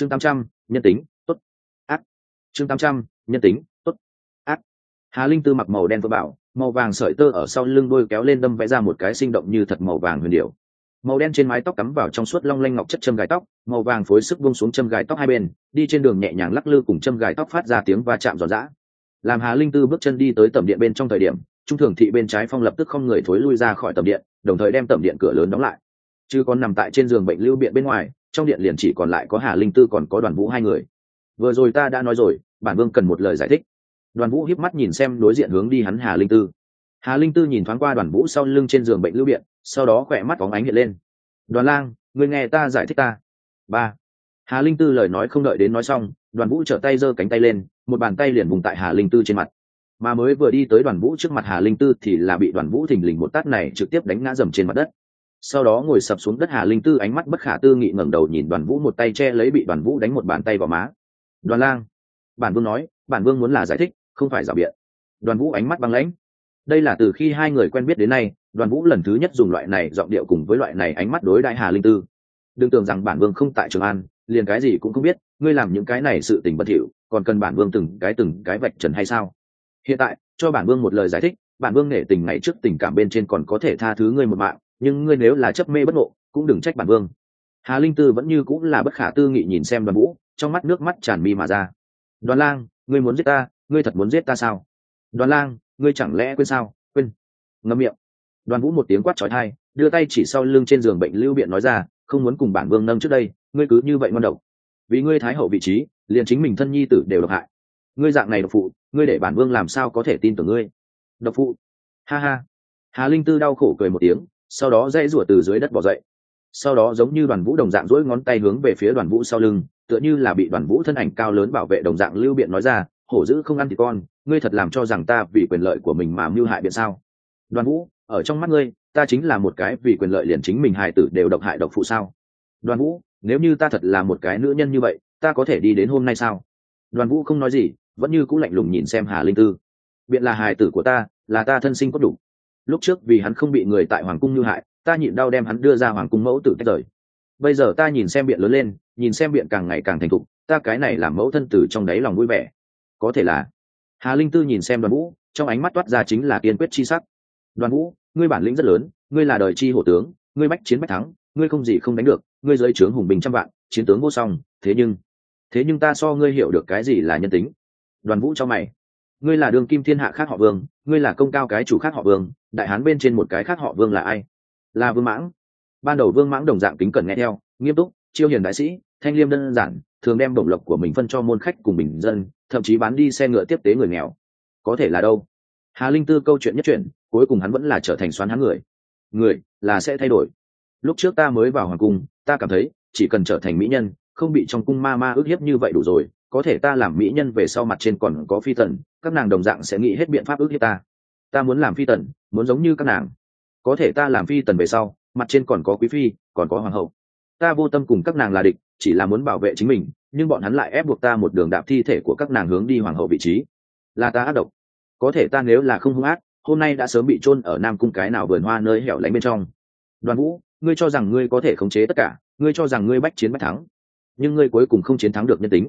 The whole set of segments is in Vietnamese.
chương tám trăm, nhân tính, tốt. Ác. Chương tám trăm, nhân tính, tốt. Ác. Hà linh tư mặc màu đen vừa bảo, màu vàng sợi tơ ở sau lưng đôi kéo lên đâm vẽ ra một cái sinh động như thật màu vàng huyền điệu. Màu đen trên mái tóc cắm vào trong suốt long lanh ngọc chất châm gài tóc, màu vàng phối sức vung xuống châm gài tóc hai bên, đi trên đường nhẹ nhàng lắc lư cùng châm gài tóc phát ra tiếng va chạm giòn giã. Làm hà linh tư bước chân đi tới tầm điện bên trong thời điểm, trung thường thị bên trái phong lập tức không người thối lui ra khỏi tầm điện, đồng thời đem tầm điện cửa lớn đóng lại. Chứ còn nằm tại trên giường bệnh lưu biện bên ngoài trong điện liền chỉ còn lại có hà linh tư còn có đoàn vũ hai người. Vừa rồi ta đã nói rồi, bản vương cần một lời giải thích. Đoàn vũ hiếp mắt nhìn xem đối diện hướng đi hắn hà linh tư. Hà linh tư nhìn thoáng qua đoàn vũ sau lưng trên giường bệnh lưu biện, sau đó khỏe mắt có ánh hiện lên. Đoàn lang người nghe ta giải thích ta. Ba. Hà linh tư lời nói không đợi đến nói xong, đoàn vũ trở tay giơ cánh tay lên, một bàn tay liền vùng tại hà linh tư trên mặt. Mà mới vừa đi tới đoàn vũ trước mặt hà linh tư thì là bị đoàn vũ thình lình một tát này trực tiếp đánh ngã dầm trên mặt đất sau đó ngồi sập xuống đất hà linh tư ánh mắt bất khả tư nghị ngẩng đầu nhìn đoàn vũ một tay che lấy bị đoàn vũ đánh một bàn tay vào má. Đoàn lang, bản vương nói, bản vương muốn là giải thích, không phải rào biện. Đoàn vũ ánh mắt băng lãnh. Đây là từ khi hai người quen biết đến nay, đoàn vũ lần thứ nhất dùng loại này giọng điệu cùng với loại này ánh mắt đối đại hà linh tư. Đừng tưởng rằng bản vương không tại trường an, liền cái gì cũng không biết, ngươi làm những cái này sự tình bất hiểu còn cần bản vương từng cái từng cái vạch trần hay sao? Hiện tại, cho bản vương một lời giải thích, bản vương nể tình ngày trước tình cảm bên trên còn có thể tha thứ ngươi một mạng nhưng ngươi nếu là chấp mê bất ngộ, cũng đừng trách bản vương. Hà linh tư vẫn như cũng là bất khả tư nghị nhìn xem đoàn vũ, trong mắt nước mắt tràn mi mà ra. Đoàn lang, ngươi muốn giết ta, ngươi thật muốn giết ta sao? Đoàn lang, ngươi chẳng lẽ quên sao? Quên. Ngâm miệng. Đoàn vũ một tiếng quát trói thai đưa tay chỉ sau lưng trên giường bệnh lưu biện nói ra, không muốn cùng bản vương nâng trước đây, ngươi cứ như vậy ngon độc. Vì ngươi thái hậu vị trí, liền chính mình thân nhi tử đều độc hại. Ngươi dạng này độc phụ, ngươi để bản vương làm sao có thể tin tưởng ngươi? Độc phụ. Ha ha. Hà linh tư đau khổ cười một tiếng sau đó dãy rủa từ dưới đất bỏ dậy. Sau đó giống như đoàn vũ đồng dạng rỗi ngón tay hướng về phía đoàn vũ sau lưng, tựa như là bị đoàn vũ thân ảnh cao lớn bảo vệ đồng dạng lưu biện nói ra, hổ dữ không ăn thì con, ngươi thật làm cho rằng ta vì quyền lợi của mình mà mưu hại biện sao? Đoàn vũ, ở trong mắt ngươi, ta chính là một cái vì quyền lợi liền chính mình hài tử đều độc hại độc phụ sao? Đoàn vũ, nếu như ta thật là một cái nữ nhân như vậy, ta có thể đi đến hôm nay sao? Đoàn vũ không nói gì, vẫn như cũng lạnh lùng nhìn xem hà linh tư. Biện là hài tử của ta, là ta thân sinh có đủ lúc trước vì hắn không bị người tại hoàng cung như hại, ta nhịn đau đem hắn đưa ra hoàng cung mẫu tử tách rời. Bây giờ ta nhìn xem biện lớn lên, nhìn xem biện càng ngày càng thành thục, ta cái này làm mẫu thân tử trong đáy lòng vui vẻ. Có thể là, hà linh tư nhìn xem đoàn vũ, trong ánh mắt toát ra chính là kiên quyết chi sắc. Đoàn vũ, ngươi bản lĩnh rất lớn, ngươi là đời chi hổ tướng, ngươi bách chiến bách thắng, ngươi không gì không đánh được, ngươi giới trướng hùng bình trăm vạn, chiến tướng vô song, thế nhưng thế nhưng ta so ngươi hiểu được cái gì là nhân tính? Đoàn vũ cho mày ngươi là đường kim thiên hạ khác họ vương, ngươi là công cao cái chủ khác họ vương, đại hán bên trên một cái khác họ vương là ai? Là vương mãng. Ban đầu vương mãng đồng dạng kính cẩn nghe theo, nghiêm túc, chiêu hiền đại sĩ, thanh liêm đơn giản, thường đem đồng lộc của mình phân cho môn khách cùng bình dân, thậm chí bán đi xe ngựa tiếp tế người nghèo. Có thể là đâu? Hà linh tư câu chuyện nhất chuyện cuối cùng hắn vẫn là trở thành xoắn hắn người. Người, là sẽ thay đổi. Lúc trước ta mới vào hoàng cung, ta cảm thấy, chỉ cần trở thành mỹ nhân, không bị trong cung ma ma ức hiếp như vậy đủ rồi có thể ta làm mỹ nhân về sau mặt trên còn có phi tần, các nàng đồng dạng sẽ nghĩ hết biện pháp ức hiếp ta. Ta muốn làm phi tần, muốn giống như các nàng. Có thể ta làm phi tần về sau, mặt trên còn có quý phi, còn có hoàng hậu. Ta vô tâm cùng các nàng là địch, chỉ là muốn bảo vệ chính mình, nhưng bọn hắn lại ép buộc ta một đường đạp thi thể của các nàng hướng đi hoàng hậu vị trí. Là ta ác độc. Có thể ta nếu là không hung ác, hôm nay đã sớm bị chôn ở nam cung cái nào vườn hoa nơi hẻo lánh bên trong. Đoàn vũ, ngươi cho rằng ngươi có thể khống chế tất cả, ngươi cho rằng ngươi bách chiến bách thắng. Nhưng ngươi cuối cùng không chiến thắng được nhân tính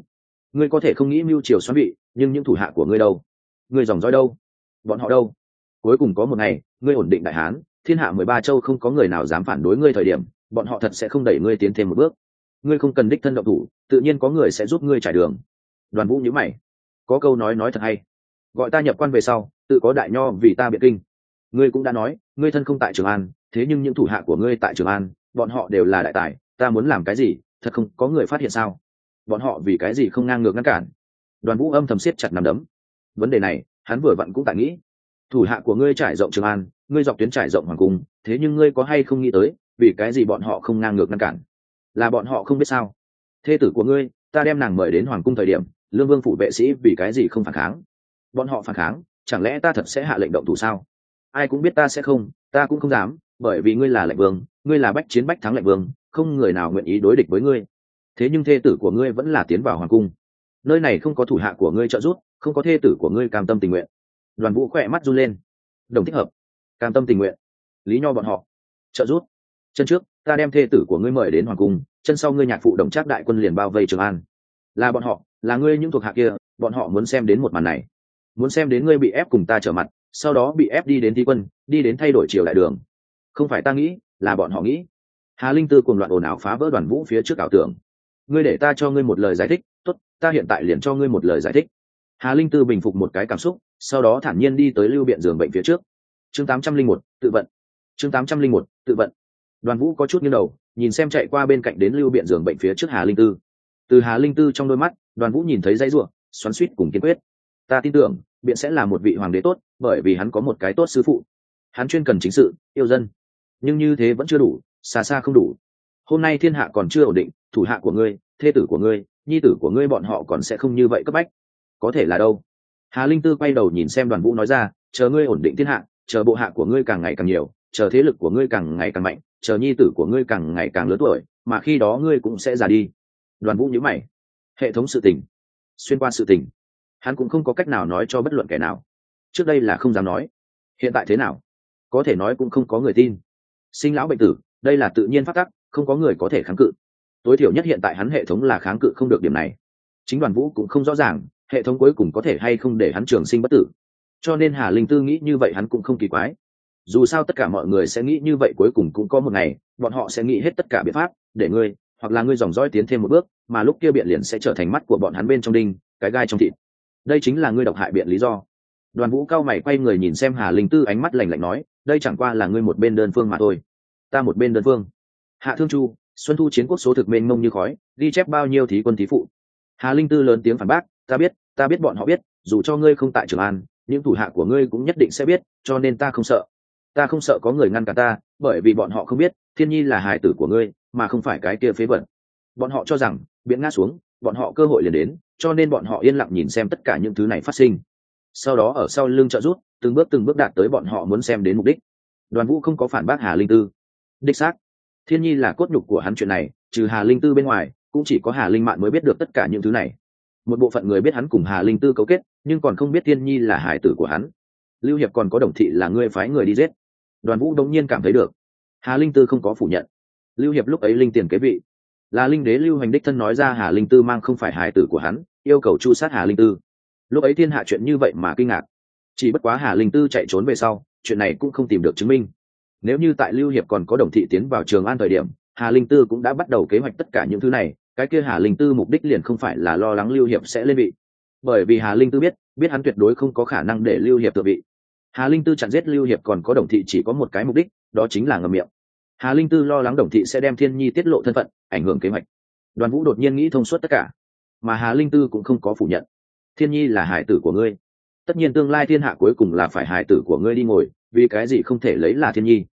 ngươi có thể không nghĩ mưu triều xoắn bị nhưng những thủ hạ của ngươi đâu? Ngươi dòng dõi đâu? Bọn họ đâu? Cuối cùng có một ngày, ngươi ổn định đại hán, thiên hạ mười ba châu không có người nào dám phản đối ngươi thời điểm, bọn họ thật sẽ không đẩy ngươi tiến thêm một bước. Ngươi không cần đích thân động thủ, tự nhiên có người sẽ giúp ngươi trải đường. Đoàn vũ nhữ mày. Có câu nói nói thật hay. Gọi ta nhập quan về sau, tự có đại nho vì ta biện kinh. Ngươi cũng đã nói, ngươi thân không tại trường an, thế nhưng những thủ hạ của ngươi tại trường an, bọn họ đều là đại tài, ta muốn làm cái gì, thật không có người phát hiện sao? Bọn họ vì cái gì không ngang ngược ngăn cản? Đoàn vũ âm thầm siết chặt nằm đấm. Vấn đề này, hắn vừa vặn cũng tại nghĩ. Thủ hạ của ngươi trải rộng trường an, ngươi dọc tuyến trải rộng hoàng cung, thế nhưng ngươi có hay không nghĩ tới, vì cái gì bọn họ không ngang ngược ngăn cản? Là bọn họ không biết sao? Thê tử của ngươi, ta đem nàng mời đến hoàng cung thời điểm, lương vương phụ vệ sĩ vì cái gì không phản kháng? Bọn họ phản kháng, chẳng lẽ ta thật sẽ hạ lệnh động thủ sao? Ai cũng biết ta sẽ không, ta cũng không dám, bởi vì ngươi là lệnh vương, ngươi là bách chiến bách thắng lệnh vương, không người nào nguyện ý đối địch với ngươi thế nhưng thê tử của ngươi vẫn là tiến vào hoàng cung. Nơi này không có thủ hạ của ngươi trợ giúp, không có thê tử của ngươi cam tâm tình nguyện. Đoàn vũ khỏe mắt run lên. Đồng thích hợp. Cam tâm tình nguyện. Lý nho bọn họ. Trợ giúp. Chân trước, ta đem thê tử của ngươi mời đến hoàng cung, chân sau ngươi nhạc phụ đồng trác đại quân liền bao vây trường an. Là bọn họ, là ngươi những thuộc hạ kia, bọn họ muốn xem đến một màn này. Muốn xem đến ngươi bị ép cùng ta trở mặt, sau đó bị ép đi đến thi quân, đi đến thay đổi triều đại đường. Không phải ta nghĩ, là bọn họ nghĩ. Hà linh tư cùng loạn ồn ào phá vỡ đoàn vũ phía trước ảo tưởng ngươi để ta cho ngươi một lời giải thích, tốt, ta hiện tại liền cho ngươi một lời giải thích. Hà linh tư bình phục một cái cảm xúc, sau đó thản nhiên đi tới lưu biện giường bệnh phía trước. Chương tám trăm linh một, tự vận. Chương tám trăm linh một, tự vận. Đoàn vũ có chút nghiêng đầu, nhìn xem chạy qua bên cạnh đến lưu biện giường bệnh phía trước hà linh tư. Từ hà linh tư trong đôi mắt, đoàn vũ nhìn thấy dãy ruộng xoắn suýt cùng kiên quyết. Ta tin tưởng, biện sẽ là một vị hoàng đế tốt, bởi vì hắn có một cái tốt sư phụ. Hắn chuyên cần chính sự, yêu dân. Nhưng như thế vẫn chưa đủ, xa xa không đủ hôm nay thiên hạ còn chưa ổn định, thủ hạ của ngươi, thê tử của ngươi, nhi tử của ngươi bọn họ còn sẽ không như vậy cấp bách. Có thể là đâu? Hà linh tư quay đầu nhìn xem đoàn vũ nói ra, chờ ngươi ổn định thiên hạ, chờ bộ hạ của ngươi càng ngày càng nhiều, chờ thế lực của ngươi càng ngày càng mạnh, chờ nhi tử của ngươi càng ngày càng lớn tuổi, mà khi đó ngươi cũng sẽ già đi. Đoàn vũ nhữ mày. Hệ thống sự tình. Xuyên qua sự tình. Hắn cũng không có cách nào nói cho bất luận kẻ nào. Trước đây là không dám nói. Hiện tại thế nào? Có thể nói cũng không có người tin. Sinh lão bệnh tử, đây là tự nhiên phát tắc không có người có thể kháng cự. Tối thiểu nhất hiện tại hắn hệ thống là kháng cự không được điểm này. Chính đoàn vũ cũng không rõ ràng, hệ thống cuối cùng có thể hay không để hắn trường sinh bất tử. Cho nên hà linh tư nghĩ như vậy hắn cũng không kỳ quái. Dù sao tất cả mọi người sẽ nghĩ như vậy cuối cùng cũng có một ngày, bọn họ sẽ nghĩ hết tất cả biện pháp để ngươi, hoặc là ngươi dòng dõi tiến thêm một bước, mà lúc kia biện liền sẽ trở thành mắt của bọn hắn bên trong đinh, cái gai trong thịt. Đây chính là ngươi độc hại biện lý do. Đoàn vũ cao mày quay người nhìn xem hà linh tư ánh mắt lành lạnh nói, đây chẳng qua là ngươi một bên đơn phương mà thôi. Ta một bên đơn phương hạ thương chu, xuân thu chiến quốc số thực mênh mông như khói, ghi chép bao nhiêu thí quân thí phụ. Hà linh tư lớn tiếng phản bác, ta biết ta biết bọn họ biết, dù cho ngươi không tại trường an, những thủ hạ của ngươi cũng nhất định sẽ biết, cho nên ta không sợ. Ta không sợ có người ngăn cả ta, bởi vì bọn họ không biết, thiên nhi là hài tử của ngươi, mà không phải cái kia phế vật. Bọn họ cho rằng, biển ngã xuống, bọn họ cơ hội liền đến, cho nên bọn họ yên lặng nhìn xem tất cả những thứ này phát sinh. Sau đó ở sau lưng trợ rút từng bước từng bước đạt tới bọn họ muốn xem đến mục đích. Đoàn vũ không có phản bác hà linh tư. Đích xác thiên nhi là cốt nhục của hắn chuyện này, trừ hà linh tư bên ngoài, cũng chỉ có hà linh mạn mới biết được tất cả những thứ này. Một bộ phận người biết hắn cùng hà linh tư cấu kết, nhưng còn không biết thiên nhi là hải tử của hắn. Lưu hiệp còn có đồng thị là ngươi phái người đi giết. Đoàn vũ đống nhiên cảm thấy được. Hà linh tư không có phủ nhận. Lưu hiệp lúc ấy linh tiền kế vị. Là linh đế lưu hành đích thân nói ra hà linh tư mang không phải hải tử của hắn, yêu cầu chu sát hà linh tư. Lúc ấy thiên hạ chuyện như vậy mà kinh ngạc. Chỉ bất quá hà linh tư chạy trốn về sau, chuyện này cũng không tìm được chứng minh nếu như tại lưu hiệp còn có đồng thị tiến vào trường an thời điểm, hà linh tư cũng đã bắt đầu kế hoạch tất cả những thứ này, cái kia hà linh tư mục đích liền không phải là lo lắng lưu hiệp sẽ lên vị. Bởi vì hà linh tư biết biết hắn tuyệt đối không có khả năng để lưu hiệp tự vị. Hà linh tư chặn giết lưu hiệp còn có đồng thị chỉ có một cái mục đích, đó chính là ngầm miệng. Hà linh tư lo lắng đồng thị sẽ đem thiên nhi tiết lộ thân phận, ảnh hưởng kế hoạch. Đoàn vũ đột nhiên nghĩ thông suốt tất cả. Mà hà linh tư cũng không có phủ nhận. Thiên nhi là hải tử của ngươi. Tất nhiên tương lai thiên hạ cuối cùng là phải hải tử của ngươi đi ngồi vì cái gì không thể lấy là thiên nhi?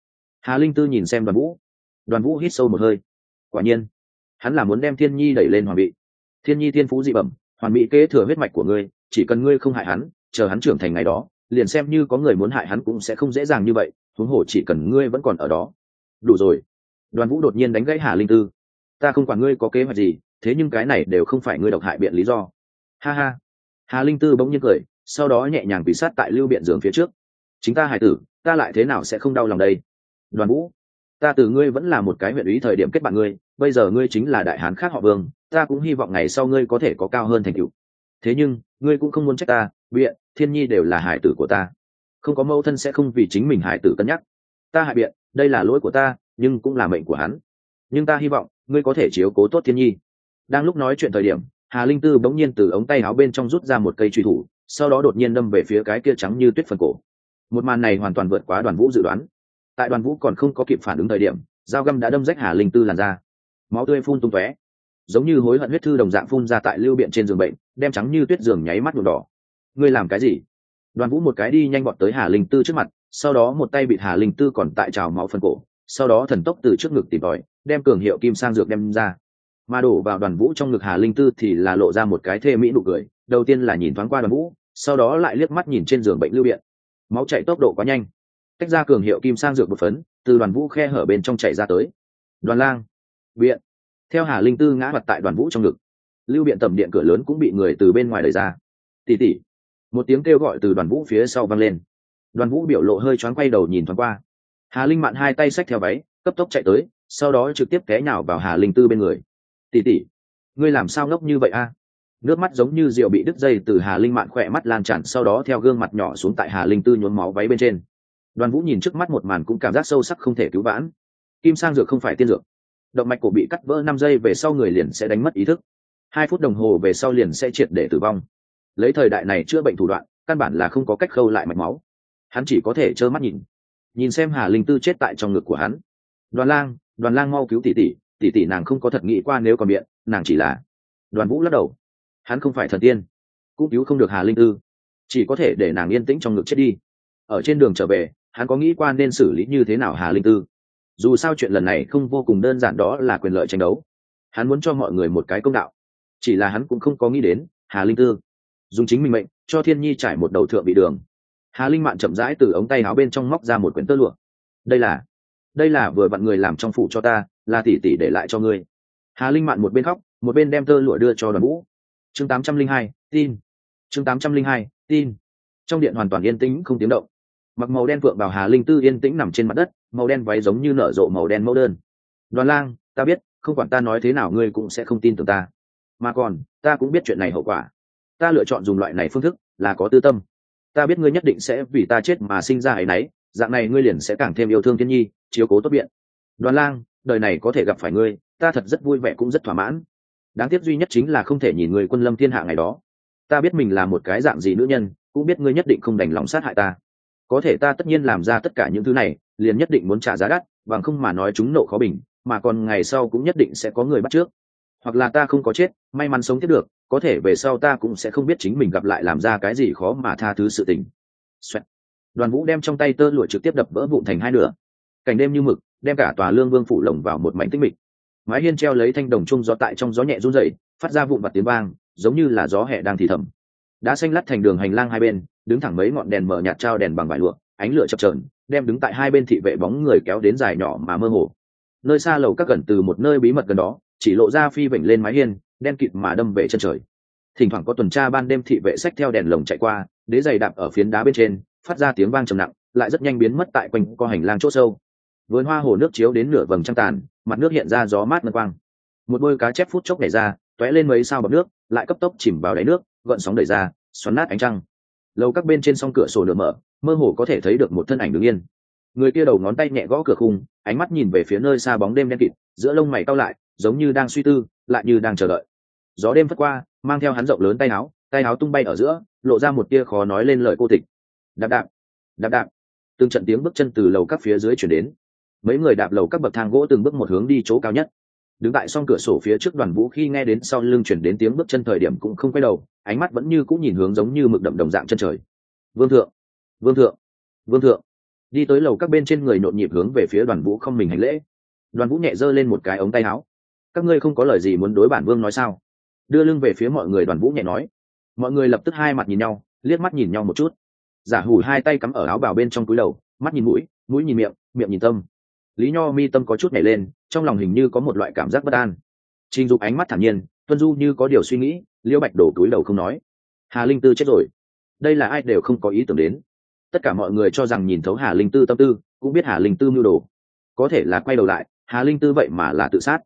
Hà linh tư nhìn xem đoàn vũ. Đoàn vũ hít sâu một hơi. Quả nhiên, hắn là muốn đem thiên nhi đẩy lên hoàng bị. Thiên nhi thiên phú dị bẩm, hoàn bị kế thừa huyết mạch của ngươi, chỉ cần ngươi không hại hắn, chờ hắn trưởng thành ngày đó, liền xem như có người muốn hại hắn cũng sẽ không dễ dàng như vậy, huống hồ chỉ cần ngươi vẫn còn ở đó. Đủ rồi. Đoàn vũ đột nhiên đánh gãy hà linh tư. Ta không quản ngươi có kế hoạch gì, thế nhưng cái này đều không phải ngươi độc hại biện lý do. Ha ha. Hà linh tư bỗng nhiên cười, sau đó nhẹ nhàng bị sát tại lưu biện giường phía trước chính ta hải tử, ta lại thế nào sẽ không đau lòng đây? Đoàn vũ, ta từ ngươi vẫn là một cái huyện ý thời điểm kết bạn ngươi, bây giờ ngươi chính là đại hán khác họ vương, ta cũng hy vọng ngày sau ngươi có thể có cao hơn thành tựu. Thế nhưng, ngươi cũng không muốn trách ta biện thiên nhi đều là hải tử của ta. Không có mâu thân sẽ không vì chính mình hải tử cân nhắc. Ta hại biện đây là lỗi của ta, nhưng cũng là mệnh của hắn. Nhưng ta hy vọng, ngươi có thể chiếu cố tốt thiên nhi. Đang lúc nói chuyện thời điểm, hà linh tư bỗng nhiên từ ống tay áo bên trong rút ra một cây truy thủ, sau đó đột nhiên đâm về phía cái kia trắng như tuyết phần cổ một màn này hoàn toàn vượt quá đoàn vũ dự đoán. Tại đoàn vũ còn không có kịp phản ứng thời điểm, dao găm đã đâm rách hà linh tư làn ra máu tươi phun tung tóe. Giống như hối hận huyết thư đồng dạng phun ra tại lưu biện trên giường bệnh, đem trắng như tuyết giường nháy mắt nhuộm đỏ. Ngươi làm cái gì? Đoàn vũ một cái đi nhanh bọn tới hà linh tư trước mặt, sau đó một tay bị hà linh tư còn tại trào máu phân cổ, sau đó thần tốc từ trước ngực tìm tòi, đem cường hiệu kim sang dược đem ra. Mà đổ vào đoàn vũ trong ngực hà linh tư thì là lộ ra một cái thê mỹ nụ cười, đầu tiên là nhìn thoáng qua đoàn vũ, sau đó lại liếc mắt nhìn trên giường bệnh lưu biện máu chạy tốc độ quá nhanh. Tách ra cường hiệu kim sang dược một phấn, từ đoàn vũ khe hở bên trong chạy ra tới. Đoàn lang. Biện. Theo hà linh tư ngã mặt tại đoàn vũ trong ngực. Lưu biện tầm điện cửa lớn cũng bị người từ bên ngoài đẩy ra. Tỉ tỉ một tiếng kêu gọi từ đoàn vũ phía sau vang lên. Đoàn vũ biểu lộ hơi choáng quay đầu nhìn thoáng qua. Hà linh mạn hai tay xách theo váy, cấp tốc chạy tới, sau đó trực tiếp té nhào vào hà linh tư bên người. Tỉ tỉ ngươi làm sao ngốc như vậy a? Nước mắt giống như rượu bị đứt dây từ hà linh mạn khỏe mắt lan tràn, sau đó theo gương mặt nhỏ xuống tại hà linh tư nhuốm máu váy bên trên. Đoàn vũ nhìn trước mắt một màn cũng cảm giác sâu sắc không thể cứu vãn. Kim sang dược không phải tiên dược. Động mạch cổ bị cắt vỡ năm giây về sau người liền sẽ đánh mất ý thức. Hai phút đồng hồ về sau liền sẽ triệt để tử vong. Lấy thời đại này chữa bệnh thủ đoạn, căn bản là không có cách khâu lại mạch máu. Hắn chỉ có thể trơ mắt nhìn. Nhìn xem hà linh tư chết tại trong ngực của hắn. Đoàn lang đoàn lang mau cứu tỷ tỷ tỷ tỷ nàng không có thật nghĩ qua nếu còn biện, nàng chỉ là đoàn vũ lắc đầu hắn không phải thần tiên, cũng cứu không được hà linh tư, chỉ có thể để nàng yên tĩnh trong ngực chết đi. Ở trên đường trở về, hắn có nghĩ qua nên xử lý như thế nào hà linh tư. Dù sao chuyện lần này không vô cùng đơn giản đó là quyền lợi tranh đấu. Hắn muốn cho mọi người một cái công đạo. Chỉ là hắn cũng không có nghĩ đến, hà linh tư dùng chính mình mệnh, cho thiên nhi trải một đầu thượng bị đường. Hà linh mạn chậm rãi từ ống tay áo bên trong móc ra một quyển tơ lụa. Đây là đây là vừa vặn người làm trong phủ cho ta, là tỷ tỷ để lại cho ngươi. Hà linh mạn một bên khóc, một bên đem tơ lụa đưa cho đoàn vũ chương tám trăm linh hai, tin. Chương tám trăm linh hai, tin. Trong điện hoàn toàn yên tĩnh, không tiếng động. Mặc màu đen phượng bảo hà linh tư yên tĩnh nằm trên mặt đất, màu đen váy giống như nở rộ màu đen mẫu đơn. Đoàn lang, ta biết, không quản ta nói thế nào ngươi cũng sẽ không tin tưởng ta. Mà còn, ta cũng biết chuyện này hậu quả. Ta lựa chọn dùng loại này phương thức là có tư tâm. Ta biết ngươi nhất định sẽ vì ta chết mà sinh ra ấy nấy, dạng này ngươi liền sẽ càng thêm yêu thương thiên nhi, chiếu cố tốt biện. Đoàn lang, đời này có thể gặp phải ngươi, ta thật rất vui vẻ cũng rất thỏa mãn đáng tiếc duy nhất chính là không thể nhìn người quân lâm thiên hạ ngày đó. Ta biết mình là một cái dạng gì nữ nhân, cũng biết ngươi nhất định không đành lòng sát hại ta. Có thể ta tất nhiên làm ra tất cả những thứ này, liền nhất định muốn trả giá đắt, bằng không mà nói chúng nộ khó bình, mà còn ngày sau cũng nhất định sẽ có người bắt trước. Hoặc là ta không có chết, may mắn sống tiếp được, có thể về sau ta cũng sẽ không biết chính mình gặp lại làm ra cái gì khó mà tha thứ sự tình. Xoẹt. đoàn vũ đem trong tay tơ lụa trực tiếp đập vỡ vụn thành hai nửa. Cảnh đêm như mực, đem cả tòa lương vương phủ lồng vào một mảnh tích mịch mái hiên treo lấy thanh đồng chung gió tại trong gió nhẹ run rẩy, phát ra vụn vặt tiếng vang, giống như là gió hẹ đang thì thầm. Đã xanh lắt thành đường hành lang hai bên, đứng thẳng mấy ngọn đèn mở nhạt trao đèn bằng vải lụa, ánh lửa chập trờn đem đứng tại hai bên thị vệ bóng người kéo đến dài nhỏ mà mơ hồ. Nơi xa lầu các gần từ một nơi bí mật gần đó, chỉ lộ ra phi vểnh lên mái hiên, đen kịt mà đâm về chân trời. Thỉnh thoảng có tuần tra ban đêm thị vệ sách theo đèn lồng chạy qua, đế giày đạp ở phiến đá bên trên, phát ra tiếng vang trầm nặng, lại rất nhanh biến mất tại quanh co hành lang chỗ sâu. Vườn hoa hồ nước chiếu đến nửa vầng trăng tàn mặt nước hiện ra gió mát ngân quang. Một đôi cá chép phút chốc nhảy ra t ó é lên mấy sao bọc nước, lại cấp tốc chìm vào đáy nước, gợn sóng đẩy ra, xoắn nát ánh trăng. Lâu các bên trên s o n g cửa sổ nửa mở, mơ hồ có thể thấy được một thân ảnh đứng yên. Người kia đầu ngón tay nhẹ gõ cửa khung, ánh mắt nhìn về phía nơi xa bóng đêm đen kịt, giữa lông mày cao lại, giống như đang suy tư, lại như đang chờ đợi. Gió đêm phất qua, mang theo hắn rộng lớn tay áo tay áo tung bay ở giữa, lộ ra một tia khó nói lên lời cô tịch. Đạp đạp đạp đạp. Từng trận tiếng bước chân từ lầu các phía dưới chuyển đến mấy người đạp lầu các bậc thang gỗ từng bước một hướng đi chỗ cao nhất. Đứng tại song cửa sổ phía trước đoàn vũ khi nghe đến sau lưng chuyển đến tiếng bước chân thời điểm cũng không quay đầu, ánh mắt vẫn như cũng nhìn hướng giống như mực đậm đồng dạng chân trời. Vương thượng vương thượng vương thượng. Đi tới lầu các bên trên người nhộn nhịp hướng về phía đoàn vũ không mình hành lễ. Đoàn vũ nhẹ giơ lên một cái ống tay áo. Các ngươi không có lời gì muốn đối bản vương nói sao? Đưa lưng về phía mọi người, đoàn vũ nhẹ nói. Mọi người lập tức hai mặt nhìn nhau, liếc mắt nhìn nhau một chút. Giả hủ hai tay cắm ở áo bào bên trong túi đầu, mắt nhìn mũi mũi nhìn miệng miệng nhìn tâm lý nho mi tâm có chút nhảy lên, trong lòng hình như có một loại cảm giác bất an. Trình dục ánh mắt thản nhiên, tuân du như có điều suy nghĩ, liễu bạch đổ túi đầu không nói. Hà linh tư chết rồi. Đây là ai đều không có ý tưởng đến. Tất cả mọi người cho rằng nhìn thấu hà linh tư tâm tư, cũng biết hà linh tư mưu đồ. Có thể là quay đầu lại, hà linh tư vậy mà là tự sát.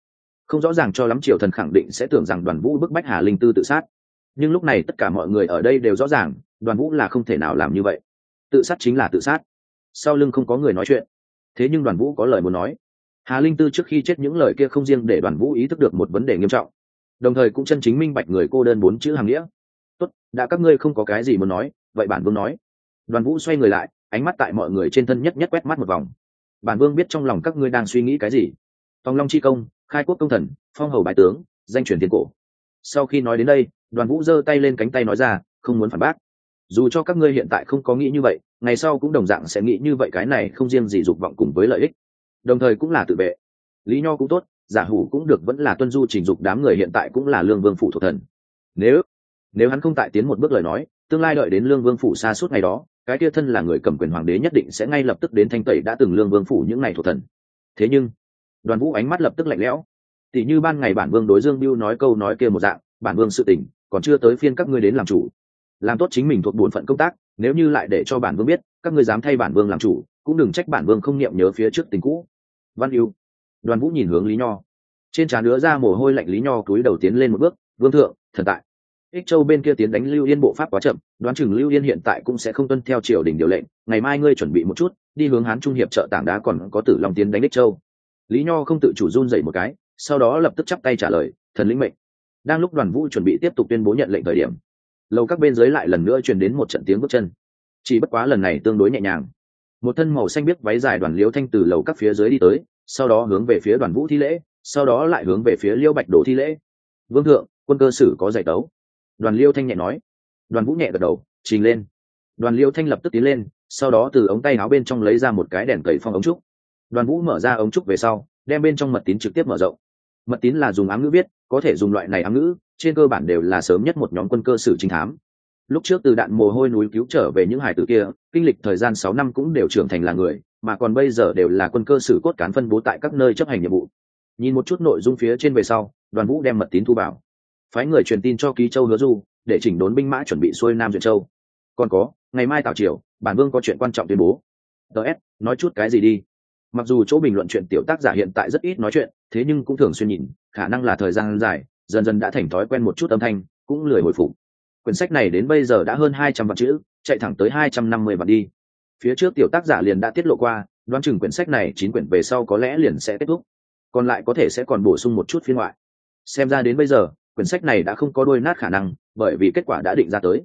Không rõ ràng cho lắm triều thần khẳng định sẽ tưởng rằng đoàn vũ bức bách hà linh tư tự sát. Nhưng lúc này tất cả mọi người ở đây đều rõ ràng, đoàn vũ là không thể nào làm như vậy. Tự sát chính là tự sát. Sau lưng không có người nói chuyện thế nhưng đoàn vũ có lời muốn nói. Hà linh tư trước khi chết những lời kia không riêng để đoàn vũ ý thức được một vấn đề nghiêm trọng, đồng thời cũng chân chính minh bạch người cô đơn bốn chữ hàng nghĩa. Tốt, đã các ngươi không có cái gì muốn nói, vậy bản vương nói. Đoàn vũ xoay người lại, ánh mắt tại mọi người trên thân nhất nhất quét mắt một vòng. Bản vương biết trong lòng các ngươi đang suy nghĩ cái gì. Tòng long chi công, khai quốc công thần, phong hầu bái tướng, danh truyền tiền cổ. Sau khi nói đến đây, đoàn vũ giơ tay lên cánh tay nói ra, không muốn phản bác. Dù cho các ngươi hiện tại không có nghĩ như vậy ngày sau cũng đồng dạng sẽ nghĩ như vậy, cái này không riêng gì dục vọng cùng với lợi ích, đồng thời cũng là tự vệ. Lý nho cũng tốt, giả hủ cũng được, vẫn là tuân du trình dục đám người hiện tại cũng là lương vương phủ thuộc thần. Nếu nếu hắn không tại tiến một bước lời nói, tương lai đợi đến lương vương phủ xa suốt ngày đó, cái kia thân là người cầm quyền hoàng đế nhất định sẽ ngay lập tức đến thanh tẩy đã từng lương vương phủ những ngày thuộc thần. Thế nhưng, đoàn vũ ánh mắt lập tức lạnh lẽo. Tỷ như ban ngày bản vương đối dương biêu nói câu nói kia một dạng, bản vương sự tình, còn chưa tới phiên các ngươi đến làm chủ. Làm tốt chính mình thuộc bổn phận công tác nếu như lại để cho bản vương biết, các ngươi dám thay bản vương làm chủ, cũng đừng trách bản vương không niệm nhớ phía trước tình cũ. Văn yêu đoàn vũ nhìn hướng lý nho. Trên trán nữa ra mồ hôi lạnh, lý nho cúi đầu tiến lên một bước, vương thượng, thần tại. Ích châu bên kia tiến đánh lưu yên bộ pháp quá chậm, đoán chừng lưu yên hiện tại cũng sẽ không tuân theo triều đình điều lệnh, ngày mai ngươi chuẩn bị một chút, đi hướng hán trung hiệp trợ tảng đá còn có tử lòng tiến đánh ích châu. Lý nho không tự chủ run dậy một cái, sau đó lập tức chắp tay trả lời, thần lĩnh mệnh. Đang lúc đoàn vũ chuẩn bị tiếp tục tuyên bố nhận lệnh thời điểm lầu các bên dưới lại lần nữa truyền đến một trận tiếng bước chân. Chỉ bất quá lần này tương đối nhẹ nhàng. Một thân màu xanh biết váy dài đoàn liễu thanh từ lầu các phía dưới đi tới, sau đó hướng về phía đoàn vũ thi lễ, sau đó lại hướng về phía liêu bạch đổ thi lễ. Vương thượng, quân cơ sử có giải tấu. Đoàn liêu thanh nhẹ nói. Đoàn vũ nhẹ gật đầu, trình lên. Đoàn liêu thanh lập tức tiến lên, sau đó từ ống tay áo bên trong lấy ra một cái đèn cầy phong ống trúc. Đoàn vũ mở ra ống trúc về sau, đem bên trong mật tín trực tiếp mở rộng mật tín là dùng ám ngữ viết, có thể dùng loại này ám ngữ, trên cơ bản đều là sớm nhất một nhóm quân cơ sử trinh thám. Lúc trước từ đạn mồ hôi núi cứu trở về những hải tử kia, kinh lịch thời gian sáu năm cũng đều trưởng thành là người, mà còn bây giờ đều là quân cơ sử cốt cán phân bố tại các nơi chấp hành nhiệm vụ. Nhìn một chút nội dung phía trên về sau, đoàn vũ đem mật tín thu bảo phái người truyền tin cho ký châu hứa du, để chỉnh đốn binh mã chuẩn bị xuôi nam duyệt châu. Còn có, ngày mai tào triều, bản vương có chuyện quan trọng tuyên bố. Ts nói chút cái gì đi mặc dù chỗ bình luận chuyện tiểu tác giả hiện tại rất ít nói chuyện, thế nhưng cũng thường xuyên nhìn, khả năng là thời gian dài, dần dần đã thành thói quen một chút âm thanh, cũng lười hồi phục. Quyển sách này đến bây giờ đã hơn hai trăm vạn chữ, chạy thẳng tới hai trăm năm mươi vạn đi. Phía trước tiểu tác giả liền đã tiết lộ qua, đoán chừng quyển sách này chín quyển về sau có lẽ liền sẽ kết thúc. Còn lại có thể sẽ còn bổ sung một chút phiên ngoại. Xem ra đến bây giờ, quyển sách này đã không có đôi nát khả năng, bởi vì kết quả đã định ra tới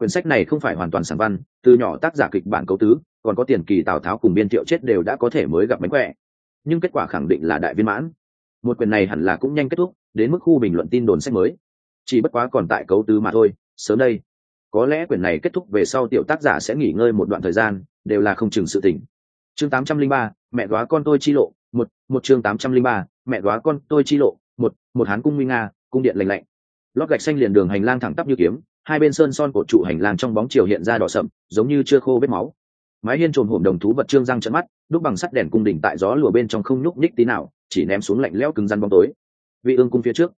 quyển sách này không phải hoàn toàn sản văn từ nhỏ tác giả kịch bản cấu tứ còn có tiền kỳ tào tháo cùng biên thiệu chết đều đã có thể mới gặp mánh khỏe. Nhưng kết quả khẳng định là đại viên mãn. Một quyển này hẳn là cũng nhanh kết thúc đến mức khu bình luận tin đồn sách mới. Chỉ bất quá còn tại cấu tứ mà thôi sớm đây. Có lẽ quyển này kết thúc về sau tiểu tác giả sẽ nghỉ ngơi một đoạn thời gian đều là không chừng sự tỉnh chương 803, mẹ đoá con tôi chi lộ một một chương 803, mẹ đoá con tôi chi lộ một một hán cung nguy nga cung điện lành lạnh. Lót gạch xanh liền đường hành lang thẳng tắp như kiếm hai bên sơn son cột trụ hành lang trong bóng chiều hiện ra đỏ sậm, giống như chưa khô vết máu. Mái hiên trồn hổm đồng thú vật trương răng trận mắt, đúc bằng sắt đèn cung đỉnh tại gió lùa bên trong không nhúc nhích tí nào, chỉ ném xuống lạnh lẽo cứng răn bóng tối. Vị ương cung phía trước,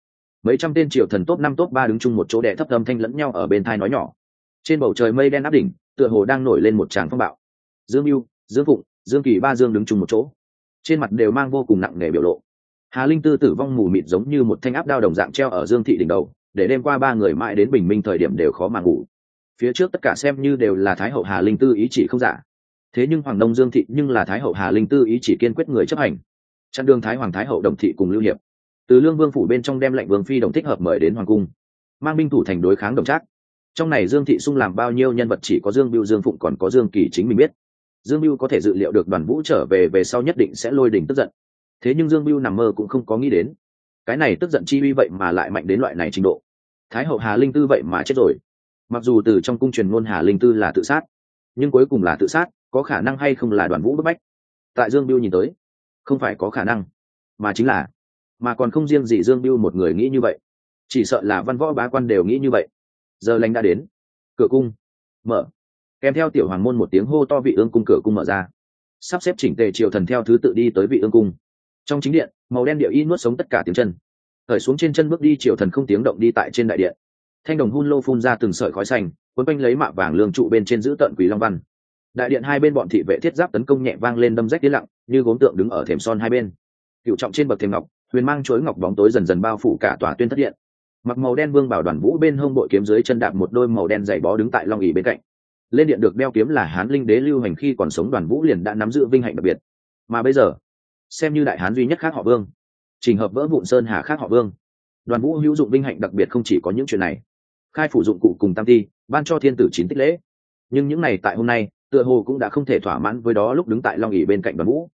mấy trăm tên triều thần top năm top ba đứng chung một chỗ đẻ thấp âm thanh lẫn nhau ở bên thai nói nhỏ. Trên bầu trời mây đen áp đỉnh, tựa hồ đang nổi lên một tràng phong bạo. Dương mưu, dương phụng, dương kỳ ba dương đứng chung một chỗ. Trên mặt đều mang vô cùng nặng nề biểu lộ. Hà linh tư tử vong mù mịt giống như một thanh áp đao đồng dạng treo ở dương thị đỉnh đầu để đêm qua ba người mãi đến bình minh thời điểm đều khó mà ngủ. Phía trước tất cả xem như đều là thái hậu hà linh tư ý chỉ không giả. Thế nhưng hoàng đông dương thị nhưng là thái hậu hà linh tư ý chỉ kiên quyết người chấp hành. Chặn đường thái hoàng thái hậu đồng thị cùng lưu hiệp. Từ lương vương phủ bên trong đem lệnh vương phi đồng thích hợp mời đến hoàng cung. Mang binh thủ thành đối kháng đồng trác. Trong này dương thị sung làm bao nhiêu nhân vật chỉ có dương biêu dương phụng còn có dương kỳ chính mình biết. Dương biêu có thể dự liệu được đoàn vũ trở về về sau nhất định sẽ lôi đình tức giận. Thế nhưng dương biêu nằm mơ cũng không có nghĩ đến cái này tức giận chi uy vậy mà lại mạnh đến loại này trình độ. Thái hậu hà linh tư vậy mà chết rồi. Mặc dù từ trong cung truyền ngôn hà linh tư là tự sát, nhưng cuối cùng là tự sát, có khả năng hay không là đoàn vũ bức bách? Tại dương biêu nhìn tới, không phải có khả năng, mà chính là, mà còn không riêng gì dương biêu một người nghĩ như vậy. Chỉ sợ là văn võ bá quan đều nghĩ như vậy. Giờ lành đã đến, cửa cung mở. Kèm theo tiểu hoàng môn một tiếng hô to vị ương cung cửa cung mở ra. Sắp xếp chỉnh tề triều thần theo thứ tự đi tới vị ương cung trong chính điện, màu đen điệu y nuốt sống tất cả tiếng chân. Khởi xuống trên chân bước đi triều thần không tiếng động đi tại trên đại điện. Thanh đồng hun lô phun ra từng sợi khói xanh, quấn quanh lấy mạ vàng lương trụ bên trên giữ tận quỷ long văn. Đại điện hai bên bọn thị vệ thiết giáp tấn công nhẹ vang lên đâm rách tiến lặng, như gốm tượng đứng ở thềm son hai bên. Cựu trọng trên bậc thềm ngọc, huyền mang chuối ngọc bóng tối dần dần bao phủ cả tòa tuyên thất điện. Mặc màu đen vương bảo đoàn vũ bên hông bội kiếm dưới chân đạp một đôi màu đen dày bó đứng tại long ỉ bên cạnh. Lên điện được đeo kiếm là hán linh đế lưu hành khi còn sống đoàn vũ liền đã nắm giữ vinh hạnh đặc biệt. Mà bây giờ xem như đại hán duy nhất khác họ vương. Trình hợp vỡ vụn sơn hà khác họ vương. Đoàn vũ hữu dụng vinh hạnh đặc biệt không chỉ có những chuyện này. Khai phủ dụng cụ cùng tam ti ban cho thiên tử chín tích lễ. Nhưng những này tại hôm nay, tựa hồ cũng đã không thể thỏa mãn với đó lúc đứng tại long ỉ bên cạnh đoàn vũ.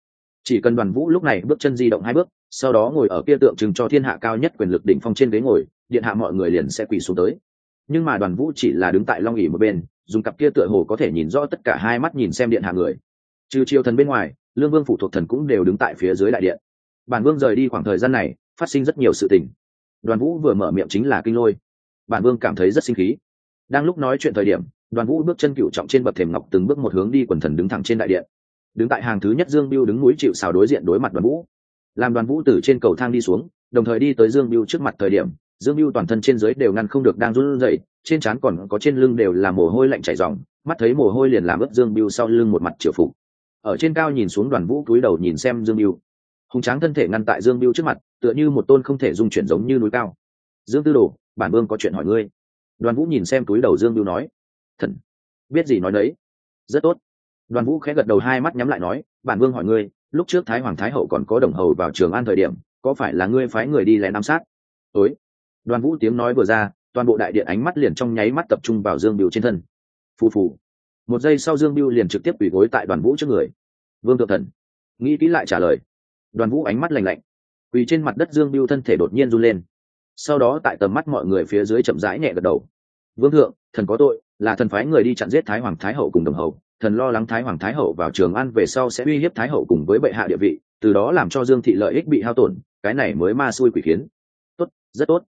Chỉ cần đoàn vũ lúc này bước chân di động hai bước, sau đó ngồi ở kia tượng trưng cho thiên hạ cao nhất quyền lực đỉnh phong trên ghế ngồi, điện hạ mọi người liền sẽ quỳ xuống tới. Nhưng mà đoàn vũ chỉ là đứng tại long ỉ một bên, dùng cặp kia tựa hồ có thể nhìn rõ tất cả hai mắt nhìn xem điện hạ người. Trừ triều thần bên ngoài lương vương phụ thuộc thần cũng đều đứng tại phía dưới đại điện. Bản vương rời đi khoảng thời gian này, phát sinh rất nhiều sự tình. Đoàn vũ vừa mở miệng chính là kinh lôi. Bản vương cảm thấy rất sinh khí. Đang lúc nói chuyện thời điểm, đoàn vũ bước chân cựu trọng trên bậc thềm ngọc từng bước một hướng đi quần thần đứng thẳng trên đại điện. Đứng tại hàng thứ nhất dương biêu đứng núi chịu xào đối diện đối mặt đoàn vũ. Làm đoàn vũ từ trên cầu thang đi xuống, đồng thời đi tới dương biêu trước mặt thời điểm, dương biêu toàn thân trên dưới đều ngăn không được đang run rẩy, trên trán còn có trên lưng đều là mồ hôi lạnh chảy ròng, mắt thấy mồ hôi liền làm ướt dương biêu sau lưng một mặt triều phục ở trên cao nhìn xuống đoàn vũ cúi đầu nhìn xem dương mưu hùng tráng thân thể ngăn tại dương mưu trước mặt, tựa như một tôn không thể dung chuyển giống như núi cao. Dương tư đồ, bản vương có chuyện hỏi ngươi. Đoàn vũ nhìn xem túi đầu dương mưu nói. Thần, biết gì nói đấy? Rất tốt. Đoàn vũ khẽ gật đầu hai mắt nhắm lại nói, bản vương hỏi ngươi, lúc trước thái hoàng thái hậu còn có đồng hầu vào trường an thời điểm, có phải là ngươi phái người đi lén ám sát? Ối đoàn vũ tiếng nói vừa ra, toàn bộ đại điện ánh mắt liền trong nháy mắt tập trung vào dương biểu trên thân. Phù phù một giây sau dương biêu liền trực tiếp quỳ gối tại đoàn vũ trước người. Vương thượng thần. Nghĩ kỹ lại trả lời. Đoàn vũ ánh mắt lành lạnh. Quỳ trên mặt đất dương biêu thân thể đột nhiên run lên. Sau đó tại tầm mắt mọi người phía dưới chậm rãi nhẹ gật đầu. Vương thượng, thần có tội, là thần phái người đi chặn giết thái hoàng thái hậu cùng đồng hậu thần lo lắng thái hoàng thái hậu vào trường ăn về sau sẽ uy hiếp thái hậu cùng với bệ hạ địa vị, từ đó làm cho dương thị lợi ích bị hao tổn, cái này mới ma xui quỷ khiến. Tốt, rất tốt.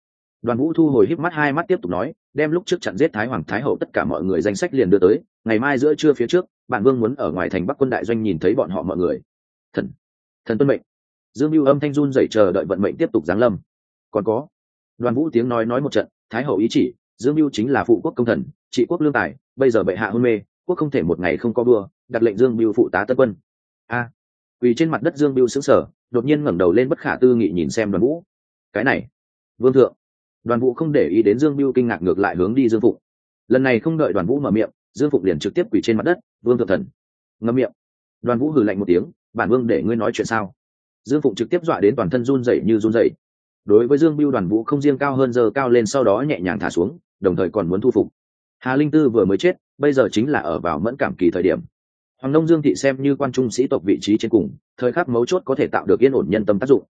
Đoàn vũ thu hồi híp mắt hai mắt tiếp tục nói, đem lúc trước chặn giết thái hoàng thái hậu tất cả mọi người danh sách liền đưa tới ngày mai giữa trưa phía trước bản vương muốn ở ngoài thành bắc quân đại doanh nhìn thấy bọn họ mọi người. Thần thần tuân mệnh. Dương mưu âm thanh run dậy chờ đợi vận mệnh tiếp tục giáng lâm. Còn có, đoàn vũ tiếng nói nói một trận, thái hậu ý chỉ, dương mưu chính là phụ quốc công thần, trị quốc lương tài, bây giờ bệ hạ hôn mê, quốc không thể một ngày không có đua đặt lệnh dương mưu phụ tá tân quân. A vì trên mặt đất dương mưu xứng sở đột nhiên ngẩng đầu lên bất khả tư nghị nhìn xem đoàn vũ. Cái này, vương thượng. Đoàn vũ không để ý đến dương mưu kinh ngạc ngược lại hướng đi dương phụ. Lần này không đợi đoàn vũ mở miệng dương phụng liền trực tiếp quỳ trên mặt đất, vương thượng thần. Ngâm miệng. Đoàn vũ hừ lạnh một tiếng, bản vương để ngươi nói chuyện sao? Dương phụng trực tiếp dọa đến toàn thân run rẩy như run rẩy. Đối với dương biêu đoàn vũ không riêng cao hơn giờ cao lên sau đó nhẹ nhàng thả xuống, đồng thời còn muốn thu phục. Hà linh tư vừa mới chết, bây giờ chính là ở vào mẫn cảm kỳ thời điểm. Hoàng nông dương thị xem như quan trung sĩ tộc vị trí trên cùng, thời khắc mấu chốt có thể tạo được yên ổn nhân tâm tác dụng.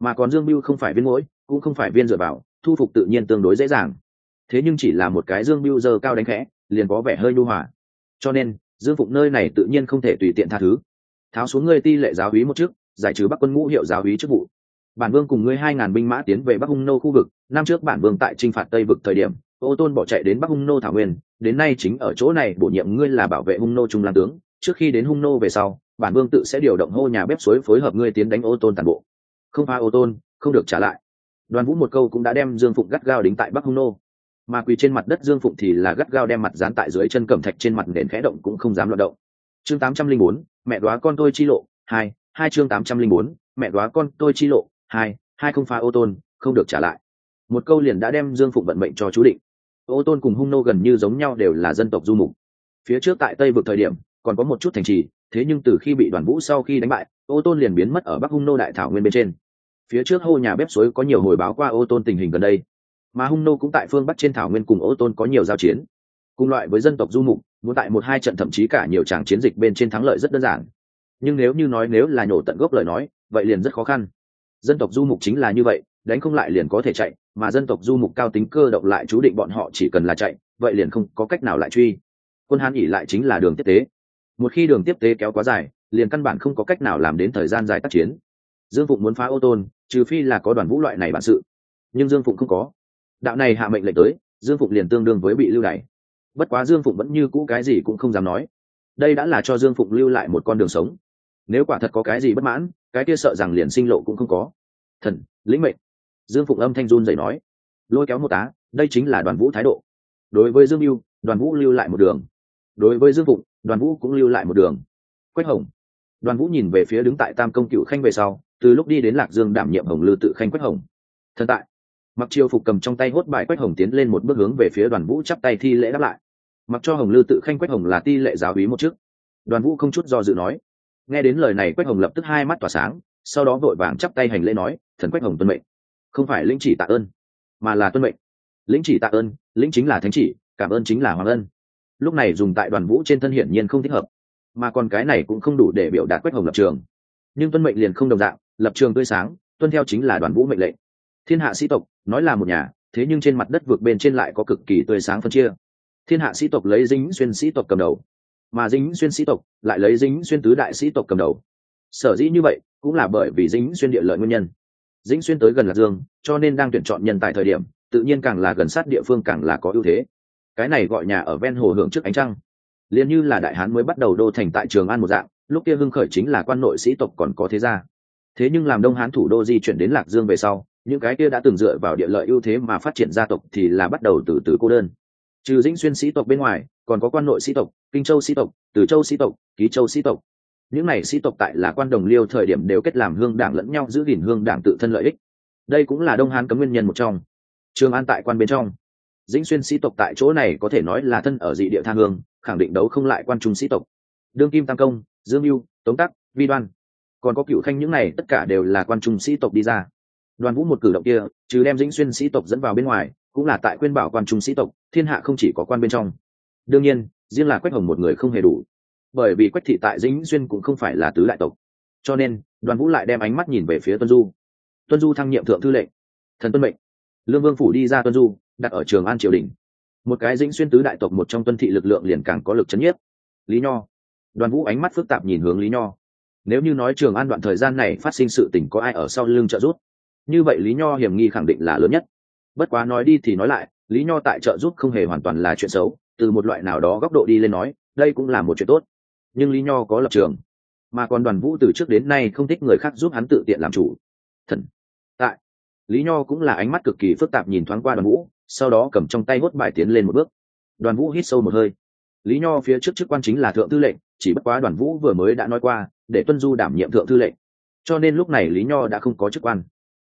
Mà còn dương biêu không phải viên mũi cũng không phải viên dựa vào, thu phục tự nhiên tương đối dễ dàng. Thế nhưng chỉ là một cái dương biêu giờ cao đánh khẽ liền có vẻ hơi nhu hòa. Cho nên, dương phụng nơi này tự nhiên không thể tùy tiện tha thứ. Tháo xuống ngươi ti lệ giáo hí một chức giải trừ bắc quân ngũ hiệu giáo hí chức vụ. Bản vương cùng ngươi hai ngàn binh mã tiến về bắc hung nô khu vực, năm trước bản vương tại t r i n h phạt tây vực thời điểm, ô tôn bỏ chạy đến bắc hung nô thảo nguyên, đến nay chính ở chỗ này bổ nhiệm ngươi là bảo vệ hung nô trung lan tướng. Trước khi đến hung nô về sau, bản vương tự sẽ điều động hô nhà bếp suối phối hợp ngươi tiến đánh ô tôn toàn bộ. Không phá ô tôn, không được trả lại. Đoàn vũ một câu cũng đã đem dương phụng gắt gao đính tại bắc hung nô mà quỳ trên mặt đất dương phụng thì là gắt gao đem mặt dán tại dưới chân cẩm thạch trên mặt nền khẽ động cũng không dám loạt động. Chương tám trăm linh bốn, mẹ đoá con tôi chi lộ, hai hai chương tám trăm linh bốn, mẹ đoá con tôi chi lộ, hai hai không phá ô tôn, không được trả lại. Một câu liền đã đem dương phụng vận mệnh cho chú định. Ô tôn cùng hung nô gần như giống nhau đều là dân tộc du mục. Phía trước tại tây vực thời điểm, còn có một chút thành trì, thế nhưng từ khi bị đoàn vũ sau khi đánh bại, ô tôn liền biến mất ở bắc hung nô đại thảo nguyên bên trên. Phía trước hô nhà bếp suối có nhiều hồi báo qua ô tôn tình hình gần đây mà hung nô cũng tại phương bắc trên thảo nguyên cùng ô tôn có nhiều giao chiến cùng loại với dân tộc du mục muốn tại một hai trận thậm chí cả nhiều tràng chiến dịch bên trên thắng lợi rất đơn giản nhưng nếu như nói nếu là nhổ tận gốc lời nói vậy liền rất khó khăn dân tộc du mục chính là như vậy đánh không lại liền có thể chạy mà dân tộc du mục cao tính cơ động lại chú định bọn họ chỉ cần là chạy vậy liền không có cách nào lại truy quân hán ỉ lại chính là đường tiếp tế một khi đường tiếp tế kéo quá dài liền căn bản không có cách nào làm đến thời gian dài tác chiến dương phụng muốn phá ô tôn trừ phi là có đoàn vũ loại này bản sự nhưng dương phụng không có đạo này hạ mệnh lệnh tới, dương phụng liền tương đương với bị lưu đày. Bất quá dương phụng vẫn như cũ cái gì cũng không dám nói. Đây đã là cho dương phụng lưu lại một con đường sống. Nếu quả thật có cái gì bất mãn, cái kia sợ rằng liền sinh lộ cũng không có. Thần, lĩnh mệnh. Dương phụng âm thanh run dậy nói. Lôi kéo một tá, đây chính là đoàn vũ thái độ. Đối với dương mưu đoàn vũ lưu lại một đường. Đối với dương phụng, đoàn vũ cũng lưu lại một đường. Quách hồng. Đoàn vũ nhìn về phía đứng tại tam công cựu khanh về sau, từ lúc đi đến lạc dương đảm nhiệm hồng lư tự khanh quách hồng. Thần tại mặc triều phục cầm trong tay hốt bài quách hồng tiến lên một bước hướng về phía đoàn vũ chắp tay thi lễ đáp lại. Mặc cho hồng lư tự khanh quách hồng là ti lệ giáo hí một chức. Đoàn vũ không chút do dự nói. Nghe đến lời này quách hồng lập tức hai mắt tỏa sáng, sau đó vội vàng chắp tay hành lễ nói, thần quách hồng tuân mệnh. Không phải lĩnh chỉ tạ ơn, mà là tuân mệnh. Lĩnh chỉ tạ ơn, lĩnh chính là thánh chỉ, cảm ơn chính là hoàng ân. Lúc này dùng tại đoàn vũ trên thân hiển nhiên không thích hợp. Mà còn cái này cũng không đủ để biểu đạt quách hồng lập trường. Nhưng tuân mệnh liền không đồng dạng, lập trường tươi sáng, tuân theo chính là đoàn vũ mệnh lệnh. Thiên hạ sĩ tộc nói là một nhà, thế nhưng trên mặt đất vượt bên trên lại có cực kỳ tươi sáng phân chia. Thiên hạ sĩ tộc lấy dính xuyên sĩ tộc cầm đầu, mà dính xuyên sĩ tộc lại lấy dính xuyên tứ đại sĩ tộc cầm đầu. Sở dĩ như vậy cũng là bởi vì dính xuyên địa lợi nguyên nhân. Dính xuyên tới gần lạc dương, cho nên đang tuyển chọn nhân tại thời điểm, tự nhiên càng là gần sát địa phương càng là có ưu thế. Cái này gọi nhà ở ven hồ hưởng trước ánh trăng. Liền như là đại hán mới bắt đầu đô thành tại trường an một dạng, lúc kia hưng khởi chính là quan nội sĩ tộc còn có thế gia. Thế nhưng làm đông hán thủ đô di chuyển đến lạc dương về sau những cái kia đã từng dựa vào địa lợi ưu thế mà phát triển gia tộc thì là bắt đầu từ từ cô đơn. Trừ dĩnh xuyên sĩ tộc bên ngoài, còn có quan nội sĩ tộc, kinh châu sĩ tộc, từ châu sĩ tộc, ký châu sĩ tộc. Những này sĩ tộc tại là quan đồng liêu thời điểm đều kết làm hương đảng lẫn nhau giữ gìn hương đảng tự thân lợi ích. Đây cũng là đông hán cấm nguyên nhân một trong. Trường an tại quan bên trong. Dĩnh xuyên sĩ tộc tại chỗ này có thể nói là thân ở dị địa tha hương, khẳng định đấu không lại quan trung sĩ tộc. Đương kim tam công, dương mưu, tống tắc, vi đoan. Còn có cựu khanh những này tất cả đều là quan trung sĩ tộc đi ra đoàn vũ một cử động kia, trừ đem dĩnh xuyên sĩ tộc dẫn vào bên ngoài, cũng là tại khuyên bảo quan trung sĩ tộc, thiên hạ không chỉ có quan bên trong. Đương nhiên, riêng là quách hồng một người không hề đủ. Bởi vì quách thị tại dĩnh xuyên cũng không phải là tứ đại tộc. Cho nên, đoàn vũ lại đem ánh mắt nhìn về phía tuân du. Tuân du thăng nhiệm thượng thư lệnh. Thần tuân mệnh. Lương vương phủ đi ra tuân du, đặt ở trường an triều đình. Một cái dĩnh xuyên tứ đại tộc một trong tuân thị lực lượng liền càng có lực c h ấ n nhiếp. Lý nho. Đoàn vũ ánh mắt phức tạp nhìn hướng lý nho. Nếu như nói trường an đoạn thời gian này phát sinh sự tình có ai ở sau lưng trợ giúp? Như vậy lý nho hiểm nghi khẳng định là lớn nhất. Bất quá nói đi thì nói lại, lý nho tại trợ giúp không hề hoàn toàn là chuyện xấu, từ một loại nào đó góc độ đi lên nói, đây cũng là một chuyện tốt. Nhưng lý nho có lập trường. Mà còn đoàn vũ từ trước đến nay không thích người khác giúp hắn tự tiện làm chủ. Thần. Tại. Lý nho cũng là ánh mắt cực kỳ phức tạp nhìn thoáng qua đoàn vũ, sau đó cầm trong tay hốt bài tiến lên một bước. Đoàn vũ hít sâu một hơi. Lý nho phía trước chức quan chính là thượng thư lệnh, chỉ bất quá đoàn vũ vừa mới đã nói qua, để tuân du đảm nhiệm thượng thư lệnh. Cho nên lúc này lý nho đã không có chức quan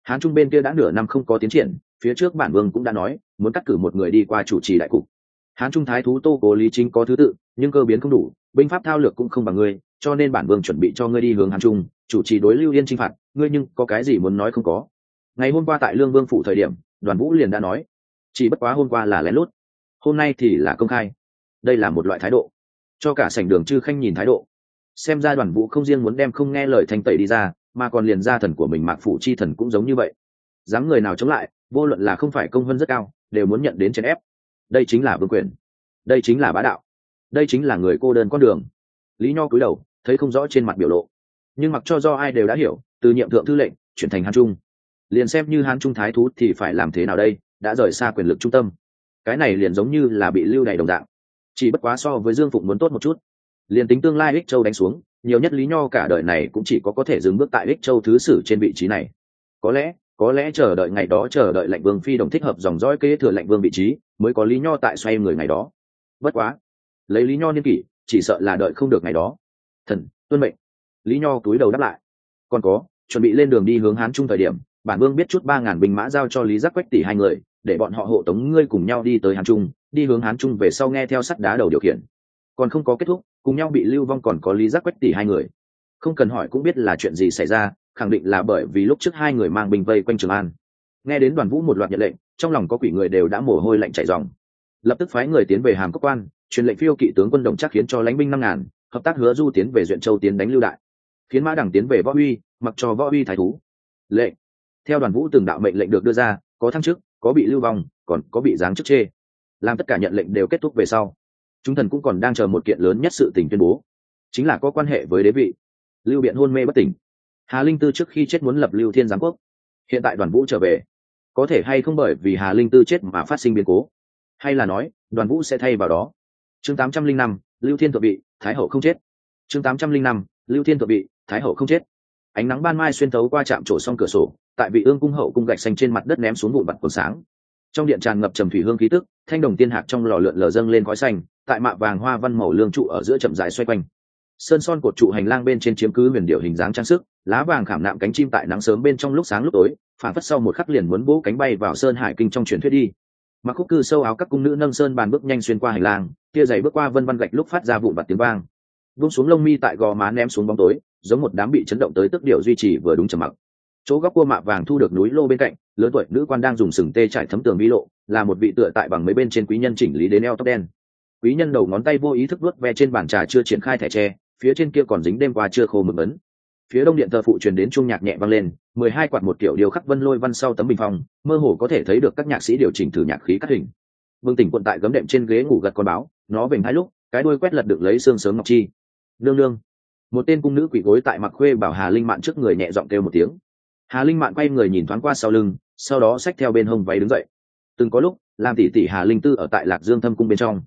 hán trung bên kia đã nửa năm không có tiến triển, phía trước bản vương cũng đã nói, muốn cắt cử một người đi qua chủ trì đại cục. Hán trung thái thú tô cố lý chính có thứ tự, nhưng cơ biến không đủ, binh pháp thao lược cũng không bằng ngươi, cho nên bản vương chuẩn bị cho ngươi đi hướng hán trung, chủ trì đối lưu yên chinh phạt, ngươi nhưng có cái gì muốn nói không có. Ngày hôm qua tại lương vương phủ thời điểm, đoàn vũ liền đã nói, chỉ bất quá hôm qua là lén lút, hôm nay thì là công khai. Đây là một loại thái độ. Cho cả sảnh đường chư khanh nhìn thái độ. Xem ra đoàn vũ không riêng muốn đem không nghe lời thanh tẩy đi ra mà còn liền gia thần của mình mạc phủ chi thần cũng giống như vậy. Dám người nào chống lại, vô luận là không phải công vân rất cao, đều muốn nhận đến chèn ép. Đây chính là vương quyền. Đây chính là bá đạo. Đây chính là người cô đơn con đường. Lý nho cúi đầu, thấy không rõ trên mặt biểu lộ. Nhưng mặc cho do ai đều đã hiểu, từ nhiệm thượng thư lệnh, chuyển thành hán trung. Liền xem như hán trung thái thú thì phải làm thế nào đây, đã rời xa quyền lực trung tâm. Cái này liền giống như là bị lưu đày đồng dạng. Chỉ bất quá so với dương phụng muốn tốt một chút. Liền tính tương lai ích châu đánh xuống nhiều nhất lý nho cả đời này cũng chỉ có có thể dừng bước tại ích châu thứ sử trên vị trí này. Có lẽ có lẽ chờ đợi ngày đó chờ đợi lệnh vương phi đồng thích hợp dòng dõi kế thừa lệnh vương vị trí, mới có lý nho tại xoay người ngày đó. Bất quá, lấy lý nho niên kỷ, chỉ sợ là đợi không được ngày đó. Thần, tuân mệnh. Lý nho túi đầu đáp lại. Còn có, chuẩn bị lên đường đi hướng hán trung thời điểm, bản vương biết chút ba ngàn binh mã giao cho lý giác quách tỷ hai người, để bọn họ hộ tống ngươi cùng nhau đi tới hán trung, đi hướng hán trung về sau nghe theo sắt đá đầu điều khiển. Còn không có kết thúc cùng nhau bị lưu vong còn có lý giác quách tỷ hai người. Không cần hỏi cũng biết là chuyện gì xảy ra, khẳng định là bởi vì lúc trước hai người mang bình vây quanh trường an. Nghe đến đoàn vũ một loạt nhận lệnh, trong lòng có quỷ người đều đã mồ hôi lạnh chảy dòng lập tức phái người tiến về hàm cốc quan, truyền lệnh phiêu kỵ tướng quân đồng chắc khiến cho lãnh binh năm ngàn, hợp tác hứa du tiến về duyện châu tiến đánh lưu đại. Khiến mã đẳng tiến về võ uy, mặc cho võ uy thái thú. Lệnh. Theo đoàn vũ từng đạo mệnh lệnh được đưa ra, có thăng chức, có bị lưu vong, còn có bị giáng chức chê. Làm tất cả nhận lệnh đều kết thúc về sau chúng thần cũng còn đang chờ một kiện lớn nhất sự tình tuyên bố, chính là có quan hệ với đế vị. Lưu biện hôn mê bất tỉnh. Hà linh tư trước khi chết muốn lập lưu thiên giám quốc. Hiện tại đoàn vũ trở về. Có thể hay không bởi vì hà linh tư chết mà phát sinh biến cố? Hay là nói, đoàn vũ sẽ thay vào đó? Chương tám trăm linh năm, lưu thiên thượng bị thái hậu không chết. Chương tám trăm linh năm, lưu thiên thượng bị thái hậu không chết. Ánh nắng ban mai xuyên thấu qua trạm trổ xong cửa sổ, tại vị ương cung hậu cung gạch xanh trên mặt đất ném xuống vụn vặt còn sáng trong điện tràn ngập trầm thủy hương khí tức, thanh đồng tiên hạc trong lò lượn lờ dâng lên khói xanh, tại mạ vàng hoa văn màu lương trụ ở giữa chậm dài xoay quanh. Sơn son cột trụ hành lang bên trên chiếm cứ huyền điệu hình dáng trang sức, lá vàng khảm nạm cánh chim tại nắng sớm bên trong lúc sáng lúc tối phản phất sau một khắc liền muốn vỗ cánh bay vào sơn hải kinh trong truyền thuyết đi. Mặc khúc cư sâu áo các cung nữ nâng sơn bàn bước nhanh xuyên qua hành lang, tia giày bước qua vân văn gạch lúc phát ra vụn vặt tiếng vang. Vung xuống lông mi tại gò má ném xuống bóng tối, giống một đám bị chấn động tới tức điệu duy trì vừa đúng trầm mặc chỗ góc cua mạ vàng thu được núi lô bên cạnh, lớn tuổi nữ quan đang dùng sừng tê trải thấm tường vi lộ, là một vị tựa tại bằng mấy bên trên quý nhân chỉnh lý đến eo tóc đen. Quý nhân đầu ngón tay vô ý thức vuốt ve trên bàn trà chưa triển khai thẻ tre, phía trên kia còn dính đêm qua chưa khô mực ấn. Phía đông điện thờ phụ truyền đến trung nhạc nhẹ vang lên, mười hai quạt một kiểu điều khắc vân lôi văn sau tấm bình phong, mơ hồ có thể thấy được các nhạc sĩ điều chỉnh thử nhạc khí cắt hình. Vương tỉnh quận tại gấm đệm trên ghế ngủ gật con báo, nó vểnh hai lúc, cái đuôi quét lật được lấy xương sớm ngọc chi. Nương nương. Một tên cung nữ quỷ gối tại mặc khuê bảo hà linh mạn trước người nhẹ giọng kêu một tiếng hà linh mạn quay người nhìn thoáng qua sau lưng, sau đó xách theo bên hông váy đứng dậy. Từng có lúc, làm tỷ tỷ hà linh tư ở tại lạc dương thâm cung bên trong.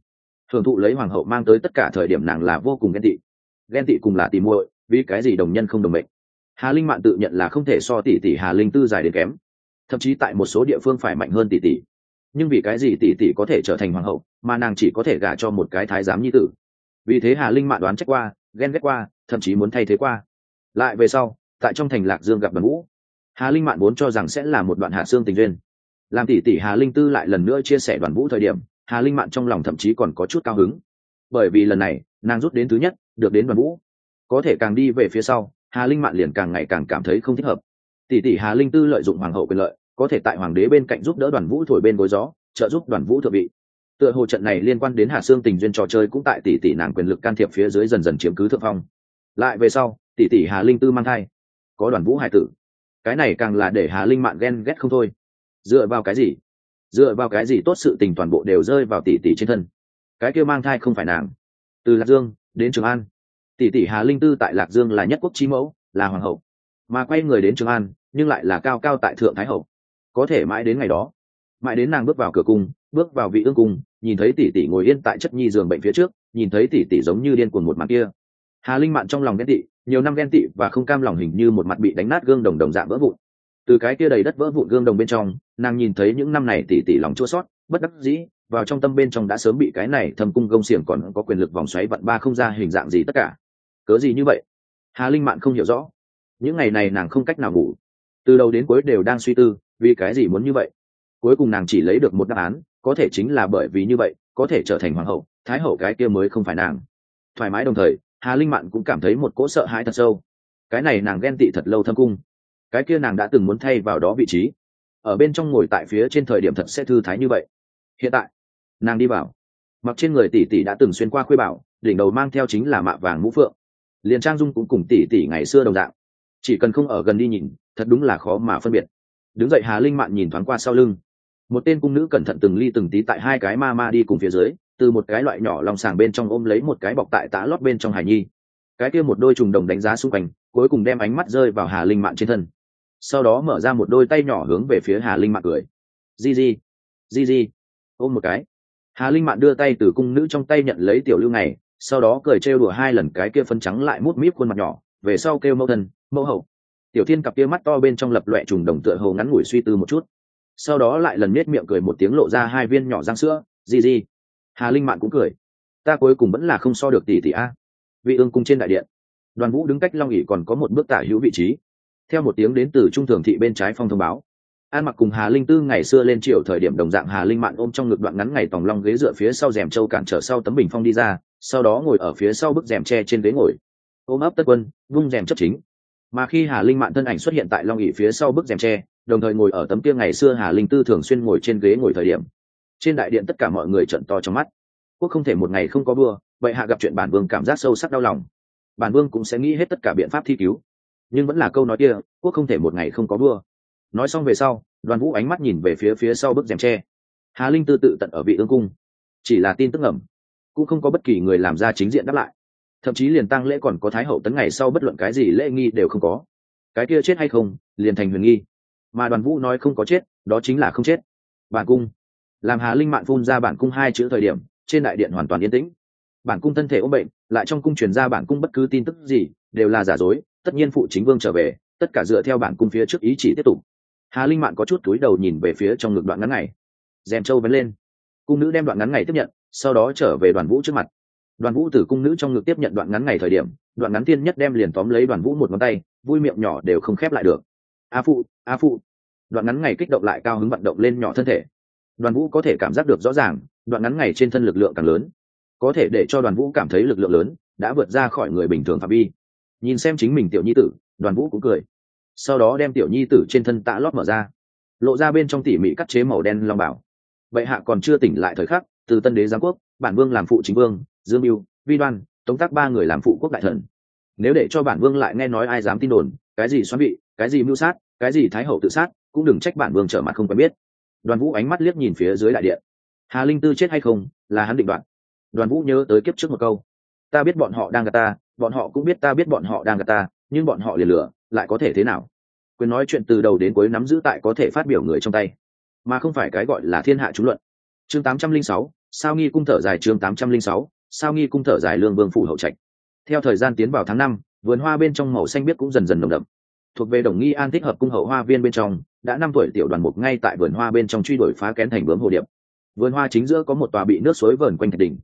Thường thụ lấy hoàng hậu mang tới tất cả thời điểm nàng là vô cùng ghen tị. Ghen tị cùng là tỉ muội, vì cái gì đồng nhân không đồng mệnh? Hà linh mạn tự nhận là không thể so tỷ tỷ hà linh tư dài đến kém. Thậm chí tại một số địa phương phải mạnh hơn tỷ tỷ. Nhưng vì cái gì tỷ tỷ có thể trở thành hoàng hậu, mà nàng chỉ có thể gả cho một cái thái giám nhi tử? Vì thế hà linh mạn đoán trách qua, ghen ghét qua, thậm chí muốn thay thế qua. Lại về sau, tại trong thành lạc dương gặp đoàn vũ hà linh mạn vốn cho rằng sẽ là một đoạn hạ xương tình duyên. Làm tỷ tỷ hà linh tư lại lần nữa chia sẻ đoàn vũ thời điểm, hà linh mạn trong lòng thậm chí còn có chút cao hứng. Bởi vì lần này, nàng rút đến thứ nhất, được đến đoàn vũ. Có thể càng đi về phía sau, hà linh mạn liền càng ngày càng cảm thấy không thích hợp. Tỷ tỷ hà linh tư lợi dụng hoàng hậu quyền lợi, có thể tại hoàng đế bên cạnh giúp đỡ đoàn vũ thổi bên gối gió, trợ giúp đoàn vũ thượng vị. Tựa hồ trận này liên quan đến hà xương tình duyên trò chơi cũng tại tỷ tỷ nàng quyền lực can thiệp phía dưới dần dần chiếm cứ thượng phong. Lại về sau, tỷ tỷ hà linh tư mang thai. Có đoàn vũ hải tử cái này càng là để hà linh mạn ghen ghét không thôi. Dựa vào cái gì? Dựa vào cái gì tốt sự tình toàn bộ đều rơi vào tỷ tỷ trên thân? Cái kia mang thai không phải nàng. Từ lạc dương đến trường an. Tỷ tỷ hà linh tư tại lạc dương là nhất quốc trí mẫu, là hoàng hậu. Mà quay người đến trường an, nhưng lại là cao cao tại thượng thái hậu. Có thể mãi đến ngày đó, mãi đến nàng bước vào cửa cung, bước vào vị ương cung, nhìn thấy tỷ tỷ ngồi yên tại chất nhi giường bệnh phía trước, nhìn thấy tỷ tỷ giống như điên cuồng một mặt kia. Hà linh mạn trong lòng ghét tị nhiều năm ghen tị và không cam lòng hình như một mặt bị đánh nát gương đồng đồng dạng vỡ vụn. Từ cái kia đầy đất vỡ vụn gương đồng bên trong, nàng nhìn thấy những năm này tỷ tỷ lòng chua sót, bất đắc dĩ, vào trong tâm bên trong đã sớm bị cái này thâm cung gông xiềng còn có quyền lực vòng xoáy vận ba không ra hình dạng gì tất cả. Cớ gì như vậy? Hà linh mạn không hiểu rõ. Những ngày này nàng không cách nào ngủ. Từ đầu đến cuối đều đang suy tư, vì cái gì muốn như vậy? Cuối cùng nàng chỉ lấy được một đáp án, có thể chính là bởi vì như vậy, có thể trở thành hoàng hậu, thái hậu cái kia mới không phải nàng. Thoải mái đồng thời hà linh mạn cũng cảm thấy một cỗ sợ hãi thật sâu. Cái này nàng ghen tị thật lâu thâm cung. Cái kia nàng đã từng muốn thay vào đó vị trí. Ở bên trong ngồi tại phía trên thời điểm thật sẽ thư thái như vậy. Hiện tại, nàng đi vào. Mặc trên người tỷ tỷ đã từng xuyên qua khuê bảo, đỉnh đầu mang theo chính là mạ vàng mũ phượng. Liền trang dung cũng cùng tỷ tỷ ngày xưa đồng dạng. Chỉ cần không ở gần đi nhìn, thật đúng là khó mà phân biệt. Đứng dậy hà linh mạn nhìn thoáng qua sau lưng. Một tên cung nữ cẩn thận từng ly từng tí tại hai cái ma ma đi cùng phía dưới từ một cái loại nhỏ lòng sàng bên trong ôm lấy một cái bọc tại tã lót bên trong hải nhi. Cái kia một đôi trùng đồng đánh giá xung quanh, cuối cùng đem ánh mắt rơi vào hà linh mạn trên thân. Sau đó mở ra một đôi tay nhỏ hướng về phía hà linh mạn cười. Di di di di. Ôm một cái. Hà linh mạn đưa tay từ cung nữ trong tay nhận lấy tiểu lưu này, sau đó cười trêu đùa hai lần cái kia phân trắng lại mút míp khuôn mặt nhỏ, về sau kêu mẫu thân, mẫu hậu. Tiểu thiên cặp kia mắt to bên trong lập loẹ trùng đồng tựa hồ ngắn ngủi suy tư một chút. Sau đó lại lần nết miệng cười một tiếng lộ ra hai viên nhỏ răng sữa, di di hà linh mạn cũng cười. Ta cuối cùng vẫn là không so được tỷ tỷ a. Vị ương cung trên đại điện. Đoàn vũ đứng cách long ỉ còn có một bước tả hữu vị trí. Theo một tiếng đến từ trung thường thị bên trái phong thông báo. An mặc cùng hà linh tư ngày xưa lên triều thời điểm đồng dạng hà linh mạn ôm trong ngực đoạn ngắn ngày tòng long ghế dựa phía sau rèm châu cản trở sau tấm bình phong đi ra, sau đó ngồi ở phía sau bức rèm tre trên ghế ngồi. Ôm ấp tất quân, vung rèm chấp chính. Mà khi hà linh mạn thân ảnh xuất hiện tại long ỉ phía sau bức rèm tre đồng thời ngồi ở tấm kia ngày xưa hà linh tư thường xuyên ngồi trên ghế ngồi thời điểm trên đại điện tất cả mọi người trận to trong mắt. Quốc không thể một ngày không có bưa vậy hạ gặp chuyện bản vương cảm giác sâu sắc đau lòng. Bản vương cũng sẽ nghĩ hết tất cả biện pháp thi cứu. Nhưng vẫn là câu nói kia, quốc không thể một ngày không có bưa nói xong về sau, đoàn vũ ánh mắt nhìn về phía phía sau bức rèm tre. Hà linh tư tự tận ở vị ương cung. Chỉ là tin tức ngầm, cũng không có bất kỳ người làm ra chính diện đáp lại. Thậm chí liền tăng lễ còn có thái hậu tấn ngày sau bất luận cái gì lễ nghi đều không có. Cái kia chết hay không, liền thành huyền nghi. Mà đoàn vũ nói không có chết, đó chính là không chết. Bản cung làm hà linh mạn phun ra bản cung hai chữ thời điểm, trên đại điện hoàn toàn yên tĩnh. Bản cung thân thể ốm bệnh, lại trong cung truyền ra bản cung bất cứ tin tức gì, đều là giả dối, tất nhiên phụ chính vương trở về, tất cả dựa theo bản cung phía trước ý chỉ tiếp tục. Hà linh mạn có chút túi đầu nhìn về phía trong ngực đoạn ngắn ngày dèm trâu vấn lên. Cung nữ đem đoạn ngắn ngày tiếp nhận, sau đó trở về đoàn vũ trước mặt. Đoàn vũ từ cung nữ trong ngực tiếp nhận đoạn ngắn ngày thời điểm, đoạn ngắn tiên nhất đem liền tóm lấy đoàn vũ một ngón tay, vui miệng nhỏ đều không khép lại được. A phụ a phụ. Đoạn ngắn ngày kích động lại cao hứng vận động lên nhỏ thân thể đoàn vũ có thể cảm giác được rõ ràng, đoạn ngắn ngày trên thân lực lượng càng lớn. Có thể để cho đoàn vũ cảm thấy lực lượng lớn đã vượt ra khỏi người bình thường phạm vi. Nhìn xem chính mình tiểu nhi tử, đoàn vũ cũng cười. Sau đó đem tiểu nhi tử trên thân tạ lót mở ra. Lộ ra bên trong tỉ mỉ cắt chế màu đen long bảo. Vậy hạ còn chưa tỉnh lại thời khắc, từ tân đế giám quốc, bản vương làm phụ chính vương, dương mưu, vi đoan, tống tác ba người làm phụ quốc đại thần. Nếu để cho bản vương lại nghe nói ai dám tin đồn, cái gì xoắn bị cái gì mưu sát, cái gì thái hậu tự sát, cũng đừng trách bản vương trở mặt không quen biết đoàn vũ ánh mắt liếc nhìn phía dưới đại điện. Hà linh tư chết hay không, là hắn định đoạn đoàn vũ nhớ tới kiếp trước một câu. Ta biết bọn họ đang gạt ta, bọn họ cũng biết ta biết bọn họ đang gạt ta, nhưng bọn họ liền lửa lại có thể thế nào? Quyền nói chuyện từ đầu đến cuối nắm giữ tại có thể phát biểu người trong tay. Mà không phải cái gọi là thiên hạ trúng luận. Chương tám trăm linh sáu, sao nghi cung thở dài chương tám trăm linh sáu, sao nghi cung thở dài lương vương phủ hậu trạch. Theo thời gian tiến vào tháng năm, vườn hoa bên trong màu xanh biếc cũng dần dần nồng đậm. Thuộc về đồng nghi an thích hợp cung hậu hoa viên bên trong đã năm tuổi tiểu đoàn mục ngay tại vườn hoa bên trong truy đuổi phá kén thành bướm hồ điệp. Vườn hoa chính giữa có một tòa bị nước suối vờn quanh thạch đỉnh.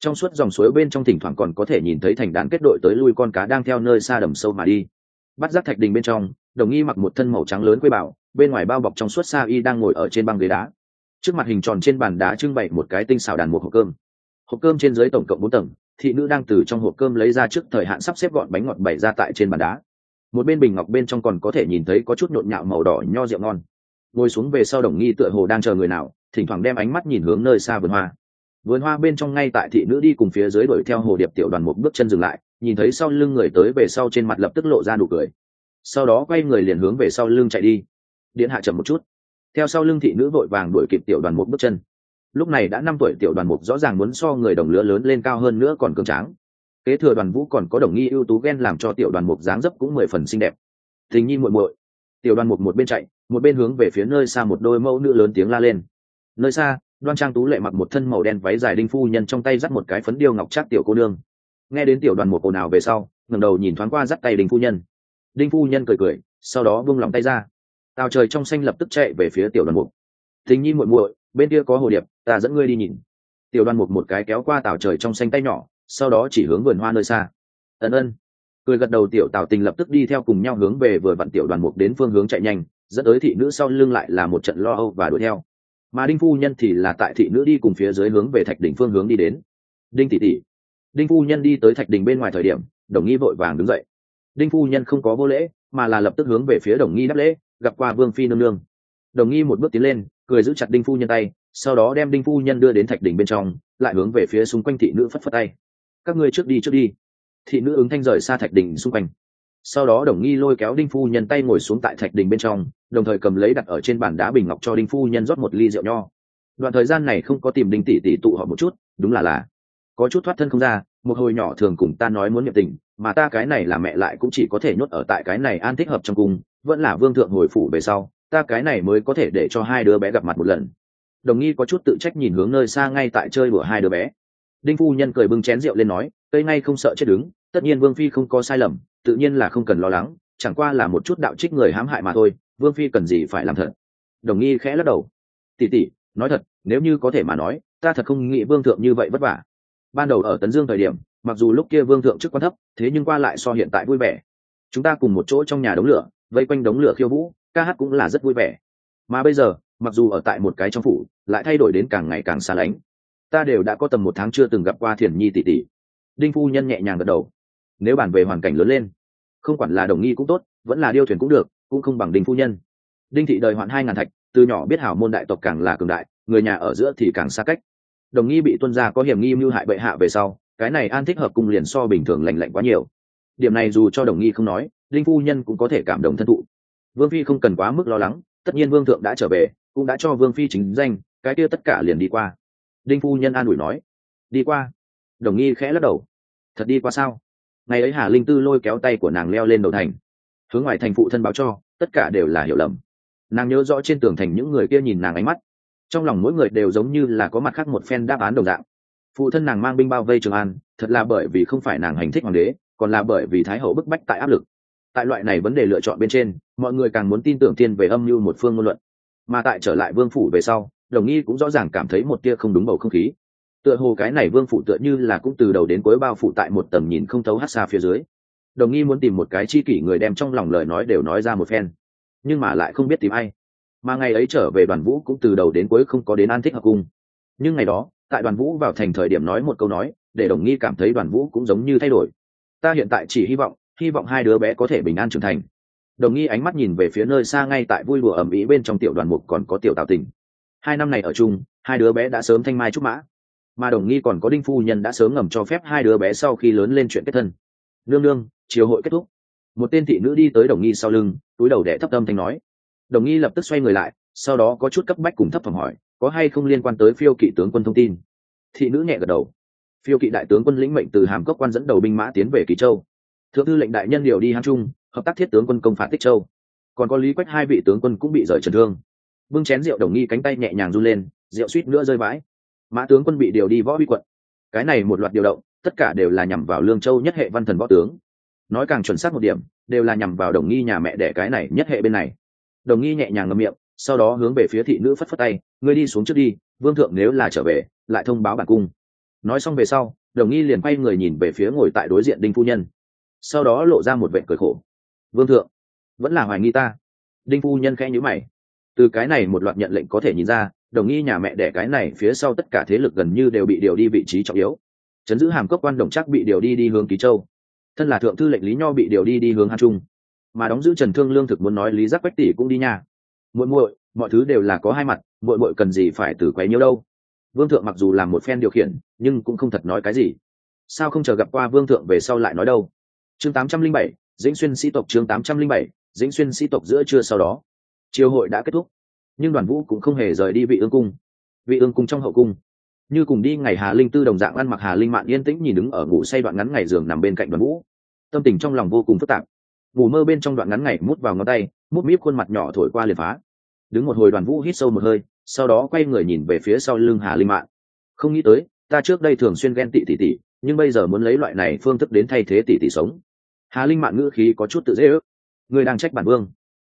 Trong suốt dòng suối bên trong thỉnh thoảng còn có thể nhìn thấy thành đàn kết đội tới lui con cá đang theo nơi xa đầm sâu mà đi. Bắt giác thạch đình bên trong, đồng nghi mặc một thân màu trắng lớn quê bảo, bên ngoài bao bọc trong suốt xa y đang ngồi ở trên băng ghế đá. Trước mặt hình tròn trên bàn đá trưng bày một cái tinh xào đàn một hộp cơm. Hộp cơm trên dưới tổng cộng bốn tầng, thị nữ đang từ trong hộp cơm lấy ra trước thời hạn sắp xếp gọn bánh ngọt bày ra tại trên bàn đá một bên bình ngọc bên trong còn có thể nhìn thấy có chút nhộn nhạo màu đỏ nho rượu ngon. Ngồi xuống về sau đồng nghi tựa hồ đang chờ người nào, thỉnh thoảng đem ánh mắt nhìn hướng nơi xa vườn hoa. Vườn hoa bên trong ngay tại thị nữ đi cùng phía dưới đuổi theo hồ điệp tiểu đoàn một bước chân dừng lại, nhìn thấy sau lưng người tới về sau trên mặt lập tức lộ ra nụ cười. Sau đó quay người liền hướng về sau lưng chạy đi. Điện hạ chậm một chút. Theo sau lưng thị nữ vội vàng đuổi kịp tiểu đoàn một bước chân. Lúc này đã năm tuổi tiểu đoàn mục rõ ràng muốn so người đồng lứa lớn lên cao hơn nữa còn cường tráng kế thừa đoàn vũ còn có đồng nghi ưu tú ghen làm cho tiểu đoàn mục dáng dấp cũng mười phần xinh đẹp. Tình nhi muội muội. Tiểu đoàn mục một bên chạy, một bên hướng về phía nơi xa một đôi mẫu nữ lớn tiếng la lên. Nơi xa, đoan trang tú lệ mặc một thân màu đen váy dài đinh phu nhân trong tay dắt một cái phấn điêu ngọc trác tiểu cô nương. Nghe đến tiểu đoàn một ồn ào về sau, ngẩng đầu nhìn thoáng qua dắt tay đinh phu nhân. Đinh phu nhân cười cười, sau đó buông lòng tay ra. Tào trời trong xanh lập tức chạy về phía tiểu đoàn mục. Tình nhi muội muội, bên kia có hồ điệp, ta dẫn ngươi đi nhìn. Tiểu đoàn mục một cái kéo qua tào trời trong xanh tay nhỏ sau đó chỉ hướng vườn hoa nơi xa. Ân ân. Cười gật đầu, tiểu tào tình lập tức đi theo cùng nhau hướng về vừa vặn tiểu đoàn mục đến phương hướng chạy nhanh, dẫn tới thị nữ sau lưng lại là một trận lo âu và đuổi theo. Mà đinh phu nhân thì là tại thị nữ đi cùng phía dưới hướng về thạch đỉnh phương hướng đi đến. Đinh tỷ tỷ. Đinh phu nhân đi tới thạch đình bên ngoài thời điểm, đồng nghi vội vàng đứng dậy. Đinh phu nhân không có vô lễ, mà là lập tức hướng về phía đồng nghi đáp lễ, gặp qua vương phi nương nương. Đồng nghi một bước tiến lên, cười giữ chặt đinh phu nhân tay, sau đó đem đinh phu nhân đưa đến thạch đỉnh bên trong, lại hướng về phía xung quanh thị nữ phất phất tay các ngươi trước đi trước đi. Thị nữ ứng thanh rời xa thạch đình xung quanh. Sau đó đồng nghi lôi kéo đinh phu nhân tay ngồi xuống tại thạch đình bên trong, đồng thời cầm lấy đặt ở trên bàn đá bình ngọc cho đinh phu nhân rót một ly rượu nho. Đoạn thời gian này không có tìm đinh tỷ tỷ tụ họ một chút, đúng là là. Có chút thoát thân không ra, một hồi nhỏ thường cùng ta nói muốn nhập tình, mà ta cái này là mẹ lại cũng chỉ có thể nhốt ở tại cái này an thích hợp trong cung, vẫn là vương thượng hồi phủ về sau, ta cái này mới có thể để cho hai đứa bé gặp mặt một lần. Đồng nghi có chút tự trách nhìn hướng nơi xa ngay tại chơi đùa hai đứa bé đinh phu nhân cười bưng chén rượu lên nói, cây ngay không sợ chết đứng, tất nhiên vương phi không có sai lầm, tự nhiên là không cần lo lắng, chẳng qua là một chút đạo trích người hãm hại mà thôi, vương phi cần gì phải làm thật? Đồng nghi khẽ lắc đầu tỉ tỉ nói thật, nếu như có thể mà nói, ta thật không nghĩ vương thượng như vậy vất vả. Ban đầu ở tấn dương thời điểm, mặc dù lúc kia vương thượng chức quan thấp, thế nhưng qua lại so hiện tại vui vẻ. Chúng ta cùng một chỗ trong nhà đống lửa, vây quanh đống lửa khiêu vũ, ca hát cũng là rất vui vẻ. Mà bây giờ, mặc dù ở tại một cái trong phủ, lại thay đổi đến càng ngày càng xa lánh ta đều đã có tầm một tháng chưa từng gặp qua thiền nhi tỷ tỷ. Đinh phu nhân nhẹ nhàng gật đầu. Nếu bàn về hoàn cảnh lớn lên, không quản là đồng nghi cũng tốt, vẫn là điêu thuyền cũng được, cũng không bằng đinh phu nhân. Đinh thị đời hoạn hai ngàn thạch, từ nhỏ biết hảo môn đại tộc càng là cường đại, người nhà ở giữa thì càng xa cách. Đồng nghi bị tuân gia có hiểm nghi mưu hại bệ hạ về sau, cái này an thích hợp cung liền so bình thường lành lạnh quá nhiều. Điểm này dù cho đồng nghi không nói, đinh phu nhân cũng có thể cảm động thân thụ. Vương phi không cần quá mức lo lắng, tất nhiên vương thượng đã trở về, cũng đã cho vương phi chính danh, cái kia tất cả liền đi qua đinh phu nhân an ủi nói, đi qua. Đồng nghi khẽ lắc đầu, thật đi qua sao? Ngày ấy hà linh tư lôi kéo tay của nàng leo lên đầu thành, hướng ngoài thành phụ thân báo cho, tất cả đều là hiểu lầm. Nàng nhớ rõ trên tường thành những người kia nhìn nàng ánh mắt, trong lòng mỗi người đều giống như là có mặt khác một phen đáp án đồng dạng. Phụ thân nàng mang binh bao vây trường an, thật là bởi vì không phải nàng hành thích hoàng đế, còn là bởi vì thái hậu bức bách tại áp lực. Tại loại này vấn đề lựa chọn bên trên, mọi người càng muốn tin tưởng thiên về âm mưu một phương ngôn luận. Mà tại trở lại vương phủ về sau đồng nghi cũng rõ ràng cảm thấy một tia không đúng bầu không khí. Tựa hồ cái này vương phủ tựa như là cũng từ đầu đến cuối bao phủ tại một tầm nhìn không thấu hát xa phía dưới. Đồng nghi muốn tìm một cái chi kỷ người đem trong lòng lời nói đều nói ra một phen, nhưng mà lại không biết tìm ai. Mà ngày ấy trở về đoàn vũ cũng từ đầu đến cuối không có đến an thích hợp cung nhưng ngày đó, tại đoàn vũ vào thành thời điểm nói một câu nói, để đồng nghi cảm thấy đoàn vũ cũng giống như thay đổi. Ta hiện tại chỉ hy vọng hy vọng hai đứa bé có thể bình an trưởng thành. Đồng nghi ánh mắt nhìn về phía nơi xa ngay tại vui đùa ẩm ý bên trong tiểu đoàn mục còn có tiểu tạo tình hai năm này ở chung, hai đứa bé đã sớm thanh mai trúc mã. Mà đồng nghi còn có đinh phu nhân đã sớm ngầm cho phép hai đứa bé sau khi lớn lên chuyện kết thân. Nương nương, chiều hội kết thúc. Một tên thị nữ đi tới đồng nghi sau lưng, túi đầu đẻ thấp tâm thanh nói. Đồng nghi lập tức xoay người lại, sau đó có chút cấp bách cùng thấp phẩm hỏi, có hay không liên quan tới phiêu kỵ tướng quân thông tin? Thị nữ nhẹ gật đầu. Phiêu kỵ đại tướng quân lĩnh mệnh từ hàm cốc quan dẫn đầu binh mã tiến về kỳ châu. Thượng thư lệnh đại nhân điều đi hang trung, hợp tác thiết tướng quân công phạt tích châu. Còn có lý quách hai vị tướng quân cũng bị rời trần thương bưng chén rượu đồng nghi cánh tay nhẹ nhàng run lên, rượu suýt nữa rơi vãi. Mã tướng quân bị điều đi võ huy quận. Cái này một loạt điều động, tất cả đều là nhằm vào lương châu nhất hệ văn thần võ tướng. Nói càng chuẩn xác một điểm, đều là nhằm vào đồng nghi nhà mẹ đẻ cái này nhất hệ bên này. Đồng nghi nhẹ nhàng ngậm miệng, sau đó hướng về phía thị nữ phất phất tay, ngươi đi xuống trước đi, vương thượng nếu là trở về, lại thông báo bản cung. Nói xong về sau, đồng nghi liền quay người nhìn về phía ngồi tại đối diện đinh phu nhân. Sau đó lộ ra một vệ cười khổ. Vương thượng, vẫn là hoài nghi ta. Đinh phu nhân khẽ nhữ mày từ cái này một loạt nhận lệnh có thể nhìn ra, đồng nghi nhà mẹ đẻ cái này phía sau tất cả thế lực gần như đều bị điều đi vị trí trọng yếu. Chấn giữ hàm cốc quan đồng chắc bị điều đi đi hướng ký châu. Thân là thượng thư lệnh lý nho bị điều đi đi hướng hàn trung. Mà đóng giữ trần thương lương thực muốn nói lý giác quách tỷ cũng đi nha. Muội muội, mọi thứ đều là có hai mặt, muội muội cần gì phải từ quấy nhiêu đâu? Vương thượng mặc dù làm một phen điều khiển, nhưng cũng không thật nói cái gì. Sao không chờ gặp qua vương thượng về sau lại nói đâu? Chương tám trăm linh bảy, dĩnh xuyên sĩ tộc chương tám trăm linh bảy, dĩnh xuyên sĩ tộc giữa trưa sau đó triều hội đã kết thúc. Nhưng đoàn vũ cũng không hề rời đi vị ương cung. Vị ương cung trong hậu cung, như cùng đi ngày hà linh tư đồng dạng ăn mặc hà linh mạn yên tĩnh nhìn đứng ở ngủ say đoạn ngắn ngày giường nằm bên cạnh đoàn vũ. Tâm tình trong lòng vô cùng phức tạp. Ngủ mơ bên trong đoạn ngắn ngày mút vào ngón tay, mút míp khuôn mặt nhỏ thổi qua liền phá. Đứng một hồi đoàn vũ hít sâu một hơi, sau đó quay người nhìn về phía sau lưng hà linh mạn. Không nghĩ tới, ta trước đây thường xuyên ghen tị tỉ tỉ, nhưng bây giờ muốn lấy loại này phương thức đến thay thế tỉ tỉ sống. Hà linh mạn ngữ khí có chút tự dễ ước. Người đang trách bản vương.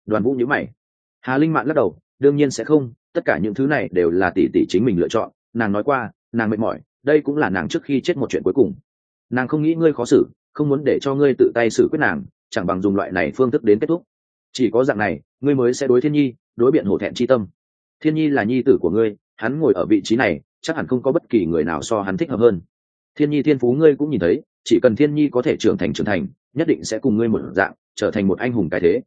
Đoàn vũ nhữ mày hà linh mạn lắc đầu, đương nhiên sẽ không, tất cả những thứ này đều là tỷ tỷ chính mình lựa chọn. Nàng nói qua, nàng mệt mỏi, đây cũng là nàng trước khi chết một chuyện cuối cùng. Nàng không nghĩ ngươi khó xử, không muốn để cho ngươi tự tay xử quyết nàng, chẳng bằng dùng loại này phương thức đến kết thúc. Chỉ có dạng này, ngươi mới sẽ đối thiên nhi, đối biện hổ thẹn chi tâm. Thiên nhi là nhi tử của ngươi, hắn ngồi ở vị trí này, chắc hẳn không có bất kỳ người nào so hắn thích hợp hơn. Thiên nhi thiên phú ngươi cũng nhìn thấy, chỉ cần thiên nhi có thể trưởng thành trưởng thành, nhất định sẽ cùng ngươi một dạng, trở thành một anh hùng cái thế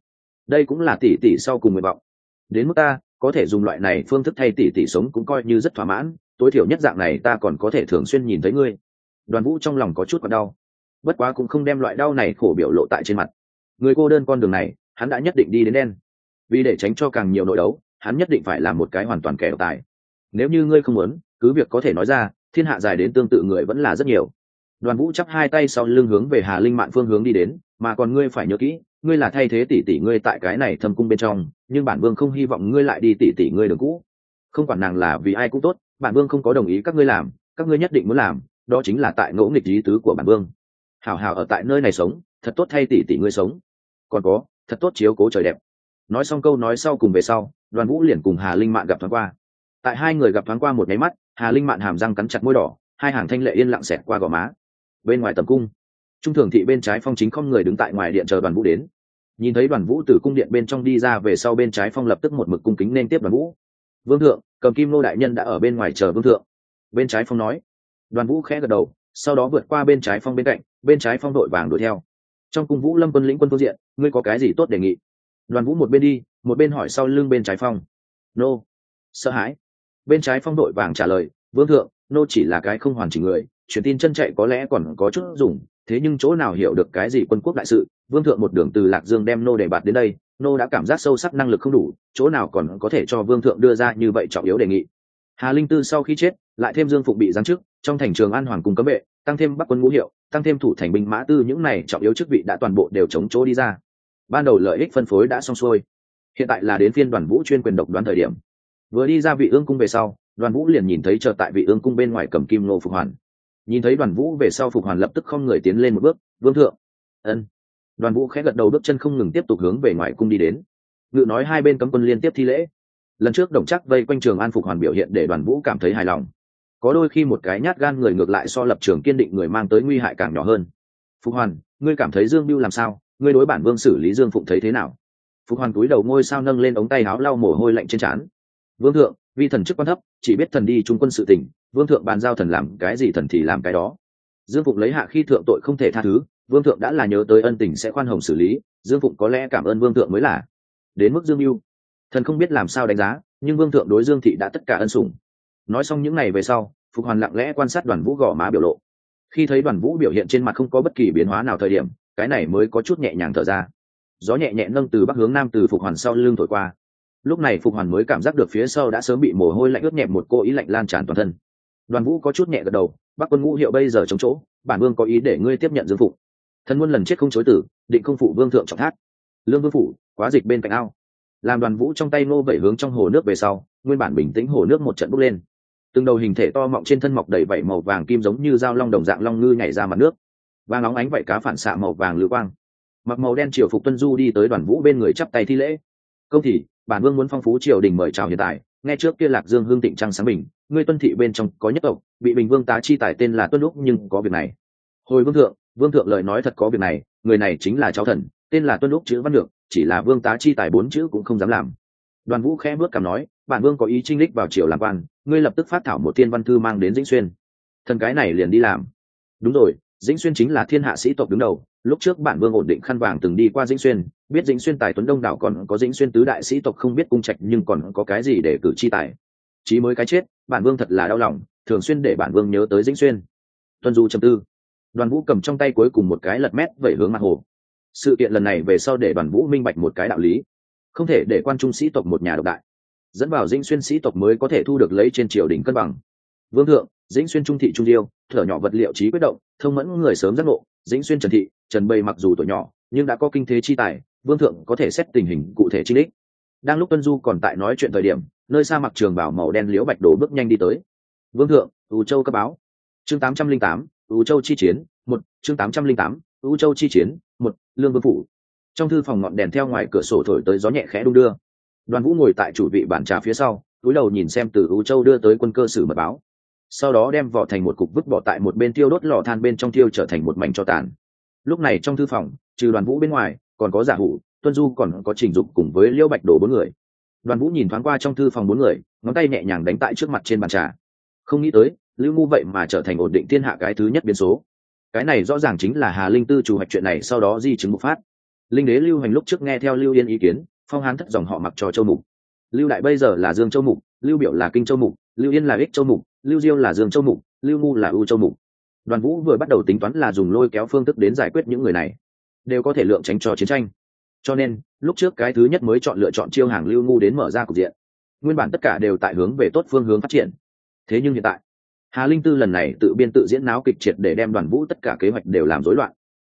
đây cũng là tỷ tỷ sau cùng nguyện vọng. Đến mức ta, có thể dùng loại này phương thức thay tỷ tỷ sống cũng coi như rất thỏa mãn, tối thiểu nhất dạng này ta còn có thể thường xuyên nhìn thấy ngươi. Đoàn vũ trong lòng có chút còn đau. Bất quá cũng không đem loại đau này khổ biểu lộ tại trên mặt. Người cô đơn con đường này, hắn đã nhất định đi đến đen. Vì để tránh cho càng nhiều nội đấu, hắn nhất định phải là một cái hoàn toàn kẻ độc tài. Nếu như ngươi không muốn, cứ việc có thể nói ra, thiên hạ dài đến tương tự người vẫn là rất nhiều. Đoàn vũ chắp hai tay sau lưng hướng về hà linh mạn phương hướng đi đến, mà còn ngươi phải nhớ kỹ ngươi là thay thế tỷ tỷ ngươi tại cái này thâm cung bên trong, nhưng bản vương không hy vọng ngươi lại đi tỷ tỷ ngươi đường cũ. Không quản nàng là vì ai cũng tốt, bản vương không có đồng ý các ngươi làm, các ngươi nhất định muốn làm, đó chính là tại ngỗ nghịch lý tứ của bản vương. Hảo hảo ở tại nơi này sống, thật tốt thay tỷ tỷ ngươi sống. Còn có, thật tốt chiếu cố trời đẹp. Nói xong câu nói sau cùng về sau, đoàn vũ liền cùng hà linh mạn gặp thoáng qua. Tại hai người gặp thoáng qua một nháy mắt, hà linh mạn hàm răng cắn chặt môi đỏ, hai hàng thanh lệ yên lặng xẹt qua gò má. Bên ngoài tầm cung, trung thường thị bên trái phong chính không người đứng tại ngoài điện chờ đoàn vũ đến nhìn thấy đoàn vũ từ cung điện bên trong đi ra về sau bên trái phong lập tức một mực cung kính nên tiếp đoàn vũ. Vương thượng, cầm kim nô đại nhân đã ở bên ngoài chờ vương thượng. Bên trái phong nói. Đoàn vũ khẽ gật đầu, sau đó vượt qua bên trái phong bên cạnh, bên trái phong đội vàng đuổi theo. Trong cung vũ lâm quân lĩnh quân phương diện, ngươi có cái gì tốt đề nghị? Đoàn vũ một bên đi, một bên hỏi sau lưng bên trái phong. Nô. Sợ hãi. Bên trái phong đội vàng trả lời, vương thượng, nô chỉ là cái không hoàn chỉnh người, truyền tin chân chạy có lẽ còn có chút dùng thế nhưng chỗ nào hiểu được cái gì quân quốc đại sự, vương thượng một đường từ lạc dương đem nô đề bạt đến đây, nô đã cảm giác sâu sắc năng lực không đủ, chỗ nào còn có thể cho vương thượng đưa ra như vậy trọng yếu đề nghị. Hà linh tư sau khi chết, lại thêm dương phụng bị giáng chức, trong thành trường an hoàng cung cấm vệ, tăng thêm bắc quân ngũ hiệu, tăng thêm thủ thành binh mã tư, những này trọng yếu chức vị đã toàn bộ đều chống chỗ đi ra. Ban đầu lợi ích phân phối đã xong xuôi. Hiện tại là đến phiên đoàn vũ chuyên quyền độc đoán thời điểm. Vừa đi ra vị ương cung về sau, đoàn vũ liền nhìn thấy chờ tại vị ương cung bên ngoài cầm kim nô phục hoàn nhìn thấy đoàn vũ về sau phục hoàn lập tức không người tiến lên một bước, vương thượng. Ân. Đoàn vũ khẽ gật đầu bước chân không ngừng tiếp tục hướng về ngoài cung đi đến. Ngự nói hai bên cấm quân liên tiếp thi lễ. Lần trước đồng chắc vây quanh trường an phục hoàn biểu hiện để đoàn vũ cảm thấy hài lòng. Có đôi khi một cái nhát gan người ngược lại so lập trường kiên định người mang tới nguy hại càng nhỏ hơn. Phục hoàn, ngươi cảm thấy dương biêu làm sao? Ngươi đối bản vương xử lý dương phụng thấy thế nào? Phục hoàn túi đầu ngôi sao nâng lên ống tay áo lau mồ hôi lạnh trên trán vương thượng vi thần chức quan thấp, chỉ biết thần đi trung quân sự tỉnh, vương thượng bàn giao thần làm cái gì thần thì làm cái đó. Dương phụng lấy hạ khi thượng tội không thể tha thứ, vương thượng đã là nhớ tới ân tình sẽ khoan hồng xử lý, dương phụng có lẽ cảm ơn vương thượng mới là. Đến mức dương mưu, thần không biết làm sao đánh giá, nhưng vương thượng đối dương thị đã tất cả ân sủng. Nói xong những ngày về sau, phục hoàn lặng lẽ quan sát đoàn vũ gò má biểu lộ. Khi thấy đoàn vũ biểu hiện trên mặt không có bất kỳ biến hóa nào thời điểm, cái này mới có chút nhẹ nhàng thở ra. Gió nhẹ nhẹ nâng từ bắc hướng nam từ phục hoàn sau lưng thổi qua lúc này phục hoàn mới cảm giác được phía sau đã sớm bị mồ hôi lạnh ướt nhẹp một cô ý lạnh lan tràn toàn thân. Đoàn vũ có chút nhẹ gật đầu, bắc quân ngũ hiệu bây giờ chống chỗ, bản vương có ý để ngươi tiếp nhận dương phục thân quân lần chết không chối tử định không phụ vương thượng trọng thác. Lương vương phủ, quá dịch bên cạnh ao. Làm đoàn vũ trong tay nô vẩy hướng trong hồ nước về sau, nguyên bản bình tĩnh hồ nước một trận bốc lên. Từng đầu hình thể to mọng trên thân mọc đầy vảy màu vàng kim giống như dao long đồng dạng long ngư nhảy ra mặt nước. Vàng óng ánh vảy cá phản xạ màu vàng lưu quang. Mặc màu đen triều phục tuân du đi tới đoàn vũ bên người chắp tay thi lễ. Công thì bản vương muốn phong phú triều đình mời chào hiện tại, nghe trước kia lạc dương hương tịnh trăng sáng bình, ngươi tuân thị bên trong có nhất tộc, bị bình vương tá chi tài tên là tuân lúc nhưng có việc này. Hồi vương thượng vương thượng lời nói thật có việc này, người này chính là cháu thần, tên là tuân lúc chữ văn được, chỉ là vương tá chi tài bốn chữ cũng không dám làm. Đoàn vũ khẽ bước cảm nói, bản vương có ý trinh lích vào triều làm quan, ngươi lập tức phát thảo một thiên văn thư mang đến dĩnh xuyên. Thần cái này liền đi làm. Đúng rồi, dĩnh xuyên chính là thiên hạ sĩ tộc đứng đầu, lúc trước bản vương ổn định khăn vàng từng đi qua dĩnh xuyên biết dĩnh xuyên tài tuấn đông đảo còn có dĩnh xuyên tứ đại sĩ tộc không biết cung trạch nhưng còn có cái gì để cử chi tài. Chí mới cái chết, bản vương thật là đau lòng, thường xuyên để bản vương nhớ tới dĩnh xuyên. Tuân du trầm tư. Đoàn vũ cầm trong tay cuối cùng một cái lật mét vẩy hướng mặt hồ. Sự kiện lần này về sau để đoàn vũ minh bạch một cái đạo lý. Không thể để quan trung sĩ tộc một nhà độc đại. Dẫn vào dĩnh xuyên sĩ tộc mới có thể thu được lấy trên triều đình cân bằng. Vương thượng, dĩnh xuyên trung thị trung diêu, thở nhỏ vật liệu trí quyết động, thông mẫn người sớm giác ngộ. Dĩnh xuyên trần thị, trần bầy mặc dù tuổi nhỏ, nhưng đã có kinh thế chi tài vương thượng có thể xét tình hình cụ thể chi đích. Đang lúc tuân du còn tại nói chuyện thời điểm, nơi xa mặc trường bảo màu đen liễu bạch đổ bước nhanh đi tới. Vương thượng ưu châu cấp báo. Chương tám trăm linh tám ưu châu chi chiến, một, chương tám trăm linh tám ưu châu chi chiến, một, lương vương phủ. Trong thư phòng ngọn đèn theo ngoài cửa sổ thổi tới gió nhẹ khẽ đung đưa. Đoàn vũ ngồi tại chủ vị bàn trà phía sau, túi đầu nhìn xem từ ưu châu đưa tới quân cơ sử mật báo. Sau đó đem vỏ thành một cục vứt bỏ tại một bên tiêu đốt lò than bên trong tiêu trở thành một mảnh cho tàn. Lúc này trong thư phòng, trừ đoàn vũ bên ngoài còn có giả hủ, tuân du còn có trình dục cùng với liêu bạch đồ bốn người. Đoàn vũ nhìn thoáng qua trong thư phòng bốn người, ngón tay nhẹ nhàng đánh tại trước mặt trên bàn trà. Không nghĩ tới, lưu ngu vậy mà trở thành ổn định thiên hạ cái thứ nhất biến số. Cái này rõ ràng chính là hà linh tư chủ hoạch chuyện này sau đó di chứng bộc phát. Linh đế lưu hành lúc trước nghe theo lưu yên ý kiến, phong hán thất dòng họ mặc trò châu mục. Lưu đại bây giờ là dương châu mục, lưu biểu là kinh châu mục, lưu yên là ích châu mục, lưu diêu là dương châu mục, lưu ngu là u châu mục. Đoàn vũ vừa bắt đầu tính toán là dùng lôi kéo phương thức đến giải quyết những người này đều có thể lượng tránh cho chiến tranh. Cho nên, lúc trước cái thứ nhất mới chọn lựa chọn chiêu hàng lưu ngu đến mở ra cục diện. Nguyên bản tất cả đều tại hướng về tốt phương hướng phát triển. Thế nhưng hiện tại, hà linh tư lần này tự biên tự diễn náo kịch triệt để đem đoàn vũ tất cả kế hoạch đều làm rối loạn.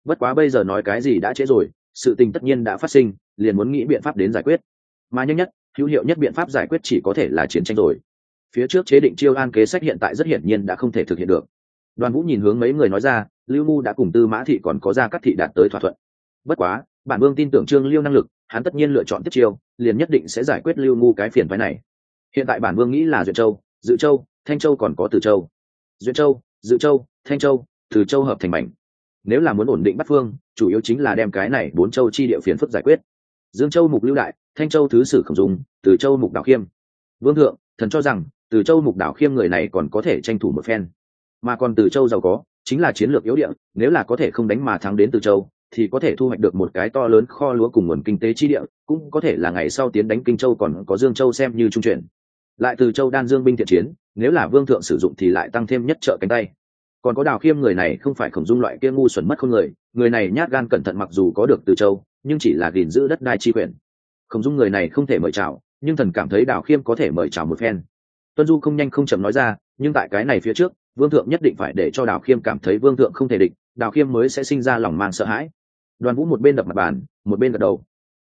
Bất quá bây giờ nói cái gì đã trễ rồi, sự tình tất nhiên đã phát sinh, liền muốn nghĩ biện pháp đến giải quyết. Mà nhanh nhất, hữu hiệu nhất biện pháp giải quyết chỉ có thể là chiến tranh rồi. Phía trước chế định chiêu an kế sách hiện tại rất hiển nhiên đã không thể thực hiện được. Đoàn vũ nhìn hướng mấy người nói ra lưu ngu đã cùng tư mã thị còn có ra các thị đạt tới thỏa thuận. Bất quá bản vương tin tưởng trương liêu năng lực hắn tất nhiên lựa chọn tiếp chiêu liền nhất định sẽ giải quyết lưu ngu cái phiền phái này. Hiện tại bản vương nghĩ là duyệt châu dự châu thanh châu còn có từ châu. Duyệt châu dự châu thanh châu từ châu hợp thành mảnh. Nếu là muốn ổn định bắt phương chủ yếu chính là đem cái này bốn châu chi địa phiền phức giải quyết. Dương châu mục lưu đại thanh châu thứ sử khổng dùng, từ châu mục đạo khiêm. Vương thượng thần cho rằng từ châu mục đảo khiêm người này còn có thể tranh thủ một phen. Mà còn từ châu giàu có chính là chiến lược yếu điện. nếu là có thể không đánh mà thắng đến từ châu, thì có thể thu hoạch được một cái to lớn kho lúa cùng nguồn kinh tế chi địa, cũng có thể là ngày sau tiến đánh kinh châu còn có dương châu xem như trung chuyển. Lại từ châu đan dương binh thiện chiến, nếu là vương thượng sử dụng thì lại tăng thêm nhất trợ cánh tay. Còn có đào khiêm người này không phải khổng dung loại kia ngu xuẩn mất không người người này nhát gan cẩn thận mặc dù có được từ châu, nhưng chỉ là gìn giữ đất đai chi quyền. Khổng dung người này không thể mời chào, nhưng thần cảm thấy đào khiêm có thể mời chào một phen. Tuân du không nhanh không chậm nói ra, nhưng tại cái này phía trước vương thượng nhất định phải để cho đào khiêm cảm thấy vương thượng không thể địch, đào khiêm mới sẽ sinh ra lòng mang sợ hãi. Đoàn vũ một bên đập mặt bàn, một bên gật đầu.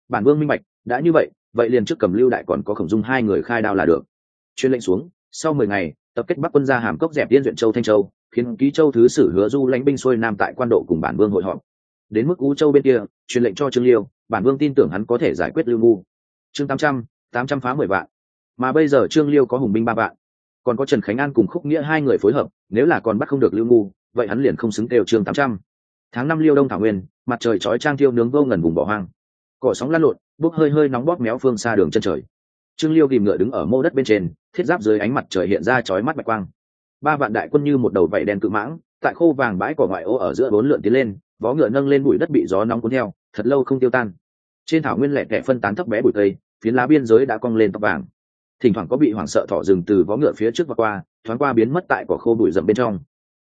Bản vương minh bạch, đã như vậy vậy liền trước cầm lưu đại còn có khổng dung hai người khai đao là được. Chuyên lệnh xuống, sau mười ngày, tập kết bắc quân ra hàm cốc dẹp tiên duyện châu thanh châu, khiến ký châu thứ sử hứa du lãnh binh xuôi nam tại quan độ cùng bản vương hội họp. Đến mức ú châu bên kia truyền lệnh cho trương liêu, bản vương tin tưởng hắn có thể giải quyết lưu ngu. Chương tám trăm tám trăm phá mười vạn. Mà bây giờ trương liêu có hùng binh ba vạn còn có trần khánh an cùng khúc nghĩa hai người phối hợp, nếu là còn bắt không được lưu ngu, vậy hắn liền không xứng đều chương tám trăm. Tháng năm liêu đông thảo nguyên, mặt trời chói trang thiêu nướng vô ngần vùng bỏ hoang. Cỏ sóng lăn lộn, bốc hơi hơi nóng bóp méo phương xa đường chân trời. Trương liêu ghìm ngựa đứng ở mô đất bên trên, thiết giáp dưới ánh mặt trời hiện ra chói mắt bạch quang. Ba vạn đại quân như một đầu vảy đen cự mãng, tại khô vàng bãi cỏ ngoại ô ở giữa bốn lượn tiến lên, vó ngựa nâng lên bụi đất bị gió nóng cuốn theo, thật lâu không tiêu tan. Trên thảo nguyên lẻ tẻ phân tán thấp bé bụi cây, phiến lá biên giới đã cong lên tóc vàng thỉnh thoảng có bị hoảng sợ thỏ rừng từ vó ngựa phía trước và qua, thoáng qua biến mất tại quả khô bụi rậm bên trong.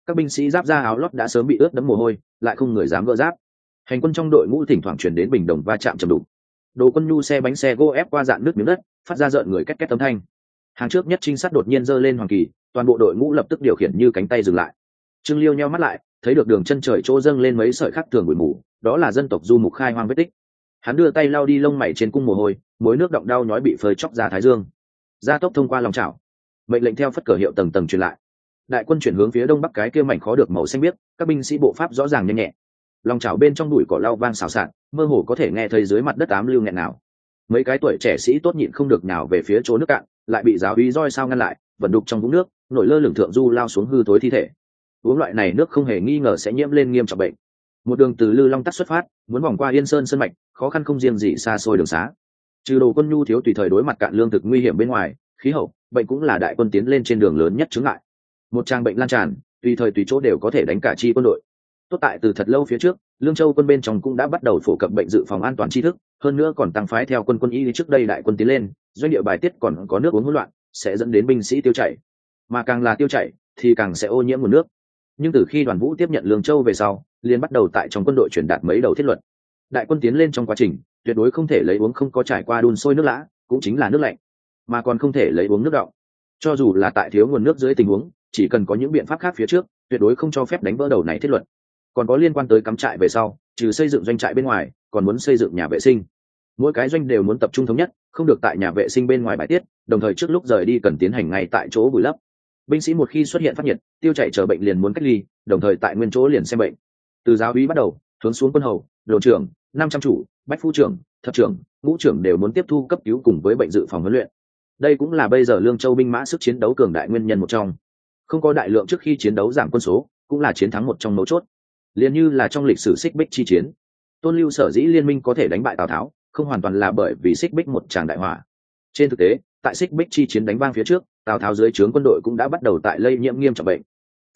Các binh sĩ giáp ra áo lót đã sớm bị ướt đẫm mồ hôi, lại không người dám gỡ giáp. Hành quân trong đội ngũ thỉnh thoảng chuyển đến bình đồng va chạm chầm đục. Đồ quân nhu xe bánh xe gô ép qua dạn nước miếng đất, phát ra rợn người két két tấm thanh. Hàng trước nhất trinh sát đột nhiên giơ lên hoàng kỳ, toàn bộ đội ngũ lập tức điều khiển như cánh tay dừng lại. Trương liêu nheo mắt lại, thấy được đường chân trời chỗ dâng lên mấy sợi khắc thường bụi mù, đó là dân tộc du mục khai hoang vết tích. Hắn đưa tay lau đi lông mày trên cung mồ hôi, mối nước động đau nhói bị phơi chóc ra thái dương gia tốc thông qua lòng chảo. Mệnh lệnh theo phất cờ hiệu tầng tầng truyền lại. Đại quân chuyển hướng phía đông bắc cái kia mảnh khó được màu xanh biếc, các binh sĩ bộ pháp rõ ràng nhanh nhẹ. Lòng chảo bên trong đùi cỏ lau vang xào xạc, mơ hồ có thể nghe thấy dưới mặt đất ám lưu nghẹn nào. Mấy cái tuổi trẻ sĩ tốt nhịn không được nào về phía chỗ nước cạn, lại bị giáo uy roi sao ngăn lại vận đục trong vũng nước, nổi lơ lửng thượng du lao xuống hư tối thi thể. Uống loại này nước không hề nghi ngờ sẽ nhiễm lên nghiêm trọng bệnh. Một đường từ lư long tắt xuất phát, muốn vòng qua yên sơn sân mạch, khó khăn không riêng gì xa xôi đường xá trừ đồ quân nhu thiếu tùy thời đối mặt cạn lương thực nguy hiểm bên ngoài, khí hậu, bệnh cũng là đại quân tiến lên trên đường lớn nhất chứng ngại. Một trang bệnh lan tràn, tùy thời tùy chỗ đều có thể đánh cả chi quân đội. Tốt tại từ thật lâu phía trước, lương châu quân bên trong cũng đã bắt đầu phổ cập bệnh dự phòng an toàn tri thức, hơn nữa còn tăng phái theo quân quân y trước đây đại quân tiến lên, doanh địa bài tiết còn có nước uống hỗn loạn, sẽ dẫn đến binh sĩ tiêu chảy. Mà càng là tiêu chảy, thì càng sẽ ô nhiễm nguồn nước. Nhưng từ khi đoàn vũ tiếp nhận lương châu về sau liên bắt đầu tại trong quân đội truyền đạt mấy đầu thiết luật. Đại quân tiến lên trong quá trình tuyệt đối không thể lấy uống không có trải qua đun sôi nước lã, cũng chính là nước lạnh, mà còn không thể lấy uống nước đọng. Cho dù là tại thiếu nguồn nước dưới tình huống, chỉ cần có những biện pháp khác phía trước, tuyệt đối không cho phép đánh vỡ đầu này thiết luật. Còn có liên quan tới cắm trại về sau, trừ xây dựng doanh trại bên ngoài, còn muốn xây dựng nhà vệ sinh. Mỗi cái doanh đều muốn tập trung thống nhất, không được tại nhà vệ sinh bên ngoài bài tiết, đồng thời trước lúc rời đi cần tiến hành ngay tại chỗ bùi lấp. Binh sĩ một khi xuất hiện phát nhiệt, tiêu chạy chờ bệnh liền muốn cách ly, đồng thời tại nguyên chỗ liền xem bệnh. Từ giáo úy bắt đầu thuấn xuống quân hầu đồ trưởng năm trăm chủ, bách phu trưởng, thập trưởng, ngũ trưởng đều muốn tiếp thu cấp cứu cùng với bệnh dự phòng huấn luyện. Đây cũng là bây giờ lương châu binh mã sức chiến đấu cường đại nguyên nhân một trong. Không có đại lượng trước khi chiến đấu giảm quân số, cũng là chiến thắng một trong mấu chốt. Liền như là trong lịch sử xích bích chi chiến. Tôn lưu sở dĩ liên minh có thể đánh bại tào tháo, không hoàn toàn là bởi vì xích bích một tràng đại hỏa. Trên thực tế, tại xích bích chi chiến đánh vang phía trước, tào tháo dưới trướng quân đội cũng đã bắt đầu tại lây nhiễm nghiêm trọng bệnh.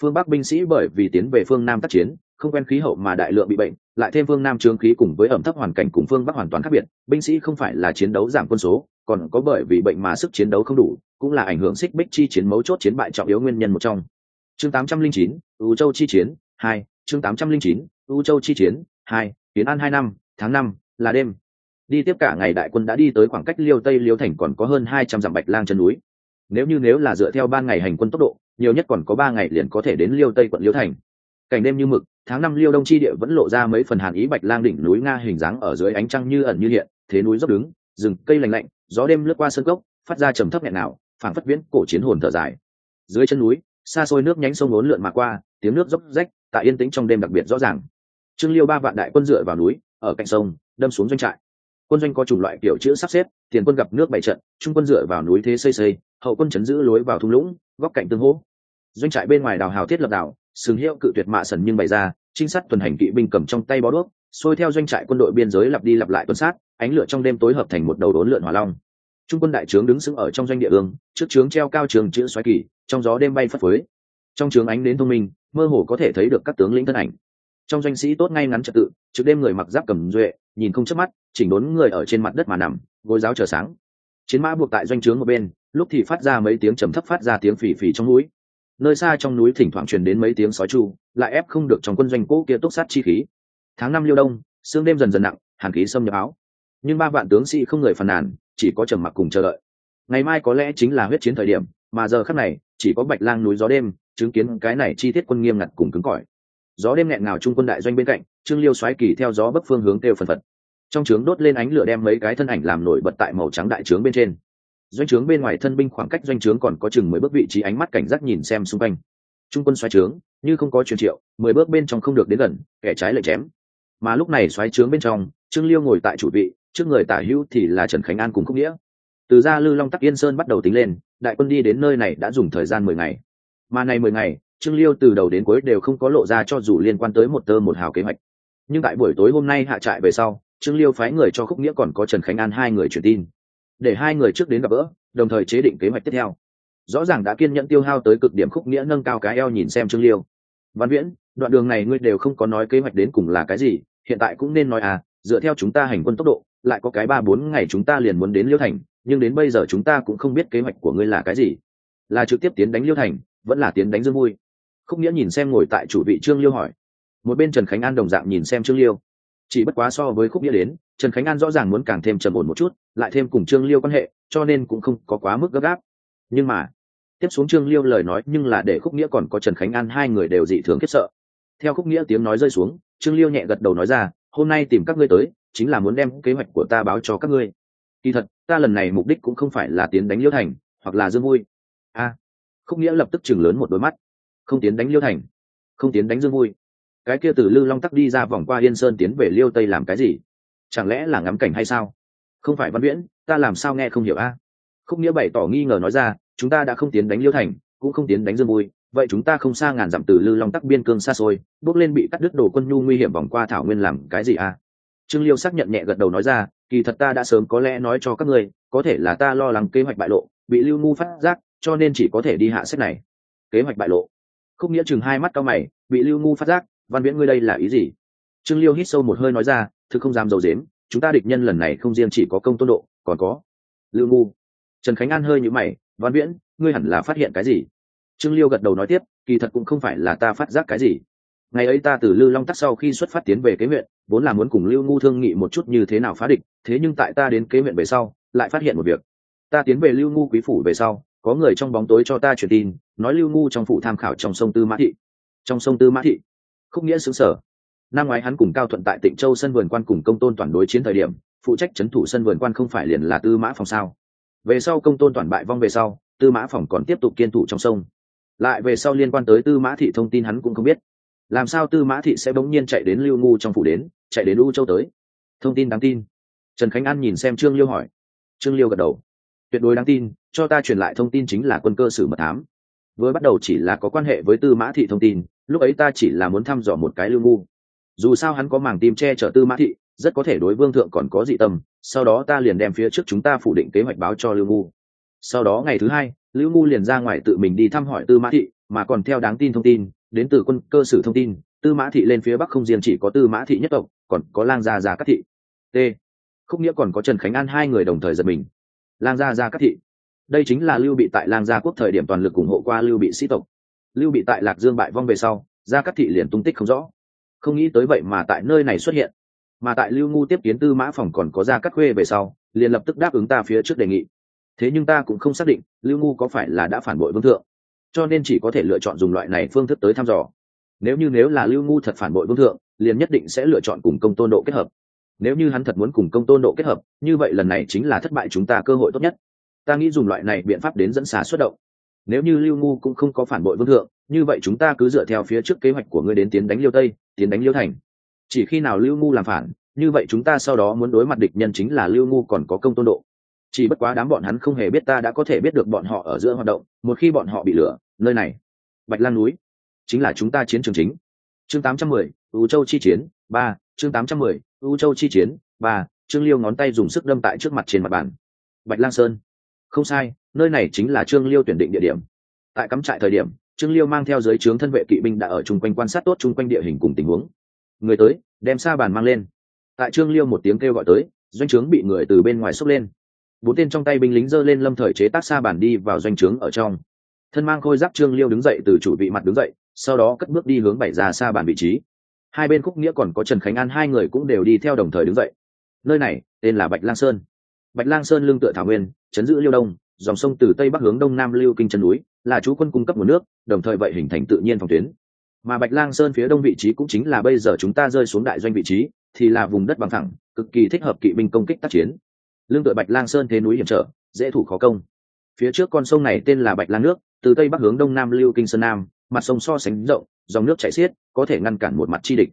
Phương bắc binh sĩ bởi vì tiến về phương nam tác chiến, không quen khí hậu mà đại lượng bị bệnh lại thêm phương nam trướng khí cùng với ẩm thấp hoàn cảnh cùng phương bắc hoàn toàn khác biệt binh sĩ không phải là chiến đấu giảm quân số còn có bởi vì bệnh mà sức chiến đấu không đủ cũng là ảnh hưởng xích bích chi chiến mấu chốt chiến bại trọng yếu nguyên nhân một trong. Chương 809, ưu châu chi chiến hai chương 809, ưu châu chi chiến hai tiến an hai năm tháng năm là đêm. Đi tiếp cả ngày đại quân đã đi tới khoảng cách liêu tây liêu thành còn có hơn hai trăm dặm bạch lang chân núi. Nếu như nếu là dựa theo ban ngày hành quân tốc độ nhiều nhất còn có ba ngày liền có thể đến liêu tây quận liêu thành. Cảnh đêm như mực tháng năm liêu đông chi địa vẫn lộ ra mấy phần hàn ý bạch lang đỉnh núi nga hình dáng ở dưới ánh trăng như ẩn như hiện, thế núi dốc đứng, rừng cây lành lạnh, gió đêm lướt qua sân cốc, phát ra trầm thấp nghẹn nào phảng phất viễn cổ chiến hồn thở dài. Dưới chân núi, xa xôi nước nhánh sông lốn lượn mà qua, tiếng nước dốc rách, tại yên tĩnh trong đêm đặc biệt rõ ràng. Trương liêu ba vạn đại quân dựa vào núi, ở cạnh sông, đâm xuống doanh trại. Quân doanh có chủng loại kiểu chữ sắp xếp, tiền quân gặp nước bảy trận, trung quân dựa vào núi thế xây xây, hậu quân chấn giữ lối vào thung lũng, góc cạnh tương hỗ. Doanh trại bên ngoài đào hào thiết lập đảo sừng hiệu cự tuyệt mạ sần nhưng bày ra, trinh sát tuần hành kỵ binh cầm trong tay bó đuốc, xôi theo doanh trại quân đội biên giới lặp đi lặp lại tuần sát, ánh lửa trong đêm tối hợp thành một đầu đốn lượn hỏa long. Trung quân đại trướng đứng sững ở trong doanh địa ương, trước trướng treo cao trường chữ xoáy kỳ, trong gió đêm bay phất phới. Trong trướng ánh đến thông minh, mơ hồ có thể thấy được các tướng lĩnh thân ảnh. Trong doanh sĩ tốt ngay ngắn trật tự, trước đêm người mặc giáp cầm duệ, nhìn không chớp mắt, chỉnh đốn người ở trên mặt đất mà nằm, gối giáo chờ sáng. Chiến mã buộc tại doanh trướng một bên, lúc thì phát ra mấy tiếng trầm thấp phát ra tiếng phì phì trong núi nơi xa trong núi thỉnh thoảng truyền đến mấy tiếng sói chu, lại ép không được trong quân doanh cũ kia túc sát chi khí. Tháng năm liêu đông, sương đêm dần dần nặng, hàn khí xâm nhập áo. Nhưng ba vạn tướng sĩ không người phàn nàn, chỉ có trầm mặc cùng chờ đợi. Ngày mai có lẽ chính là huyết chiến thời điểm, mà giờ khắc này, chỉ có bạch lang núi gió đêm, chứng kiến cái này chi tiết quân nghiêm ngặt cùng cứng cỏi. Gió đêm nghẹn ngào trung quân đại doanh bên cạnh, trương liêu xoáy kỳ theo gió bất phương hướng kêu phần phật. Trong trướng đốt lên ánh lửa đem mấy cái thân ảnh làm nổi bật tại màu trắng đại trướng bên trên doanh trướng bên ngoài thân binh khoảng cách doanh trướng còn có chừng mười bước vị trí ánh mắt cảnh giác nhìn xem xung quanh. Trung quân xoáy trướng, như không có truyền triệu, mười bước bên trong không được đến gần, kẻ trái lệnh chém. Mà lúc này xoáy trướng bên trong, trương liêu ngồi tại chủ vị, trước người tả hữu thì là trần khánh an cùng khúc nghĩa. Từ ra lư long tắc yên sơn bắt đầu tính lên, đại quân đi đến nơi này đã dùng thời gian mười ngày. Mà này mười ngày, trương liêu từ đầu đến cuối đều không có lộ ra cho dù liên quan tới một tơ một hào kế hoạch. Nhưng tại buổi tối hôm nay hạ trại về sau, trương liêu phái người cho khúc nghĩa còn có trần khánh an hai người truyền tin để hai người trước đến gặp gỡ, đồng thời chế định kế hoạch tiếp theo. Rõ ràng đã kiên nhẫn tiêu hao tới cực điểm khúc nghĩa nâng cao cái eo nhìn xem trương liêu. Văn viễn, đoạn đường này ngươi đều không có nói kế hoạch đến cùng là cái gì, hiện tại cũng nên nói à dựa theo chúng ta hành quân tốc độ, lại có cái ba bốn ngày chúng ta liền muốn đến liêu thành, nhưng đến bây giờ chúng ta cũng không biết kế hoạch của ngươi là cái gì. Là trực tiếp tiến đánh liêu thành, vẫn là tiến đánh dương vui. Khúc nghĩa nhìn xem ngồi tại chủ vị trương liêu hỏi. Một bên trần khánh an đồng dạng nhìn xem trương liêu chỉ bất quá so với khúc nghĩa đến, trần khánh an rõ ràng muốn càng thêm trầm ổn một chút, lại thêm cùng trương liêu quan hệ, cho nên cũng không có quá mức gấp gáp. Nhưng mà, tiếp xuống trương liêu lời nói nhưng là để khúc nghĩa còn có trần khánh an hai người đều dị thường khiếp sợ. Theo khúc nghĩa tiếng nói rơi xuống, trương liêu nhẹ gật đầu nói ra, hôm nay tìm các ngươi tới, chính là muốn đem kế hoạch của ta báo cho các ngươi. Kỳ thật, ta lần này mục đích cũng không phải là tiến đánh liêu thành, hoặc là dương vui. A. Khúc nghĩa lập tức chừng lớn một đôi mắt. Không tiến đánh liêu thành. Không tiến đánh dương vui cái kia từ lư long tắc đi ra vòng qua yên sơn tiến về liêu tây làm cái gì? Chẳng lẽ là ngắm cảnh hay sao? Không phải văn viễn, ta làm sao nghe không hiểu a? Khúc nghĩa bày tỏ nghi ngờ nói ra, chúng ta đã không tiến đánh liêu thành, cũng không tiến đánh dương vui vậy chúng ta không xa ngàn dặm từ lư long tắc biên cương xa xôi, bước lên bị cắt đứt đồ quân nhu nguy hiểm vòng qua thảo nguyên làm cái gì à trương liêu xác nhận nhẹ gật đầu nói ra, kỳ thật ta đã sớm có lẽ nói cho các ngươi, có thể là ta lo lắng kế hoạch bại lộ, bị lưu ngu phát giác, cho nên chỉ có thể đi hạ sách này. Kế hoạch bại lộ. Không nghĩa chừng hai mắt cao mày, bị lưu ngu phát giác văn viễn ngươi đây là ý gì? Trương liêu hít sâu một hơi nói ra thực không dám dầu dếm chúng ta địch nhân lần này không riêng chỉ có công tôn độ, còn có lưu ngu. Trần khánh an hơi nhữ mày, văn viễn, ngươi hẳn là phát hiện cái gì? Trương liêu gật đầu nói tiếp, kỳ thật cũng không phải là ta phát giác cái gì. Ngày ấy ta từ lư long tắc sau khi xuất phát tiến về kế huyện, vốn là muốn cùng lưu ngu thương nghị một chút như thế nào phá địch, thế nhưng tại ta đến kế huyện về sau, lại phát hiện một việc. Ta tiến về lưu ngu quý phủ về sau, có người trong bóng tối cho ta truyền tin, nói lưu ngu trong phủ tham khảo trong sông tư mã thị. Trong sông tư mã thị không nghĩa xứng sở. Năm ngoái hắn cùng cao thuận tại tịnh châu sân vườn quan cùng công tôn toàn đối chiến thời điểm, phụ trách c h ấ n thủ sân vườn quan không phải liền là tư mã phòng sao? Về sau công tôn toàn bại vong về sau, tư mã phòng còn tiếp tục kiên thủ trong sông. Lại về sau liên quan tới tư mã thị thông tin hắn cũng không biết. Làm sao tư mã thị sẽ bỗng nhiên chạy đến lưu ngu trong phủ đến, chạy đến u châu tới? Thông tin đáng tin. Trần khánh an nhìn xem trương liêu hỏi. Trương liêu gật đầu. Tuyệt đối đáng tin, cho ta truyền lại thông tin chính là quân cơ sử mật thám. Vừa bắt đầu chỉ là có quan hệ với tư mã thị thông tin lúc ấy ta chỉ là muốn thăm dò một cái lưu ngu. Dù sao hắn có màng tim che chở tư mã thị, rất có thể đối vương thượng còn có dị tâm, sau đó ta liền đem phía trước chúng ta phủ định kế hoạch báo cho lưu ngu. Sau đó ngày thứ hai, lưu ngu liền ra ngoài tự mình đi thăm hỏi tư mã thị, mà còn theo đáng tin thông tin, đến từ quân cơ sử thông tin, tư mã thị lên phía bắc không riêng chỉ có tư mã thị nhất tộc, còn có lang gia gia các thị. T. Không nghĩa còn có trần khánh an hai người đồng thời giật mình. Lang gia gia các thị. Đây chính là lưu bị tại lang gia quốc thời điểm toàn lực ủng hộ qua lưu bị sĩ tộc lưu bị tại lạc dương bại vong về sau, gia các thị liền tung tích không rõ. Không nghĩ tới vậy mà tại nơi này xuất hiện. Mà tại lưu ngu tiếp kiến tư mã phòng còn có gia các khuê về sau, liền lập tức đáp ứng ta phía trước đề nghị. Thế nhưng ta cũng không xác định lưu ngu có phải là đã phản bội vương thượng, cho nên chỉ có thể lựa chọn dùng loại này phương thức tới thăm dò. Nếu như nếu là lưu ngu thật phản bội vương thượng, liền nhất định sẽ lựa chọn cùng công tôn độ kết hợp. Nếu như hắn thật muốn cùng công tôn độ kết hợp, như vậy lần này chính là thất bại chúng ta cơ hội tốt nhất. Ta nghĩ dùng loại này biện pháp đến dẫn xà xuất động nếu như lưu ngu cũng không có phản bội vương thượng như vậy chúng ta cứ dựa theo phía trước kế hoạch của ngươi đến tiến đánh liêu tây tiến đánh liêu thành. Chỉ khi nào lưu ngu làm phản như vậy chúng ta sau đó muốn đối mặt địch nhân chính là lưu ngu còn có công tôn độ. Chỉ bất quá đám bọn hắn không hề biết ta đã có thể biết được bọn họ ở giữa hoạt động một khi bọn họ bị lửa nơi này bạch lan núi chính là chúng ta chiến trường chính. Chương 810, ưu châu chi chiến ba chương 810, ưu châu chi chiến ba trương liêu ngón tay dùng sức đâm tại trước mặt trên mặt bàn. Bạch lang sơn không sai, nơi này chính là trương liêu tuyển định địa điểm. Tại cắm trại thời điểm, trương liêu mang theo giới trướng thân vệ kỵ binh đã ở chung quanh quan sát tốt chung quanh địa hình cùng tình huống. Người tới, đem sa bàn mang lên. Tại trương liêu một tiếng kêu gọi tới, doanh trướng bị người từ bên ngoài xốc lên. Bốn tên trong tay binh lính giơ lên lâm thời chế tác sa bàn đi vào doanh trướng ở trong. Thân mang khôi giáp trương liêu đứng dậy từ chủ vị mặt đứng dậy, sau đó cất bước đi hướng bảy ra sa bàn vị trí. Hai bên khúc nghĩa còn có trần khánh an hai người cũng đều đi theo đồng thời đứng dậy. Nơi này, tên là bạch lang sơn. Bạch lang sơn lương tựa thảo nguyên chấn giữ liêu đông, dòng sông từ tây bắc hướng đông nam lưu kinh chân núi, là chú quân cung cấp nguồn nước, đồng thời vậy hình thành tự nhiên phòng tuyến. Mà bạch lang sơn phía đông vị trí cũng chính là bây giờ chúng ta rơi xuống đại doanh vị trí, thì là vùng đất bằng thẳng, cực kỳ thích hợp kỵ binh công kích tác chiến. Lương đội bạch lang sơn thế núi hiểm trở, dễ thủ khó công. Phía trước con sông này tên là bạch lang nước, từ tây bắc hướng đông nam lưu kinh sơn nam, mặt sông so sánh rộng, dòng nước chảy xiết, có thể ngăn cản một mặt chi địch.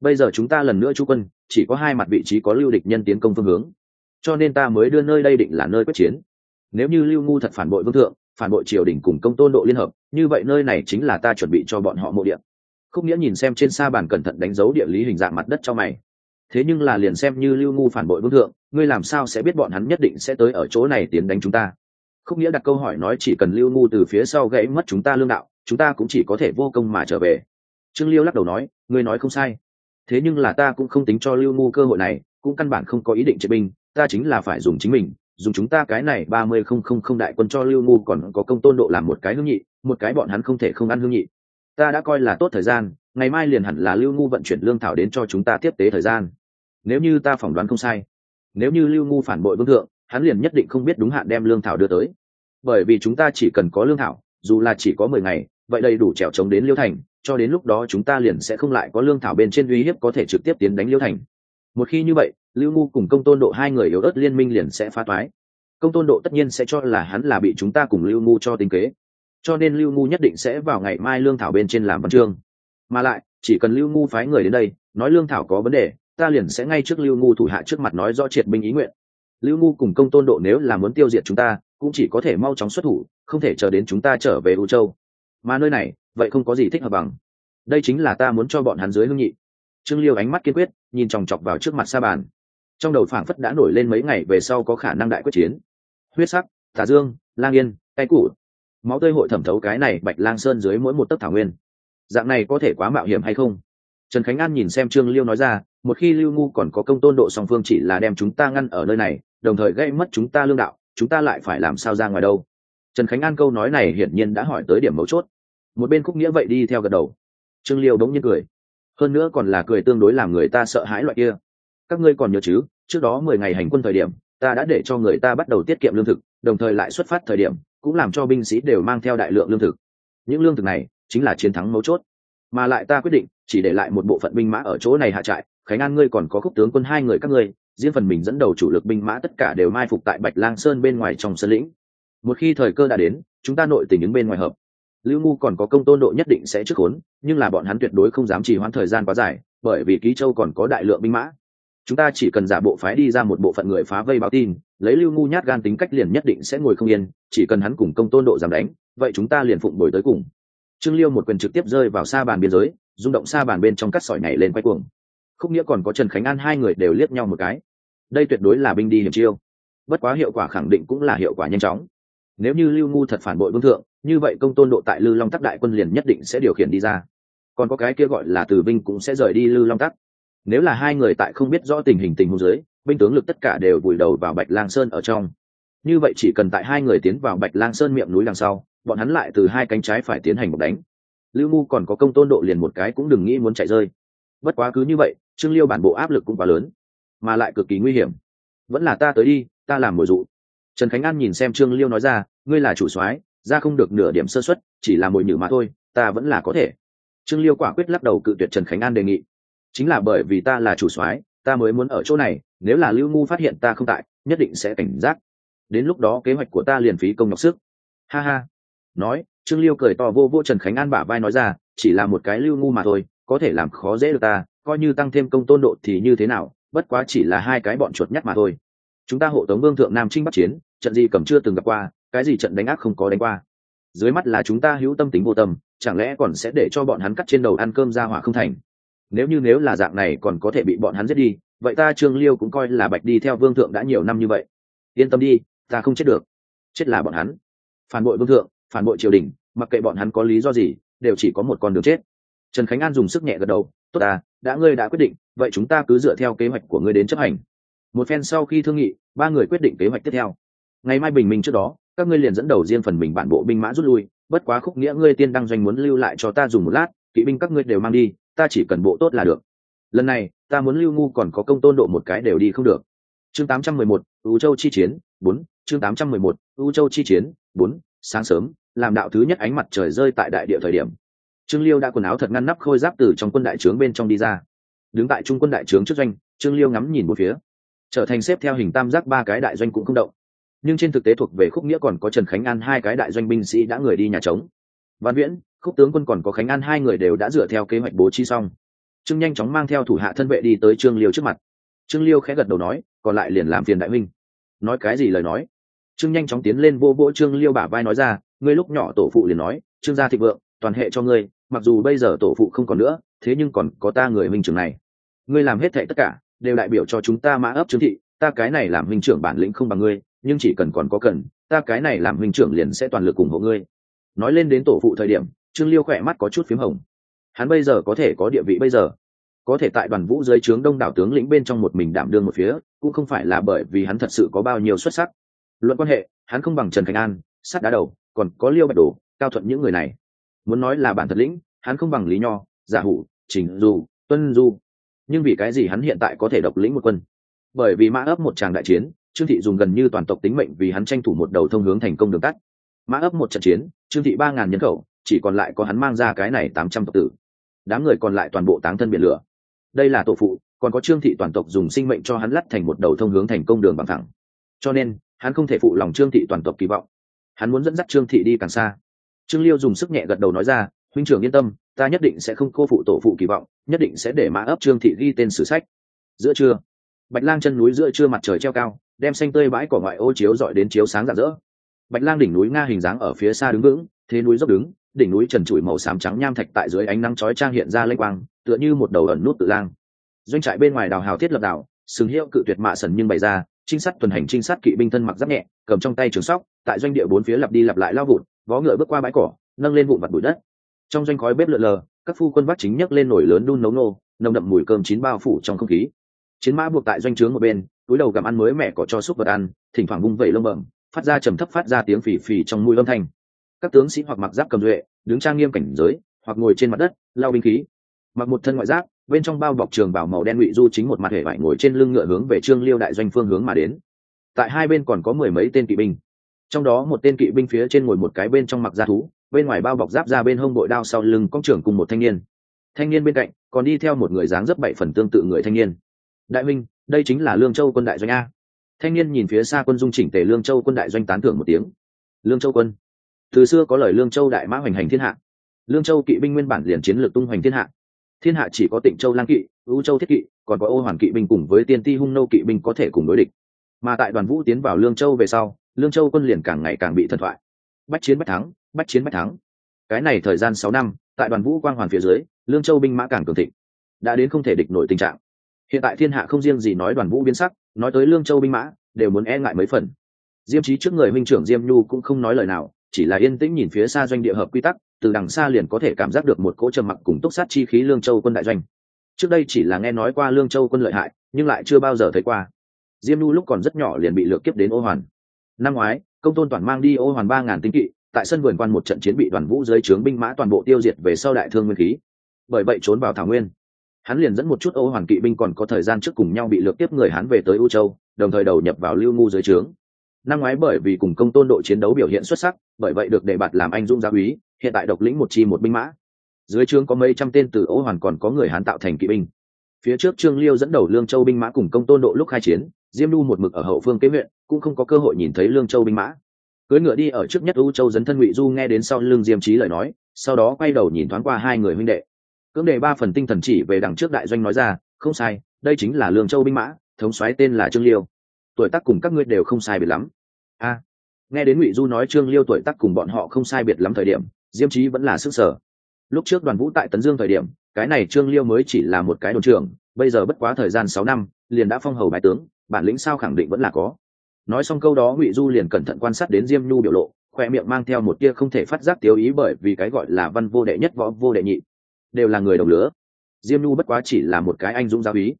Bây giờ chúng ta lần nữa chú quân, chỉ có hai mặt vị trí có lưu địch nhân tiến công phương hướng cho nên ta mới đưa nơi đây định là nơi quyết chiến. Nếu như lưu ngu thật phản bội vương thượng, phản bội triều đình cùng công tôn độ liên hợp, như vậy nơi này chính là ta chuẩn bị cho bọn họ mộ điện khúc nghĩa nhìn xem trên sa bàn cẩn thận đánh dấu địa lý hình dạng mặt đất cho mày. Thế nhưng là liền xem như lưu ngu phản bội vương thượng, ngươi làm sao sẽ biết bọn hắn nhất định sẽ tới ở chỗ này tiến đánh chúng ta? Khúc nghĩa đặt câu hỏi nói chỉ cần lưu ngu từ phía sau gãy mất chúng ta lương đạo, chúng ta cũng chỉ có thể vô công mà trở về. Trương liêu lắc đầu nói, ngươi nói không sai. Thế nhưng là ta cũng không tính cho lưu ngu cơ hội này, cũng căn bản không có ý định triệt binh ta chính là phải dùng chính mình, dùng chúng ta cái này ba mươi không không không đại quân cho lưu ngu còn có công tôn độ làm một cái hương nhị, một cái bọn hắn không thể không ăn hương nhị. Ta đã coi là tốt thời gian, ngày mai liền hẳn là lưu ngu vận chuyển lương thảo đến cho chúng ta tiếp tế thời gian. Nếu như ta phỏng đoán không sai, nếu như lưu ngu phản bội vương thượng, hắn liền nhất định không biết đúng hạn đem lương thảo đưa tới. Bởi vì chúng ta chỉ cần có lương thảo, dù là chỉ có mười ngày, vậy đầy đủ trèo trống đến liêu thành, cho đến lúc đó chúng ta liền sẽ không lại có lương thảo bên trên uy hiếp có thể trực tiếp tiến đánh liêu thành. Một khi như vậy lưu ngu cùng công tôn độ hai người yếu ớt liên minh liền sẽ phá toái. Công tôn độ tất nhiên sẽ cho là hắn là bị chúng ta cùng lưu ngu cho tính kế. Cho nên lưu ngu nhất định sẽ vào ngày mai lương thảo bên trên làm văn chương. Mà lại, chỉ cần lưu ngu phái người đến đây, nói lương thảo có vấn đề, ta liền sẽ ngay trước lưu ngu thủ hạ trước mặt nói rõ triệt binh ý nguyện. Lưu ngu cùng công tôn độ nếu là muốn tiêu diệt chúng ta, cũng chỉ có thể mau chóng xuất thủ, không thể chờ đến chúng ta trở về u châu. Mà nơi này, vậy không có gì thích hợp bằng. Đây chính là ta muốn cho bọn hắn dưới hương nhị. Trương liêu ánh mắt kiên quyết, nhìn chòng chọc vào trước mặt sa bàn trong đầu phảng phất đã nổi lên mấy ngày về sau có khả năng đại quyết chiến. Huyết sắc, tà dương, lang yên tay củ. Máu tươi hội thẩm thấu cái này bạch lang sơn dưới mỗi một tấc thảo nguyên. Dạng này có thể quá mạo hiểm hay không? Trần khánh an nhìn xem trương liêu nói ra, một khi lưu ngu còn có công tôn độ song phương chỉ là đem chúng ta ngăn ở nơi này, đồng thời gây mất chúng ta lương đạo, chúng ta lại phải làm sao ra ngoài đâu? Trần khánh an câu nói này hiển nhiên đã hỏi tới điểm mấu chốt. Một bên khúc nghĩa vậy đi theo gật đầu. Trương liêu đống nhiên cười. Hơn nữa còn là cười tương đối làm người ta sợ hãi loại kia các ngươi còn nhớ chứ, trước đó mười ngày hành quân thời điểm, ta đã để cho người ta bắt đầu tiết kiệm lương thực, đồng thời lại xuất phát thời điểm, cũng làm cho binh sĩ đều mang theo đại lượng lương thực. Những lương thực này chính là chiến thắng mấu chốt. Mà lại ta quyết định, chỉ để lại một bộ phận binh mã ở chỗ này hạ trại, khánh an ngươi còn có khúc tướng quân hai người các ngươi, riêng phần mình dẫn đầu chủ lực binh mã tất cả đều mai phục tại bạch lang sơn bên ngoài trong sân lĩnh. Một khi thời cơ đã đến, chúng ta nội tình ứng bên ngoài hợp. Lưu ngu còn có công tôn độ nhất định sẽ trước khốn, nhưng là bọn hắn tuyệt đối không dám trì hoãn thời gian quá dài, bởi vì ký châu còn có đại lượng binh mã chúng ta chỉ cần giả bộ phái đi ra một bộ phận người phá vây báo tin, lấy lưu ngu nhát gan tính cách liền nhất định sẽ ngồi không yên, chỉ cần hắn cùng công tôn độ giảm đánh, vậy chúng ta liền phụng đổi tới cùng. Trương liêu một quyền trực tiếp rơi vào xa bàn biên giới, rung động xa bàn bên trong cắt sỏi này lên quay cuồng. Không nghĩa còn có trần khánh an hai người đều liếc nhau một cái. Đây tuyệt đối là binh đi hiểm chiêu. Bất quá hiệu quả khẳng định cũng là hiệu quả nhanh chóng. Nếu như lưu ngu thật phản bội vương thượng, như vậy công tôn độ tại lư long tắc đại quân liền nhất định sẽ điều khiển đi ra. Còn có cái kia gọi là từ vinh cũng sẽ rời đi lư long tắc nếu là hai người tại không biết rõ tình hình tình huống dưới, binh tướng lực tất cả đều vùi đầu vào bạch lang sơn ở trong. Như vậy chỉ cần tại hai người tiến vào bạch lang sơn miệng núi đằng sau, bọn hắn lại từ hai cánh trái phải tiến hành một đánh. Lưu ngu còn có công tôn độ liền một cái cũng đừng nghĩ muốn chạy rơi. Bất quá cứ như vậy, trương liêu bản bộ áp lực cũng quá lớn, mà lại cực kỳ nguy hiểm. Vẫn là ta tới đi, ta làm mồi dụ. Trần khánh an nhìn xem trương liêu nói ra, ngươi là chủ soái, ra không được nửa điểm sơ xuất chỉ là mồi nhử mà thôi, ta vẫn là có thể. Trương liêu quả quyết lắc đầu cự tuyệt trần khánh an đề nghị chính là bởi vì ta là chủ soái, ta mới muốn ở chỗ này, nếu là lưu ngu phát hiện ta không tại, nhất định sẽ cảnh giác. Đến lúc đó kế hoạch của ta liền phí công nhọc sức. Ha ha. Nói, trương liêu cười to vô vô trần khánh an bả vai nói ra, chỉ là một cái lưu ngu mà thôi, có thể làm khó dễ được ta, coi như tăng thêm công tôn độ thì như thế nào, bất quá chỉ là hai cái bọn chuột nhắt mà thôi. Chúng ta hộ tống vương thượng nam trinh bắc chiến, trận gì cầm chưa từng gặp qua, cái gì trận đánh ác không có đánh qua. Dưới mắt là chúng ta hữu tâm tính vô tâm, chẳng lẽ còn sẽ để cho bọn hắn cắt trên đầu ăn cơm ra hỏa không thành? Nếu như nếu là dạng này còn có thể bị bọn hắn giết đi, vậy ta trương liêu cũng coi là bạch đi theo vương thượng đã nhiều năm như vậy. Yên tâm đi, ta không chết được. Chết là bọn hắn. Phản bội vương thượng, phản bội triều đình, mặc kệ bọn hắn có lý do gì, đều chỉ có một con đường chết. Trần khánh an dùng sức nhẹ gật đầu, tốt à đã ngươi đã quyết định, vậy chúng ta cứ dựa theo kế hoạch của ngươi đến chấp hành. Một phen sau khi thương nghị, ba người quyết định kế hoạch tiếp theo. Ngày mai bình minh trước đó, các ngươi liền dẫn đầu riêng phần mình bản bộ binh mã rút lui, bất quá khúc nghĩa ngươi tiên đăng doanh muốn lưu lại cho ta dùng một lát, kỵ binh các ngươi đều mang đi ta chỉ cần bộ tốt là được. Lần này ta muốn lưu ngu còn có công tôn độ một cái đều đi không được. Chương 811, u châu chi chiến 4, chương 811, u châu chi chiến 4, sáng sớm làm đạo thứ nhất ánh mặt trời rơi tại đại địa thời điểm. Trương liêu đã quần áo thật ngăn nắp khôi giáp từ trong quân đại trướng bên trong đi ra. Đứng tại trung quân đại trướng trước doanh trương liêu ngắm nhìn một phía. Trở thành xếp theo hình tam giác ba cái đại doanh cũng không động. Nhưng trên thực tế thuộc về khúc nghĩa còn có trần khánh an hai cái đại doanh binh sĩ đã người đi nhà trống. Văn viễn khúc tướng quân còn có khánh an hai người đều đã dựa theo kế hoạch bố trí xong. Trương nhanh chóng mang theo thủ hạ thân vệ đi tới trương liêu trước mặt. Trương liêu khẽ gật đầu nói, còn lại liền làm phiền đại minh nói cái gì lời nói? Trương nhanh chóng tiến lên vô vỗ trương liêu bả vai nói ra, ngươi lúc nhỏ tổ phụ liền nói, trương gia thịnh vượng, toàn hệ cho ngươi, mặc dù bây giờ tổ phụ không còn nữa, thế nhưng còn có ta người minh trưởng này. Ngươi làm hết thệ tất cả, đều đại biểu cho chúng ta mã ấp trương thị, ta cái này làm minh trưởng bản lĩnh không bằng ngươi, nhưng chỉ cần còn có cần, ta cái này làm minh trưởng liền sẽ toàn lực ủng hộ ngươi. Nói lên đến tổ phụ thời điểm trương liêu khỏe mắt có chút p h í m hồng. Hắn bây giờ có thể có địa vị bây giờ. Có thể tại đoàn vũ dưới trướng đông đảo tướng lĩnh bên trong một mình đảm đương một phía, cũng không phải là bởi vì hắn thật sự có bao nhiêu xuất sắc. Luận quan hệ, hắn không bằng trần khánh an, sắt đá đầu, còn có liêu bạch đồ cao thuận những người này. Muốn nói là bản thật lĩnh, hắn không bằng lý nho, giả hủ, trình du, tuân du. Nhưng vì cái gì hắn hiện tại có thể độc lĩnh một quân? Bởi vì mã ấp một tràng đại chiến, trương thị dùng gần như toàn tộc tính mệnh vì hắn tranh thủ một đầu thông hướng thành công đường tắt. Mã ấp một trận chiến, trương thị ba ngàn nhân khẩu chỉ còn lại có hắn mang ra cái này tám trăm tộc tử. Đám người còn lại toàn bộ táng thân biển lửa. Đây là tổ phụ, còn có trương thị toàn tộc dùng sinh mệnh cho hắn lắt thành một đầu thông hướng thành công đường bằng thẳng. Cho nên, hắn không thể phụ lòng trương thị toàn tộc kỳ vọng. Hắn muốn dẫn dắt trương thị đi càng xa. Trương liêu dùng sức nhẹ gật đầu nói ra, huynh trưởng yên tâm, ta nhất định sẽ không cô phụ tổ phụ kỳ vọng, nhất định sẽ để mã ấp trương thị ghi tên sử sách. Giữa trưa, bạch lang chân núi giữa trưa mặt trời treo cao, đem xanh tươi bãi cỏ ngoại ô chiếu dọi đến chiếu sáng rạng rỡ. Bạch lang đỉnh núi nga hình dáng ở phía xa đứng vững, thế núi dốc đứng đỉnh núi trần trụi màu xám trắng nham thạch tại dưới ánh nắng chói trang hiện ra lênh quang, tựa như một đầu ẩn nút tự lang. Doanh trại bên ngoài đào hào thiết lập đảo, sừng hiệu cự tuyệt mạ sần nhưng bày ra, trinh sát tuần hành trinh sát kỵ binh thân mặc giáp nhẹ, cầm trong tay trường sóc, tại doanh địa bốn phía lặp đi lặp lại lao vụt, vó ngựa bước qua bãi cỏ, nâng lên vụn vặt bụi đất. Trong doanh khói bếp lượn lờ, các phu quân bắt chính nhấc lên nổi lớn đun nấu nô, nồng đậm mùi cơm chín bao phủ trong không khí. Chiến mã buộc tại doanh trướng một bên, túi đầu gặm ăn mới mẹ cỏ cho súc vật ăn, thỉnh thoảng vung vẩy lông bẩm, phát ra trầm thấp phát ra tiếng phì phì trong mũi âm thanh các tướng sĩ hoặc mặc giáp cầm duệ, đứng trang nghiêm cảnh giới, hoặc ngồi trên mặt đất, lao binh khí. Mặc một thân ngoại giáp, bên trong bao bọc trường bảo màu đen ngụy du chính một mặt hệ vải ngồi trên lưng ngựa hướng về trương liêu đại doanh phương hướng mà đến. Tại hai bên còn có mười mấy tên kỵ binh. Trong đó một tên kỵ binh phía trên ngồi một cái bên trong mặc da thú, bên ngoài bao bọc giáp ra bên hông bội đao sau lưng cong trưởng cùng một thanh niên. Thanh niên bên cạnh còn đi theo một người dáng dấp bảy phần tương tự người thanh niên. Đại minh đây chính là lương châu quân đại doanh a. Thanh niên nhìn phía xa quân dung chỉnh tề lương châu quân đại doanh tán thưởng một tiếng. Lương châu quân từ xưa có lời lương châu đại mã hoành hành thiên hạ. Lương châu kỵ binh nguyên bản liền chiến lược tung hoành thiên hạ. Thiên hạ chỉ có tịnh châu lang kỵ, ưu châu thiết kỵ, còn có ô hoàn kỵ binh cùng với tiên ti hung nô kỵ binh có thể cùng đối địch. Mà tại đoàn vũ tiến vào lương châu về sau, lương châu quân liền càng ngày càng bị thần thoại. Bách chiến bách thắng, bách chiến bách thắng. Cái này thời gian sáu năm, tại đoàn vũ quang hoàn phía dưới, lương châu binh mã càng cường thịnh. Đã đến không thể địch nổi tình trạng. Hiện tại thiên hạ không riêng gì nói đoàn vũ biến sắc, nói tới lương châu binh mã, đều muốn e ngại mấy phần. Diêm trí trước người minh trưởng diêm nhu cũng không nói lời nào chỉ là yên tĩnh nhìn phía xa doanh địa hợp quy tắc, từ đằng xa liền có thể cảm giác được một cỗ trầm mặc cùng túc sát chi khí lương châu quân đại doanh. Trước đây chỉ là nghe nói qua lương châu quân lợi hại, nhưng lại chưa bao giờ thấy qua. Diêm nhu lúc còn rất nhỏ liền bị lược kiếp đến ô hoàn. Năm ngoái, công tôn toàn mang đi ô hoàn ba ngàn tinh kỵ, tại sân vườn quan một trận chiến bị đoàn vũ dưới trướng binh mã toàn bộ tiêu diệt về sau đại thương nguyên khí. Bởi vậy trốn vào thảo nguyên. Hắn liền dẫn một chút ô hoàn kỵ binh còn có thời gian trước cùng nhau bị lược tiếp người hắn về tới u châu, đồng thời đầu nhập vào lưu ngu dưới trướng năm ngoái bởi vì cùng công tôn đội chiến đấu biểu hiện xuất sắc, bởi vậy được đề bạt làm anh dũng gia úy, hiện tại độc lĩnh một chi một binh mã. Dưới trướng có mấy trăm tên từ ố hoàn còn có người hán tạo thành kỵ binh. Phía trước trương liêu dẫn đầu lương châu binh mã cùng công tôn độ lúc khai chiến, diêm lu một mực ở hậu phương kế huyện, cũng không có cơ hội nhìn thấy lương châu binh mã. Cưới ngựa đi ở trước nhất u châu dấn thân ngụy du nghe đến sau lưng diêm trí lời nói, sau đó quay đầu nhìn thoáng qua hai người huynh đệ. Cưỡng đề ba phần tinh thần chỉ về đằng trước đại doanh nói ra, không sai, đây chính là lương châu binh mã, thống soái tên là trương liêu tuổi tác cùng các ngươi đều không sai biệt lắm. A, nghe đến ngụy du nói trương liêu tuổi tác cùng bọn họ không sai biệt lắm thời điểm, diêm trí vẫn là sức sở lúc trước đoàn vũ tại tấn dương thời điểm, cái này trương liêu mới chỉ là một cái đồn trưởng, bây giờ bất quá thời gian sáu năm, liền đã phong hầu bài tướng, bản lĩnh sao khẳng định vẫn là có. Nói xong câu đó ngụy du liền cẩn thận quan sát đến diêm nhu biểu lộ, khoe miệng mang theo một tia không thể phát giác tiêu ý bởi vì cái gọi là văn vô đệ nhất, võ vô đệ nhị, đều là người đồng lứa. Diêm nhu bất quá chỉ là một cái anh dũng giáo úy,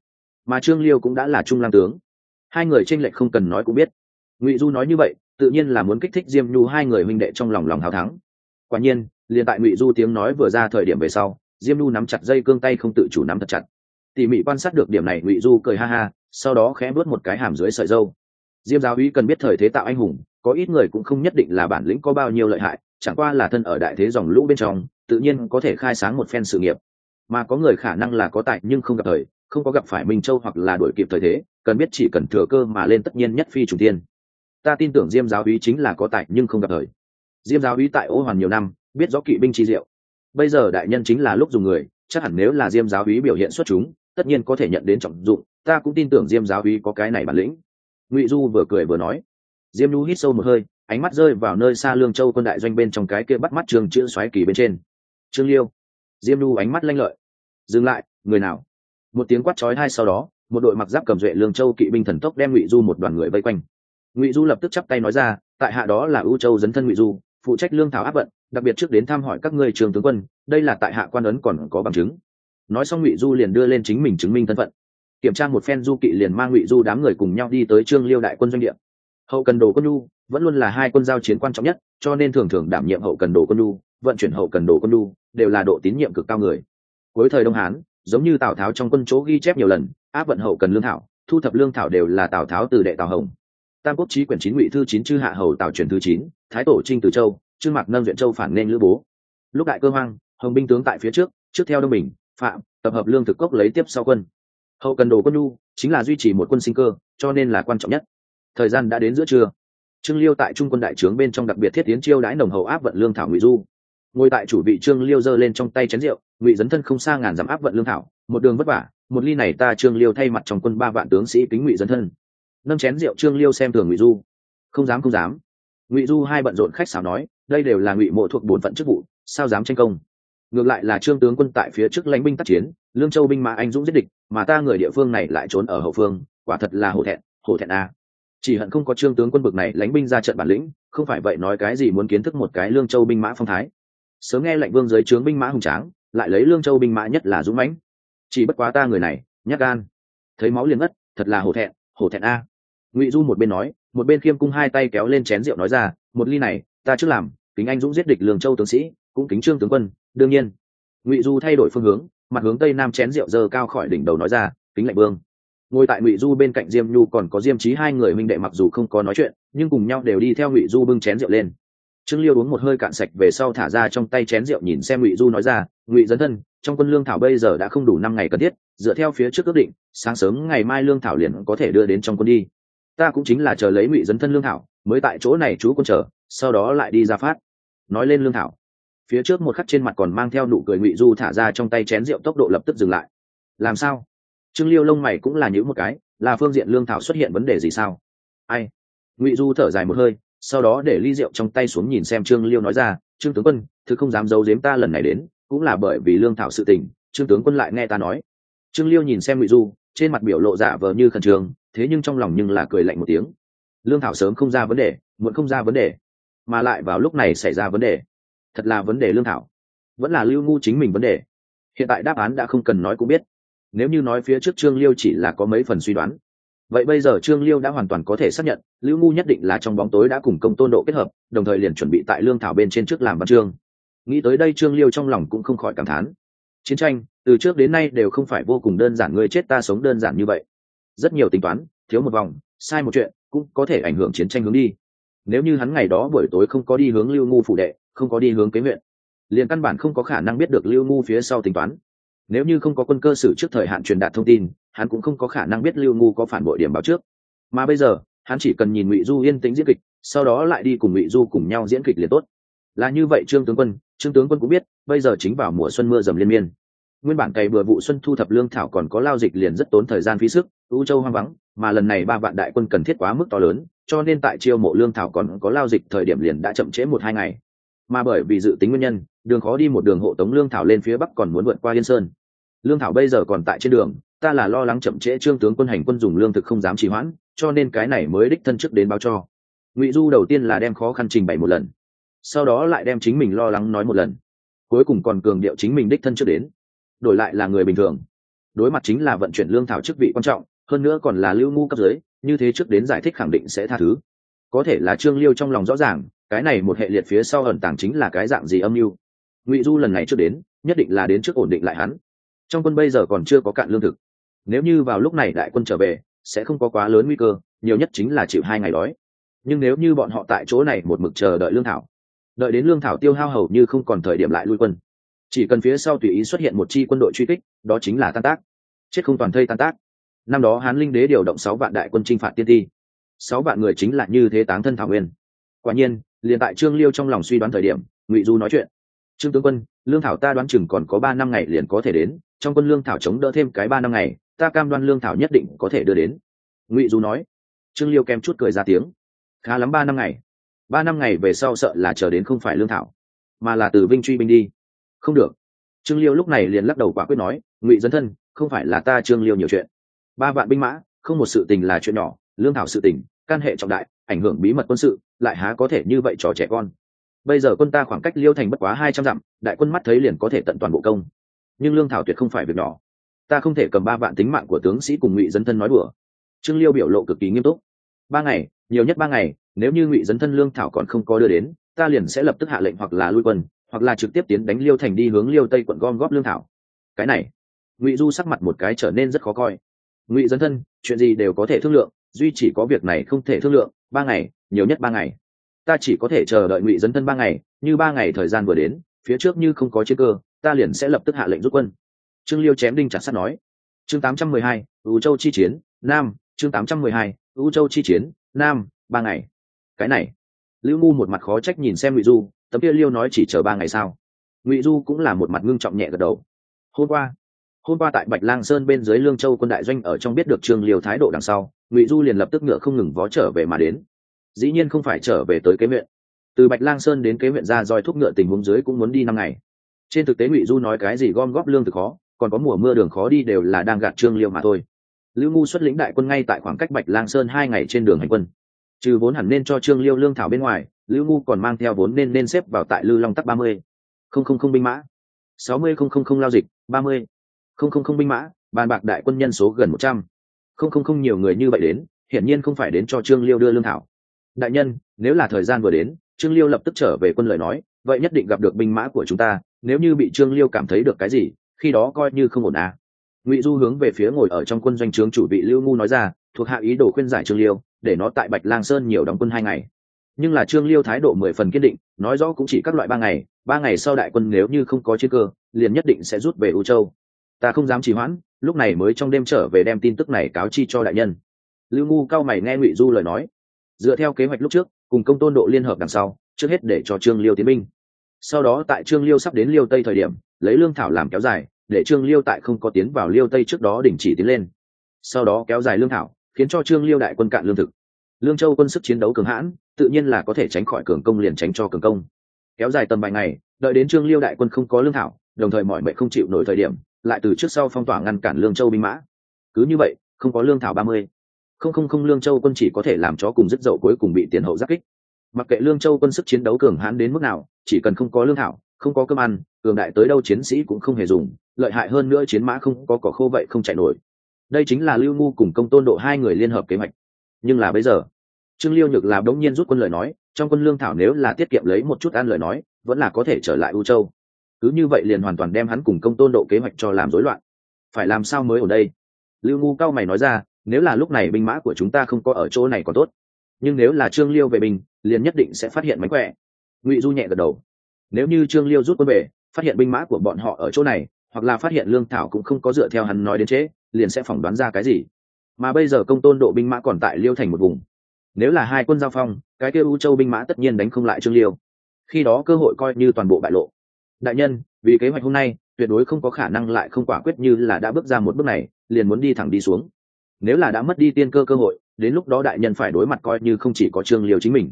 mà trương liêu cũng đã là trung lang tướng hai người tranh lệch không cần nói cũng biết. Ngụy du nói như vậy, tự nhiên là muốn kích thích diêm nhu hai người huynh đệ trong lòng lòng hào thắng. Quả nhiên, liền tại ngụy du tiếng nói vừa ra thời điểm về sau, diêm nhu nắm chặt dây cương tay không tự chủ nắm thật chặt. Tỉ mỉ quan sát được điểm này, ngụy du cười ha ha, sau đó khẽ bước một cái hàm dưới sợi dâu. Diêm giáo uy cần biết thời thế tạo anh hùng, có ít người cũng không nhất định là bản lĩnh có bao nhiêu lợi hại, chẳng qua là thân ở đại thế dòng lũ bên trong, tự nhiên có thể khai sáng một phen sự nghiệp. Mà có người khả năng là có tài nhưng không gặp thời không có gặp phải minh châu hoặc là đổi kịp thời thế, cần biết chỉ cần thừa cơ mà lên tất nhiên nhất phi chủ tiên ta tin tưởng diêm giáo úy chính là có tài nhưng không gặp thời. Diêm giáo úy tại ô hoàn nhiều năm, biết rõ kỵ binh chi diệu. Bây giờ đại nhân chính là lúc dùng người, chắc hẳn nếu là diêm giáo úy biểu hiện xuất chúng, tất nhiên có thể nhận đến trọng dụng, ta cũng tin tưởng diêm giáo úy có cái này bản lĩnh. Ngụy du vừa cười vừa nói. Diêm nhu hít sâu một hơi, ánh mắt rơi vào nơi xa lương châu quân đại doanh bên trong cái kia bắt mắt trường chữ xoáy kỳ bên trên. Trương liêu. Diêm nhu ánh mắt lanh lợi. Dừng lại, người nào? Một tiếng quát chói hai sau đó, một đội mặc giáp cầm duệ lương châu kỵ binh thần tốc đem ngụy du một đoàn người vây quanh. Ngụy du lập tức chắp tay nói ra, tại hạ đó là ưu châu dấn thân ngụy du, phụ trách lương thảo áp vận, đặc biệt trước đến thăm hỏi các ngươi trường tướng quân, đây là tại hạ quan ấn còn có bằng chứng. Nói xong ngụy du liền đưa lên chính mình chứng minh thân phận. Kiểm tra một phen du kỵ liền mang ngụy du đám người cùng nhau đi tới trương liêu đại quân doanh địa. Hậu cần đồ quân nhu, vẫn luôn là hai quân giao chiến quan trọng nhất, cho nên thường thường đảm nhiệm hậu cần đồ quân nhu, vận chuyển hậu cần đồ quân nhu, đều là độ tín nhiệm cực cao người. Cuối thời đông hán giống như tào tháo trong quân chỗ ghi chép nhiều lần, áp vận hậu cần lương thảo, thu thập lương thảo đều là tào tháo từ đệ tào hồng. Tam quốc trí quyển chín ngụy thư chín chư hạ hầu tào truyền thứ chín, thái tổ trinh từ châu trương mạc nâng duyện châu phản nên lữ bố. Lúc đại cơ hoang, hồng binh tướng tại phía trước trước theo đông bình, phạm, tập hợp lương thực cốc lấy tiếp sau quân. Hậu cần đồ quân nhu, chính là duy trì một quân sinh cơ, cho nên là quan trọng nhất. Thời gian đã đến giữa trưa. Trương liêu tại trung quân đại trướng bên trong đặc biệt thiết tiến chiêu đãi nồng hậu áp vận lương thảo ngụy du. Ngồi tại chủ vị trương liêu giơ lên trong tay chén rượu ngụy dấn thân không xa ngàn dặm áp vận lương thảo, một đường vất vả, một ly này ta trương liêu thay mặt trong quân ba vạn tướng sĩ kính ngụy dấn thân. Nâng chén rượu trương liêu xem thường ngụy du. Không dám không dám. Ngụy du hai bận rộn khách sáo nói, đây đều là ngụy mộ thuộc bổn phận chức vụ, sao dám tranh công? Ngược lại là trương tướng quân tại phía trước lãnh binh tác chiến, lương châu binh mã anh dũng giết địch, mà ta người địa phương này lại trốn ở hậu phương, quả thật là hổ thẹn hổ thẹn a. Chỉ hận không có trương tướng quân bực này lãnh binh ra trận bản lĩnh, không phải vậy nói cái gì muốn kiến thức một cái lương châu binh mã phong thái. Sớm nghe lệnh vương giới trướng binh mã hùng tráng lại lấy lương châu binh mã nhất là dũng mãnh. Chỉ bất quá ta người này, nhát gan. Thấy máu liền ngất, thật là hổ thẹn hổ thẹn a. Ngụy du một bên nói, một bên khiêm cung hai tay kéo lên chén rượu nói ra, một ly này, ta trước làm, kính anh dũng giết địch lương châu tướng sĩ, cũng kính trương tướng quân, đương nhiên. Ngụy du thay đổi phương hướng, mặt hướng tây nam chén rượu dơ cao khỏi đỉnh đầu nói ra, kính lạnh vương. Ngồi tại ngụy du bên cạnh diêm nhu còn có diêm trí hai người minh đệ mặc dù không có nói chuyện, nhưng cùng nhau đều đi theo ngụy du bưng chén rượu lên trương liêu uống một hơi cạn sạch về sau thả ra trong tay chén rượu nhìn xem ngụy du nói ra, ngụy dấn thân, trong quân lương thảo bây giờ đã không đủ năm ngày cần thiết, dựa theo phía trước ước định, sáng sớm ngày mai lương thảo liền có thể đưa đến trong quân đi. Ta cũng chính là chờ lấy ngụy dấn thân lương thảo, mới tại chỗ này chú quân chờ, sau đó lại đi ra phát. Nói lên lương thảo. Phía trước một khắc trên mặt còn mang theo nụ cười ngụy du thả ra trong tay chén rượu tốc độ lập tức dừng lại. Làm sao? Trương liêu lông mày cũng là những một cái, là phương diện lương thảo xuất hiện vấn đề gì sao? Ai? Ngụy du thở dài một hơi sau đó để ly rượu trong tay xuống nhìn xem trương liêu nói ra, trương tướng quân, thứ không dám giấu giếm ta lần này đến, cũng là bởi vì lương thảo sự tình, trương tướng quân lại nghe ta nói. Trương liêu nhìn xem ngụy du, trên mặt biểu lộ giả vờ như khẩn trương, thế nhưng trong lòng nhưng là cười lạnh một tiếng. Lương thảo sớm không ra vấn đề, muộn không ra vấn đề, mà lại vào lúc này xảy ra vấn đề. Thật là vấn đề lương thảo. Vẫn là lưu ngu chính mình vấn đề. Hiện tại đáp án đã không cần nói cũng biết. Nếu như nói phía trước trương liêu chỉ là có mấy phần suy đoán vậy bây giờ trương liêu đã hoàn toàn có thể xác nhận, lưu ngu nhất định là trong bóng tối đã cùng công tôn độ kết hợp, đồng thời liền chuẩn bị tại lương thảo bên trên trước làm văn chương. Nghĩ tới đây trương liêu trong lòng cũng không khỏi cảm thán. Chiến tranh, từ trước đến nay đều không phải vô cùng đơn giản, người chết ta sống đơn giản như vậy. Rất nhiều tính toán, thiếu một vòng, sai một chuyện, cũng có thể ảnh hưởng chiến tranh hướng đi. Nếu như hắn ngày đó buổi tối không có đi hướng lưu ngu phủ đệ, không có đi hướng kế huyện, liền căn bản không có khả năng biết được lưu ngu phía sau tính toán nếu như không có quân cơ sử trước thời hạn truyền đạt thông tin, hắn cũng không có khả năng biết lưu ngu có phản bội điểm báo trước. Mà bây giờ, hắn chỉ cần nhìn ngụy du yên tĩnh diễn kịch, sau đó lại đi cùng ngụy du cùng nhau diễn kịch liền tốt. Là như vậy trương tướng quân, trương tướng quân cũng biết, bây giờ chính vào mùa xuân mưa dầm liên miên. Nguyên bản cày bừa vụ xuân thu thập lương thảo còn có lao dịch liền rất tốn thời gian phí sức ưu châu hoang vắng, mà lần này ba vạn đại quân cần thiết quá mức to lớn, cho nên tại chiêu mộ lương thảo còn có lao dịch thời điểm liền đã chậm trễ một hai ngày. Mà bởi vì dự tính nguyên nhân đường khó đi một đường hộ tống lương thảo lên phía bắc còn muốn vượt qua yên sơn. Lương thảo bây giờ còn tại trên đường, ta là lo lắng chậm trễ trương tướng quân hành quân dùng lương thực không dám trì hoãn, cho nên cái này mới đích thân trước đến báo cho. Ngụy du đầu tiên là đem khó khăn trình bày một lần, sau đó lại đem chính mình lo lắng nói một lần. Cuối cùng còn cường điệu chính mình đích thân trước đến. Đổi lại là người bình thường. Đối mặt chính là vận chuyển lương thảo chức vị quan trọng, hơn nữa còn là lưu ngu cấp dưới, như thế trước đến giải thích khẳng định sẽ tha thứ. Có thể là trương liêu trong lòng rõ ràng, cái này một hệ liệt phía sau ẩn tàng chính là cái dạng gì âm mưu ngụy du lần này trước đến, nhất định là đến trước ổn định lại hắn. Trong quân bây giờ còn chưa có cạn lương thực. Nếu như vào lúc này đại quân trở về, sẽ không có quá lớn nguy cơ, nhiều nhất chính là chịu hai ngày đói. Nhưng nếu như bọn họ tại chỗ này một mực chờ đợi lương thảo, đợi đến lương thảo tiêu hao hầu như không còn thời điểm lại lui quân. Chỉ cần phía sau tùy ý xuất hiện một chi quân đội truy kích, đó chính là tan tác. Chết không toàn thây tan tác. Năm đó hán linh đế điều động sáu vạn đại quân chinh phạt tiên ti. Sáu vạn người chính là như thế táng thân thảo nguyên. Quả nhiên, liền tại trương liêu trong lòng suy đoán thời điểm, ngụy du nói chuyện trương tướng quân, lương thảo ta đoán chừng còn có ba năm ngày liền có thể đến, trong quân lương thảo chống đỡ thêm cái ba năm ngày, ta cam đoan lương thảo nhất định có thể đưa đến. Ngụy du nói. Trương liêu kem chút cười ra tiếng. Khá lắm, ba năm ngày. Ba năm ngày về sau sợ là chờ đến không phải lương thảo, mà là từ vinh truy binh đi. Không được. Trương liêu lúc này liền lắc đầu quả quyết nói. Ngụy dân thân, không phải là ta trương liêu nhiều chuyện. Ba vạn binh mã, không một sự tình là chuyện nhỏ, lương thảo sự tình, can hệ trọng đại, ảnh hưởng bí mật quân sự, lại há có thể như vậy trò trẻ con bây giờ quân ta khoảng cách liêu thành bất quá hai trăm dặm, đại quân mắt thấy liền có thể tận toàn bộ công. Nhưng lương thảo tuyệt không phải việc nhỏ. Ta không thể cầm ba vạn tính mạng của tướng sĩ cùng ngụy dấn thân nói đùa. Trương liêu biểu lộ cực kỳ nghiêm túc. Ba ngày, nhiều nhất ba ngày, nếu như ngụy dấn thân lương thảo còn không có đưa đến, ta liền sẽ lập tức hạ lệnh hoặc là lui quân, hoặc là trực tiếp tiến đánh liêu thành đi hướng liêu tây quận gom góp lương thảo. Cái này, ngụy du sắc mặt một cái trở nên rất khó coi. Ngụy dấn thân, chuyện gì đều có thể thương lượng, duy chỉ có việc này không thể thương lượng, ba ngày, nhiều nhất ba ngày ta chỉ có thể chờ đợi ngụy dấn thân ba ngày như ba ngày thời gian vừa đến phía trước như không có chiến cơ ta liền sẽ lập tức hạ lệnh rút quân. Trương liêu chém đinh chặt sắt nói. Chương 812, u châu chi chiến nam chương 812, u châu chi chiến nam ba ngày. Cái này lưu ngu một mặt khó trách nhìn xem ngụy du tấm kia liêu nói chỉ chờ ba ngày sao? Ngụy du cũng là một mặt ngưng trọng nhẹ gật đầu. Hôm qua hôm qua tại bạch lang sơn bên dưới lương châu quân đại doanh ở trong biết được trương liêu thái độ đằng sau ngụy du liền lập tức ngựa không ngừng vó trở về mà đến dĩ nhiên không phải trở về tới kế huyện. Từ bạch lang sơn đến kế huyện ra roi thúc ngựa tình huống dưới cũng muốn đi năm ngày. Trên thực tế ngụy du nói cái gì gom góp lương thực khó, còn có mùa mưa đường khó đi đều là đang gạt trương liêu mà thôi. Lưu ngu xuất lĩnh đại quân ngay tại khoảng cách bạch lang sơn hai ngày trên đường hành quân. Trừ vốn hẳn nên cho trương liêu lương thảo bên ngoài, lưu ngu còn mang theo vốn nên nên xếp vào tại lư long tắc ba mươi. Không không không binh mã. Sáu mươi không không không lao dịch, ba mươi. Không không không binh mã, bàn bạc đại quân nhân số gần một trăm. Không không không nhiều người như vậy đến, hiển nhiên không phải đến cho trương liêu đưa lương thảo đại nhân, nếu là thời gian vừa đến, trương liêu lập tức trở về quân lời nói, vậy nhất định gặp được binh mã của chúng ta, nếu như bị trương liêu cảm thấy được cái gì, khi đó coi như không ổn à. Ngụy du hướng về phía ngồi ở trong quân doanh trướng chủ bị lưu ngu nói ra, thuộc hạ ý đồ khuyên giải trương liêu, để nó tại bạch lang sơn nhiều đóng quân hai ngày. Nhưng là trương liêu thái độ mười phần kiên định, nói rõ cũng chỉ các loại ba ngày ba ngày sau đại quân nếu như không có chiến cơ, liền nhất định sẽ rút về u châu. Ta không dám trì hoãn, lúc này mới trong đêm trở về đem tin tức này cáo chi cho đại nhân. Lưu ngu cao mày nghe ngụy du lời nói dựa theo kế hoạch lúc trước, cùng công tôn độ liên hợp đằng sau, trước hết để cho trương liêu tiến binh. Sau đó tại trương liêu sắp đến liêu tây thời điểm, lấy lương thảo làm kéo dài, để trương liêu tại không có tiến vào liêu tây trước đó đình chỉ tiến lên. Sau đó kéo dài lương thảo, khiến cho trương liêu đại quân cạn lương thực. Lương châu quân sức chiến đấu cường hãn, tự nhiên là có thể tránh khỏi cường công liền tránh cho cường công. Kéo dài tầm vài ngày, đợi đến trương liêu đại quân không có lương thảo, đồng thời mọi mệnh không chịu nổi thời điểm, lại từ trước sau phong tỏa ngăn cản lương châu binh mã. Cứ như vậy, không có lương thảo ba mươi không không không lương châu quân chỉ có thể làm cho cùng dứt dậu cuối cùng bị tiền hậu giáp kích. Mặc kệ lương châu quân sức chiến đấu cường hãn đến mức nào, chỉ cần không có lương thảo, không có cơm ăn, cường đại tới đâu chiến sĩ cũng không hề dùng, lợi hại hơn nữa chiến mã không có cỏ khô vậy không chạy nổi. Đây chính là lưu ngu cùng công tôn độ hai người liên hợp kế hoạch. Nhưng là bây giờ, trương liêu nhược là đống nhiên rút quân lời nói, trong quân lương thảo nếu là tiết kiệm lấy một chút ăn lời nói, vẫn là có thể trở lại u châu. Cứ như vậy liền hoàn toàn đem hắn cùng công tôn độ kế hoạch cho làm rối loạn. Phải làm sao mới ở đây? Lưu ngu cao mày nói ra nếu là lúc này binh mã của chúng ta không có ở chỗ này còn tốt. Nhưng nếu là trương liêu về binh liền nhất định sẽ phát hiện mánh khỏe. Ngụy du nhẹ gật đầu. Nếu như trương liêu rút quân về phát hiện binh mã của bọn họ ở chỗ này hoặc là phát hiện lương thảo cũng không có dựa theo hắn nói đến chế, liền sẽ phỏng đoán ra cái gì. Mà bây giờ công tôn độ binh mã còn tại liêu thành một vùng. Nếu là hai quân giao phong cái kêu u châu binh mã tất nhiên đánh không lại trương liêu. Khi đó cơ hội coi như toàn bộ bại lộ. Đại nhân vì kế hoạch hôm nay tuyệt đối không có khả năng lại không quả quyết như là đã bước ra một bước này liền muốn đi thẳng đi xuống nếu là đã mất đi tiên cơ cơ hội, đến lúc đó đại nhân phải đối mặt coi như không chỉ có trương liêu chính mình.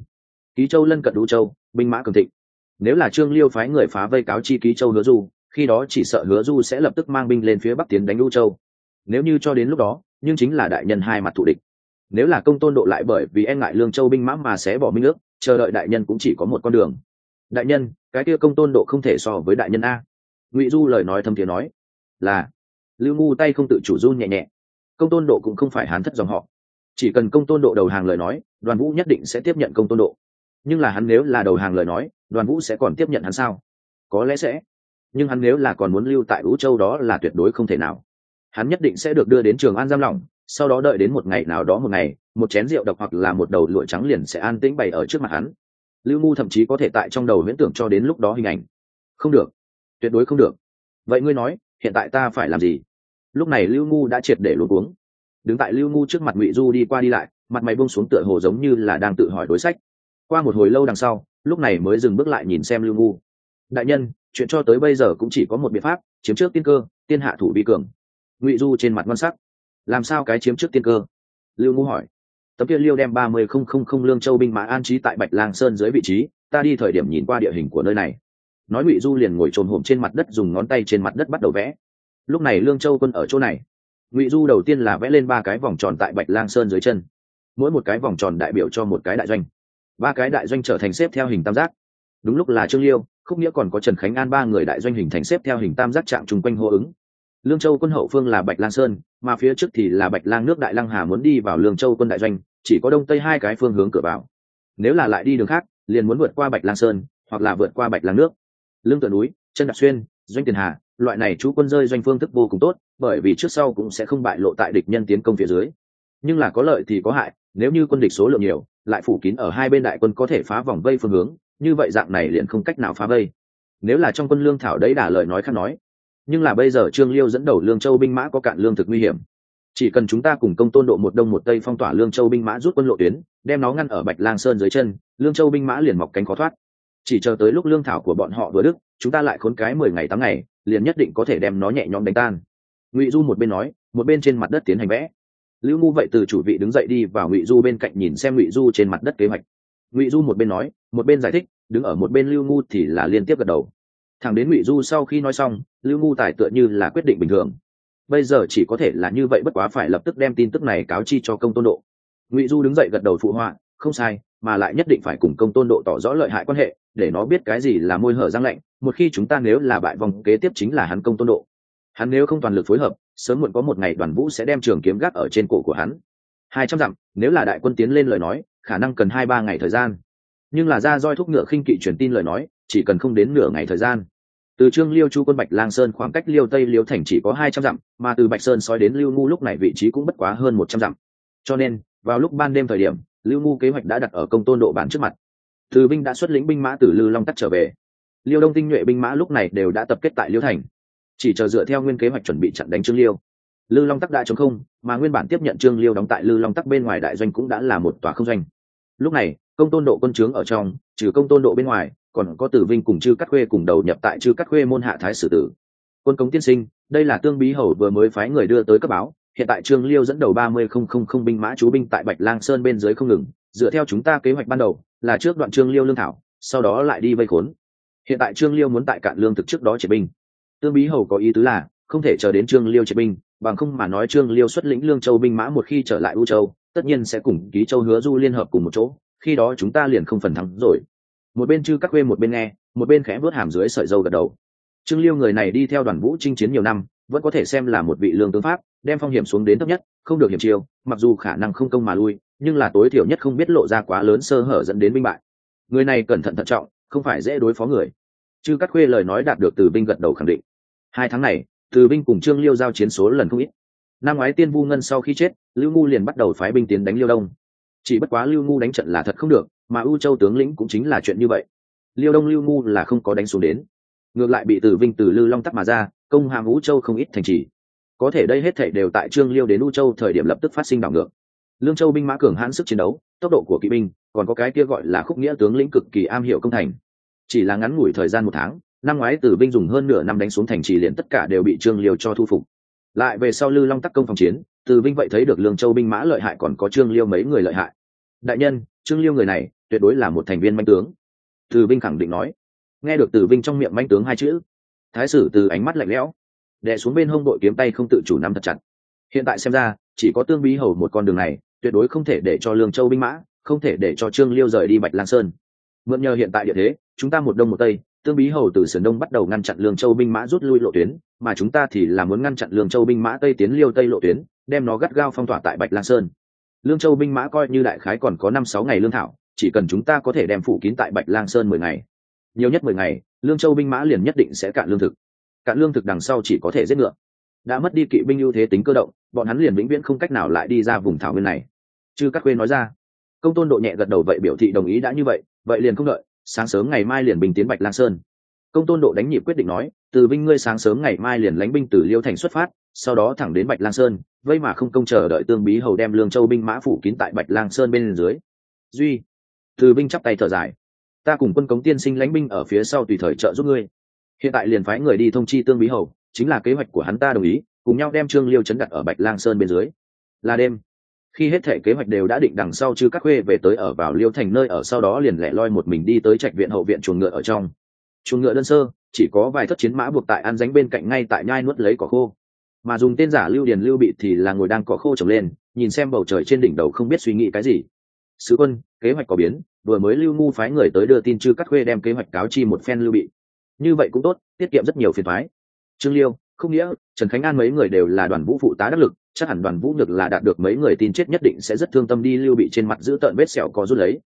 Ký châu lân cận đũ châu, binh mã cường thịnh. Nếu là trương liêu phái người phá vây cáo chi ký châu hứa du, khi đó chỉ sợ hứa du sẽ lập tức mang binh lên phía bắc tiến đánh đũ châu. Nếu như cho đến lúc đó, nhưng chính là đại nhân hai mặt thù địch. Nếu là công tôn độ lại bởi vì e ngại lương châu binh mã mà sẽ bỏ minh ước, chờ đợi đại nhân cũng chỉ có một con đường. Đại nhân, cái kia công tôn độ không thể so với đại nhân a. Ngụy du lời nói thâm thiế nói, là, lưu ngu tay không tự chủ run nhẹ nhẹ công tôn độ cũng không phải hán thất dòng họ. Chỉ cần công tôn độ đầu hàng lời nói, đoàn vũ nhất định sẽ tiếp nhận công tôn độ. Nhưng là hắn nếu là đầu hàng lời nói, đoàn vũ sẽ còn tiếp nhận hắn sao? Có lẽ sẽ. Nhưng hắn nếu là còn muốn lưu tại vũ châu đó là tuyệt đối không thể nào. Hắn nhất định sẽ được đưa đến trường an giam lỏng, sau đó đợi đến một ngày nào đó một ngày, một chén rượu độc hoặc là một đầu lụa trắng liền sẽ an tĩnh bày ở trước mặt hắn. Lưu ngu thậm chí có thể tại trong đầu viễn tưởng cho đến lúc đó hình ảnh. Không được. Tuyệt đối không được. Vậy ngươi nói, hiện tại ta phải làm gì? Lúc này lưu ngu đã triệt để luôn uống đứng tại lưu ngu trước mặt ngụy du đi qua đi lại, mặt mày bông xuống tựa hồ giống như là đang tự hỏi đối sách. Qua một hồi lâu đằng sau, lúc này mới dừng bước lại nhìn xem lưu ngu. Đại nhân, chuyện cho tới bây giờ cũng chỉ có một biện pháp, chiếm trước tiên cơ, tiên hạ thủ vi cường. Ngụy du trên mặt ngon sắc. Làm sao cái chiếm trước tiên cơ? Lưu ngu hỏi. Tấm kia liêu đem ba mươi không không không lương châu binh mã an trí tại bạch lang sơn dưới vị trí, ta đi thời điểm nhìn qua địa hình của nơi này. Nói ngụy du liền ngồi trồm hổm trên mặt đất dùng ngón tay trên mặt đất bắt đầu vẽ lúc này lương châu quân ở chỗ này. Ngụy du đầu tiên là vẽ lên ba cái vòng tròn tại bạch lang sơn dưới chân. Mỗi một cái vòng tròn đại biểu cho một cái đại doanh. Ba cái đại doanh trở thành xếp theo hình tam giác. Đúng lúc là trương liêu, khúc nghĩa còn có trần khánh an ba người đại doanh hình thành xếp theo hình tam giác chạm chung quanh hô ứng. Lương châu quân hậu phương là bạch lang sơn, mà phía trước thì là bạch lang nước đại lang hà muốn đi vào lương châu quân đại doanh, chỉ có đông tây hai cái phương hướng cửa vào. Nếu là lại đi đường khác, liền muốn vượt qua bạch lang sơn, hoặc là vượt qua bạch lang nước. Lương tựa núi, chân đạp xuyên, doanh tiền hà loại này chú quân rơi doanh phương thức vô cùng tốt, bởi vì trước sau cũng sẽ không bại lộ tại địch nhân tiến công phía dưới. Nhưng là có lợi thì có hại, nếu như quân địch số lượng nhiều, lại phủ kín ở hai bên đại quân có thể phá vòng vây phương hướng, như vậy dạng này liền không cách nào phá vây. Nếu là trong quân lương thảo đấy đả lời nói khác nói. Nhưng là bây giờ trương liêu dẫn đầu lương châu binh mã có cạn lương thực nguy hiểm. Chỉ cần chúng ta cùng công tôn độ một đông một tây phong tỏa lương châu binh mã rút quân lộ tuyến, đem nó ngăn ở bạch lang sơn dưới chân, lương châu binh mã liền mọc cánh khó thoát. Chỉ chờ tới lúc lương thảo của bọn họ vừa đức, chúng ta lại khốn cái mười ngày tám ngày liền nhất định có thể đem nó nhẹ nhõm đánh tan. Ngụy du một bên nói, một bên trên mặt đất tiến hành vẽ. Lưu ngu vậy từ chủ vị đứng dậy đi vào ngụy du bên cạnh nhìn xem ngụy du trên mặt đất kế hoạch. Ngụy du một bên nói, một bên giải thích, đứng ở một bên lưu ngu thì là liên tiếp gật đầu. Thằng đến ngụy du sau khi nói xong, lưu ngu tài tựa như là quyết định bình thường. Bây giờ chỉ có thể là như vậy bất quá phải lập tức đem tin tức này cáo chi cho công tôn độ. Ngụy du đứng dậy gật đầu phụ họa, không sai, mà lại nhất định phải cùng công tôn độ tỏ rõ lợi hại quan hệ để nó biết cái gì là môi hở răng lạnh, một khi chúng ta nếu là bại vòng kế tiếp chính là hắn công tôn độ. Hắn nếu không toàn lực phối hợp, sớm muộn có một ngày đoàn vũ sẽ đem trường kiếm gác ở trên cổ của hắn. Hai trăm dặm, nếu là đại quân tiến lên lời nói, khả năng cần hai ba ngày thời gian. Nhưng là ra roi thúc ngựa khinh kỵ truyền tin lời nói, chỉ cần không đến nửa ngày thời gian. Từ trương liêu, chu quân bạch, lang sơn khoảng cách liêu tây, liêu thành chỉ có hai trăm dặm, mà từ bạch sơn soi đến lưu ngu lúc này vị trí cũng bất quá hơn một trăm dặm. Cho nên, vào lúc ban đêm thời điểm, lưu ngu kế hoạch đã đặt ở công tôn độ bản trước mặt từ binh đã xuất lĩnh binh mã từ lư long tắc trở về. Liêu đông tinh nhuệ binh mã lúc này đều đã tập kết tại liêu thành. Chỉ chờ dựa theo nguyên kế hoạch chuẩn bị chặn đánh trương liêu. Lư long tắc đã chống không, mà nguyên bản tiếp nhận trương liêu đóng tại lư long tắc bên ngoài đại doanh cũng đã là một tòa không doanh. Lúc này, công tôn độ quân trướng ở trong, trừ công tôn độ bên ngoài, còn có tử vinh cùng chư cắt khuê cùng đầu nhập tại chư cắt khuê môn hạ thái sử tử. Quân cống tiên sinh, đây là tương bí hầu vừa mới phái người đưa tới cấp báo, hiện tại trương liêu dẫn đầu ba mươi không không không binh mã chú binh tại bạch lang sơn bên dưới không ngừng, dựa theo chúng ta kế hoạch ban đầu là trước đoạn trương liêu lương thảo, sau đó lại đi vây khốn. Hiện tại trương liêu muốn tại cạn lương thực trước đó chế binh. Tương bí hầu có ý tứ là, không thể chờ đến trương liêu chế binh, bằng không mà nói trương liêu xuất lĩnh lương châu binh mã một khi trở lại u châu, tất nhiên sẽ cùng ký châu hứa du liên hợp cùng một chỗ, khi đó chúng ta liền không phần thắng rồi. Một bên chư các quê một bên nghe, một bên khẽ vớt hàm dưới sợi dâu gật đầu. Trương liêu người này đi theo đoàn vũ chinh chiến nhiều năm, vẫn có thể xem là một vị lương tướng pháp, đem phong hiểm xuống đến thấp nhất, không được hiểm chiêu, mặc dù khả năng không công mà lui nhưng là tối thiểu nhất không biết lộ ra quá lớn sơ hở dẫn đến binh bại. Người này cẩn thận thận trọng, không phải dễ đối phó người. Chư cắt khuê lời nói đạt được từ binh gật đầu khẳng định. Hai tháng này, từ binh cùng trương liêu giao chiến số lần không ít. Năm ngoái tiên vu ngân sau khi chết, lưu ngu liền bắt đầu phái binh tiến đánh liêu đông. Chỉ bất quá lưu ngu đánh trận là thật không được, mà u châu tướng lĩnh cũng chính là chuyện như vậy. Liêu đông lưu ngu là không có đánh xuống đến. Ngược lại bị từ vinh từ lư long tắc mà ra, công hàm u châu không ít thành trì. Có thể đây hết thể đều tại trương liêu đến u châu thời điểm lập tức phát sinh đảo ngược lương châu binh mã cường hãn sức chiến đấu, tốc độ của kỵ binh còn có cái kia gọi là khúc nghĩa tướng lĩnh cực kỳ am hiểu công thành. Chỉ là ngắn ngủi thời gian một tháng, năm ngoái từ binh dùng hơn nửa năm đánh xuống thành trì liền tất cả đều bị trương liêu cho thu phục. Lại về sau lư long tắc công phòng chiến, từ binh vậy thấy được lương châu binh mã lợi hại còn có trương liêu mấy người lợi hại. Đại nhân, trương liêu người này tuyệt đối là một thành viên manh tướng. Từ binh khẳng định nói. Nghe được từ binh trong miệng manh tướng hai chữ, thái sử từ ánh mắt lạnh lẽo, đè xuống bên hông đội kiếm tay không tự chủ nắm thật chặt. Hiện tại xem ra, chỉ có tương bí hầu một con đường này tuyệt đối không thể để cho lương châu binh mã, không thể để cho trương liêu rời đi bạch lang sơn. Mượn nhờ hiện tại địa thế, chúng ta một đông một tây, tương bí hầu từ sườn đông bắt đầu ngăn chặn lương châu binh mã rút lui lộ tuyến, mà chúng ta thì là muốn ngăn chặn lương châu binh mã tây tiến liêu tây lộ tuyến, đem nó gắt gao phong tỏa tại bạch lang sơn. Lương châu binh mã coi như đại khái còn có năm sáu ngày lương thảo, chỉ cần chúng ta có thể đem phủ kín tại bạch lang sơn mười ngày. Nhiều nhất mười ngày, lương châu binh mã liền nhất định sẽ cạn lương thực. Cạn lương thực đằng sau chỉ có thể giết ngựa. Đã mất đi kỵ binh ưu thế tính cơ động, bọn hắn liền vĩnh viễn không cách nào lại đi ra vùng thảo nguyên này chư các quên nói ra. Công tôn độ nhẹ gật đầu vậy biểu thị đồng ý đã như vậy vậy liền không đợi, sáng sớm ngày mai liền bình tiến bạch lang sơn. Công tôn độ đánh nhịp quyết định nói, từ binh ngươi sáng sớm ngày mai liền lánh binh từ liêu thành xuất phát, sau đó thẳng đến bạch lang sơn, vây mà không công chờ đợi tương bí hầu đem lương châu binh mã phủ kín tại bạch lang sơn bên dưới. Duy. Từ binh chắp tay thở dài. Ta cùng quân cống tiên sinh lãnh binh ở phía sau tùy thời trợ giúp ngươi. Hiện tại liền phái người đi thông chi tương bí hầu, chính là kế hoạch của hắn ta đồng ý, cùng nhau đem trương liêu chấn đặt ở bạch lang sơn bên dưới. Là đêm khi hết thể kế hoạch đều đã định đằng sau chư các khuê về tới ở vào liêu thành nơi ở sau đó liền lẻ loi một mình đi tới trạch viện hậu viện chuồng ngựa ở trong. Chuồng ngựa đơn sơ, chỉ có vài thất chiến mã buộc tại ăn ránh bên cạnh ngay tại nhai nuốt lấy cỏ khô. Mà dùng tên giả lưu điền lưu bị thì là ngồi đang cỏ khô trồng lên, nhìn xem bầu trời trên đỉnh đầu không biết suy nghĩ cái gì. Sứ quân, kế hoạch có biến, vừa mới lưu ngu phái người tới đưa tin chư các khuê đem kế hoạch cáo chi một phen lưu bị. Như vậy cũng tốt, tiết kiệm rất nhiều phiền thoái trương liêu, không nghĩa, trần khánh an mấy người đều là đoàn vũ phụ tá đắc lực chắc hẳn đoàn vũ được là đạt được mấy người tin chết nhất định sẽ rất thương tâm đi lưu bị trên mặt giữ tợn vết sẹo có rút lấy.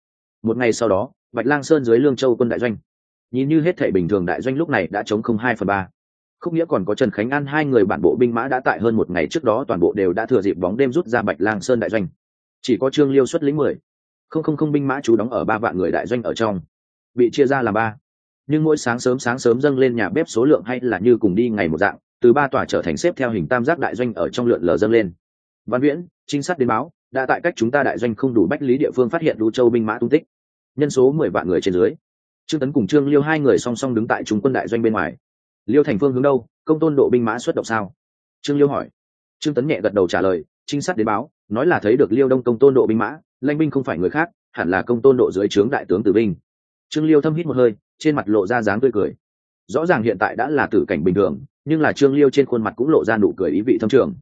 Một ngày sau đó, bạch lang sơn dưới lương châu quân đại doanh. Nhìn như hết thể bình thường đại doanh lúc này đã chống không hai phần ba. Không nghĩa còn có trần khánh an hai người bản bộ binh mã đã tại hơn một ngày trước đó toàn bộ đều đã thừa dịp bóng đêm rút ra bạch lang sơn đại doanh. Chỉ có trương liêu xuất lĩnh mười. Không không không binh mã chú đóng ở ba vạn người đại doanh ở trong. Bị chia ra làm ba. Nhưng mỗi sáng sớm sáng sớm dâng lên nhà bếp số lượng hay là như cùng đi ngày một dạng từ ba tòa trở thành xếp theo hình tam giác đại doanh ở trong lượn lờ dâng lên. Văn viễn, trinh sát đến báo, đã tại cách chúng ta đại doanh không đủ bách lý địa phương phát hiện đu châu binh mã tung tích. Nhân số mười vạn người trên dưới. Trương tấn cùng trương liêu hai người song song đứng tại trung quân đại doanh bên ngoài. Liêu thành phương hướng đâu? Công tôn độ binh mã xuất động sao? Trương liêu hỏi. Trương tấn nhẹ gật đầu trả lời, trinh sát đến báo, nói là thấy được liêu đông công tôn độ binh mã lanh binh không phải người khác, hẳn là công tôn độ dưới trướng đại tướng tử binh. Trương liêu thâm hít một hơi, trên mặt lộ ra dáng tươi cười. Rõ ràng hiện tại đã là tử cảnh bình thường nhưng là trương liêu trên khuôn mặt cũng lộ ra nụ cười ý vị thâm trường.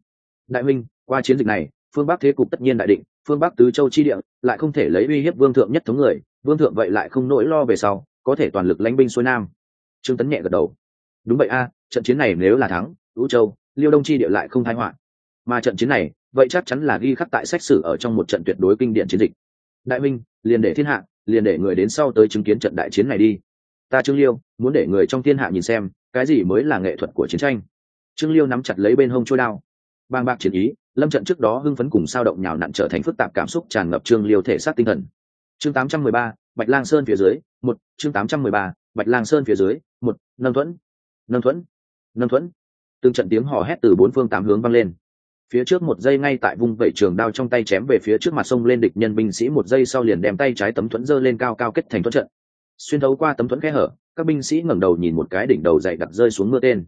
Đại minh qua chiến dịch này, phương bắc thế cục tất nhiên đại định, phương bắc tứ châu chi địa lại không thể lấy uy hiếp vương thượng nhất thống người, vương thượng vậy lại không nỗi lo về sau, có thể toàn lực lãnh binh xuôi nam. Trương tấn nhẹ gật đầu. Đúng vậy a, trận chiến này nếu là thắng ưu châu, liêu đông chi địa lại không thái họa. Mà trận chiến này, vậy chắc chắn là ghi khắc tại sách sử ở trong một trận tuyệt đối kinh điển chiến dịch. Đại minh liền để thiên hạ, liền để người đến sau tới chứng kiến trận đại chiến này đi. Ta trương liêu, muốn để người trong thiên hạ nhìn xem cái gì mới là nghệ thuật của chiến tranh? Trương liêu nắm chặt lấy bên hông trôi đao. Bang bạc chiến ý lâm trận trước đó hưng phấn cùng sao động nhào nặn trở thành phức tạp cảm xúc tràn ngập trương liêu thể xác tinh thần. Chương 813, bạch lang sơn phía dưới một chương 813, bạch lang sơn phía dưới một nâng thuẫn. Nâng thuẫn. Nâng thuẫn. Từng trận tiếng hò hét từ bốn phương tám hướng vang lên. Phía trước một giây ngay tại vùng vẩy trường đao trong tay chém về phía trước mặt sông lên địch nhân binh sĩ một giây sau liền đem tay trái tấm thuẫn dơ lên cao cao kết thành thuẫn trận. Xuyên thấu qua tấm thuẫn khe hở các binh sĩ ngẩng đầu nhìn một cái đỉnh đầu dày đặc rơi xuống mưa tên.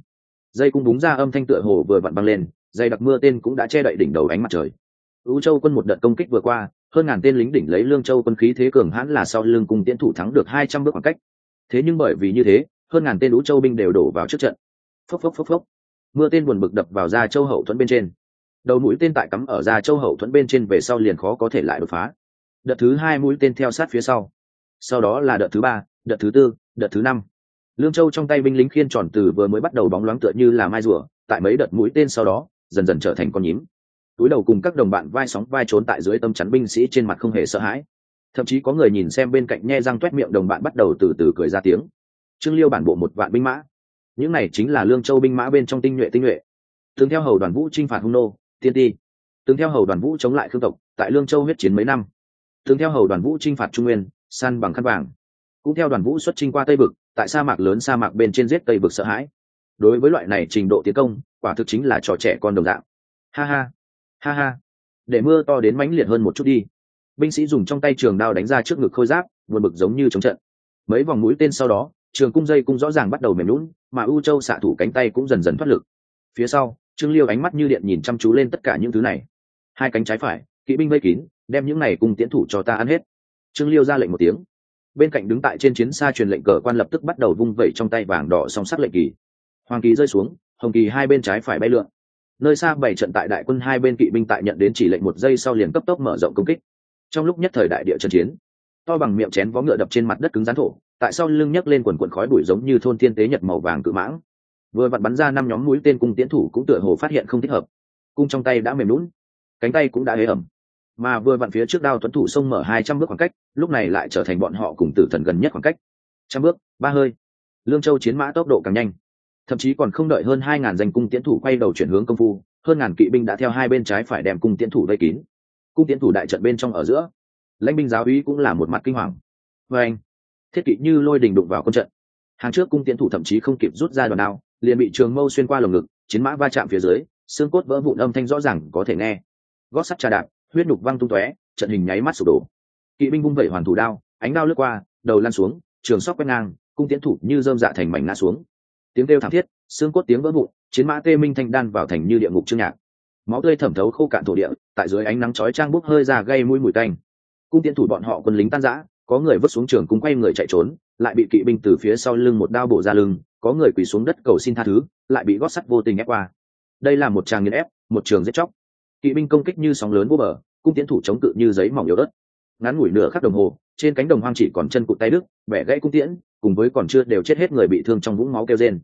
Dây cung búng ra âm thanh tựa hồ vừa vặn băng lên, dày đặc mưa tên cũng đã che đậy đỉnh đầu ánh mặt trời. U châu quân một đợt công kích vừa qua, hơn ngàn tên lính đỉnh lấy lương châu quân khí thế cường hãn là sau lưng cung tiễn thủ thắng được hai trăm bước khoảng cách. Thế nhưng bởi vì như thế, hơn ngàn tên u châu binh đều đổ vào trước trận. Phốc phốc phốc phốc. Mưa tên buồn bực đập vào ra châu hậu thuẫn bên trên. Đầu mũi tên tại cắm ở ra châu hậu thuẫn bên trên về sau liền khó có thể lại đột phá. Đợt thứ hai mũi tên theo sát phía sau. Sau đó là đợt thứ ba, đợt thứ tư đợt thứ năm. Lương châu trong tay binh lính khiên tròn từ vừa mới bắt đầu bóng loáng tựa như là mai rùa, tại mấy đợt mũi tên sau đó, dần dần trở thành con nhím. Túi đầu cùng các đồng bạn vai sóng vai trốn tại dưới tâm chắn binh sĩ trên mặt không hề sợ hãi. Thậm chí có người nhìn xem bên cạnh nhe răng t u é t miệng đồng bạn bắt đầu từ từ cười ra tiếng. Trương liêu bản bộ một vạn binh mã. Những này chính là lương châu binh mã bên trong tinh nhuệ tinh nhuệ. Từng theo hầu đoàn vũ t r i n h phạt hung nô, tiên ti. Từng theo hầu đoàn vũ chống lại khương tộc, tại lương châu huyết chiến mấy năm. Từng theo hầu đoàn vũ t r i n h phạt trung nguyên săn bằng khăn vàng cũng theo đoàn vũ xuất trinh qua tây vực, tại sa mạc lớn sa mạc bên trên giết tây vực sợ hãi. Đối với loại này trình độ tiến công, quả thực chính là trò trẻ con đồng dạng. Ha ha ha ha. Để mưa to đến mãnh liệt hơn một chút đi. Binh sĩ dùng trong tay trường đao đánh ra trước ngực khôi giáp, buồn bực giống như chống trận. Mấy vòng mũi tên sau đó, trường cung dây cung rõ ràng bắt đầu mềm lún mà u châu xạ thủ cánh tay cũng dần dần thoát lực. Phía sau, trương liêu ánh mắt như điện nhìn chăm chú lên tất cả những thứ này. Hai cánh trái phải, kỵ binh vây kín, đem những này cùng tiến thủ cho ta ăn hết. Trương liêu ra lệnh một tiếng bên cạnh đứng tại trên chiến xa truyền lệnh cờ quan lập tức bắt đầu vung vẩy trong tay vàng đỏ song sắc lệnh kỳ. Hoàng kỳ rơi xuống, hồng kỳ hai bên trái phải bay lượn. Nơi xa bảy trận tại đại quân hai bên kỵ binh tại nhận đến chỉ lệnh một giây sau liền cấp tốc mở rộng công kích. Trong lúc nhất thời đại địa trận chiến, to bằng miệng chén vó ngựa đập trên mặt đất cứng rắn thổ, tại sau lưng nhấc lên quần quần khói bụi giống như thôn thiên tế nhật màu vàng cự mãng. Vừa vặn bắn ra năm nhóm mũi tên cung tiến thủ cũng tựa hồ phát hiện không thích hợp. Cung trong tay đã mềm lún cánh tay cũng đã hế ẩm mà vừa vặn phía trước đao tuấn thủ xông mở hai trăm bước khoảng cách, lúc này lại trở thành bọn họ cùng tử thần gần nhất khoảng cách. Trăm bước, ba hơi. Lương châu chiến mã tốc độ càng nhanh. Thậm chí còn không đợi hơn hai ngàn danh cung tiến thủ quay đầu chuyển hướng công phu, hơn ngàn kỵ binh đã theo hai bên trái phải đem cung tiến thủ vây kín. Cung tiến thủ đại trận bên trong ở giữa, lãnh binh giáo úy cũng là một mặt kinh hoàng. Vê anh, thiết kỵ như lôi đình đụng vào con trận. Hàng trước cung tiến thủ thậm chí không kịp rút ra đòn nào liền bị trường mâu xuyên qua lồng ngực, chiến mã va chạm phía dưới, xương cốt vỡ vụn âm thanh rõ ràng có thể nghe. Gót sắt trà đạp huyết nhục văng tung tóe, trận hình nháy mắt sụp đổ. Kỵ binh vung vẩy hoàn thủ đao, ánh đao lướt qua, đầu lăn xuống, trường sóc quét ngang, cung tiễn thủ như dơm dạ thành mảnh ngã xuống. Tiếng kêu thảm thiết, xương cốt tiếng vỡ vụn, chiến mã tê minh thanh đan vào thành như địa ngục trương nhạc. Máu tươi thẩm thấu khô cạn thổ địa, tại dưới ánh nắng chói trang bốc hơi ra gây mũi mùi tanh. Cung tiễn thủ bọn họ quân lính tan rã, có người vứt xuống trường cung quay người chạy trốn, lại bị kỵ binh từ phía sau lưng một đao bổ ra lưng, có người quỳ xuống đất cầu xin tha thứ, lại bị gót sắt vô tình ép qua. Đây là một tràng nghiền ép, một trường giết chóc kỵ binh công kích như sóng lớn vô bờ, cung tiến thủ chống cự như giấy mỏng yếu đất ngắn ngủi nửa khắc đồng hồ, trên cánh đồng hoang chỉ còn chân cụt tay đức bẻ gãy cung tiễn, cùng với còn chưa đều chết hết người bị thương trong vũng máu kêu rên.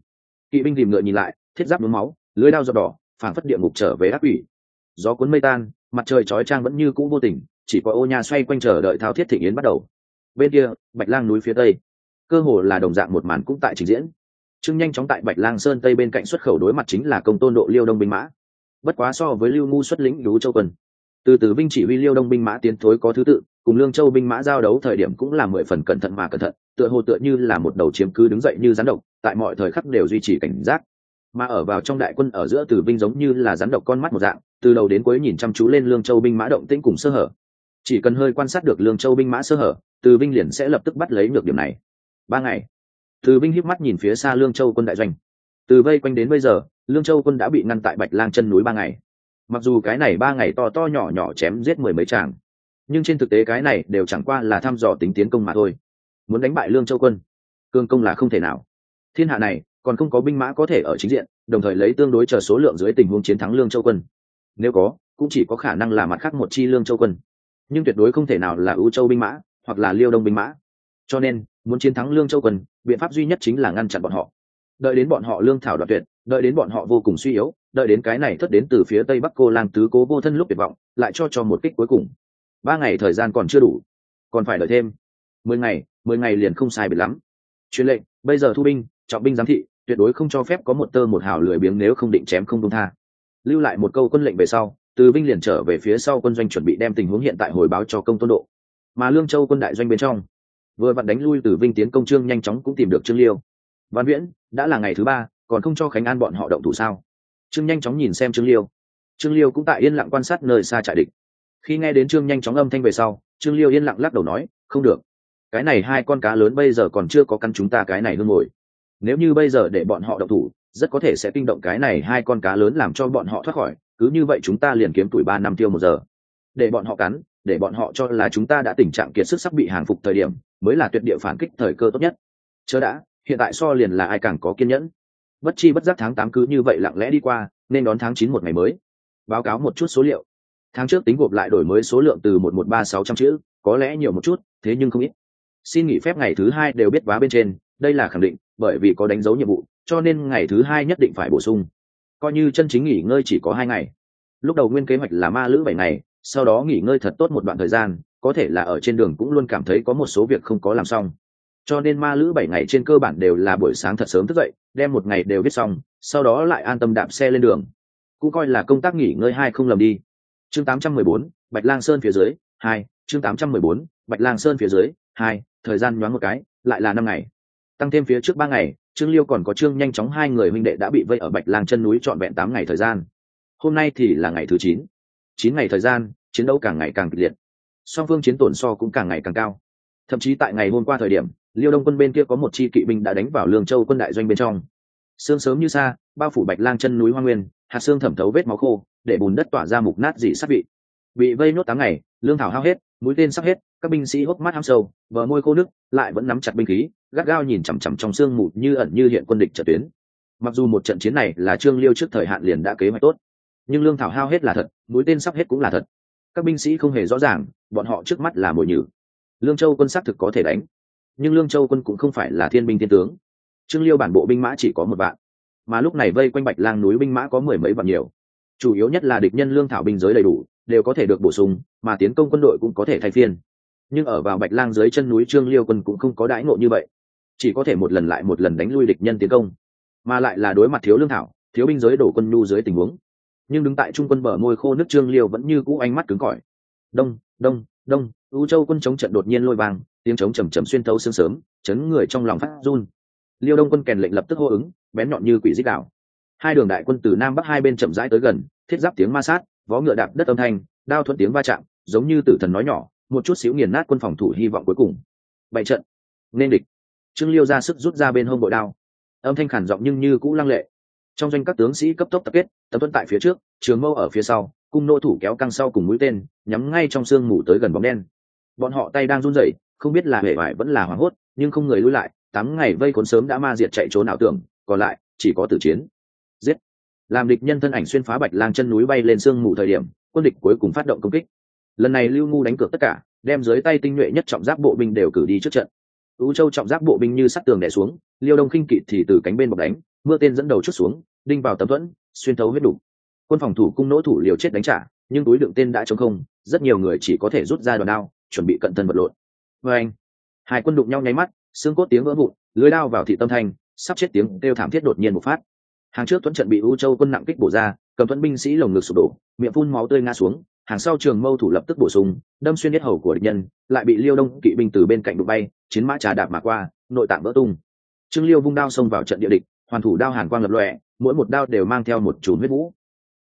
Kỵ binh tìm ngựa nhìn lại, thiết giáp nhuốm máu, lưới đao giọt đỏ, phảng phất địa ngục trở về ác ủy gió cuốn mây tan, mặt trời chói trang vẫn như cũ vô tình, chỉ có ô nhà xoay quanh chờ đợi thao thiết thị yến bắt đầu. Bên kia, bạch lang núi phía tây. Cơ hồ là đồng dạng một màn cũng tại trình diễn. Trương nhanh chóng tại bạch lang sơn tây bên cạnh xuất khẩu đối mặt chính là công tôn độ liêu đông binh mã bất quá so với lưu ngu xuất lĩnh lú châu quân. Từ từ binh chỉ huy liêu đông binh mã tiến thối có thứ tự, cùng lương châu binh mã giao đấu thời điểm cũng là mười phần cẩn thận mà cẩn thận, tựa hồ tựa như là một đầu chiếm cứ đứng dậy như rắn độc, tại mọi thời khắc đều duy trì cảnh giác. Mà ở vào trong đại quân ở giữa từ binh giống như là rắn độc con mắt một dạng, từ đầu đến cuối nhìn chăm chú lên lương châu binh mã động tĩnh cùng sơ hở. Chỉ cần hơi quan sát được lương châu binh mã sơ hở, từ binh liền sẽ lập tức bắt lấy được điểm này. Ba ngày, từ binh híp mắt nhìn phía xa lương châu quân đại doanh từ vây quanh đến bây giờ, lương châu quân đã bị ngăn tại bạch lang chân núi ba ngày. Mặc dù cái này ba ngày to to nhỏ nhỏ chém giết mười mấy tràng nhưng trên thực tế cái này đều chẳng qua là thăm dò tính tiến công mà thôi. Muốn đánh bại lương châu quân, cương công là không thể nào. Thiên hạ này, còn không có binh mã có thể ở chính diện, đồng thời lấy tương đối chờ số lượng dưới tình huống chiến thắng lương châu quân. Nếu có, cũng chỉ có khả năng là mặt khác một chi lương châu quân. Nhưng tuyệt đối không thể nào là ưu châu binh mã, hoặc là liêu đông binh mã. Cho nên, muốn chiến thắng lương châu quân, biện pháp duy nhất chính là ngăn chặn bọn họ đợi đến bọn họ lương thảo đoạt tuyệt, đợi đến bọn họ vô cùng suy yếu, đợi đến cái này thất đến từ phía tây bắc cô lang tứ cố vô thân lúc tuyệt vọng, lại cho cho một kích cuối cùng. Ba ngày thời gian còn chưa đủ, còn phải đợi thêm. Mười ngày mười ngày liền không sai biệt lắm. Truyền lệnh, bây giờ thu binh, trọng binh giám thị, tuyệt đối không cho phép có một tơ một hào lười biếng nếu không định chém không đông tha. Lưu lại một câu quân lệnh về sau, từ binh liền trở về phía sau quân doanh chuẩn bị đem tình huống hiện tại hồi báo cho công tôn độ. Mà lương châu quân đại doanh bên trong, vừa vặn đánh lui từ vinh tiến công trương nhanh chóng cũng tìm được trương liêu văn viễn, đã là ngày thứ ba, còn không cho khánh an bọn họ động thủ sao? Trương nhanh chóng nhìn xem trương liêu. Trương liêu cũng tại yên lặng quan sát nơi xa trại địch. Khi nghe đến trương nhanh chóng âm thanh về sau, trương liêu yên lặng lắc đầu nói, không được. Cái này hai con cá lớn bây giờ còn chưa có căn chúng ta cái này hương ngồi. Nếu như bây giờ để bọn họ động thủ, rất có thể sẽ kinh động cái này hai con cá lớn làm cho bọn họ thoát khỏi. Cứ như vậy chúng ta liền kiếm tuổi ba năm tiêu một giờ. Để bọn họ cắn, để bọn họ cho là chúng ta đã tình trạng kiệt sức sắp bị hàng phục thời điểm, mới là tuyệt địa phản kích thời cơ tốt nhất. Chớ đã hiện tại so liền là ai càng có kiên nhẫn. Bất chi bất giác tháng tám cứ như vậy lặng lẽ đi qua, nên đón tháng chín một ngày mới. Báo cáo một chút số liệu. Tháng trước tính gộp lại đổi mới số lượng từ một một ba sáu trăm chữ, có lẽ nhiều một chút, thế nhưng không ít. Xin nghỉ phép ngày thứ hai đều biết vá bên trên, đây là khẳng định, bởi vì có đánh dấu nhiệm vụ, cho nên ngày thứ hai nhất định phải bổ sung. Coi như chân chính nghỉ ngơi chỉ có hai ngày. Lúc đầu nguyên kế hoạch là ma lữ bảy ngày, sau đó nghỉ ngơi thật tốt một đoạn thời gian, có thể là ở trên đường cũng luôn cảm thấy có một số việc không có làm xong cho nên ma lữ bảy ngày trên cơ bản đều là buổi sáng thật sớm thức dậy đem một ngày đều viết xong sau đó lại an tâm đạp xe lên đường. Cũng coi là công tác nghỉ ngơi hai không lầm đi. Chương 814, bạch lang sơn phía dưới hai chương 814, bạch lang sơn phía dưới hai thời gian nhoáng một cái lại là năm ngày. Tăng thêm phía trước ba ngày trương liêu còn có trương nhanh chóng hai người huynh đệ đã bị vây ở bạch lang chân núi trọn vẹn tám ngày thời gian. Hôm nay thì là ngày thứ chín. Chín ngày thời gian chiến đấu càng ngày càng kịch liệt. Song phương chiến tổn so cũng càng ngày càng cao thậm chí tại ngày hôm qua thời điểm, liêu đông quân bên kia có một chi kỵ binh đã đánh vào lương châu quân đại doanh bên trong. Sương sớm như xa bao phủ bạch lang chân núi hoa nguyên, hạt xương thẩm thấu vết máu khô, để bùn đất tỏa ra mục nát dị sát vị. Bị vây nốt tám ngày, lương thảo hao hết, mũi tên sắp hết, các binh sĩ hốc mắt ham sâu vờ môi khô nước, lại vẫn nắm chặt binh khí, gắt gao nhìn chằm chằm trong sương mù như ẩn như hiện quân địch trận tuyến. Mặc dù một trận chiến này là trương liêu trước thời hạn liền đã kế hoạch tốt, nhưng lương thảo hao hết là thật, mũi tên sắp hết cũng là thật. Các binh sĩ không hề rõ ràng, bọn họ trước mắt là mồi nhử lương châu quân xác thực có thể đánh, nhưng lương châu quân cũng không phải là thiên binh thiên tướng. Trương liêu bản bộ binh mã chỉ có một vạn, mà lúc này vây quanh bạch lang núi binh mã có mười mấy vạn nhiều. Chủ yếu nhất là địch nhân lương thảo binh giới đầy đủ, đều có thể được bổ sung, mà tiến công quân đội cũng có thể thay phiên. Nhưng ở vào bạch lang dưới chân núi trương liêu quân cũng không có đãi ngộ như vậy, chỉ có thể một lần lại một lần đánh lui địch nhân tiến công, mà lại là đối mặt thiếu lương thảo, thiếu binh giới đổ quân nhu dưới tình huống. Nhưng đứng tại trung quân bờ môi khô nước trương liêu vẫn như cũ ánh mắt cứng cỏi. Đông đông đông u châu quân chống trận đột nhiên lôi vàng tiếng chống trầm trầm xuyên thấu sương sớm, chấn người trong lòng phát run. Liêu đông quân kèn lệnh lập tức hô ứng, bén nhọn như quỷ dích đạo. Hai đường đại quân từ nam bắc hai bên chậm rãi tới gần, thiết giáp tiếng ma sát, vó ngựa đạp đất âm thanh, đao thuận tiếng va chạm, giống như tử thần nói nhỏ, một chút xíu nghiền nát quân phòng thủ hy vọng cuối cùng. Bậy trận. Nên địch. Trương liêu ra sức rút ra bên hông bội đao. Âm thanh khản giọng nhưng như cũ lăng lệ. Trong doanh các tướng sĩ cấp tốc tập kết, tập tuân tại phía trước, trường mâu ở phía sau, cung nô thủ kéo căng sau cùng mũi tên, nhắm ngay trong sương mù tới gần bóng đen bọn họ tay đang run rẩy, không biết là hệ vải vẫn là hoảng hốt, nhưng không người lui lại, tám ngày vây khốn sớm đã ma diệt chạy trốn ảo tưởng, còn lại, chỉ có tử chiến. Giết! Làm địch nhân thân ảnh xuyên phá bạch lang chân núi bay lên sương mù thời điểm, quân địch cuối cùng phát động công kích. Lần này lưu ngu đánh cược tất cả, đem dưới tay tinh nhuệ nhất trọng giáp bộ binh đều cử đi trước trận. Tú châu trọng giáp bộ binh như sắt tường đè xuống, liêu đông khinh kỵ thì từ cánh bên bọc đánh, mưa tên dẫn đầu chút xuống, đinh vào tấm thuẫn, xuyên thấu huyết đủ. Quân phòng thủ cung nỗ thủ liều chết đánh trả, nhưng túi đựng tên đã trống không, rất nhiều người chỉ có thể rút ra đòn đao chuẩn bị cận thân vật lộn. Vê anh, hai quân đụng nhau nháy mắt, xương cốt tiếng vỡ vụn, lưới đao vào thị tâm thanh, sắp chết tiếng kêu thảm thiết đột nhiên một phát. Hàng trước tuấn trận bị u châu quân nặng kích bổ ra, cầm thuẫn binh sĩ lồng ngực sụp đổ, miệng phun máu tươi ngã xuống, hàng sau trường mâu thủ lập tức bổ sung, đâm xuyên nhất hầu của địch nhân, lại bị liêu đông kỵ binh từ bên cạnh đụng bay, chiến mã trà đạp mà qua, nội tạng vỡ tung. Trương liêu vung đao xông vào trận địa địch, hoàn thủ đao hàn quang lập lọe mỗi một đao đều mang theo một chùm huyết vũ.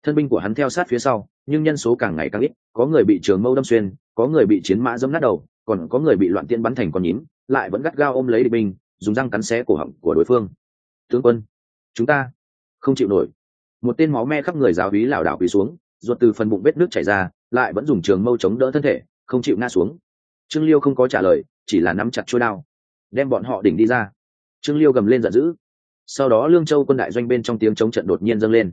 Thân binh của hắn theo sát phía sau nhưng nhân số càng ngày càng ít, có người bị trường mâu đâm xuyên, có người bị chiến mã dẫm nát đầu, còn có người bị loạn tiên bắn thành con nhím, lại vẫn gắt gao ôm lấy địch binh, dùng răng cắn xé cổ họng của đối phương. Tướng quân, chúng ta không chịu nổi. Một tên máu me khắp người giáo hí lảo đảo quỳ xuống, ruột từ phần bụng vết nước chảy ra, lại vẫn dùng trường mâu chống đỡ thân thể, không chịu ngã xuống. Trương liêu không có trả lời, chỉ là nắm chặt chuôi đao, đem bọn họ đỉnh đi ra. Trương liêu gầm lên giận dữ. Sau đó lương châu quân đại doanh bên trong tiếng chống trận đột nhiên dâng lên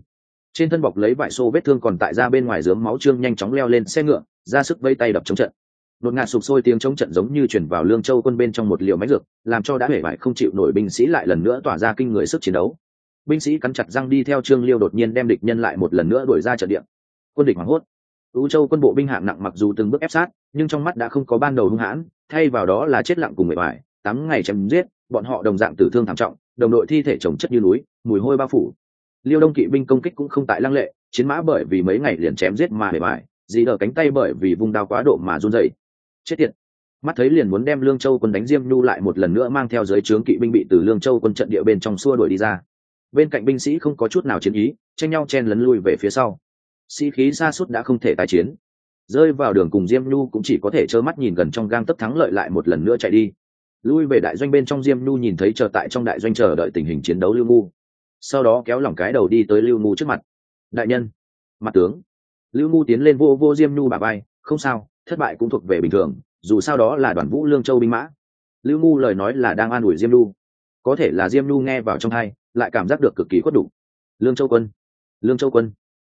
trên thân bọc lấy vải xô vết thương còn tại ra bên ngoài dướng máu trương nhanh chóng leo lên xe ngựa, ra sức vây tay đập chống trận. Đột ngạt sụp sôi tiếng chống trận giống như chuyển vào lương châu quân bên trong một liều máy dược, làm cho đã hể vải không chịu nổi binh sĩ lại lần nữa tỏa ra kinh người sức chiến đấu. Binh sĩ cắn chặt răng đi theo trương liêu đột nhiên đem địch nhân lại một lần nữa đuổi ra trận địa. Quân địch hoảng hốt. Ưu châu quân bộ binh hạng nặng mặc dù từng bước ép sát, nhưng trong mắt đã không có ban đầu hung hãn, thay vào đó là chết lặng cùng người vải tám ngày chém giết, bọn họ đồng dạng tử thương thảm trọng, đồng đội thi thể chồng chất như núi, mùi hôi bao phủ liêu đông kỵ binh công kích cũng không tại lăng lệ, chiến mã bởi vì mấy ngày liền chém giết mà hề mại dì đờ cánh tay bởi vì vung đao quá độ mà run dậy chết tiệt. Mắt thấy liền muốn đem lương châu quân đánh diêm nhu lại một lần nữa mang theo giới trướng kỵ binh bị từ lương châu quân trận địa bên trong xua đuổi đi ra. Bên cạnh binh sĩ không có chút nào chiến ý, tranh nhau chen lấn lui về phía sau. Sĩ khí xa suốt đã không thể tái chiến. Rơi vào đường cùng diêm nhu cũng chỉ có thể trơ mắt nhìn gần trong gang tấp thắng lợi lại một lần nữa chạy đi. Lui về đại doanh bên trong diêm nhu nhìn thấy chờ tại trong đại doanh chờ đợi tình hình chiến đấu lưu ngu sau đó kéo lỏng cái đầu đi tới lưu ngu trước mặt. Đại nhân. Mặt tướng. Lưu ngu tiến lên vô vô diêm nhu bà bay không sao, thất bại cũng thuộc về bình thường, dù sao đó là đoàn vũ lương châu binh mã. Lưu ngu lời nói là đang an ủi diêm nhu. Có thể là diêm nhu nghe vào trong hai lại cảm giác được cực kỳ khuất đủ. Lương châu quân, lương châu quân,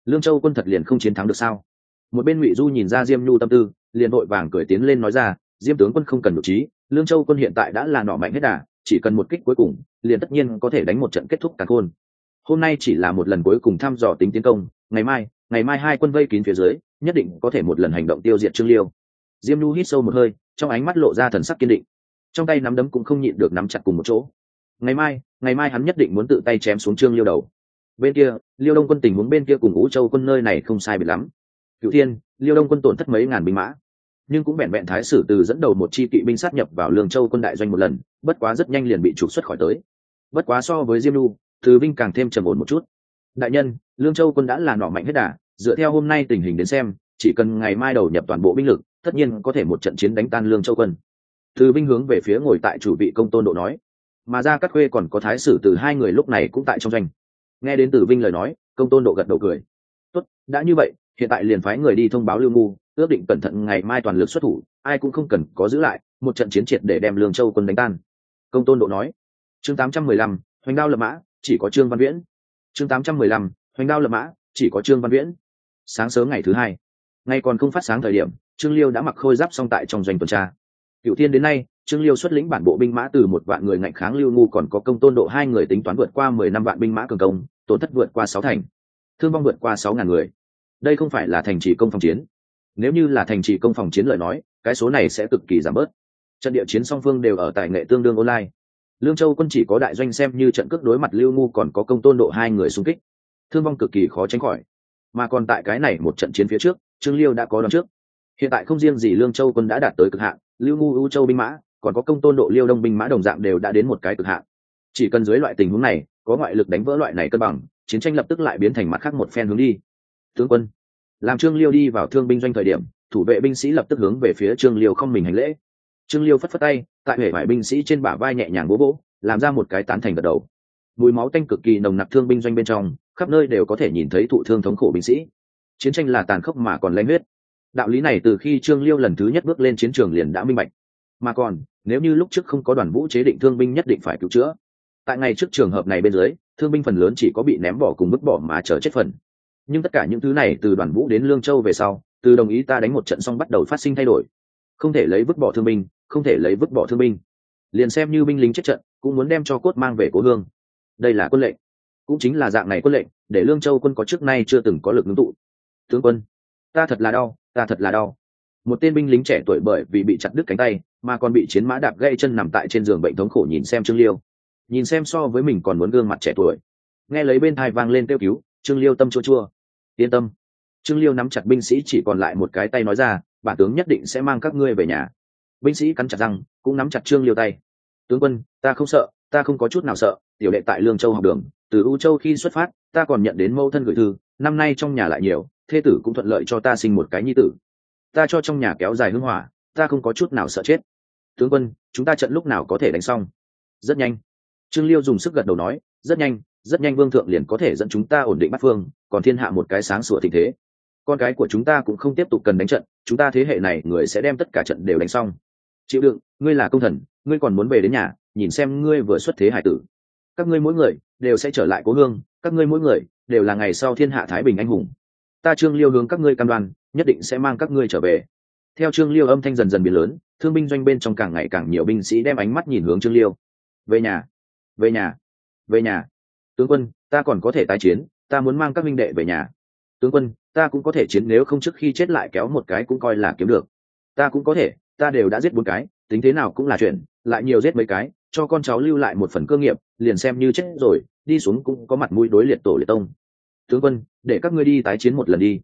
lương châu quân thật liền không chiến thắng được sao? Một bên ngụy du nhìn ra diêm nhu tâm tư, liền vội vàng cười tiến lên nói ra, diêm tướng quân không cần nhục trí, lương châu quân hiện tại đã là nỏ mạnh hết đà chỉ cần một kích cuối cùng, liền tất nhiên có thể đánh một trận kết thúc cả khôn. Hôm nay chỉ là một lần cuối cùng thăm dò tính tiến công, ngày mai ngày mai hai quân vây kín phía dưới, nhất định có thể một lần hành động tiêu diệt trương liêu. Diêm nhu hít sâu một hơi, trong ánh mắt lộ ra thần sắc kiên định. Trong tay nắm đấm cũng không nhịn được nắm chặt cùng một chỗ. Ngày mai ngày mai hắn nhất định muốn tự tay chém xuống trương liêu đầu. Bên kia, liêu đông quân tình huống bên kia cùng ú châu quân nơi này không sai biệt lắm. Cựu thiên, liêu đông quân tổn thất mấy ngàn binh mã nhưng cũng vẹn vẹn thái sử từ dẫn đầu một chi kỵ binh sát nhập vào lương châu quân đại doanh một lần, bất quá rất nhanh liền bị trục xuất khỏi tới. Bất quá so với diêm lu, từ vinh càng thêm trầm ổn một chút. Đại nhân, lương châu quân đã là nỏ mạnh hết đà, dựa theo hôm nay tình hình đến xem, chỉ cần ngày mai đầu nhập toàn bộ binh lực, tất nhiên có thể một trận chiến đánh tan lương châu quân. Từ vinh hướng về phía ngồi tại chủ vị công tôn độ nói. Mà ra cắt khuê còn có thái sử từ hai người lúc này cũng tại trong doanh. Nghe đến từ vinh lời nói, công tôn độ gật đầu cười. Tốt, đã như vậy, hiện tại liền phái người đi thông báo lưu ngu ước định cẩn thận ngày mai toàn lực xuất thủ ai cũng không cần có giữ lại một trận chiến triệt để đem lương châu quân đánh tan. Công tôn độ nói. Chương 815, hoành đao lập mã chỉ có trương văn viễn. Chương 815, hoành đao lập mã chỉ có trương văn viễn. Sáng sớm ngày thứ hai ngay còn không phát sáng thời điểm trương liêu đã mặc khôi giáp xong tại trong doanh tuần tra. Cựu thiên đến nay trương liêu xuất lĩnh bản bộ binh mã từ một vạn người ngạnh kháng lưu ngu còn có công tôn độ hai người tính toán vượt qua mười năm vạn binh mã cường công tổn thất vượt qua sáu thành. Thương vong vượt qua sáu ngàn người. Đây không phải là thành trì công phòng chiến nếu như là thành trì công phòng chiến lợi nói, cái số này sẽ cực kỳ giảm bớt. Trận địa chiến song phương đều ở tại nghệ tương đương online. Lương châu quân chỉ có đại doanh xem như trận cước đối mặt lưu ngu còn có công tôn độ hai người xung kích. Thương vong cực kỳ khó tránh khỏi. Mà còn tại cái này một trận chiến phía trước, trương liêu đã có đón trước. Hiện tại không riêng gì lương châu quân đã đạt tới cực hạn, lưu ngu, ưu châu binh mã, còn có công tôn độ liêu đông binh mã đồng dạng đều đã đến một cái cực hạn. Chỉ cần dưới loại tình huống này, có ngoại lực đánh vỡ loại này cân bằng, chiến tranh lập tức lại biến thành mặt khác một phen hướng đi. Tướng quân làm trương liêu đi vào thương binh doanh thời điểm, thủ vệ binh sĩ lập tức hướng về phía trương liêu không mình hành lễ. Trương liêu phất phất tay, tại hệ vải binh sĩ trên bả vai nhẹ nhàng bố bố, làm ra một cái tán thành gật đầu. Mùi máu tanh cực kỳ nồng nặc thương binh doanh bên trong, khắp nơi đều có thể nhìn thấy thụ thương thống khổ binh sĩ. Chiến tranh là tàn khốc mà còn lanh huyết. Đạo lý này từ khi trương liêu lần thứ nhất bước lên chiến trường liền đã minh bạch. Mà còn, nếu như lúc trước không có đoàn vũ chế định thương binh nhất định phải cứu chữa. Tại ngày trước trường hợp này bên dưới, thương binh phần lớn chỉ có bị ném bỏ cùng vứt bỏ mà chờ chết phần nhưng tất cả những thứ này từ đoàn vũ đến lương châu về sau, từ đồng ý ta đánh một trận xong bắt đầu phát sinh thay đổi. Không thể lấy vứt bỏ thương binh, không thể lấy vứt bỏ thương binh. Liền xem như binh lính chết trận, cũng muốn đem cho cốt mang về cố hương. Đây là quân lệnh. Cũng chính là dạng này quân lệnh, để lương châu quân có trước nay chưa từng có lực ngưng tụ. Tướng quân, ta thật là đau, ta thật là đau. Một tên binh lính trẻ tuổi bởi vì bị chặt đứt cánh tay, mà còn bị chiến mã đạp gãy chân nằm tại trên giường bệnh thống khổ nhìn xem trương liêu. Nhìn xem so với mình còn muốn gương mặt trẻ tuổi. Nghe lấy bên thai vang lên kêu cứu, trương liêu tâm chua chua yên tâm. Trương liêu nắm chặt binh sĩ chỉ còn lại một cái tay nói ra, bản tướng nhất định sẽ mang các ngươi về nhà. Binh sĩ cắn chặt răng, cũng nắm chặt trương liêu tay. Tướng quân, ta không sợ, ta không có chút nào sợ, tiểu đệ tại lương châu học đường, từ u châu khi xuất phát, ta còn nhận đến mẫu thân gửi thư, năm nay trong nhà lại nhiều thê tử cũng thuận lợi cho ta sinh một cái nhi tử. Ta cho trong nhà kéo dài hưng hỏa, ta không có chút nào sợ chết. Tướng quân, chúng ta trận lúc nào có thể đánh xong? Rất nhanh. Trương liêu dùng sức gật đầu nói, rất nhanh rất nhanh, vương thượng liền có thể dẫn chúng ta ổn định bắt phương còn thiên hạ một cái sáng sủa tình thế. Con cái của chúng ta cũng không tiếp tục cần đánh trận, chúng ta thế hệ này, người sẽ đem tất cả trận đều đánh xong. Chịu đựng, ngươi là công thần, ngươi còn muốn về đến nhà, nhìn xem ngươi vừa xuất thế hải tử. Các ngươi mỗi người đều sẽ trở lại cố hương, các ngươi mỗi người đều là ngày sau thiên hạ thái bình anh hùng. Ta trương liêu hướng các ngươi cam đoan, nhất định sẽ mang các ngươi trở về. Theo trương liêu âm thanh dần dần biến lớn, thương binh doanh bên trong càng ngày càng nhiều binh sĩ đem ánh mắt nhìn hướng trương liêu. Về nhà về nhà về nhà. Tướng quân, ta còn có thể tái chiến ta muốn mang các minh đệ về nhà. Tướng quân, ta cũng có thể chiến nếu không trước khi chết lại kéo một cái cũng coi là kiếm được. Ta cũng có thể, ta đều đã giết bốn cái, tính thế nào cũng là chuyện, lại nhiều giết mấy cái, cho con cháu lưu lại một phần cơ nghiệp, liền xem như chết rồi, đi xuống cũng có mặt mũi đối liệt tổ liệt tông. Tướng quân, để các ngươi đi tái chiến một lần đi.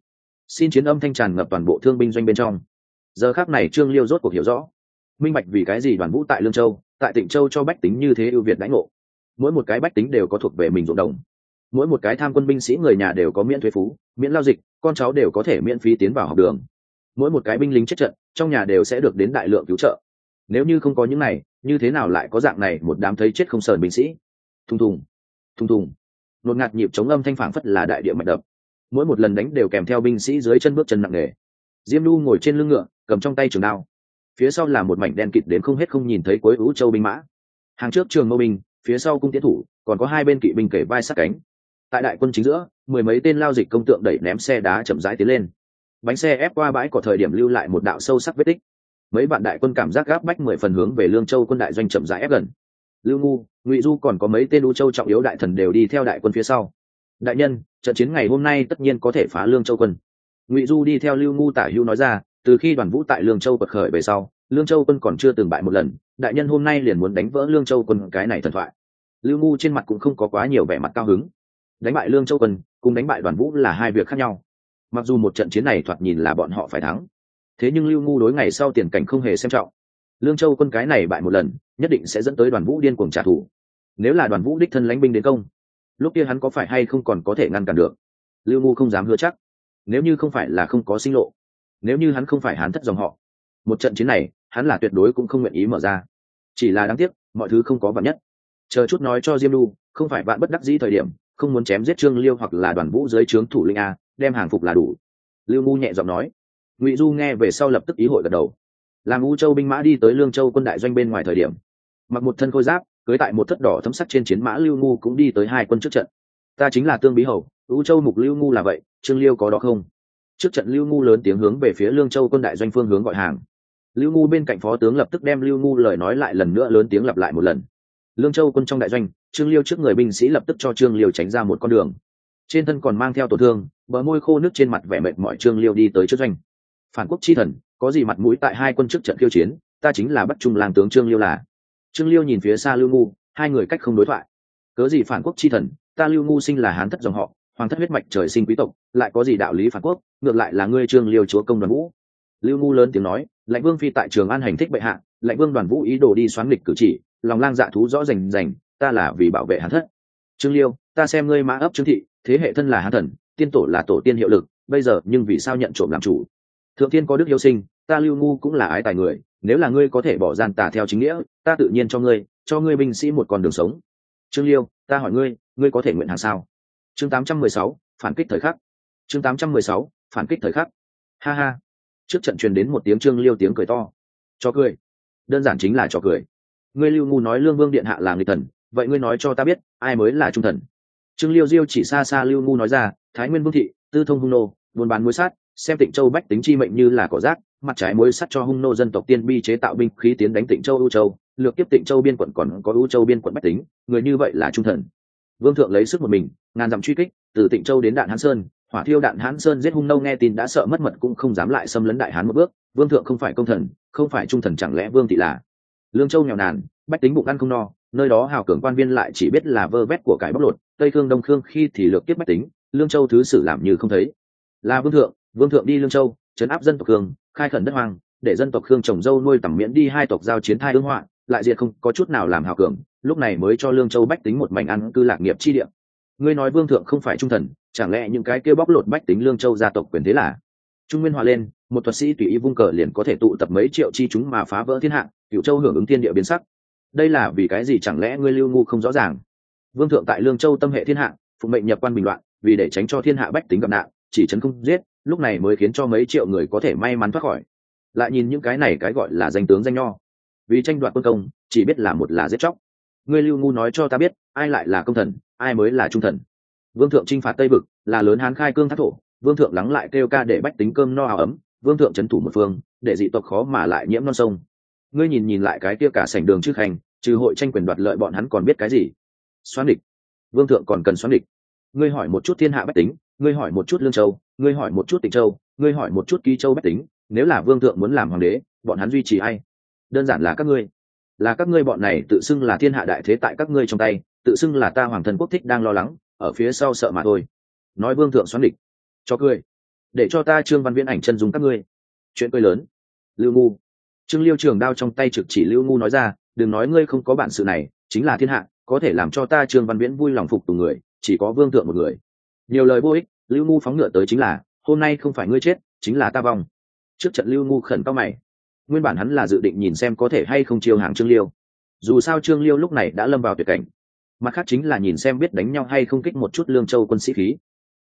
Xin chiến âm thanh tràn ngập toàn bộ thương binh doanh bên trong. Giờ khác này trương liêu rốt cuộc hiểu rõ. Minh bạch vì cái gì đoàn vũ tại lương châu, tại tịnh châu cho bách tính như thế ưu việt đãi ngộ. Mỗi một cái bách tính đều có thuộc về mình ruộng đồng mỗi một cái tham quân binh sĩ người nhà đều có miễn thuế phú, miễn lao dịch, con cháu đều có thể miễn phí tiến vào học đường. Mỗi một cái binh lính chết trận, trong nhà đều sẽ được đến đại lượng cứu trợ. Nếu như không có những này, như thế nào lại có dạng này một đám thấy chết không sờn binh sĩ? Thùng thùng thùng thùng. Nột ngạt nhịp chống âm thanh phản phất là đại địa mạch đập. Mỗi một lần đánh đều kèm theo binh sĩ dưới chân bước chân nặng nề. Diêm lu ngồi trên lưng ngựa, cầm trong tay trường đao. Phía sau là một mảnh đen kịt đến không hết không nhìn thấy cuối ú châu binh mã. Hàng trước trường mâu binh, phía sau cung tiến thủ, còn có hai bên kỵ binh kể vai sát cánh tại đại quân chính giữa, mười mấy tên lao dịch công tượng đẩy ném xe đá chậm rãi tiến lên. Bánh xe ép qua bãi có thời điểm lưu lại một đạo sâu sắc vết tích. Mấy bạn đại quân cảm giác gáp bách mười phần hướng về lương châu quân đại doanh chậm rãi ép gần. Lưu ngu, ngụy du còn có mấy tên u châu trọng yếu đại thần đều đi theo đại quân phía sau. Đại nhân, trận chiến ngày hôm nay tất nhiên có thể phá lương châu quân. Ngụy du đi theo lưu ngu tả hưu nói ra, từ khi đoàn vũ tại lương châu bật khởi về sau, lương châu quân còn chưa từng bại một lần. Đại nhân hôm nay liền muốn đánh vỡ lương châu quân cái này thần thoại. Lưu ngu trên mặt cũng không có quá nhiều vẻ mặt cao hứng đánh bại lương châu quân, cùng đánh bại đoàn vũ là hai việc khác nhau. Mặc dù một trận chiến này thoạt nhìn là bọn họ phải thắng, thế nhưng lưu ngu đối ngày sau tiền cảnh không hề xem trọng. Lương châu quân cái này bại một lần, nhất định sẽ dẫn tới đoàn vũ điên cuồng trả thù. Nếu là đoàn vũ đích thân lãnh binh đến công, lúc kia hắn có phải hay không còn có thể ngăn cản được? Lưu ngu không dám hứa chắc. Nếu như không phải là không có sinh lộ, nếu như hắn không phải hắn thất dòng họ, một trận chiến này, hắn là tuyệt đối cũng không nguyện ý mở ra. Chỉ là đáng tiếc, mọi thứ không có vạn nhất. Chờ chút nói cho diêm đu, không phải bạn bất đắc dĩ thời điểm không muốn chém giết trương liêu hoặc là đoàn vũ dưới trướng thủ linh a, đem hàng phục là đủ. Lưu ngu nhẹ giọng nói. Ngụy du nghe về sau lập tức ý hội gật đầu. Làm u châu binh mã đi tới lương châu quân đại doanh bên ngoài thời điểm, mặc một thân khôi giáp, cưới tại một thất đỏ thấm sắt trên chiến mã lưu ngu cũng đi tới hai quân trước trận. Ta chính là tương bí hầu, u châu mục lưu ngu là vậy, trương liêu có đó không? Trước trận lưu ngu lớn tiếng hướng về phía lương châu quân đại doanh phương hướng gọi hàng. Lưu ngu bên cạnh phó tướng lập tức đem lưu ngu lời nói lại lần nữa lớn tiếng lặp lại một lần. Lương châu quân trong đại doanh trương liêu trước người binh sĩ lập tức cho trương liêu tránh ra một con đường. Trên thân còn mang theo tổn thương, bờ môi khô nước trên mặt vẻ mệt mỏi trương liêu đi tới trước doanh. Phản quốc chi thần, có gì mặt mũi tại hai quân trước trận khiêu chiến, ta chính là bắt trung làng tướng trương liêu là. Trương liêu nhìn phía xa lưu ngu, hai người cách không đối thoại. Cớ gì phản quốc chi thần, ta lưu ngu sinh là hán thất dòng họ, hoàng thất huyết mạch trời sinh quý tộc, lại có gì đạo lý phản quốc, ngược lại là ngươi trương liêu chúa công đoàn vũ. Lưu ngu lớn tiếng nói lãnh vương phi tại trường an hành thích bệ hạ lãnh vương đoàn vũ ý đồ đi xoán lịch cử chỉ, lòng lang dạ thú rõ rành rành ta là vì bảo vệ hán thất. Trương liêu ta xem ngươi mã ấp trương thị thế hệ thân là hán thần tiên tổ là tổ tiên hiệu lực bây giờ nhưng vì sao nhận trộm làm chủ? Thượng tiên có đức yêu sinh ta lưu ngu cũng là ái tài người nếu là ngươi có thể bỏ gian tà theo chính nghĩa ta tự nhiên cho ngươi cho ngươi binh sĩ một con đường sống. Trương liêu ta hỏi ngươi ngươi có thể nguyện hàng sao? Chương 816, phản kích thời khắc. Chương 816, phản kích thời khắc. Ha ha. Trước trận truyền đến một tiếng trương liêu tiếng cười to. Cho cười. Đơn giản chính là cho cười. Ngươi lưu ngu nói lương vương điện hạ là người thần vậy ngươi nói cho ta biết, ai mới là trung thần? Trương liêu diêu chỉ xa xa lưu ngu nói ra, thái nguyên vương thị, tư thông hung nô, buôn bán muối sát xem tịnh châu bách tính chi mệnh như là cỏ rác, mặt trái muối sắt cho hung nô dân tộc tiên bi chế tạo binh khí tiến đánh tịnh châu ưu châu, lược tiếp tịnh châu biên quận còn có ưu châu biên quận bách tính, người như vậy là trung thần. Vương thượng lấy sức một mình, ngàn dặm truy kích, từ tịnh châu đến đạn hán sơn, hỏa thiêu đạn hán sơn giết hung nô nghe tin đã sợ mất mật cũng không dám lại xâm lấn đại hán một bước, vương thượng không phải công thần, không phải trung thần chẳng lẽ vương thị là? Lương châu nghèo nàn, bách tính bụng ăn không no nơi đó hào cường quan viên lại chỉ biết là vơ vét của cải bóc lột, tây khương đông khương khi thì lược tiếp bách tính, lương châu thứ sử làm như không thấy. Là vương thượng vương thượng đi lương châu chấn áp dân tộc khương, khai khẩn đất hoang, để dân tộc khương trồng dâu nuôi tầm miễn đi hai tộc giao chiến thai ương họa, lại diệt không có chút nào làm hào cường, lúc này mới cho lương châu bách tính một mảnh ăn cư lạc nghiệp chi địa. Ngươi nói vương thượng không phải trung thần, chẳng lẽ những cái kêu bóc lột bách tính lương châu gia tộc quyền thế là? Trung nguyên hòa lên, một thuật sĩ tùy ý vung cờ liền có thể tụ tập mấy triệu chi chúng mà phá vỡ thiên hạ cựu châu hưởng ứng thiên địa biến sắc đây là vì cái gì chẳng lẽ ngươi lưu ngu không rõ ràng? Vương thượng tại lương châu tâm hệ thiên hạ, phụ mệnh nhập quan bình loạn, vì để tránh cho thiên hạ bách tính gặp nạn, chỉ trấn không giết, lúc này mới khiến cho mấy triệu người có thể may mắn thoát khỏi. Lại nhìn những cái này cái gọi là danh tướng danh nho. Vì tranh đoạt quân công, chỉ biết là một là giết chóc. Ngươi lưu ngu nói cho ta biết, ai lại là công thần, ai mới là trung thần? Vương thượng chinh phạt tây vực, là lớn hán khai cương thác thổ, vương thượng lắng lại kêu ca để bách tính cơm no áo ấm, vương thượng trấn thủ một phương, để dị tộc khó mà lại nhiễm non sông ngươi nhìn nhìn lại cái kia cả sảnh đường trước hành trừ hội tranh quyền đoạt lợi bọn hắn còn biết cái gì? Xoan địch. Vương thượng còn cần xoan địch. Ngươi hỏi một chút thiên hạ bách tính, ngươi hỏi một chút lương châu, ngươi hỏi một chút tịnh châu, ngươi hỏi một chút ký châu bách tính, nếu là vương thượng muốn làm hoàng đế, bọn hắn duy trì ai? Đơn giản là các ngươi. Là các ngươi bọn này tự xưng là thiên hạ đại thế tại các ngươi trong tay, tự xưng là ta hoàng thần quốc thích đang lo lắng, ở phía sau sợ mà thôi. Nói vương thượng xoắn địch. Cho cười. Để cho ta trương văn viễn ảnh chân dùng các ngươi. Chuyện cười lớn. Lưu ngu trương liêu trường đao trong tay trực chỉ lưu ngu nói ra, đừng nói ngươi không có bản sự này, chính là thiên hạ, có thể làm cho ta trương văn viễn vui lòng phục tùng người, chỉ có vương thượng một người. Nhiều lời vô ích, lưu ngu phóng ngựa tới chính là, hôm nay không phải ngươi chết, chính là ta vong. Trước trận lưu ngu khẩn cao mày. Nguyên bản hắn là dự định nhìn xem có thể hay không chiêu hàng trương liêu. Dù sao trương liêu lúc này đã lâm vào tuyệt cảnh. Mặt khác chính là nhìn xem biết đánh nhau hay không kích một chút lương châu quân sĩ khí.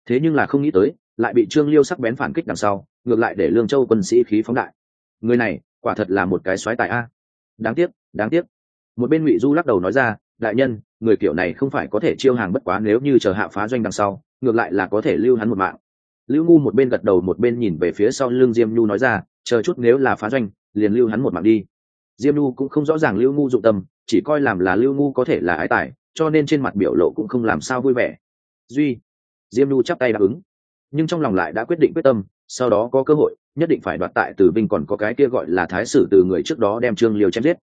Thế nhưng là không nghĩ tới, lại bị trương liêu sắc bén phản kích đằng sau, ngược lại để lương châu quân sĩ khí phóng đại. Người này quả thật là một cái xoáy tài a. Đáng tiếc đáng tiếc. Một bên ngụy du lắc đầu nói ra, đại nhân, người kiểu này không phải có thể chiêu hàng bất quá nếu như chờ hạ phá doanh đằng sau, ngược lại là có thể lưu hắn một mạng. Lưu ngu một bên gật đầu một bên nhìn về phía sau lưng diêm nhu nói ra, chờ chút nếu là phá doanh, liền lưu hắn một mạng đi. Diêm nhu cũng không rõ ràng lưu ngu dụng tâm, chỉ coi làm là lưu ngu có thể là ái tài, cho nên trên mặt biểu lộ cũng không làm sao vui vẻ. Duy. Diêm nhu chắp tay đáp ứng. Nhưng trong lòng lại đã quyết định quyết tâm sau đó có cơ hội, nhất định phải đoạt tại từ vinh còn có cái kia gọi là thái sử từ người trước đó đem trương liều chém giết.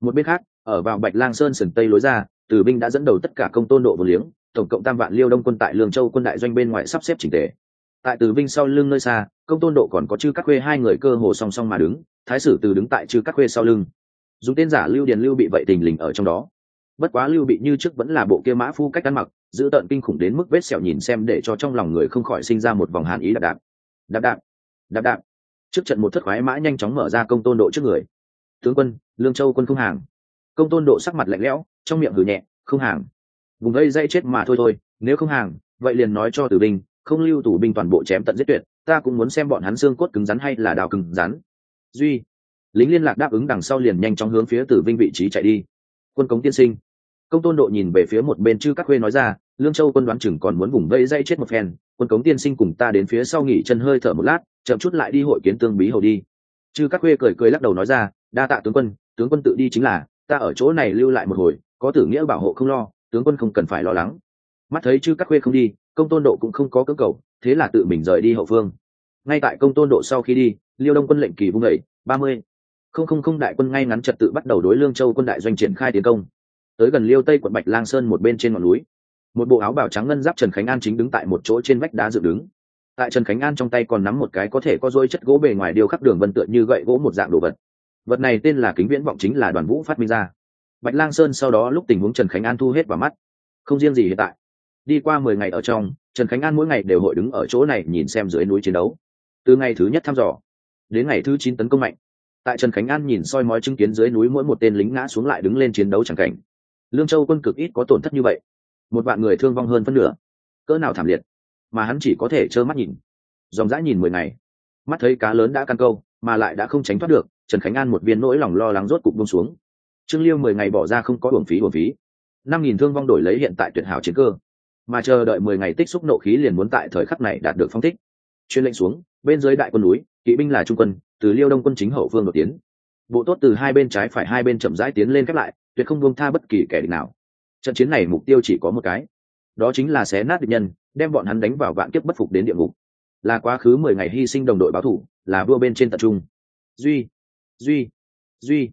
Một bên khác, ở vào bạch lang sơn sườn tây lối ra, từ vinh đã dẫn đầu tất cả công tôn độ vô liếng, tổng cộng tam vạn liêu đông quân tại lương châu quân đại doanh bên ngoài sắp xếp chỉnh tề. Tại từ vinh sau lưng nơi xa, công tôn độ còn có chư các khuê hai người cơ hồ song song mà đứng, thái sử từ đứng tại chư các khuê sau lưng. Dùng tên giả lưu điền lưu bị vậy tình lình ở trong đó. Bất quá lưu bị như trước vẫn là bộ kia mã phu cách ăn mặc, giữ tợn kinh khủng đến mức vết sẹo nhìn xem để cho trong lòng người không khỏi sinh ra một vòng hàn ý đạp đạp đạp đạp đạp đạp. Trước trận một thất khoái mã nhanh chóng mở ra công tôn độ trước người. Tướng quân, lương châu quân không hàng. Công tôn độ sắc mặt lạnh lẽo, trong miệng hử nhẹ, không hàng. Vùng gây dây chết mà thôi thôi, nếu không hàng, vậy liền nói cho tử binh, không lưu tù binh toàn bộ chém tận giết tuyệt, ta cũng muốn xem bọn hắn xương cốt cứng rắn hay là đào cứng rắn. Duy, lính liên lạc đáp ứng đằng sau liền nhanh chóng hướng phía tử vinh vị trí chạy đi. Quân cống tiên sinh công tôn độ nhìn về phía một bên chư các khuê nói ra, lương châu quân đoán chừng còn muốn vùng vây dây chết một phen, quân cống tiên sinh cùng ta đến phía sau nghỉ chân hơi thở một lát, chậm chút lại đi hội kiến tương bí hầu đi. Chư các khuê cười cười lắc đầu nói ra, đa tạ tướng quân tướng quân tự đi chính là, ta ở chỗ này lưu lại một hồi, có tử nghĩa bảo hộ không lo, tướng quân không cần phải lo lắng. Mắt thấy chư các khuê không đi, công tôn độ cũng không có cơ cầu, thế là tự mình rời đi hậu phương. Ngay tại công tôn độ sau khi đi, liêu đông quân lệnh kỳ vung ấy ba mươi. Không không không, đại quân ngay ngắn trật tự bắt đầu đối lương châu quân đại doanh triển khai tiến công tới gần liêu tây quận bạch lang sơn một bên trên ngọn núi. Một bộ áo bào trắng ngân giáp trần khánh an chính đứng tại một chỗ trên vách đá dựng đứng. Tại trần khánh an trong tay còn nắm một cái có thể có dôi chất gỗ bề ngoài điêu khắc đường vân tựa như gậy gỗ một dạng đồ vật. Vật này tên là kính viễn vọng chính là đoàn vũ phát minh ra. Bạch lang sơn sau đó lúc tình huống trần khánh an thu hết vào mắt. Không riêng gì hiện tại, đi qua mười ngày ở trong, trần khánh an mỗi ngày đều hội đứng ở chỗ này nhìn xem dưới núi chiến đấu. Từ ngày thứ nhất thăm dò, đến ngày thứ chín tấn công mạnh, tại trần khánh an nhìn soi mói chứng kiến dưới núi mỗi một tên lính ngã xuống lại đứng lên chiến đấu chẳng cảnh lương châu quân cực ít có tổn thất như vậy một vạn người thương vong hơn phân nửa cỡ nào thảm liệt mà hắn chỉ có thể trơ mắt nhìn dòng dã nhìn mười ngày mắt thấy cá lớn đã căn câu mà lại đã không tránh thoát được trần khánh an một viên nỗi lòng lo lắng rốt cục bông xuống trương liêu mười ngày bỏ ra không có uổng phí uổng phí năm nghìn thương vong đổi lấy hiện tại tuyệt hảo chiến cơ mà chờ đợi mười ngày tích xúc nộ khí liền muốn tại thời khắc này đạt được phong thích chuyên lệnh xuống bên dưới đại quân núi kỵ binh là trung quân từ liêu đông quân chính hậu phương đột tiến bộ tốt từ hai bên trái phải hai bên chậm rãi tiến lên khép lại tuyệt không buông tha bất kỳ kẻ địch nào. Trận chiến này mục tiêu chỉ có một cái. Đó chính là xé nát địch nhân đem bọn hắn đánh vào vạn kiếp bất phục đến địa ngục. Là quá khứ mười ngày hy sinh đồng đội báo thủ là vua bên trên tập trung. Duy duy duy.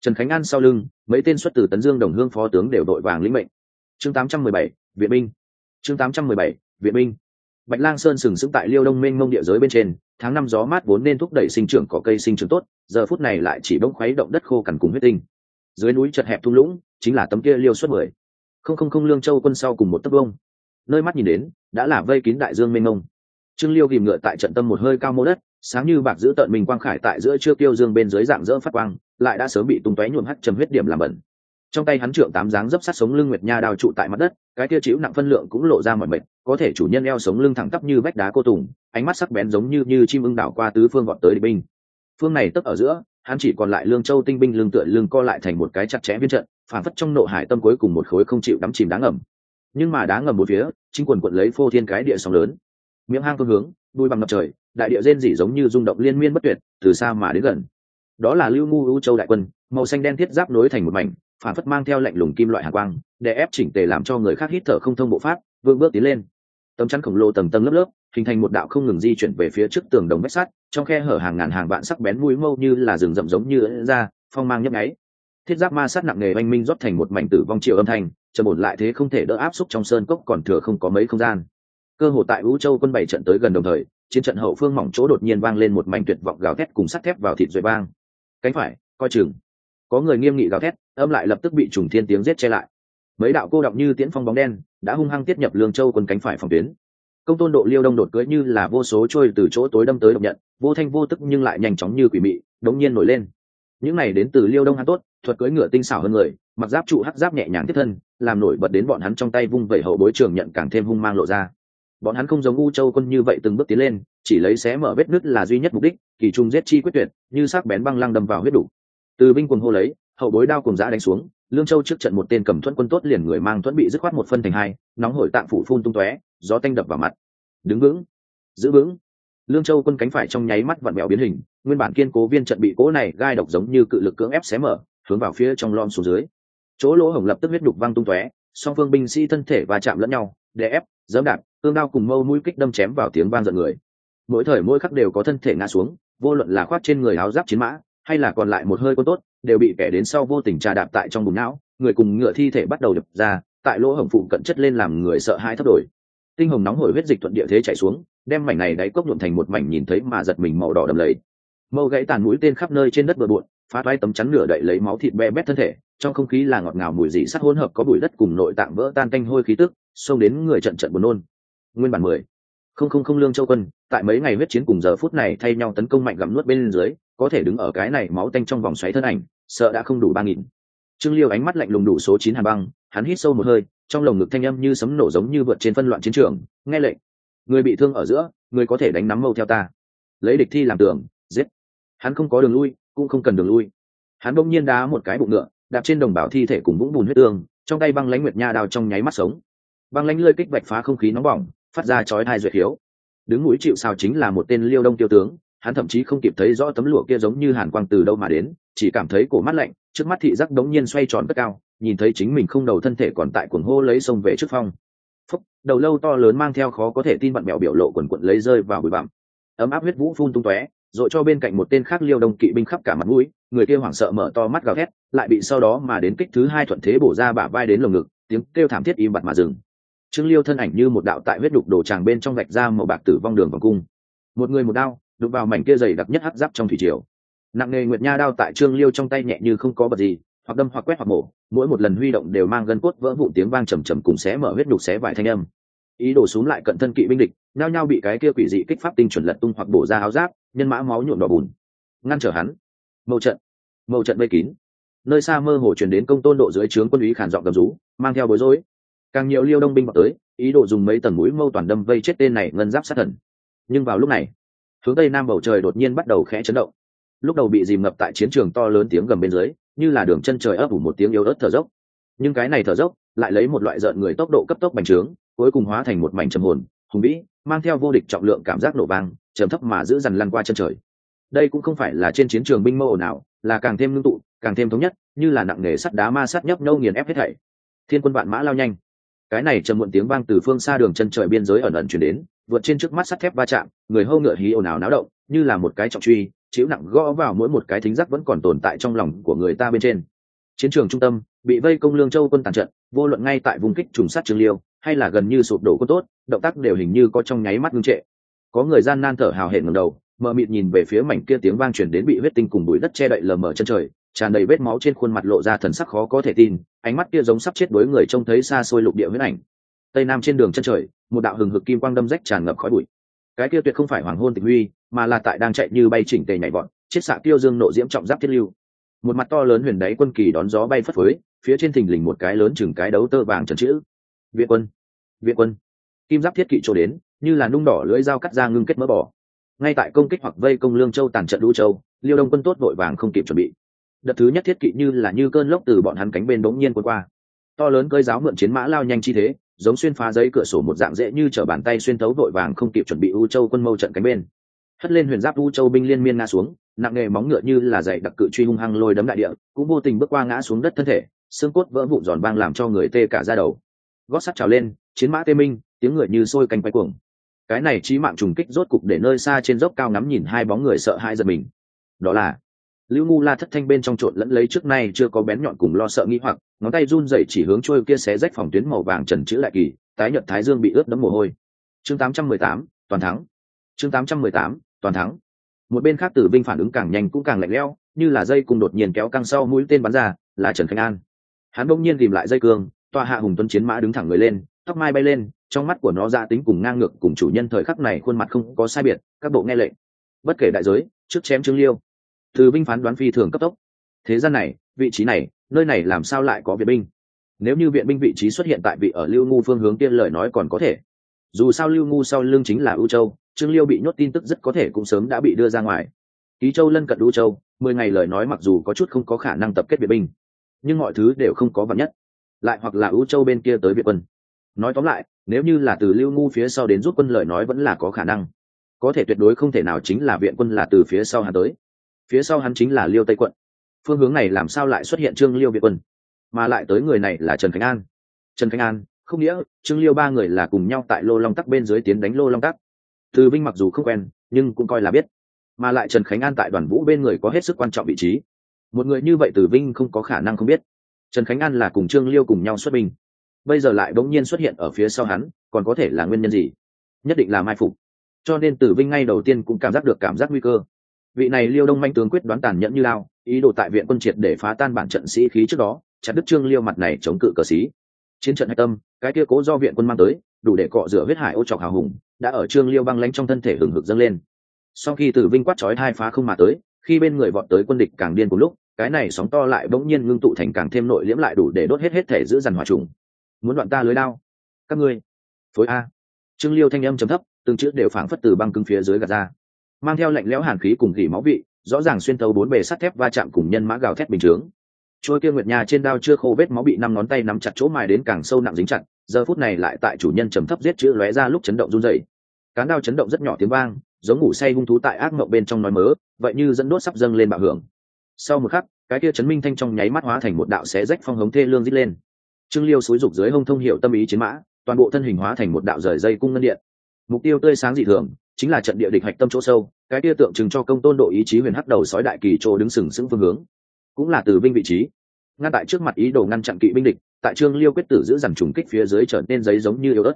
Trần khánh an sau lưng mấy tên xuất từ tấn dương đồng hương phó tướng đều đội vàng lĩnh mệnh. Chương 817, viện binh. Chương 817, viện binh. Bạch lang sơn sừng sững tại liêu đông mênh mông địa giới bên trên tháng năm gió mát vốn nên thúc đẩy sinh trưởng cỏ cây sinh trưởng tốt, giờ phút này lại chỉ bỗng khuấy động đất khô cằn cùng huyết tinh. Dưới núi chật hẹp thung lũng, chính là tấm kia liêu suất mười. Không không không lương châu quân sau cùng một tấc bông. nơi mắt nhìn đến, đã là vây kín đại dương mênh mông. Trương liêu ghìm ngựa tại trận tâm một hơi cao mô đất, sáng như bạc giữ tợn mình quang khải tại giữa chưa tiêu dương bên dưới dạng dỡ phát quang, lại đã sớm bị tung tóe nhuộm hắt chầm huyết điểm làm bẩn. Trong tay hắn trượng tám dáng dấp sát sống lưng nguyệt nha đào trụ tại mặt đất, cái kia chịu nặng phân lượng cũng lộ ra mọi mệt có thể chủ nhân eo sống lưng thẳng tắp như vách đá cô tùng, ánh mắt sắc bén giống như như chim ưng đảo qua tứ phương gọn tới địch binh. Phương này tấp ở giữa, hắn chỉ còn lại lương châu tinh binh lương tựa lương co lại thành một cái chặt chẽ viên trận, phản phất trong nộ hải tâm cuối cùng một khối không chịu đắm chìm đáng ngầm. Nhưng mà đá ngầm một phía, chính quần quận lấy phô thiên cái địa sóng lớn. Miệng hang phương hướng, đuôi bằng ngập trời, đại địa rên rỉ giống như rung động liên miên bất tuyệt, từ xa mà đến gần. Đó là lưu ngu ưu châu đại quân, màu xanh đen thiết giáp nối thành một mảnh, phản phất mang theo lạnh lùng kim loại hạ quang, để ép chỉnh tề làm cho người khác hít thở không thông bộ pháp vương bước tiến lên tấm chắn khổng lồ tầng tầng lớp lớp, hình thành một đạo không ngừng di chuyển về phía trước tường đồng vách sắt, trong khe hở hàng ngàn hàng vạn sắc bén mũi mâu như là rừng rậm giống như ra, phong mang nhấp nháy. Thiết giáp ma sát nặng nề oanh minh rót thành một mảnh tử vong triệu âm thanh, trầm ổn lại thế không thể đỡ áp xúc trong sơn cốc còn thừa không có mấy không gian. Cơ hồ tại vũ châu quân bảy trận tới gần đồng thời, chiến trận hậu phương mỏng chỗ đột nhiên vang lên một mảnh tuyệt vọng gào thét cùng sắt thép vào thịt rồi vang. Cánh phải, coi chừng. Có người nghiêm nghị gào thét, âm lại lập tức bị trùng thiên tiếng giết che lại. Mấy đạo cô đọc như tiễn phong bóng đen đã hung hăng tiết nhập lương châu quân cánh phải phòng tuyến. Công tôn độ liêu đông đột cưỡi như là vô số trôi từ chỗ tối đâm tới độc nhận, vô thanh vô tức nhưng lại nhanh chóng như quỷ mị, đống nhiên nổi lên. Những này đến từ liêu đông hắn tốt, thuật cưỡi ngựa tinh xảo hơn người, mặc giáp trụ hắc giáp nhẹ nhàng tiếp thân, làm nổi bật đến bọn hắn trong tay vung vẩy hậu bối trường nhận càng thêm hung mang lộ ra. Bọn hắn không giống u châu quân như vậy từng bước tiến lên, chỉ lấy xé mở vết nứt là duy nhất mục đích, kỳ trung giết chi quyết tuyệt, như sắc bén băng lăng đâm vào huyết đủ. Từ binh quần hô lấy hậu bối đao cùng giã đánh xuống, lương châu trước trận một tên cầm thuẫn quân tốt liền người mang thuẫn bị dứt khoát một phân thành hai, nóng hổi tạm phủ phun tung tóe, gió tanh đập vào mặt. Đứng vững, giữ vững. Lương châu quân cánh phải trong nháy mắt vặn mẹo biến hình, nguyên bản kiên cố viên trận bị cố này gai độc giống như cự lực cưỡng ép xé mở, hướng vào phía trong lom xuống dưới. Chỗ lỗ hổng lập tức huyết đục văng tung tóe, song phương binh sĩ thân thể và chạm lẫn nhau để ép dẫm đạp, tương đao cùng mâu mũi kích đâm chém vào tiếng vang giận người. Mỗi thời mỗi khắc đều có thân thể ngã xuống, vô luận là khoác trên người áo giáp chiến mã hay là còn lại một hơi quân tốt, đều bị kẻ đến sau vô tình trà đạp tại trong bùn não, người cùng ngựa thi thể bắt đầu đập ra, tại lỗ hổng phụ cận chất lên làm người sợ hãi thấp đổi. Tinh hồng nóng hổi huyết dịch thuận địa thế chạy xuống, đem mảnh này đáy cốc nhuộm thành một mảnh nhìn thấy mà giật mình màu đỏ đầm lầy. Mâu gãy tàn mũi tên khắp nơi trên đất bừa bộn, phá toái tấm chắn nửa đậy lấy máu thịt be bét thân thể, trong không khí là ngọt ngào mùi dị sắt hỗn hợp có bụi đất cùng nội tạng vỡ tan canh hôi khí tức, xông đến người trận trận buồn nôn. Nguyên bản mười không không không lương châu quân, tại mấy ngày huyết chiến cùng giờ phút này thay nhau tấn công mạnh gặm nuốt bên dưới, có thể đứng ở cái này máu tanh trong vòng xoáy thân ảnh, sợ đã không đủ ba nghìn. Trương liêu ánh mắt lạnh lùng đủ số chín hà băng, hắn hít sâu một hơi, trong lồng ngực thanh âm như sấm nổ giống như vượt trên phân loạn chiến trường, nghe lệnh. Người bị thương ở giữa, người có thể đánh nắm mâu theo ta. Lấy địch thi làm tường, giết. Hắn không có đường lui, cũng không cần đường lui. Hắn bỗng nhiên đá một cái bụng ngựa, đạp trên đồng bào thi thể cùng vũng bùn huyết tương, trong tay băng lãnh nguyệt nha đào trong nháy mắt sống. Băng lãnh lơi kích vạch phá không khí nóng bỏng phát ra chói hai duyệt hiếu. Đứng mũi chịu sao chính là một tên liêu đông tiêu tướng, hắn thậm chí không kịp thấy rõ tấm lụa kia giống như hàn quang từ đâu mà đến, chỉ cảm thấy cổ mắt lạnh, trước mắt thị giác đống nhiên xoay tròn cất cao, nhìn thấy chính mình không đầu thân thể còn tại cuồng hô lấy sông về trước phong. Phúc, đầu lâu to lớn mang theo khó có thể tin bạn mẹo biểu lộ quần quận lấy rơi vào bụi bặm. Ấm áp huyết vũ phun tung tóe dội cho bên cạnh một tên khác liêu đông kỵ binh khắp cả mặt mũi, người kia hoảng sợ mở to mắt gào thét, lại bị sau đó mà đến kích thứ hai thuận thế bổ ra bả vai đến lồng ngực, tiếng kêu thảm thiết im bặt mà dừng trương liêu thân ảnh như một đạo tại huyết đục đổ tràng bên trong gạch ra màu bạc tử vong đường vòng cung. Một người một đao đục vào mảnh kia dày đặc nhất hắc giáp trong thủy triều. Nặng nề nguyệt nha đao tại trương liêu trong tay nhẹ như không có bật gì, hoặc đâm hoặc quét hoặc mổ, mỗi một lần huy động đều mang gân cốt vỡ vụn tiếng vang trầm trầm cùng xé mở huyết đục xé vải thanh âm. Ý đồ xuống lại cận thân kỵ binh địch nao nhau bị cái kia quỷ dị kích pháp tinh chuẩn lật tung hoặc bổ ra áo giáp, nhân mã máu nhuộm đỏ bùn. Ngăn trở hắn. Mâu trận. Mâu trận vây kín. Nơi xa mơ hồ chuyển đến công tôn độ dưới trướng quân úy khản giọng gầm rú, mang theo bối rối càng nhiều liêu đông binh vào tới, ý đồ dùng mấy tầng mũi mâu toàn đâm vây chết tên này ngân giáp sát thần. Nhưng vào lúc này, hướng tây nam bầu trời đột nhiên bắt đầu khẽ chấn động. Lúc đầu bị dìm ngập tại chiến trường to lớn tiếng gầm bên dưới, như là đường chân trời ấp ủ một tiếng yếu ớt thở dốc. Nhưng cái này thở dốc lại lấy một loại rợn người tốc độ cấp tốc bành trướng, cuối cùng hóa thành một mảnh trầm hồn, hùng vĩ, mang theo vô địch trọng lượng cảm giác nổ vang, trầm thấp mà giữ dằn lăn qua chân trời. Đây cũng không phải là trên chiến trường binh mâu ồn ào, là càng thêm ngưng tụ, càng thêm thống nhất, như là nặng nề sắt đá ma sắt nhấp nhâu nghiền ép hết thảy. Thiên quân vạn mã lao nhanh cái này trầm muộn tiếng vang từ phương xa đường chân trời biên giới ẩn ẩn chuyển đến, vượt trên trước mắt sắt thép va chạm, người hâu ngựa hí ồn ào náo động, như là một cái trọng truy, chịu nặng gõ vào mỗi một cái thính giác vẫn còn tồn tại trong lòng của người ta bên trên. Chiến trường trung tâm bị vây công lương châu quân tàn trận, vô luận ngay tại vùng kích trùng sát trường liêu, hay là gần như sụp đổ quân tốt, động tác đều hình như có trong nháy mắt ngưng trệ. Có người gian nan thở hào hển ngầm đầu, mờ mịt nhìn về phía mảnh kia tiếng vang truyền đến bị huyết tinh cùng bụi đất che đậy lờ mờ chân trời, tràn đầy vết máu trên khuôn mặt lộ ra thần sắc khó có thể tin ánh mắt kia giống sắp chết đối người trông thấy xa xôi lục địa huyễn ảnh. Tây nam trên đường chân trời, một đạo hừng hực kim quang đâm rách tràn ngập khói bụi. Cái kia tuyệt không phải hoàng hôn tịch huy, mà là tại đang chạy như bay chỉnh tề nhảy vọt chiết xạ tiêu dương nộ diễm trọng giáp thiết lưu. Một mặt to lớn huyền đáy quân kỳ đón gió bay phất phới, phía trên thình lình một cái lớn chừng cái đấu tơ vàng trần chữ. Viện quân viện quân. Kim giáp thiết kỵ trổ đến, như là nung đỏ lưỡi dao cắt ra ngưng kết mỡ bỏ ngay tại công kích hoặc vây công lương châu tàn trận lũ châu, liêu đông quân tốt vội vàng không kịp chuẩn bị đợt thứ nhất thiết kỵ như là như cơn lốc từ bọn hắn cánh bên bỗng nhiên quân qua. To lớn cơi giáo mượn chiến mã lao nhanh chi thế, giống xuyên phá giấy cửa sổ một dạng dễ như t bàn tay xuyên thấu vội vàng không kịp chuẩn bị u châu quân mâu trận cánh bên. Hất lên huyền giáp u châu binh liên miên ngã xuống, nặng nghề móng ngựa như là dày đặc cự truy hung hăng lôi đấm đại địa, cũng vô tình bước qua ngã xuống đất thân thể, xương cốt vỡ vụn giòn vang làm cho người tê cả ra đầu. Gót sắt trào lên, chiến mã tê minh, tiếng người như sôi canh quay cuồng. Cái này trí mạng trùng kích rốt cục để nơi xa trên dốc cao ngắm nhìn hai bóng người sợ hãi giật mình. Đó là lưu ngu la thất thanh bên trong trộn lẫn lấy trước nay chưa có bén nhọn cùng lo sợ nghĩ hoặc ngón tay run dậy chỉ hướng trôi kia xé rách phòng tuyến màu vàng trần chữ lại kỳ tái nhợt thái dương bị ướt đẫm mồ hôi. Chương 818, toàn thắng. Chương 818, toàn thắng. Một bên khác tử binh phản ứng càng nhanh cũng càng lạnh lẽo như là dây cùng đột nhiên kéo căng sau mũi tên bắn ra là trần khánh an. Hắn bỗng nhiên tìm lại dây cương tòa hạ hùng tuấn chiến mã đứng thẳng người lên tóc mai bay lên trong mắt của nó ra tính cùng ngang ngược cùng chủ nhân thời khắc này khuôn mặt không có sai biệt các bộ nghe lệnh. Bất kể đại giới trước chém trương liêu từ binh phán đoán phi thường cấp tốc. Thế gian này, vị trí này, nơi này làm sao lại có viện binh? Nếu như viện binh vị trí xuất hiện tại vị ở lưu ngu phương hướng tiên lời nói còn có thể. Dù sao lưu ngu sau lưng chính là ưu châu, trương liêu bị nhốt tin tức rất có thể cũng sớm đã bị đưa ra ngoài. Ký châu lân cận ưu châu, mười ngày lời nói mặc dù có chút không có khả năng tập kết viện binh, nhưng mọi thứ đều không có vật nhất. Lại hoặc là ưu châu bên kia tới viện quân. Nói tóm lại, nếu như là từ lưu ngu phía sau đến rút quân lời nói vẫn là có khả năng. Có thể tuyệt đối không thể nào chính là viện quân là từ phía sau hà tới phía sau hắn chính là liêu tây quận. Phương hướng này làm sao lại xuất hiện trương liêu việt quân? Mà lại tới người này là trần khánh an. Trần khánh an, không nghĩa, trương liêu ba người là cùng nhau tại lô long tắc bên dưới tiến đánh lô long tắc. Từ vinh mặc dù không quen, nhưng cũng coi là biết. Mà lại trần khánh an tại đoàn vũ bên người có hết sức quan trọng vị trí. Một người như vậy từ vinh không có khả năng không biết. Trần khánh an là cùng trương liêu cùng nhau xuất binh. Bây giờ lại bỗng nhiên xuất hiện ở phía sau hắn, còn có thể là nguyên nhân gì? Nhất định là mai phục. Cho nên tử vinh ngay đầu tiên cũng cảm giác được cảm giác nguy cơ vị này liêu đông manh tướng quyết đoán tàn nhẫn như lao, ý đồ tại viện quân triệt để phá tan bản trận sĩ khí trước đó, chặt đứt trương liêu mặt này chống cự cờ sĩ. Chiến trận hạch tâm, cái kia cố do viện quân mang tới, đủ để cọ rửa huyết hải ô trọc hào hùng, đã ở trương liêu băng lánh trong thân thể hừng hực dâng lên. Sau khi tử vinh quát chói hai phá không mà tới, khi bên người vọt tới quân địch càng điên cùng lúc, cái này sóng to lại bỗng nhiên ngưng tụ thành càng thêm nội liễm lại đủ để đốt hết hết thể giữ dằn hòa trùng. Muốn đoạn ta lưới lao các ngươi. Phối a. Trương liêu thanh âm chấm thấp, từng chữ đều phảng phất từ băng cứng phía dưới gạt ra mang theo lạnh lẽo hàn khí cùng gỉ máu vị, rõ ràng xuyên thấu bốn bề sắt thép va chạm cùng nhân mã gào thét bình chướng. Trôi kia nguyệt nhà trên đao chưa khô vết máu bị năm ngón tay nắm chặt chỗ mài đến càng sâu nặng dính chặt, giờ phút này lại tại chủ nhân trầm thấp giết chữ lóe ra lúc chấn động run rẩy. cán đao chấn động rất nhỏ tiếng vang, giống ngủ say hung thú tại ác mộng bên trong nói mớ, vậy như dẫn đốt sắp dâng lên bạo hưởng. Sau một khắc, cái kia chấn minh thanh trong nháy mắt hóa thành một đạo xé rách phong hống thê lương dít lên. Trương liêu xúi rục dưới hông thông hiệu tâm ý chiến mã, toàn bộ thân hình hóa thành một đạo rời dây cung ngân điện. Mục tiêu tươi sáng dị thường chính là trận địa địch hạch tâm chỗ sâu, cái kia tượng trưng cho công tôn độ ý chí huyền hắc đầu sói đại kỳ chỗ đứng sừng sững phương hướng. Cũng là từ binh vị trí. Ngăn tại trước mặt ý đồ ngăn chặn kỵ binh địch, tại trương liêu quyết tử giữ dằn trùng kích phía dưới trở nên giấy giống như yếu ớt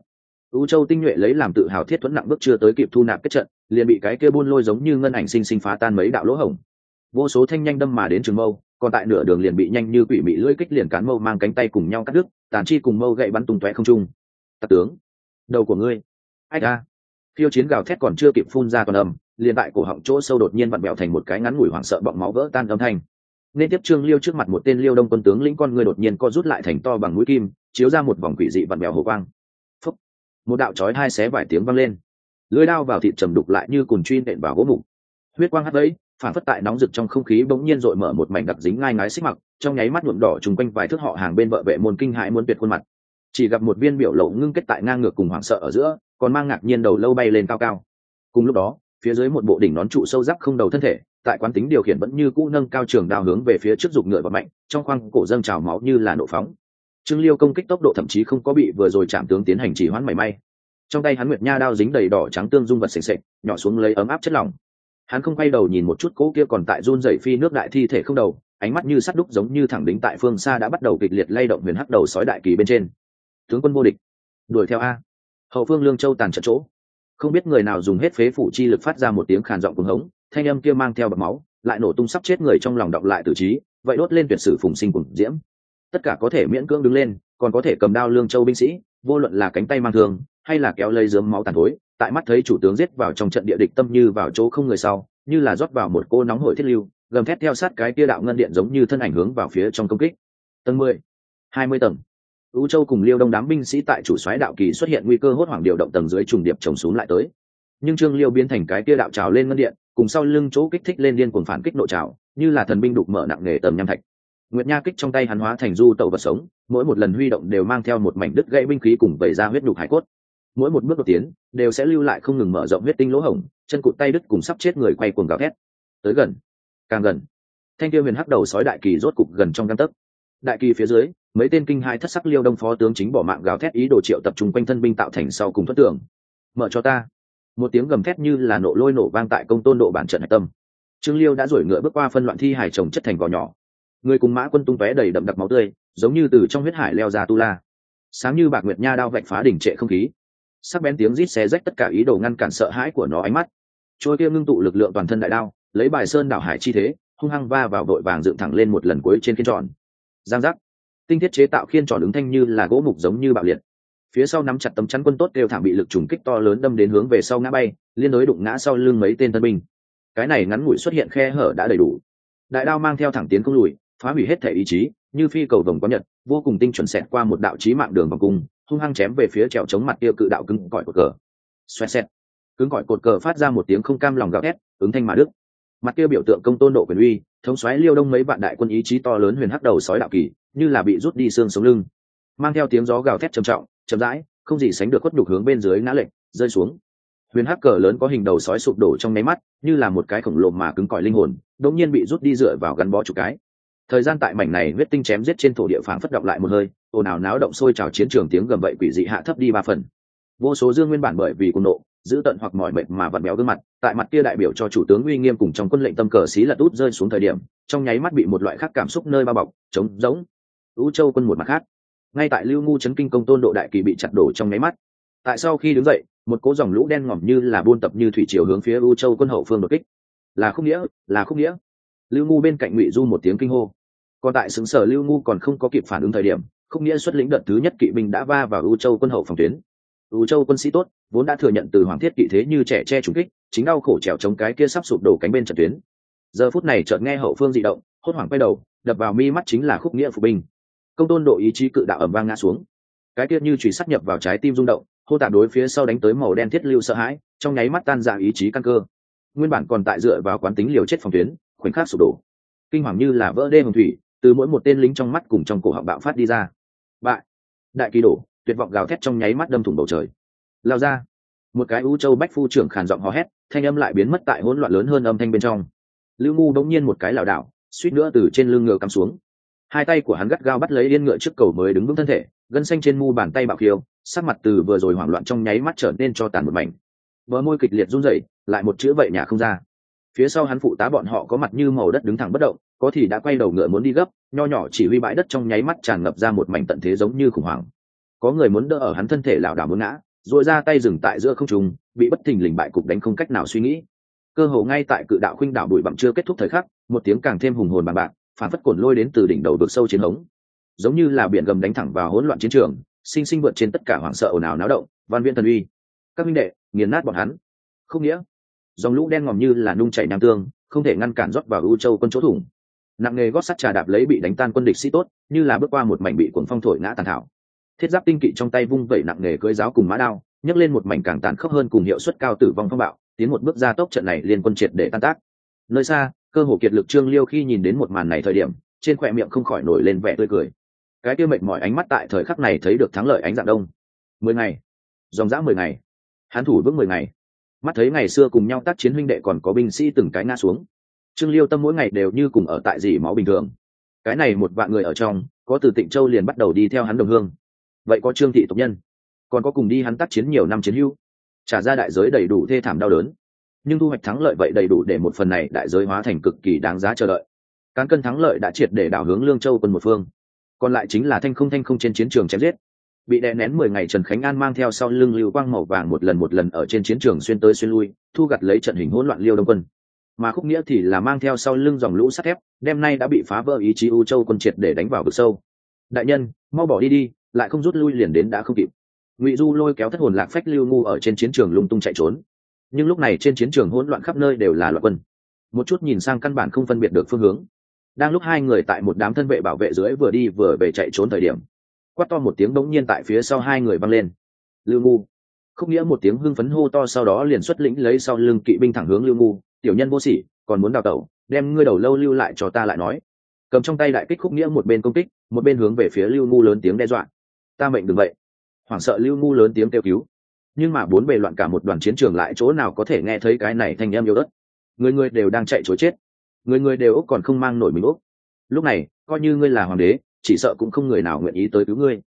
u châu tinh nhuệ lấy làm tự hào thiết thuẫn nặng bước chưa tới kịp thu nạp kết trận, liền bị cái kia buôn lôi giống như ngân ảnh sinh sinh phá tan mấy đạo lỗ hổng. Vô số thanh nhanh đâm mà đến trường mâu, còn tại nửa đường liền bị nhanh như quỷ bị lưỡi kích liền cán mâu mang cánh tay cùng nhau cắt đứt, tàn chi cùng mâu gậy bắn tung tóe không trung. Tặc tướng, đầu của ngươi. Ai ra phiêu chiến gào thét còn chưa kịp phun ra còn ầm liền tại cổ họng chỗ sâu đột nhiên vặn bẹo thành một cái ngắn ngủi hoảng sợ bọng máu vỡ tan âm thanh. Nên tiếp trương liêu trước mặt một tên liêu đông quân tướng lĩnh con người đột nhiên co rút lại thành to bằng mũi kim, chiếu ra một vòng quỷ dị vặn bẹo hồ quang. Phúc. một đạo chói hai xé vài tiếng vang lên. Lưới đao vào thịt trầm đục lại như cùn truy nện vào gỗ mục. Huyết quang hắt đấy phản phất tại nóng rực trong không khí bỗng nhiên dội mở một mảnh đặc dính ngai ngái xích mặc, trong nháy mắt nhuộm đỏ chung quanh vài thước họ hàng bên vợ vệ môn kinh hãi muốn tuyệt khuôn mặt. Chỉ gặp một viên biểu lộ ngưng kết tại ngang ngược cùng hoảng sợ ở giữa còn mang ngạc nhiên đầu lâu bay lên cao cao. Cùng lúc đó, phía dưới một bộ đỉnh nón trụ sâu rắc không đầu thân thể, tại quán tính điều khiển vẫn như cũ nâng cao trường đao hướng về phía trước dục ngựa và mạnh, trong khoang cổ dâng trào máu như là nổ phóng. Trương liêu công kích tốc độ thậm chí không có bị vừa rồi chạm tướng tiến hành chỉ hoãn mảy may. Trong tay hắn nguyệt nha đao dính đầy đỏ trắng tương dung vật sềnh sệch nhỏ xuống lấy ấm áp chất lỏng. Hắn không quay đầu nhìn một chút cỗ kia còn tại run rẩy phi nước đại thi thể không đầu, ánh mắt như sắt đúc giống như thẳng đính tại phương xa đã bắt đầu kịch liệt lay động huyền hắc đầu sói đại kỳ bên trên. Tướng quân vô địch, đuổi theo a hậu phương lương châu tàn trận chỗ. Không biết người nào dùng hết phế phủ chi lực phát ra một tiếng khàn giọng cuồng hống, thanh âm kia mang theo bọc máu, lại nổ tung sắp chết người trong lòng đọc lại tử trí, vậy đốt lên tuyệt sử phùng sinh cùng diễm. Tất cả có thể miễn cưỡng đứng lên, còn có thể cầm đao lương châu binh sĩ, vô luận là cánh tay mang thương, hay là kéo lây dớm máu tàn thối, tại mắt thấy chủ tướng giết vào trong trận địa địch tâm như vào chỗ không người sau, như là rót vào một cô nóng hổi thiết lưu, gầm thét theo sát cái tia đạo ngân điện giống như thân ảnh hướng vào phía trong công kích. Tầng mười, hai mươi tầng ưu châu cùng liêu đông đám binh sĩ tại chủ soái đạo kỳ xuất hiện nguy cơ hốt hoảng điều động tầng dưới trùng điệp trồng xuống lại tới. Nhưng trương liêu biến thành cái kia đạo trào lên ngân điện, cùng sau lưng chỗ kích thích lên điên cuồng phản kích nội trào, như là thần binh đục mở nặng nề tầm nham thạch. Nguyệt nha kích trong tay hắn hóa thành du tẩu vật sống, mỗi một lần huy động đều mang theo một mảnh đứt gãy binh khí cùng vẩy ra huyết nhục hải cốt. Mỗi một bước đột tiến, đều sẽ lưu lại không ngừng mở rộng huyết tinh lỗ hổng, chân cụt tay đứt cùng sắp chết người quay cuồng gào thét. Tới gần, càng gần. Thanh tiêu huyền hắc đầu sói đại kỳ rốt cục gần trong găng tấc đại kỳ phía dưới, mấy tên kinh hai thất sắc liêu đông phó tướng chính bỏ mạng gào thét ý đồ triệu tập trung quanh thân binh tạo thành sau cùng thoát tưởng mở cho ta. Một tiếng gầm thét như là nổ lôi nổ vang tại công tôn độ bản trận hạch tâm. Trương liêu đã rủi ngựa bước qua phân loạn thi hải trồng chất thành gò nhỏ. Người cùng mã quân tung tóe đầy đậm đặc máu tươi, giống như từ trong huyết hải leo ra tu la. Sáng như bạc nguyệt nha đao vạch phá đỉnh trệ không khí. Sắc bén tiếng rít xé rách tất cả ý đồ ngăn cản sợ hãi của nó ánh mắt. Trôi kia ngưng tụ lực lượng toàn thân đại đao, lấy bài sơn đảo hải chi thế, hung hăng va vào vội vàng dựng thẳng lên một lần cuối trên khiên tròn giang giác. Tinh thiết chế tạo khiên tròn ứng thanh như là gỗ mục giống như bạo liệt. Phía sau nắm chặt tấm chắn quân tốt đều thảm bị lực trùng kích to lớn đâm đến hướng về sau ngã bay, liên đối đụng ngã sau lưng mấy tên tân binh. Cái này ngắn ngủi xuất hiện khe hở đã đầy đủ. Đại đao mang theo thẳng tiến không lùi, phá hủy hết thể ý chí, như phi cầu vồng có nhật, vô cùng tinh chuẩn xẹt qua một đạo chí mạng đường vòng cung, hung hăng chém về phía trèo chống mặt kia cự đạo cứng cỏi cột cờ. Xoẹt xẹt. Cứng cỏi cột cờ phát ra một tiếng không cam lòng gào thét, ứng thanh mà đức mặt kia biểu tượng công tôn độ quyền uy, thống xoáy liêu đông mấy vạn đại quân ý chí to lớn huyền hắc đầu sói đạo kỳ, như là bị rút đi xương sống lưng. Mang theo tiếng gió gào thét trầm trọng, chậm rãi, không gì sánh được khuất nhục hướng bên dưới ngã lệnh rơi xuống. Huyền hắc cờ lớn có hình đầu sói sụp đổ trong nháy mắt, như là một cái khổng lồ mà cứng cỏi linh hồn, đột nhiên bị rút đi dựa vào gắn bó chục cái. Thời gian tại mảnh này huyết tinh chém giết trên thổ địa phảng phất động lại một hơi, ồn ào náo động sôi trào chiến trường tiếng gầm bậy quỷ dị hạ thấp đi ba phần. Vô số dương nguyên bản bởi vì cuồng nộ giữ tận hoặc mỏi mệt mà vặn béo gương mặt, tại mặt kia đại biểu cho chủ tướng uy nghiêm cùng trong quân lệnh tâm cờ xí lật út rơi xuống thời điểm, trong nháy mắt bị một loại khác cảm xúc nơi bao bọc, trống giống ú châu quân một mặt khác. Ngay tại lưu ngu chấn kinh công tôn độ đại kỳ bị chặt đổ trong nháy mắt. Tại sau khi đứng dậy, một cố dòng lũ đen ngòm như là buôn tập như thủy chiều hướng phía ưu châu quân hậu phương đột kích. Là không nghĩa, là không nghĩa. Lưu ngu bên cạnh ngụy du một tiếng kinh hô. Còn tại xứng sở lưu ngu còn không có kịp phản ứng thời điểm không nghĩa xuất lĩnh đợt thứ nhất kỵ binh đã va vào ưu châu quân hậu phòng tuyến ưu châu quân sĩ tốt, vốn đã thừa nhận từ hoàng thiết kỵ thế như trẻ che trùng kích, chính đau khổ trèo chống cái kia sắp sụp đổ cánh bên trận tuyến. Giờ phút này chợt nghe hậu phương dị động, hốt hoảng quay đầu, đập vào mi mắt chính là khúc nghĩa phục binh. Công tôn độ ý chí cự đạo ẩm vang ngã xuống. Cái kia như chùy sắt nhập vào trái tim rung động, hô tạ đối phía sau đánh tới màu đen thiết lưu sợ hãi, trong nháy mắt tan ra ý chí căn cơ. Nguyên bản còn tại dựa vào quán tính liều chết phòng tuyến, khoảnh khắc sụp đổ. Kinh hoàng như là vỡ đê hồng thủy, từ mỗi một tên lính trong mắt cùng trong cổ họng bạo phát đi ra. Bại. Đại kỳ đổ tuyệt vọng gào thét trong nháy mắt đâm thủng bầu trời. Lao ra. Một cái u châu bách phu trưởng khàn giọng hò hét, thanh âm lại biến mất tại hỗn loạn lớn hơn âm thanh bên trong. Lưu ngu bỗng nhiên một cái lảo đảo, suýt nữa từ trên lưng ngựa cắm xuống. Hai tay của hắn gắt gao bắt lấy yên ngựa trước cầu mới đứng vững thân thể, gân xanh trên mu bàn tay bạo khiêu, sắc mặt từ vừa rồi hoảng loạn trong nháy mắt trở nên cho tàn một mảnh. Bờ môi kịch liệt run rẩy, lại một chữ vậy nhà không ra. Phía sau hắn phụ tá bọn họ có mặt như màu đất đứng thẳng bất động, có thì đã quay đầu ngựa muốn đi gấp, nho nhỏ chỉ huy bãi đất trong nháy mắt tràn ngập ra một mảnh tận thế giống như khủng hoảng có người muốn đỡ ở hắn thân thể lảo đảo muốn ngã, rồi ra tay dừng tại giữa không trung, bị bất thình lình bại cục đánh không cách nào suy nghĩ. Cơ hồ ngay tại cự đạo khuynh đảo bụi bặm chưa kết thúc thời khắc, một tiếng càng thêm hùng hồn bằng bạc, phản phất cổn lôi đến từ đỉnh đầu vực sâu chiến hống. Giống như là biển gầm đánh thẳng vào hỗn loạn chiến trường, sinh sinh vượt trên tất cả hoảng sợ ồn ào náo động, văn viên thần uy. Các minh đệ, nghiền nát bọn hắn. Không nghĩa. Dòng lũ đen ngòm như là nung chảy nam tương, không thể ngăn cản rót vào ưu châu quân chỗ thủng. Nặng nghề gót sắt trà đạp lấy bị đánh tan quân địch sĩ tốt, như là bước qua một mảnh bị cuồng phong thổi ngã tàn thảo thiết giáp tinh kỵ trong tay vung vẩy nặng nề cưỡi giáo cùng mã đao, nhấc lên một mảnh càng tàn khốc hơn cùng hiệu suất cao tử vong phong bạo, tiến một bước ra tốc trận này liên quân triệt để tan tác. Nơi xa, cơ hồ kiệt lực trương liêu khi nhìn đến một màn này thời điểm, trên khỏe miệng không khỏi nổi lên vẻ tươi cười. Cái kia mệt mỏi ánh mắt tại thời khắc này thấy được thắng lợi ánh dạng đông. Mười ngày. Dòng dã mười ngày. Hán thủ vững mười ngày. Mắt thấy ngày xưa cùng nhau tác chiến huynh đệ còn có binh sĩ từng cái ngã xuống. Trương liêu tâm mỗi ngày đều như cùng ở tại dỉ máu bình thường. Cái này một vạn người ở trong, có từ tịnh châu liền bắt đầu đi theo hắn đồng hương vậy có trương thị tộc nhân, còn có cùng đi hắn tác chiến nhiều năm chiến hưu trả ra đại giới đầy đủ thê thảm đau đớn. Nhưng thu hoạch thắng lợi vậy đầy đủ để một phần này đại giới hóa thành cực kỳ đáng giá chờ đợi. Cán cân thắng lợi đã triệt để đảo hướng lương châu quân một phương. Còn lại chính là thanh không thanh không trên chiến trường chém giết. Bị đè nén mười ngày trần khánh an mang theo sau lưng lưu quang màu vàng một lần một lần ở trên chiến trường xuyên tới xuyên lui, thu gặt lấy trận hình hỗn loạn liêu đông quân. Mà khúc nghĩa thì là mang theo sau lưng dòng lũ sắt thép, đêm nay đã bị phá vỡ ý chí u châu quân triệt để đánh vào vực sâu. Đại nhân, mau bỏ đi đi lại không rút lui liền đến đã không kịp. Ngụy du lôi kéo thất hồn lạc phách lưu ngu ở trên chiến trường lung tung chạy trốn. Nhưng lúc này trên chiến trường hỗn loạn khắp nơi đều là loạn quân. Một chút nhìn sang căn bản không phân biệt được phương hướng. Đang lúc hai người tại một đám thân vệ bảo vệ dưới vừa đi vừa về chạy trốn thời điểm, quát to một tiếng bỗng nhiên tại phía sau hai người văng lên. Lưu ngu. Khúc nghĩa một tiếng hưng phấn hô to sau đó liền xuất lĩnh lấy sau lưng kỵ binh thẳng hướng lưu ngu, tiểu nhân vô sỉ, còn muốn đào tẩu, đem ngươi đầu lâu lưu lại cho ta lại nói. Cầm trong tay đại kích khúc nghĩa một bên công kích, một bên hướng về phía lưu ngu lớn tiếng đe dọa ta mệnh đừng vậy. Hoảng sợ lưu ngu lớn tiếng kêu cứu. Nhưng mà bốn bề loạn cả một đoàn chiến trường lại chỗ nào có thể nghe thấy cái này thanh em yêu đất người người đều đang chạy chối chết. Người người đều úc còn không mang nổi mình úc. Lúc này, coi như ngươi là hoàng đế, chỉ sợ cũng không người nào nguyện ý tới cứu ngươi.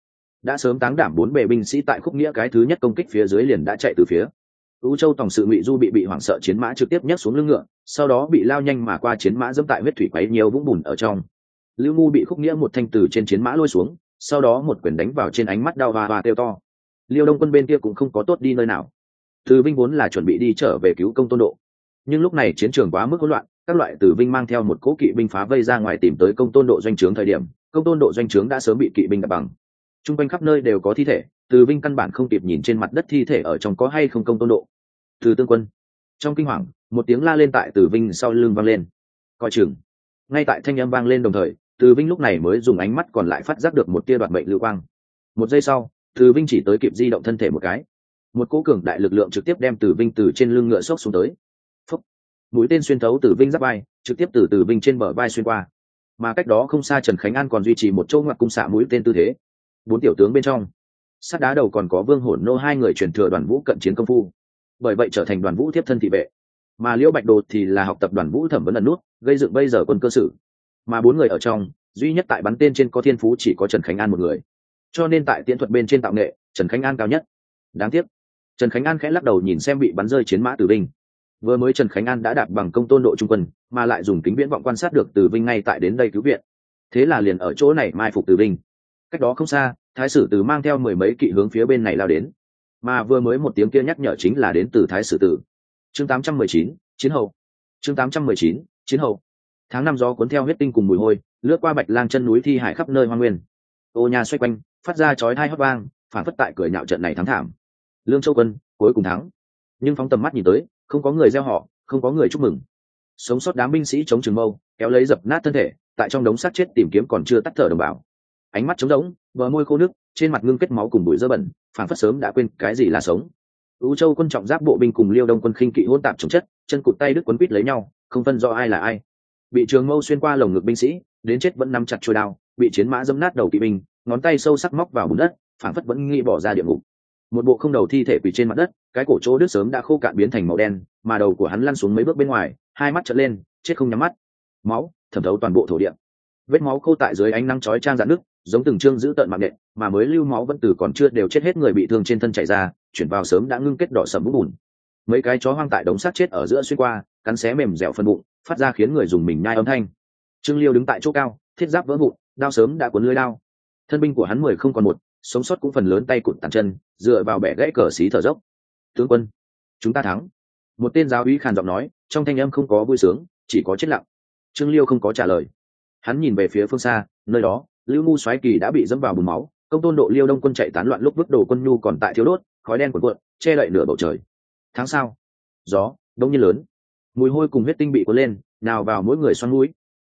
Đã sớm táng đảm bốn bề binh sĩ tại khúc nghĩa cái thứ nhất công kích phía dưới liền đã chạy từ phía. Ưu châu tổng sự ngụy du bị bị hoảng sợ chiến mã trực tiếp nhấc xuống lưng ngựa, sau đó bị lao nhanh mà qua chiến mã dẫm tại huyết thủy quấy nhiều vũng bùn ở trong. Lưu ngu bị khúc nghĩa một thanh từ trên chiến mã lôi xuống sau đó một quyền đánh vào trên ánh mắt đau và và kêu to. Liêu đông quân bên kia cũng không có tốt đi nơi nào. Từ vinh vốn là chuẩn bị đi trở về cứu công tôn độ. Nhưng lúc này chiến trường quá mức hỗn loạn, các loại tử vinh mang theo một cỗ kỵ binh phá vây ra ngoài tìm tới công tôn độ doanh trướng thời điểm, công tôn độ doanh trướng đã sớm bị kỵ binh đập bằng. T r u n g quanh khắp nơi đều có thi thể, từ vinh căn bản không kịp nhìn trên mặt đất thi thể ở trong có hay không công tôn độ. Từ tương quân. Trong kinh hoàng, một tiếng la lên tại từ vinh sau lưng vang lên. Coi chừng. Ngay tại thanh âm vang lên đồng thời từ vinh lúc này mới dùng ánh mắt còn lại phát giác được một tia đoạt mệnh lưu quang. Một giây sau, từ vinh chỉ tới kịp di động thân thể một cái. Một cỗ cường đại lực lượng trực tiếp đem từ vinh từ trên lưng ngựa xốc xuống tới. Mũi tên xuyên thấu từ vinh giáp vai, trực tiếp từ từ vinh trên bờ vai xuyên qua. Mà cách đó không xa trần khánh an còn duy trì một chỗ ngoặc cung xạ mũi tên tư thế. Bốn tiểu tướng bên trong sát đá đầu còn có vương hổn nô hai người truyền thừa đoàn vũ cận chiến công phu. Bởi vậy trở thành đoàn vũ tiếp thân thị vệ. Mà liễu bạch đồ thì là học tập đoàn vũ thẩm vấn ẩn nút, gây dựng bây giờ quân cơ sử mà bốn người ở trong duy nhất tại bắn tên trên có thiên phú chỉ có trần khánh an một người. Cho nên tại tiễn thuật bên trên tạo nghệ trần khánh an cao nhất. Đáng tiếc trần khánh an khẽ lắc đầu nhìn xem bị bắn rơi chiến mã tử vinh. Vừa mới trần khánh an đã đạt bằng công tôn độ trung quân mà lại dùng kính viễn vọng quan sát được từ vinh ngay tại đến đây cứu viện. Thế là liền ở chỗ này mai phục từ vinh. Cách đó không xa thái sử tử mang theo mười mấy kỵ hướng phía bên này lao đến. Mà vừa mới một tiếng kia nhắc nhở chính là đến từ thái sử tử. Chương 819, chiến hậu. Chương 819, chiến hậu tháng năm gió cuốn theo huyết tinh cùng mùi hôi, lướt qua bạch lang chân núi thi hải khắp nơi hoa nguyên. Ô nhà xoay quanh, phát ra chói hai hót vang, phản phất tại cười nhạo trận này thắng thảm. Lương châu quân, cuối cùng thắng. Nhưng phóng tầm mắt nhìn tới, không có người gieo họ, không có người chúc mừng. Sống sót đám binh sĩ chống trường mâu, kéo lấy dập nát thân thể, tại trong đống sát chết tìm kiếm còn chưa tắt thở đồng bào. Ánh mắt trống rỗng, bờ môi khô nước, trên mặt ngưng kết máu cùng bụi dơ bẩn, phản phất sớm đã quên cái gì là sống. U châu quân trọng giáp bộ binh cùng liêu đông quân khinh kỵ hôn tạp chống chất, chân cụt tay đứt quấn quýt lấy nhau, không phân do ai là ai bị trường mâu xuyên qua lồng ngực binh sĩ, đến chết vẫn nắm chặt trôi đao, bị chiến mã dâm nát đầu kỵ binh, ngón tay sâu sắc móc vào bùn đất phản phất vẫn nghĩ bỏ ra địa ngục. Một bộ không đầu thi thể quỳ trên mặt đất, cái cổ chỗ đứt sớm đã khô cạn biến thành màu đen, mà đầu của hắn lăn xuống mấy bước bên ngoài, hai mắt trở lên, chết không nhắm mắt. Máu, thẩm thấu toàn bộ thổ địa. Vết máu khô tại dưới ánh nắng chói trang dạn nước giống từng trương giữ tận mạng nện, mà mới lưu máu vẫn từ còn chưa đều chết hết người bị thương trên thân chảy ra, chuyển vào sớm đã ngưng kết đỏ sầm bút bùn. Mấy cái chó hoang tại đống xác chết ở giữa xuyên qua cắn xé mềm dẻo phần bụng, phát ra khiến người dùng mình nhai âm thanh. Trương liêu đứng tại chỗ cao, thiết giáp vỡ vụn, đao sớm đã cuốn lưới đao. Thân binh của hắn mười không còn một, sống sót cũng phần lớn tay cụt tàn chân, dựa vào bẻ gãy cờ xí thở dốc. Tướng quân, chúng ta thắng. Một tên giáo úy khàn giọng nói, trong thanh âm không có vui sướng, chỉ có chết lặng. Trương liêu không có trả lời. Hắn nhìn về phía phương xa, nơi đó, lưu ngu xoáy kỳ đã bị dẫm vào bùn máu, công tôn độ liêu đông quân chạy tán loạn lúc vứt đồ quân nhu còn tại thiếu đốt, khói đen cuộn cuộn, che đậy nửa bầu trời. Tháng sau, gió, đông nhiên lớn mùi hôi cùng huyết tinh bị cuốn lên, nào vào mỗi người xoăn mũi.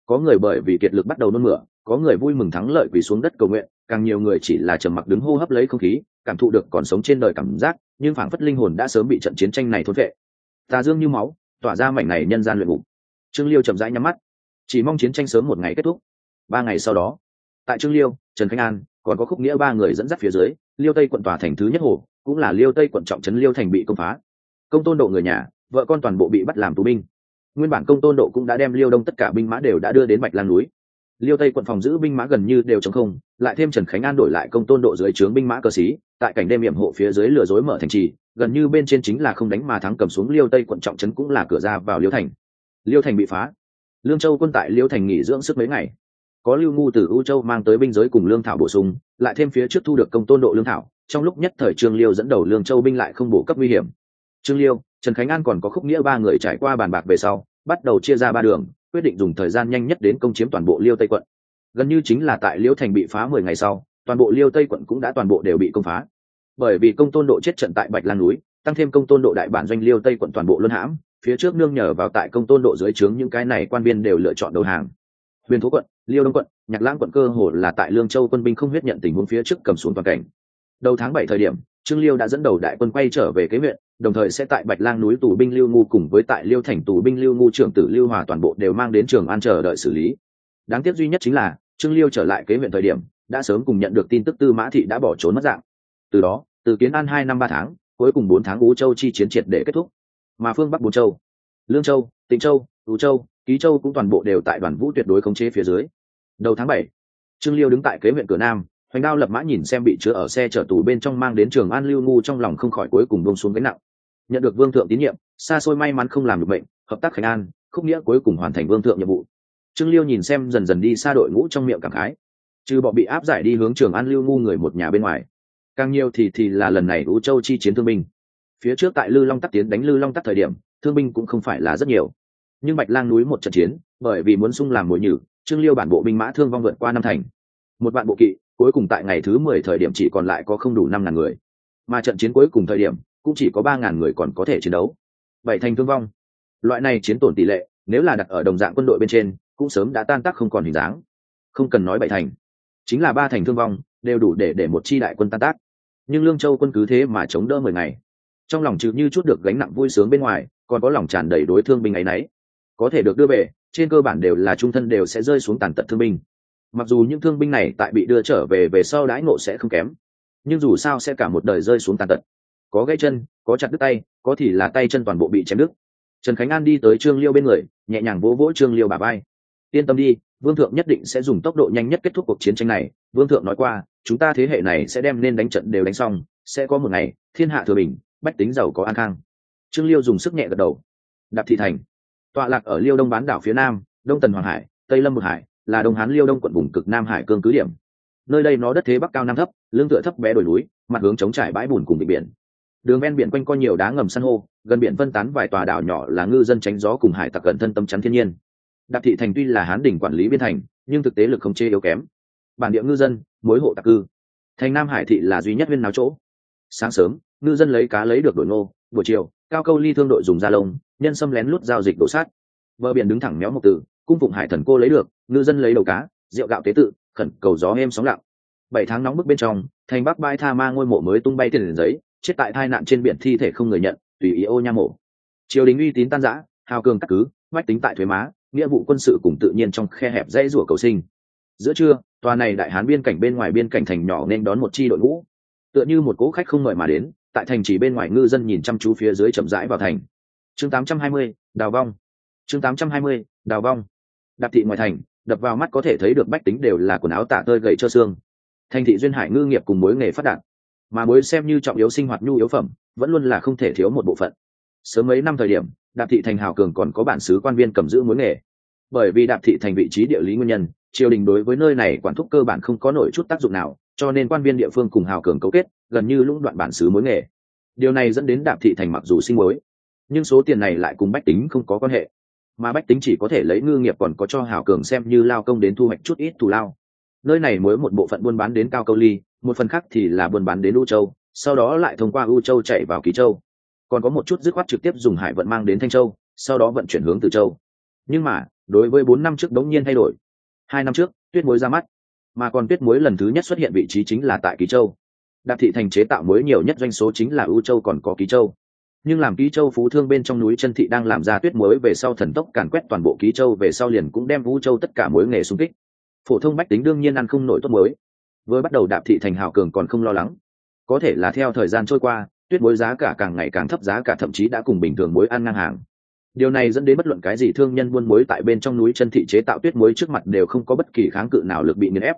Có người bởi vì kiệt lực bắt đầu nôn mửa, có người vui mừng thắng lợi vì xuống đất cầu nguyện, càng nhiều người chỉ là trầm mặc đứng hô hấp lấy không khí, cảm thụ được còn sống trên đời cảm giác, nhưng phảng phất linh hồn đã sớm bị trận chiến tranh này thốt vệ tà dương như máu, tỏa ra mảnh này nhân gian luyện ngục. Trương liêu chậm rãi nhắm mắt. Chỉ mong chiến tranh sớm một ngày kết thúc. Ba ngày sau đó, tại trương liêu, trần khánh an, còn có khúc nghĩa ba người dẫn dắt phía dưới, liêu tây quận tòa thành thứ nhất hồ, cũng là liêu tây quận trọng trấn liêu thành bị công phá. Công tôn độ người nhà vợ con toàn bộ bị bắt làm tù binh. Nguyên bản công tôn độ cũng đã đem liêu đông tất cả binh mã đều đã đưa đến bạch lan núi. Liêu tây quận phòng giữ binh mã gần như đều chống không, lại thêm trần khánh an đổi lại công tôn độ dưới trướng binh mã cờ xí tại cảnh đêm hiểm hộ phía dưới lừa dối mở thành trì, gần như bên trên chính là không đánh mà thắng cầm xuống liêu tây quận trọng trấn cũng là cửa ra vào liêu thành. Liêu thành bị phá. Lương châu quân tại liêu thành nghỉ dưỡng sức mấy ngày. Có lưu ngu từ u châu mang tới binh giới cùng lương thảo bổ sung, lại thêm phía trước thu được công tôn độ lương thảo, trong lúc nhất thời trương liêu dẫn đầu lương châu binh lại không bổ cấp nguy hiểm. Trương liêu trần khánh an còn có khúc nghĩa ba người trải qua bàn bạc về sau, bắt đầu chia ra ba đường, quyết định dùng thời gian nhanh nhất đến công chiếm toàn bộ liêu tây quận. Gần như chính là tại liêu thành bị phá mười ngày sau, toàn bộ liêu tây quận cũng đã toàn bộ đều bị công phá. Bởi vì công tôn độ chết trận tại bạch lan núi, tăng thêm công tôn độ đại bản doanh liêu tây quận toàn bộ luân hãm, phía trước nương nhờ vào tại công tôn độ dưới trướng những cái này quan viên đều lựa chọn đầu hàng. Huyền thú quận, liêu đông quận, nhạc lãng quận cơ hồ là tại lương châu quân binh không huyết nhận tình huống phía trước cầm xuống toàn cảnh. Đầu tháng bảy thời điểm, trương liêu đã dẫn đầu đại quân quay trở về kế huyện đồng thời sẽ tại bạch lang núi tù binh lưu ngu cùng với tại liêu thành tù binh lưu ngu trưởng tử lưu hòa toàn bộ đều mang đến trường an chờ đợi xử lý. Đáng tiếc duy nhất chính là, trương liêu trở lại kế huyện thời điểm, đã sớm cùng nhận được tin tức tư mã thị đã bỏ trốn mất dạng. Từ đó, từ kiến an hai năm ba tháng, cuối cùng bốn tháng ú châu chi chiến triệt để kết thúc. Mà phương bắc bốn châu, lương châu, tịnh châu ú châu, ký châu cũng toàn bộ đều tại đoàn vũ tuyệt đối khống chế phía dưới. Đầu tháng bảy, trương liêu đứng tại kế huyện cửa nam hoành đao lập mã nhìn xem bị chứa ở xe chở tù bên trong mang đến trường an lưu ngu trong lòng không khỏi cuối cùng bông xuống gánh nặng. Nhận được vương thượng tín nhiệm, xa xôi may mắn không làm được bệnh hợp tác khánh an, khúc nghĩa cuối cùng hoàn thành vương thượng nhiệm vụ. Trương liêu nhìn xem dần dần đi xa đội ngũ trong miệng cảm khái. Trừ bọn bị áp giải đi hướng trường an lưu ngu người một nhà bên ngoài, càng nhiều thì thì là lần này ú châu chi chiến thương binh. Phía trước tại lư long tắc tiến đánh lư long tắc thời điểm, thương binh cũng không phải là rất nhiều. Nhưng bạch lang núi một trận chiến, bởi vì muốn sung làm mồi nhử, trương liêu bản bộ binh mã thương vong vượt qua năm thành. Một bạn bộ kỵ cuối cùng tại ngày thứ mười thời điểm chỉ còn lại có không đủ năm ngàn người. Mà trận chiến cuối cùng thời điểm, cũng chỉ có ba ngàn người còn có thể chiến đấu. Bảy thành thương vong. Loại này chiến tổn tỷ lệ, nếu là đặt ở đồng dạng quân đội bên trên, cũng sớm đã tan tác không còn hình dáng. Không cần nói bảy thành. Chính là ba thành thương vong, đều đủ để để một chi đại quân tan tác. Nhưng lương châu quân cứ thế mà chống đỡ mười ngày. Trong lòng trừ như chút được gánh nặng vui sướng bên ngoài, còn có lòng tràn đầy đối thương binh ấy nấy. Có thể được đưa về, trên cơ bản đều là trung thân đều sẽ rơi xuống tàn tật thương binh mặc dù những thương binh này tại bị đưa trở về về sau đãi ngộ sẽ không kém nhưng dù sao sẽ cả một đời rơi xuống tàn tật. Có gãy chân có chặt đứt tay có thì là tay chân toàn bộ bị chém đứt. Trần khánh an đi tới trương liêu bên người nhẹ nhàng vỗ vỗ trương liêu bà vai, yên tâm đi vương thượng nhất định sẽ dùng tốc độ nhanh nhất kết thúc cuộc chiến tranh này. Vương thượng nói qua chúng ta thế hệ này sẽ đem nên đánh trận đều đánh xong sẽ có một ngày thiên hạ thừa bình bách tính giàu có an khang. Trương liêu dùng sức nhẹ gật đầu. Đạp thị thành. Tọa lạc ở liêu đông bán đảo phía nam đông tần hoàng hải tây lâm một hải là đông hán liêu đông quận vùng cực nam hải cương cứ điểm. Nơi đây nó đất thế bắc cao nam thấp lương tựa thấp bé đồi núi, mặt hướng chống trải bãi bùn cùng vịnh biển. Đường ven biển quanh co nhiều đá ngầm san hô, gần biển phân tán vài tòa đảo nhỏ là ngư dân tránh gió cùng hải tặc gần thân tâm chắn thiên nhiên. Đạp thị thành tuy là hán đỉnh quản lý biên thành, nhưng thực tế lực không chê yếu kém. Bản địa ngư dân, mối hộ tặc cư. Thành nam hải thị là duy nhất viên nào chỗ. Sáng sớm, ngư dân lấy cá lấy được đổi ngô, buổi chiều, cao câu ly thương đội dùng da lông, nhân xâm lén lút giao dịch đổ sát. Bờ biển đứng thẳng méo một từ cung phụng hải thần cô lấy được ngư dân lấy đầu cá rượu gạo tế tự khẩn cầu gió êm sóng lặng. Bảy tháng nóng bức bên trong thành bắc bãi tha ma ngôi mộ mới tung bay tiền giấy chết tại tai nạn trên biển thi thể không người nhận tùy ý ô nha mộ. Triều đình uy tín tan giã hào cường cắt cứ mách tính tại thuế má nghĩa vụ quân sự cùng tự nhiên trong khe hẹp dãy rủa cầu sinh. Giữa trưa tòa này đại hán biên cảnh bên ngoài biên cảnh thành nhỏ nên đón một chi đội ngũ. Tựa như một cỗ khách không mời mà đến tại thành chỉ bên ngoài ngư dân nhìn chăm chú phía dưới chậm rãi vào thành. Chương 820, đào vong. Chương 820, đào vong. Đạp thị ngoài thành đập vào mắt có thể thấy được bách tính đều là quần áo tả tơi gầy cho xương. Thành thị duyên hải ngư nghiệp cùng mối nghề phát đạt. Mà mối xem như trọng yếu sinh hoạt nhu yếu phẩm, vẫn luôn là không thể thiếu một bộ phận. Sớm mấy năm thời điểm, đạp thị thành hào cường còn có bản xứ quan viên cầm giữ mối nghề. Bởi vì đạp thị thành vị trí địa lý nguyên nhân, triều đình đối với nơi này quản thúc cơ bản không có nổi chút tác dụng nào, cho nên quan viên địa phương cùng hào cường cấu kết, gần như lũng đoạn bản xứ mối nghề. Điều này dẫn đến đạp thị thành mặc dù sinh mối nhưng số tiền này lại cùng bách tính không có quan hệ mà bách tính chỉ có thể lấy ngư nghiệp còn có cho hảo cường xem như lao công đến thu hoạch chút ít thù lao. Nơi này mới một bộ phận buôn bán đến cao câu ly, một phần khác thì là buôn bán đến u châu, sau đó lại thông qua u châu chạy vào ký châu. Còn có một chút dứt khoát trực tiếp dùng hải vận mang đến thanh châu, sau đó vận chuyển hướng từ châu. Nhưng mà, đối với bốn năm trước đống nhiên thay đổi, hai năm trước, tuyết muối ra mắt, mà còn tuyết muối lần thứ nhất xuất hiện vị trí chính là tại ký châu. Đạp thị thành chế tạo muối nhiều nhất doanh số chính là u châu còn có ký châu nhưng làm ký châu phú thương bên trong núi chân thị đang làm ra tuyết muối về sau thần tốc càn quét toàn bộ ký châu về sau liền cũng đem vũ châu tất cả muối nghề xung kích. Phổ thông bách tính đương nhiên ăn không nổi tốt muối. Với bắt đầu đạp thị thành hào cường còn không lo lắng. Có thể là theo thời gian trôi qua, tuyết muối giá cả càng ngày càng thấp, giá cả thậm chí đã cùng bình thường muối ăn ngang hàng. Điều này dẫn đến bất luận cái gì thương nhân buôn muối tại bên trong núi chân thị chế tạo tuyết muối trước mặt đều không có bất kỳ kháng cự nào lực bị nghiền ép.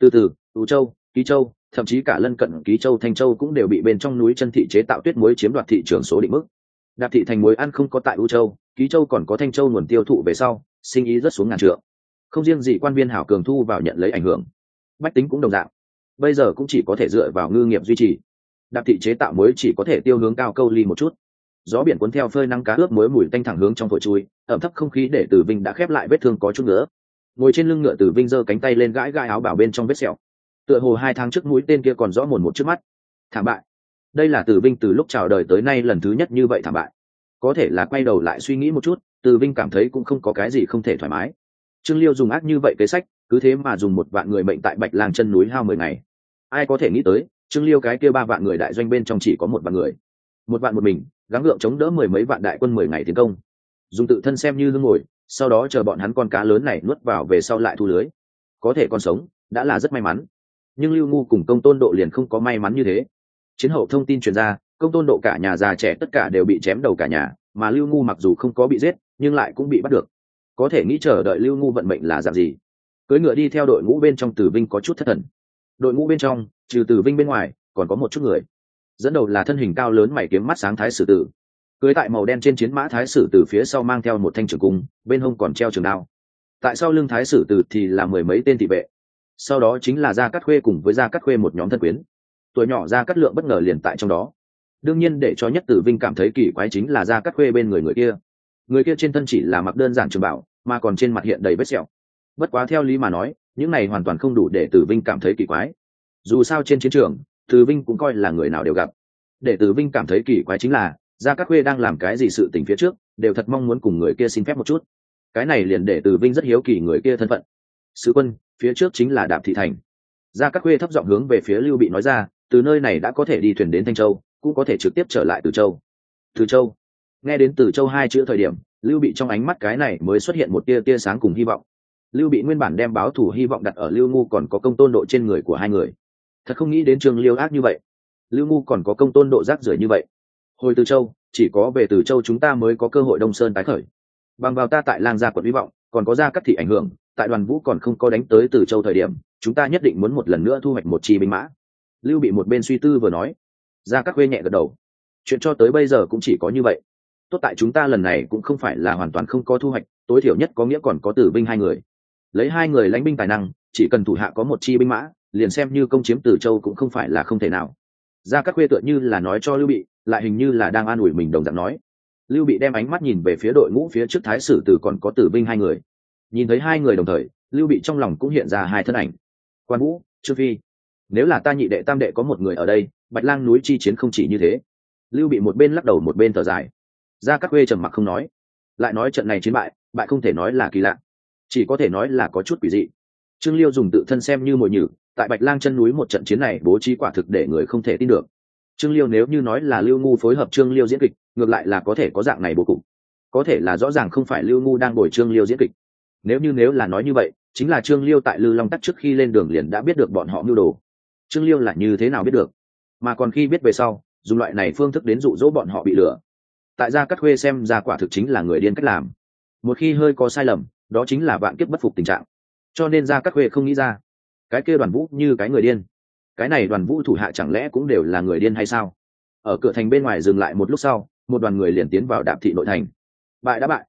Từ từ tú châu, ký châu thậm chí cả lân cận ký châu, thanh châu cũng đều bị bên trong núi chân thị chế tạo tuyết muối chiếm đoạt thị trường số định mức. Đạp thị thành muối ăn không có tại u châu, ký châu còn có thanh châu nguồn tiêu thụ về sau, sinh ý rất xuống ngàn trượng. Không riêng gì quan viên hảo cường thu vào nhận lấy ảnh hưởng, bách tính cũng đồng dạng. Bây giờ cũng chỉ có thể dựa vào ngư nghiệp duy trì. Đạp thị chế tạo muối chỉ có thể tiêu hướng cao câu ly một chút. Gió biển cuốn theo phơi nắng cá ướp muối mùi tanh thẳng hướng trong phổi chui, ẩm thấp không khí để tử vinh đã khép lại vết thương có chút nữa. Ngồi trên lưng ngựa tử vinh giơ cánh tay lên gãi gãi áo bảo bên trong vết sẹo tựa hồ hai tháng trước mũi tên kia còn rõ mồn một trước mắt. Thảm bại. Đây là Từ vinh từ lúc chào đời tới nay lần thứ nhất như vậy thảm bại. Có thể là quay đầu lại suy nghĩ một chút, Từ vinh cảm thấy cũng không có cái gì không thể thoải mái. Trương liêu dùng ác như vậy kế sách, cứ thế mà dùng một vạn người mệnh tại bạch lang chân núi hao mười ngày. Ai có thể nghĩ tới, trương liêu cái kia ba vạn người đại doanh bên trong chỉ có một vạn người. Một vạn một mình, gắng gượng chống đỡ mười mấy vạn đại quân mười ngày tiến công. Dùng tự thân xem như hương ngồi, sau đó chờ bọn hắn con cá lớn này nuốt vào về sau lại thu lưới. Có thể còn sống, đã là rất may mắn nhưng lưu ngu cùng công tôn độ liền không có may mắn như thế. Chiến hậu thông tin truyền ra, công tôn độ cả nhà già trẻ tất cả đều bị chém đầu cả nhà, mà lưu ngu mặc dù không có bị giết, nhưng lại cũng bị bắt được. Có thể nghĩ chờ đợi lưu ngu vận mệnh là dạng gì? Cưới ngựa đi theo đội ngũ bên trong tử vinh có chút thất thần. Đội ngũ bên trong, trừ tử vinh bên ngoài, còn có một chút người. Dẫn đầu là thân hình cao lớn mày kiếm mắt sáng thái sử tử. Cưới tại màu đen trên chiến mã thái sử từ phía sau mang theo một thanh trường cung, bên hông còn treo trường đao. Tại sau lưng thái sử từ thì là mười mấy tên thị vệ sau đó chính là gia cát khuê cùng với gia cát khuê một nhóm thân quyến. Tuổi nhỏ gia cát lượng bất ngờ liền tại trong đó. Đương nhiên để cho nhất tử vinh cảm thấy kỳ quái chính là gia cát khuê bên người người kia. Người kia trên thân chỉ là mặc đơn giản trường bảo mà còn trên mặt hiện đầy vết sẹo. Bất quá theo lý mà nói, những này hoàn toàn không đủ để tử vinh cảm thấy kỳ quái. Dù sao trên chiến trường, tử vinh cũng coi là người nào đều gặp. Để tử vinh cảm thấy kỳ quái chính là, gia cát khuê đang làm cái gì sự tình phía trước, đều thật mong muốn cùng người kia xin phép một chút. Cái này liền để tử vinh rất hiếu kỳ người kia thân phận. Sứ quân phía trước chính là đạp thị thành. Gia cát khuê thấp giọng hướng về phía lưu bị nói ra, từ nơi này đã có thể đi thuyền đến thanh châu, cũng có thể trực tiếp trở lại từ châu. Từ châu. Nghe đến từ châu hai chữ thời điểm, lưu bị trong ánh mắt cái này mới xuất hiện một tia tia sáng cùng hy vọng. Lưu bị nguyên bản đem báo thủ hy vọng đặt ở lưu ngu còn có công tôn độ trên người của hai người. Thật không nghĩ đến trường liêu ác như vậy. Lưu ngu còn có công tôn độ rác rưởi như vậy. Hồi từ châu, chỉ có về từ châu chúng ta mới có cơ hội đông sơn tái khởi. Bằng vào ta tại lang gia quận hy vọng, còn có gia cắt thị ảnh hưởng tại đoàn vũ còn không có đánh tới từ châu thời điểm, chúng ta nhất định muốn một lần nữa thu hoạch một chi binh mã. Lưu bị một bên suy tư vừa nói. Ra các khuê nhẹ gật đầu. Chuyện cho tới bây giờ cũng chỉ có như vậy. Tốt tại chúng ta lần này cũng không phải là hoàn toàn không có thu hoạch, tối thiểu nhất có nghĩa còn có tử binh hai người. Lấy hai người lãnh binh tài năng, chỉ cần thủ hạ có một chi binh mã, liền xem như công chiếm từ châu cũng không phải là không thể nào. Ra các khuê tựa như là nói cho lưu bị, lại hình như là đang an ủi mình đồng dạng nói. Lưu bị đem ánh mắt nhìn về phía đội ngũ phía trước thái sử tử còn có tử binh hai người nhìn thấy hai người đồng thời, lưu bị trong lòng cũng hiện ra hai thân ảnh. Quan vũ, trương phi, nếu là ta nhị đệ tam đệ có một người ở đây, bạch lang núi chi chiến không chỉ như thế. Lưu bị một bên lắc đầu một bên thở dài. Ra các quê trầm mặc không nói. Lại nói trận này chiến bại bại không thể nói là kỳ lạ. Chỉ có thể nói là có chút quỷ dị. Trương liêu dùng tự thân xem như mồi nhử, tại bạch lang chân núi một trận chiến này bố trí quả thực để người không thể tin được. Trương liêu nếu như nói là lưu ngu phối hợp trương liêu diễn kịch, ngược lại là có thể có dạng này bố cục. Có thể là rõ ràng không phải lưu ngu đang bồi trương liêu diễn kịch nếu như nếu là nói như vậy, chính là trương liêu tại lư long tắc trước khi lên đường liền đã biết được bọn họ mưu đồ. Trương liêu là như thế nào biết được? Mà còn khi biết về sau, dùng loại này phương thức đến dụ dỗ bọn họ bị lừa. Tại gia cắt khuê xem ra quả thực chính là người điên cách làm. Một khi hơi có sai lầm, đó chính là vạn kiếp bất phục tình trạng. Cho nên gia cắt khuê không nghĩ ra, cái kia đoàn vũ như cái người điên. Cái này đoàn vũ thủ hạ chẳng lẽ cũng đều là người điên hay sao? Ở cửa thành bên ngoài dừng lại một lúc sau, một đoàn người liền tiến vào đạp thị nội thành. Bại đã bại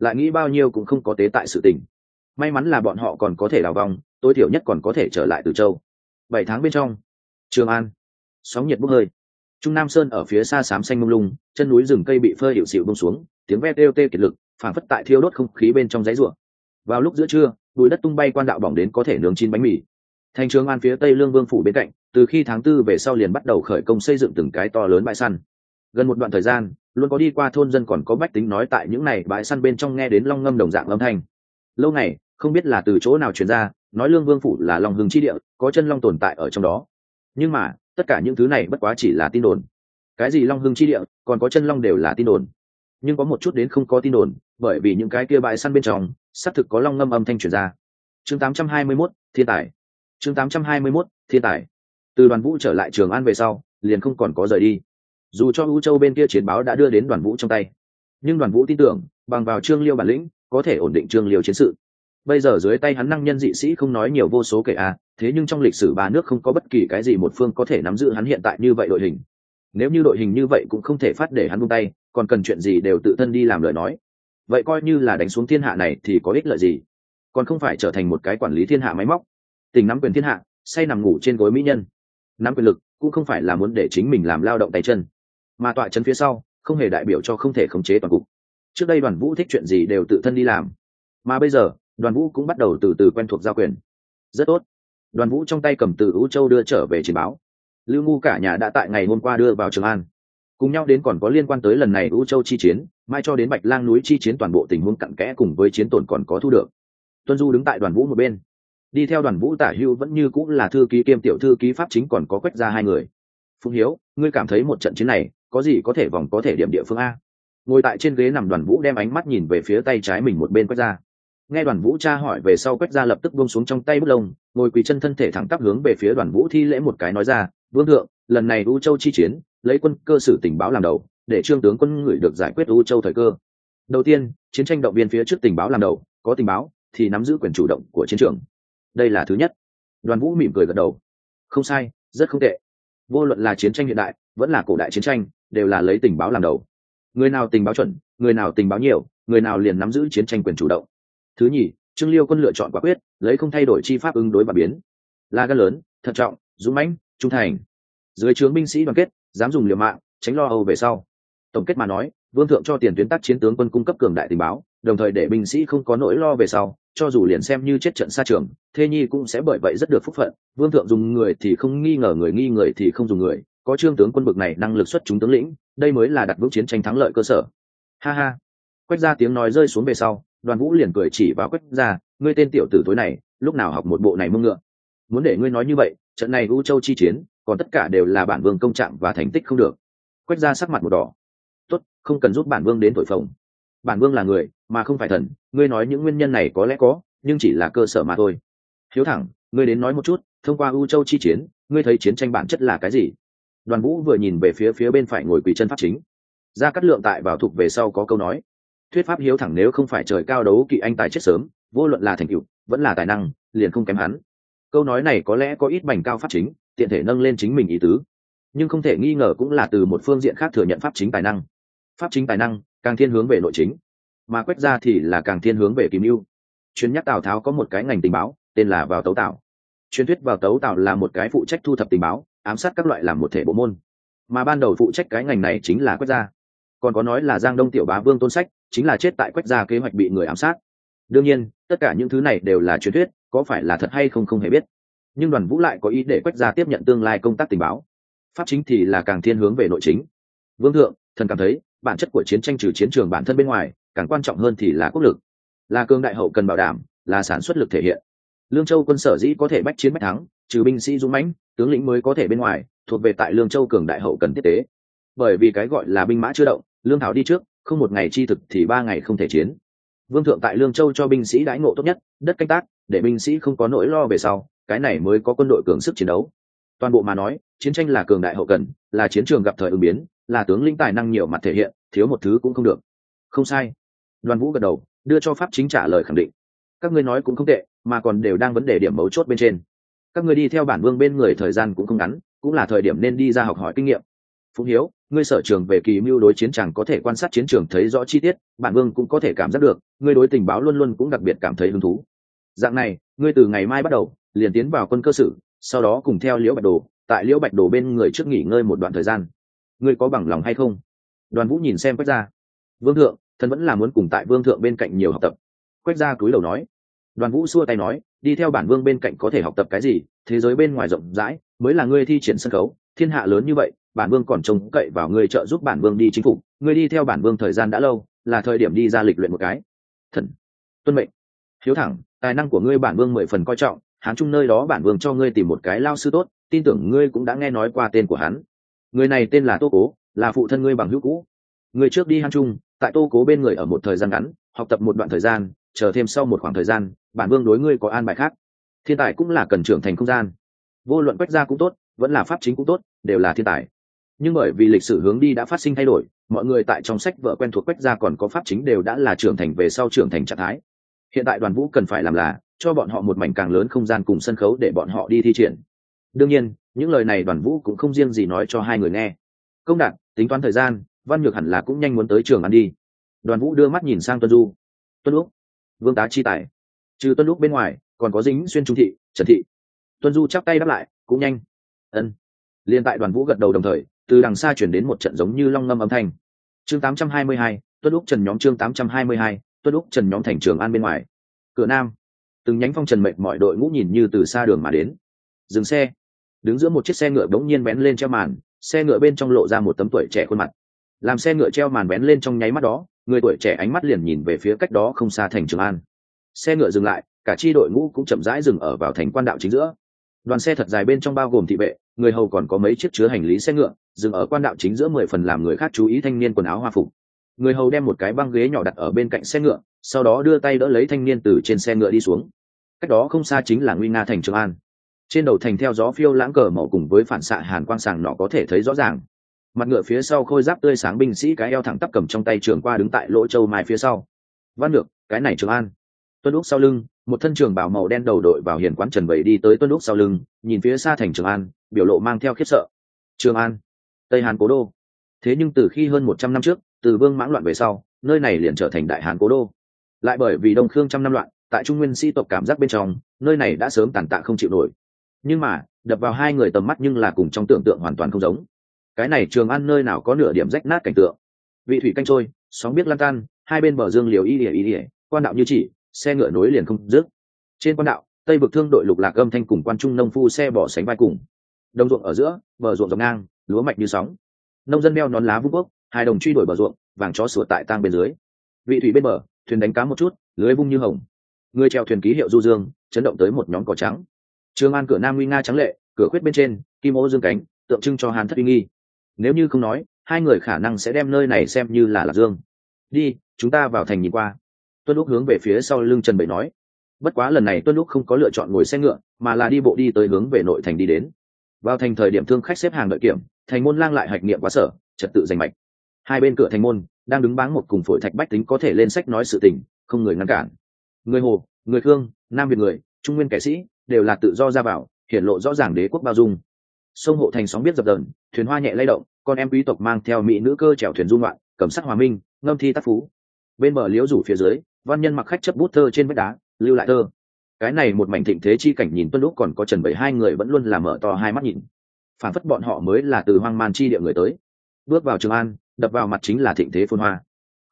lại nghĩ bao nhiêu cũng không có tế tại sự tình. May mắn là bọn họ còn có thể đào vòng tối thiểu nhất còn có thể trở lại từ châu. Bảy tháng bên trong, trường an, sóng nhiệt bốc hơi. Trung nam sơn ở phía xa xám xanh mông lung, chân núi rừng cây bị phơi hiệu xịu bông xuống, tiếng ve têu tê kiệt lực phản phất tại thiêu đốt không khí bên trong giấy ruộng vào lúc giữa trưa bụi đất tung bay quan đạo bỏng đến có thể nướng chín bánh mì. Thành trường an phía tây lương vương phủ bên cạnh, từ khi tháng tư về sau liền bắt đầu khởi công xây dựng từng cái to lớn bãi săn. Gần một đoạn thời gian luôn có đi qua thôn dân còn có bách tính nói tại những này bãi săn bên trong nghe đến long ngâm đồng dạng âm thanh. Lâu này không biết là từ chỗ nào chuyển ra nói lương vương phủ là long hưng chi địa có chân long tồn tại ở trong đó. Nhưng mà tất cả những thứ này bất quá chỉ là tin đồn. Cái gì long hưng chi địa còn có chân long đều là tin đồn. Nhưng có một chút đến không có tin đồn bởi vì những cái kia bãi săn bên trong xác thực có long ngâm âm thanh chuyển ra. Chương 821, thiên tài. Chương 821, thiên tài. Từ đoàn vũ trở lại trường an về sau liền không còn có rời đi dù cho u châu bên kia chiến báo đã đưa đến đoàn vũ trong tay, nhưng đoàn vũ tin tưởng, bằng vào trương liêu bản lĩnh, có thể ổn định trương liêu chiến sự. Bây giờ dưới tay hắn năng nhân dị sĩ không nói nhiều vô số kể a thế nhưng trong lịch sử ba nước không có bất kỳ cái gì một phương có thể nắm giữ hắn hiện tại như vậy đội hình. Nếu như đội hình như vậy cũng không thể phát để hắn buông tay, còn cần chuyện gì đều tự thân đi làm lời nói. Vậy coi như là đánh xuống thiên hạ này thì có ích lợi gì? Còn không phải trở thành một cái quản lý thiên hạ máy móc. Tình nắm quyền thiên hạ, say nằm ngủ trên gối mỹ nhân. Nắm quyền lực cũng không phải là muốn để chính mình làm lao động tay chân mà tọa chấn phía sau, không hề đại biểu cho không thể khống chế toàn cục. Trước đây đoàn vũ thích chuyện gì đều tự thân đi làm. Mà bây giờ, đoàn vũ cũng bắt đầu từ từ quen thuộc giao quyền. Rất tốt. Đoàn vũ trong tay cầm từ ưu châu đưa trở về trình báo. Lưu ngu cả nhà đã tại ngày hôm qua đưa vào trường an. Cùng nhau đến còn có liên quan tới lần này ưu châu chi chiến, mai cho đến bạch lang núi chi chiến toàn bộ tình huống cặn kẽ cùng với chiến tổn còn có thu được. Tuân du đứng tại đoàn vũ một bên. Đi theo đoàn vũ tả hưu vẫn như cũng là thư ký kiêm tiểu thư ký pháp chính còn có quách ra hai người. Phụng hiếu, ngươi cảm thấy một trận chiến này có gì có thể vòng có thể điểm địa phương a. Ngồi tại trên ghế nằm đoàn vũ đem ánh mắt nhìn về phía tay trái mình một bên quách ra. Nghe đoàn vũ cha hỏi về sau quách ra lập tức buông xuống trong tay bút lông, ngồi quỳ chân thân thể thẳng tắp hướng về phía đoàn vũ thi lễ một cái nói ra, vương thượng, lần này u châu chi chiến, lấy quân cơ sử tình báo làm đầu, để trương tướng quân ngửi được giải quyết u châu thời cơ. Đầu tiên, chiến tranh động viên phía trước tình báo làm đầu, có tình báo thì nắm giữ quyền chủ động của chiến trường. Đây là thứ nhất. Đoàn vũ mỉm cười gật đầu. Không sai, rất không tệ. Vô luận là chiến tranh hiện đại, vẫn là cổ đại chiến tranh đều là lấy tình báo làm đầu. Người nào tình báo chuẩn, người nào tình báo nhiều, người nào liền nắm giữ chiến tranh quyền chủ động. Thứ nhì, trương liêu quân lựa chọn quả quyết, lấy không thay đổi chi pháp ứng đối và biến. Là gan lớn, thận trọng, dũng mãnh, trung thành. Dưới trướng binh sĩ đoàn kết, dám dùng liều mạng, tránh lo âu về sau. Tổng kết mà nói, vương thượng cho tiền tuyến tác chiến tướng quân cung cấp cường đại tình báo, đồng thời để binh sĩ không có nỗi lo về sau, cho dù liền xem như chết trận xa trường thê nhi cũng sẽ bởi vậy rất được phúc phận. Vương thượng dùng người thì không nghi ngờ người, nghi người thì không dùng người có trương tướng quân bực này năng lực xuất chúng tướng lĩnh, đây mới là đặt vững chiến tranh thắng lợi cơ sở. Ha ha. Quách ra tiếng nói rơi xuống về sau, đoàn vũ liền cười chỉ vào quách ra ngươi tên tiểu tử tối này, lúc nào học một bộ này mưng ngựa? Muốn để ngươi nói như vậy, trận này u châu chi chiến, còn tất cả đều là bản vương công trạng và thành tích không được. Quách ra sắc mặt một đỏ. Tốt, không cần giúp bản vương đến thổi phồng. Bản vương là người, mà không phải thần, ngươi nói những nguyên nhân này có lẽ có, nhưng chỉ là cơ sở mà thôi. Hiếu thẳng, ngươi đến nói một chút, thông qua u châu chi chiến, ngươi thấy chiến tranh bản chất là cái gì? Đoàn vũ vừa nhìn về phía phía bên phải ngồi quỳ chân pháp chính. Ra cắt lượng tại vào thuộc về sau có câu nói, thuyết pháp hiếu thẳng nếu không phải trời cao đấu kỵ anh tài chết sớm, vô luận là thành cựu vẫn là tài năng, liền không kém hắn. Câu nói này có lẽ có ít bành cao pháp chính, tiện thể nâng lên chính mình ý tứ. Nhưng không thể nghi ngờ cũng là từ một phương diện khác thừa nhận pháp chính tài năng. Pháp chính tài năng, càng thiên hướng về nội chính. Mà quét ra thì là càng thiên hướng về kim mưu chuyến nhắc tào tháo có một cái ngành tình báo, tên là vào tấu tạo truyền thuyết vào tấu tạo là một cái phụ trách thu thập tình báo ám sát các loại làm một thể bộ môn. Mà ban đầu phụ trách cái ngành này chính là quét gia. Còn có nói là giang đông tiểu bá vương tôn sách, chính là chết tại quét gia kế hoạch bị người ám sát. Đương nhiên, tất cả những thứ này đều là truyền thuyết, có phải là thật hay không không hề biết. Nhưng đoàn vũ lại có ý để quét gia tiếp nhận tương lai công tác tình báo. Pháp chính thì là càng thiên hướng về nội chính. Vương thượng, thần cảm thấy, bản chất của chiến tranh trừ chiến trường bản thân bên ngoài, càng quan trọng hơn thì là quốc lực. Là cương đại hậu cần bảo đảm, là sản xuất lực thể hiện. Lương châu quân sở dĩ có thể bách chiến bách thắng trừ binh sĩ dũng mãnh, tướng lĩnh mới có thể bên ngoài, thuộc về tại lương châu cường đại hậu cần thiết tế bởi vì cái gọi là binh mã chưa động, lương thảo đi trước, không một ngày chi thực thì ba ngày không thể chiến. Vương thượng tại lương châu cho binh sĩ đãi ngộ tốt nhất, đất canh tác, để binh sĩ không có nỗi lo về sau, cái này mới có quân đội cường sức chiến đấu. Toàn bộ mà nói, chiến tranh là cường đại hậu cần, là chiến trường gặp thời ứng biến, là tướng lĩnh tài năng nhiều mặt thể hiện, thiếu một thứ cũng không được. Không sai. Đoàn vũ gật đầu, đưa cho pháp chính trả lời khẳng định. Các ngươi nói cũng không tệ, mà còn đều đang vấn đề điểm mấu chốt bên trên các ngươi đi theo bản vương bên người thời gian cũng không ngắn, cũng là thời điểm nên đi ra học hỏi kinh nghiệm. Phúc hiếu, ngươi sở trường về kỳ mưu đối chiến chẳng có thể quan sát chiến trường thấy rõ chi tiết, bản vương cũng có thể cảm giác được, ngươi đối tình báo luôn luôn cũng đặc biệt cảm thấy hứng thú. Dạng này, ngươi từ ngày mai bắt đầu, liền tiến vào quân cơ sử sau đó cùng theo liễu bạch đồ, tại liễu bạch đồ bên người trước nghỉ ngơi một đoạn thời gian. Ngươi có bằng lòng hay không? Đoàn vũ nhìn xem quách ra vương thượng, thần vẫn là muốn cùng tại vương thượng bên cạnh nhiều học tập. Quách ra túi đầu nói. Đoàn vũ xua tay nói đi theo bản vương bên cạnh có thể học tập cái gì, thế giới bên ngoài rộng rãi, mới là ngươi thi triển sân khấu. Thiên hạ lớn như vậy, bản vương còn trông cậy vào ngươi trợ giúp bản vương đi chính phủ ngươi đi theo bản vương thời gian đã lâu, là thời điểm đi ra lịch luyện một cái. Thần, tuân mệnh. Hiếu thẳng, tài năng của ngươi bản vương mười phần coi trọng hán chung nơi đó bản vương cho ngươi tìm một cái lao sư tốt, tin tưởng ngươi cũng đã nghe nói qua tên của hắn. Người này tên là tô cố, là phụ thân ngươi bằng hữu cũ. Người trước đi hán trung, tại tô cố bên người ở một thời gian ngắn, học tập một đoạn thời gian, chờ thêm sau một khoảng thời gian bản vương đối ngươi có an bài khác. Thiên tài cũng là cần trưởng thành không gian. Vô luận quách gia cũng tốt, vẫn là pháp chính cũng tốt, đều là thiên tài. Nhưng bởi vì lịch sử hướng đi đã phát sinh thay đổi, mọi người tại trong sách vợ quen thuộc quách gia còn có pháp chính đều đã là trưởng thành về sau trưởng thành trạng thái. Hiện tại đoàn vũ cần phải làm là, cho bọn họ một mảnh càng lớn không gian cùng sân khấu để bọn họ đi thi triển. Đương nhiên, những lời này đoàn vũ cũng không riêng gì nói cho hai người nghe. Công đạt tính toán thời gian, văn nhược hẳn là cũng nhanh muốn tới trường ăn đi. Đoàn vũ đưa mắt nhìn sang tuân du. Tuân úc, vương tá chi tài trừ tuân úc bên ngoài còn có dính xuyên trung thị trần thị. Tuân du chắp tay đáp lại cũng nhanh. Ân. Liên tại đoàn vũ gật đầu đồng thời từ đằng xa chuyển đến một trận giống như long ngâm âm thanh. Chương 822, tuân úc trần nhóm chương 822, tuân úc trần nhóm thành trường an bên ngoài. Cửa nam. Từng nhánh phong trần mệnh mọi đội ngũ nhìn như từ xa đường mà đến. Dừng xe. Đứng giữa một chiếc xe ngựa bỗng nhiên bén lên treo màn xe ngựa bên trong lộ ra một tấm tuổi trẻ khuôn mặt. Làm xe ngựa treo màn bén lên trong nháy mắt đó người tuổi trẻ ánh mắt liền nhìn về phía cách đó không xa thành trường an xe ngựa dừng lại, cả chi đội ngũ cũng chậm rãi dừng ở vào thành quan đạo chính giữa. Đoàn xe thật dài bên trong bao gồm thị vệ, người hầu còn có mấy chiếc chứa hành lý xe ngựa, dừng ở quan đạo chính giữa mười phần làm người khác chú ý thanh niên quần áo hoa phục. Người hầu đem một cái băng ghế nhỏ đặt ở bên cạnh xe ngựa, sau đó đưa tay đỡ lấy thanh niên từ trên xe ngựa đi xuống. Cách đó không xa chính là nguy nga thành trường an. Trên đầu thành theo gió phiêu lãng cờ màu cùng với phản xạ hàn quang sàng nọ có thể thấy rõ ràng. Mặt ngựa phía sau khôi giáp tươi sáng binh sĩ cái eo thẳng tắp cầm trong tay trường qua đứng tại lỗ châu mai phía sau. Văn được cái này trường an tuân úc sau lưng, một thân trường bảo màu đen đầu đội vào hiền quán trần bảy đi tới tuân úc sau lưng, nhìn phía xa thành trường an, biểu lộ mang theo khiếp sợ. Trường an, tây hàn cố đô. Thế nhưng từ khi hơn một trăm năm trước, từ vương mãng loạn về sau, nơi này liền trở thành đại hàn cố đô. Lại bởi vì đông khương trăm năm loạn, tại trung nguyên sĩ tộc cảm giác bên trong, nơi này đã sớm tàn tạ không chịu nổi. Nhưng mà, đập vào hai người tầm mắt nhưng là cùng trong tưởng tượng hoàn toàn không giống. Cái này trường ăn nơi nào có nửa điểm rách nát cảnh tượng? Vị thủy canh trôi, sóng biết lan tan hai bên bờ dương liều y ỉa y ỉa quan đạo như chỉ xe ngựa nối liền không dứt. Trên quan đạo, tây vực thương đội lục lạc âm thanh cùng quan trung nông phu xe bỏ sánh vai cùng. Đồng ruộng ở giữa, bờ ruộng dọc ngang, lúa mạch như sóng. Nông dân đeo nón lá vung bốc hai đồng truy đuổi bờ ruộng, vàng chó sủa tại tang bên dưới. Vị thủy bên bờ, thuyền đánh cá một chút, lưới vung như hồng. Người treo thuyền ký hiệu du dương, chấn động tới một nhóm cỏ trắng. Trường an cửa nam nguy nga trắng lệ, cửa khuyết bên trên, kim ô dương cánh, tượng trưng cho hàn thất uy nghi. Nếu như không nói, hai người khả năng sẽ đem nơi này xem như là lạc dương. Đi, chúng ta vào thành nhìn qua tuân lúc hướng về phía sau lưng trần bảy nói, bất quá lần này tuân lúc không có lựa chọn ngồi xe ngựa, mà là đi bộ đi tới hướng về nội thành đi đến. Vào thành thời điểm thương khách xếp hàng đợi kiểm, thành môn lang lại hạch nghiệm quá sở, trật tự giành mạch. Hai bên cửa thành môn, đang đứng báng một cùng phổi thạch bách tính có thể lên sách nói sự tình, không người ngăn cản. Người hồ, người khương, nam việt người, trung nguyên kẻ sĩ, đều là tự do ra vào, hiển lộ rõ ràng đế quốc bao dung. Sông hộ thành sóng biết dập dờn, thuyền hoa nhẹ lay động, con em quý tộc mang theo mỹ nữ cơ chèo thuyền dung loạn cầm sắc hòa minh, ngâm thi tác phú. Bên bờ liễu rủ phía dưới văn nhân mặc khách chấp bút thơ trên vách đá, lưu lại thơ. Cái này một mảnh thịnh thế chi cảnh nhìn tuân lúc còn có trần bảy hai người vẫn luôn là mở to hai mắt nhìn. Phản phất bọn họ mới là từ hoang man chi địa người tới. Bước vào trường an, đập vào mặt chính là thịnh thế phôn hoa.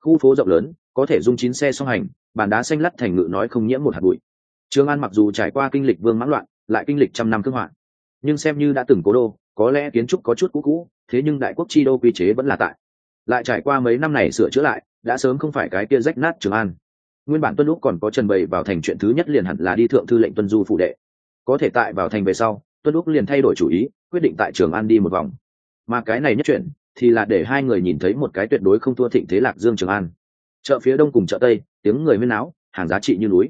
Khu phố rộng lớn, có thể dung chín xe song hành, bàn đá xanh lắt thành ngự nói không nhiễm một hạt bụi. Trường an mặc dù trải qua kinh lịch vương mãn loạn, lại kinh lịch trăm năm thương hoạn nhưng xem như đã từng cố đô, có lẽ kiến trúc có chút cũ cũ, thế nhưng đại quốc chi đô quy chế vẫn là tại. Lại trải qua mấy năm này sửa chữa lại, đã sớm không phải cái kia rách nát trường an nguyên bản tuân lúc còn có trần bày vào thành chuyện thứ nhất liền hẳn là đi thượng thư lệnh tuân du phụ đệ. Có thể tại vào thành về sau, tuân lúc liền thay đổi chủ ý, quyết định tại trường an đi một vòng. Mà cái này nhất chuyện, thì là để hai người nhìn thấy một cái tuyệt đối không thua thịnh thế lạc dương trường an. Chợ phía đông cùng chợ tây, tiếng người huyên áo hàng giá trị như núi.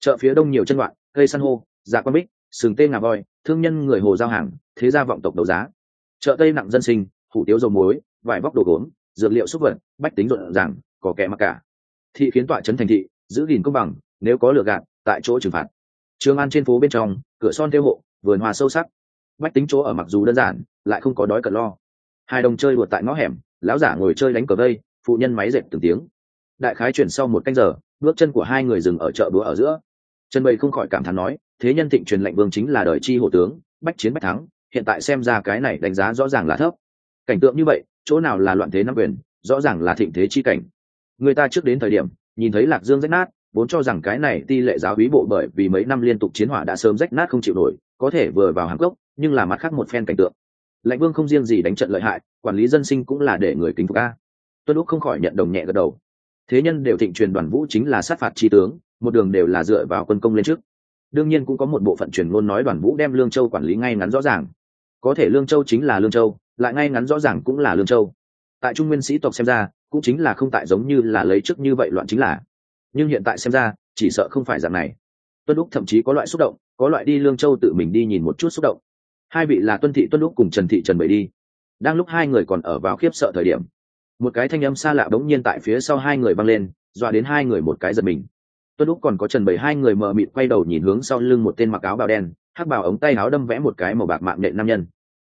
Chợ phía đông nhiều chân loạn, cây san hô dạ quan bích, sừng tê ngà voi, thương nhân người hồ giao hàng, thế gia vọng tộc đấu giá. Chợ tây nặng dân sinh, hủ tiếu dầu muối, vải vóc đồ gốm, dược liệu xúc vật, bách tính rộn ràng, có kẻ mặc cả. Thị khiến tọa trấn thành thị giữ gìn công bằng, nếu có lừa gạt, tại chỗ trừng phạt. Trường an trên phố bên trong, cửa son tiêu hộ, vườn hoa sâu sắc. Bách tính chỗ ở mặc dù đơn giản, lại không có đói cận lo. Hai đồng chơi đùa tại ngõ hẻm, lão giả ngồi chơi đánh cờ vây, phụ nhân máy dệt từng tiếng. Đại khái chuyển sau một canh giờ, bước chân của hai người dừng ở chợ búa ở giữa. Trần bầy không khỏi cảm thán nói, thế nhân thịnh truyền lệnh vương chính là đời chi hổ tướng, bách chiến bách thắng, hiện tại xem ra cái này đánh giá rõ ràng là thấp. Cảnh tượng như vậy, chỗ nào là loạn thế năm quyền, rõ ràng là thịnh thế chi cảnh. Người ta trước đến thời điểm nhìn thấy lạc dương rách nát, vốn cho rằng cái này ti lệ giáo hí bộ bởi vì mấy năm liên tục chiến hỏa đã sớm rách nát không chịu nổi, có thể vừa vào hàng gốc nhưng là mặt khác một phen cảnh tượng. Lãnh vương không riêng gì đánh trận lợi hại, quản lý dân sinh cũng là để người kính phục a. Tuân úc không khỏi nhận đồng nhẹ gật đầu. Thế nhân đều thịnh truyền đoàn vũ chính là sát phạt tri tướng, một đường đều là dựa vào quân công lên trước. Đương nhiên cũng có một bộ phận truyền ngôn nói đoàn vũ đem lương châu quản lý ngay ngắn rõ ràng. Có thể lương châu chính là lương châu, lại ngay ngắn rõ ràng cũng là lương châu. Tại trung nguyên sĩ tộc xem ra cũng chính là không tại giống như là lấy trước như vậy loạn chính là. Nhưng hiện tại xem ra, chỉ sợ không phải dạng này. Tuân úc thậm chí có loại xúc động, có loại đi lương châu tự mình đi nhìn một chút xúc động. Hai vị là tuân thị tuân úc cùng trần thị trần bảy đi. Đang lúc hai người còn ở vào khiếp sợ thời điểm, một cái thanh âm xa lạ bỗng nhiên tại phía sau hai người văng lên, dọa đến hai người một cái giật mình. Tuân úc còn có trần bảy hai người mờ mịt quay đầu nhìn hướng sau lưng một tên mặc áo bào đen, hắc bào ống tay áo đâm vẽ một cái màu bạc mạng nện nam nhân.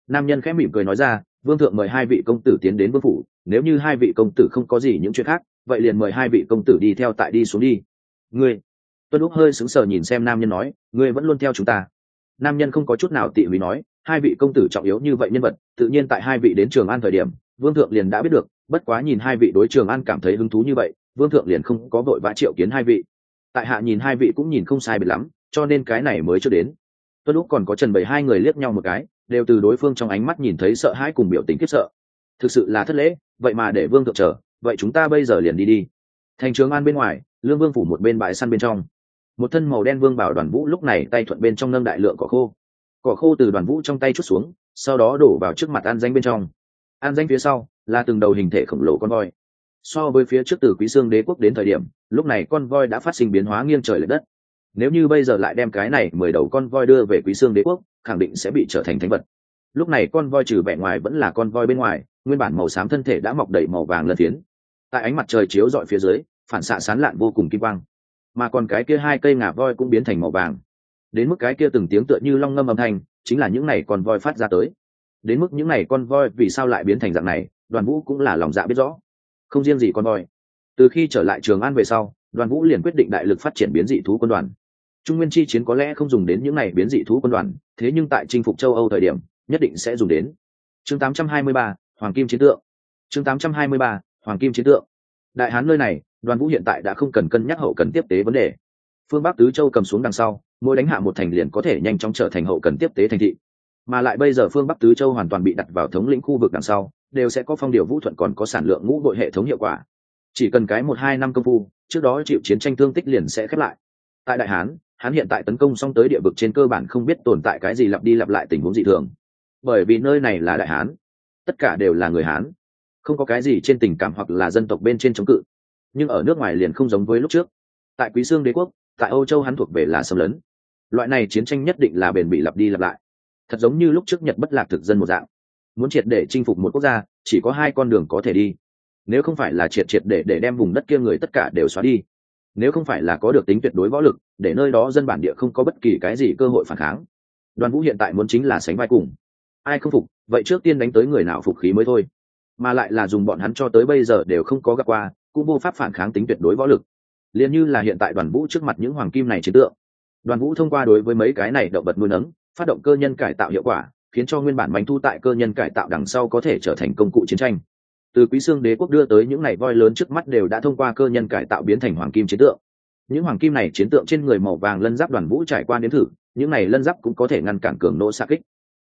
Nam nhân khẽ mỉm cười nói ra vương thượng mời hai vị công tử tiến đến vương phủ, nếu như hai vị công tử không có gì những chuyện khác, vậy liền mời hai vị công tử đi theo tại đi xuống đi. Ngươi, tuân úc hơi sững sờ nhìn xem nam nhân nói, ngươi vẫn luôn theo chúng ta. Nam nhân không có chút nào tị húy nói, hai vị công tử trọng yếu như vậy nhân vật, tự nhiên tại hai vị đến trường an thời điểm, vương thượng liền đã biết được, bất quá nhìn hai vị đối trường an cảm thấy hứng thú như vậy, vương thượng liền không có vội vã triệu kiến hai vị. Tại hạ nhìn hai vị cũng nhìn không sai biệt lắm, cho nên cái này mới chưa đến. Tuân lúc còn có trần bày hai người liếc nhau một cái đều từ đối phương trong ánh mắt nhìn thấy sợ hãi cùng biểu tình khiếp sợ. Thực sự là thất lễ, vậy mà để vương thượng chờ, vậy chúng ta bây giờ liền đi đi. Thành trường an bên ngoài, lương vương phủ một bên bãi săn bên trong. Một thân màu đen vương bảo đoàn vũ lúc này tay thuận bên trong nâng đại lượng cỏ khô. Cỏ khô từ đoàn vũ trong tay chút xuống, sau đó đổ vào trước mặt an danh bên trong. An danh phía sau là từng đầu hình thể khổng lồ con voi. So với phía trước từ quý xương đế quốc đến thời điểm, lúc này con voi đã phát sinh biến hóa nghiêng trời l ệ đất. Nếu như bây giờ lại đem cái này mười đầu con voi đưa về quý xương đế quốc khẳng định sẽ bị trở thành thánh vật. Lúc này con voi trừ vẻ ngoài vẫn là con voi bên ngoài, nguyên bản màu xám thân thể đã mọc đầy màu vàng lân phiến. Tại ánh mặt trời chiếu dọi phía dưới, phản xạ sán lạn vô cùng kim quang. Mà còn cái kia hai cây ngà voi cũng biến thành màu vàng. Đến mức cái kia từng tiếng tựa như long ngâm âm thanh, chính là những n à y con voi phát ra tới. Đến mức những n à y con voi vì sao lại biến thành dạng này, đoàn vũ cũng là lòng dạ biết rõ. Không riêng gì con voi. Từ khi trở lại trường an về sau, đoàn vũ liền quyết định đại lực phát triển biến dị thú quân đoàn trung nguyên chi chiến có lẽ không dùng đến những này biến dị thú quân đoàn thế nhưng tại chinh phục châu âu thời điểm nhất định sẽ dùng đến. Chương 823, hoàng kim chiến tượng. Chương 823, hoàng kim chiến tượng. Đại hán nơi này đoàn vũ hiện tại đã không cần cân nhắc hậu cần tiếp tế vấn đề. Phương bắc tứ châu cầm xuống đằng sau mỗi đánh hạ một thành liền có thể nhanh chóng trở thành hậu cần tiếp tế thành thị. Mà lại bây giờ phương bắc tứ châu hoàn toàn bị đặt vào thống lĩnh khu vực đằng sau đều sẽ có phong điều vũ thuận còn có sản lượng ngũ đội hệ thống hiệu quả. Chỉ cần cái một hai năm công phu trước đó chịu chiến tranh thương tích liền sẽ khép lại. Tại đại hán hắn hiện tại tấn công xong tới địa vực trên cơ bản không biết tồn tại cái gì lặp đi lặp lại tình huống dị thường. Bởi vì nơi này là đại hán, tất cả đều là người hán, không có cái gì trên tình cảm hoặc là dân tộc bên trên chống cự. Nhưng ở nước ngoài liền không giống với lúc trước. Tại quý sương đế quốc, tại âu châu hắn thuộc về là xâm lấn. Loại này chiến tranh nhất định là bền bị lặp đi lặp lại. Thật giống như lúc trước nhật bất lạc thực dân một dạng. Muốn triệt để chinh phục một quốc gia, chỉ có hai con đường có thể đi. Nếu không phải là triệt triệt để để đem vùng đất kia người tất cả đều xóa đi nếu không phải là có được tính tuyệt đối võ lực, để nơi đó dân bản địa không có bất kỳ cái gì cơ hội phản kháng. Đoàn vũ hiện tại muốn chính là sánh vai cùng. Ai không phục, vậy trước tiên đánh tới người nào phục khí mới thôi. Mà lại là dùng bọn hắn cho tới bây giờ đều không có gặp qua, cũng vô pháp phản kháng tính tuyệt đối võ lực. Liền như là hiện tại đoàn vũ trước mặt những hoàng kim này chiến tượng. Đoàn vũ thông qua đối với mấy cái này động vật nuôi nấng, phát động cơ nhân cải tạo hiệu quả, khiến cho nguyên bản bánh thu tại cơ nhân cải tạo đằng sau có thể trở thành công cụ chiến tranh từ quý xương đế quốc đưa tới những ngày voi lớn trước mắt đều đã thông qua cơ nhân cải tạo biến thành hoàng kim chiến tượng. Những hoàng kim này chiến tượng trên người màu vàng lân giáp đoàn vũ trải qua nếm thử, những này lân giáp cũng có thể ngăn cản cường nỗ xa kích.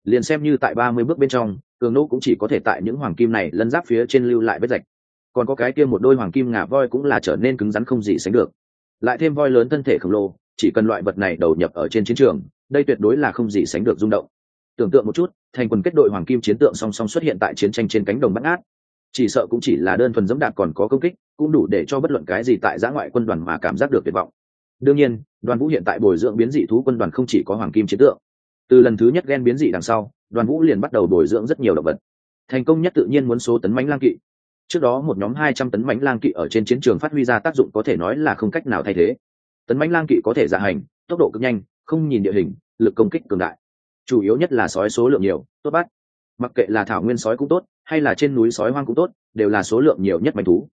Liền xem như tại ba mươi bước bên trong, cường nỗ cũng chỉ có thể tại những hoàng kim này lân giáp phía trên lưu lại vết rạch. Còn có cái kia một đôi hoàng kim ngà voi cũng là trở nên cứng rắn không gì sánh được. Lại thêm voi lớn thân thể khổng lồ, chỉ cần loại vật này đầu nhập ở trên chiến trường, đây tuyệt đối là không gì sánh được rung động. Tưởng tượng một chút, thành quần kết đội hoàng kim chiến tượng song song xuất hiện tại chiến tranh trên cánh đồng bắt ngát chỉ sợ cũng chỉ là đơn thuần dẫm đạp còn có công kích, cũng đủ để cho bất luận cái gì tại giã ngoại quân đoàn mà cảm giác được tuyệt vọng. Đương nhiên, đoàn vũ hiện tại bồi dưỡng biến dị thú quân đoàn không chỉ có hoàng kim chiến tượng. Từ lần thứ nhất ghen biến dị đằng sau, đoàn vũ liền bắt đầu bồi dưỡng rất nhiều động vật. Thành công nhất tự nhiên muốn số tấn mánh lang kỵ. Trước đó một nhóm hai trăm tấn mánh lang kỵ ở trên chiến trường phát huy ra tác dụng có thể nói là không cách nào thay thế. Tấn mánh lang kỵ có thể dạ hành, tốc độ cực nhanh, không nhìn địa hình, lực công kích cường đại. Chủ yếu nhất là sói số lượng nhiều, tốt bắt mặc kệ là thảo nguyên sói cũng tốt, hay là trên núi sói hoang cũng tốt, đều là số lượng nhiều nhất manh thú.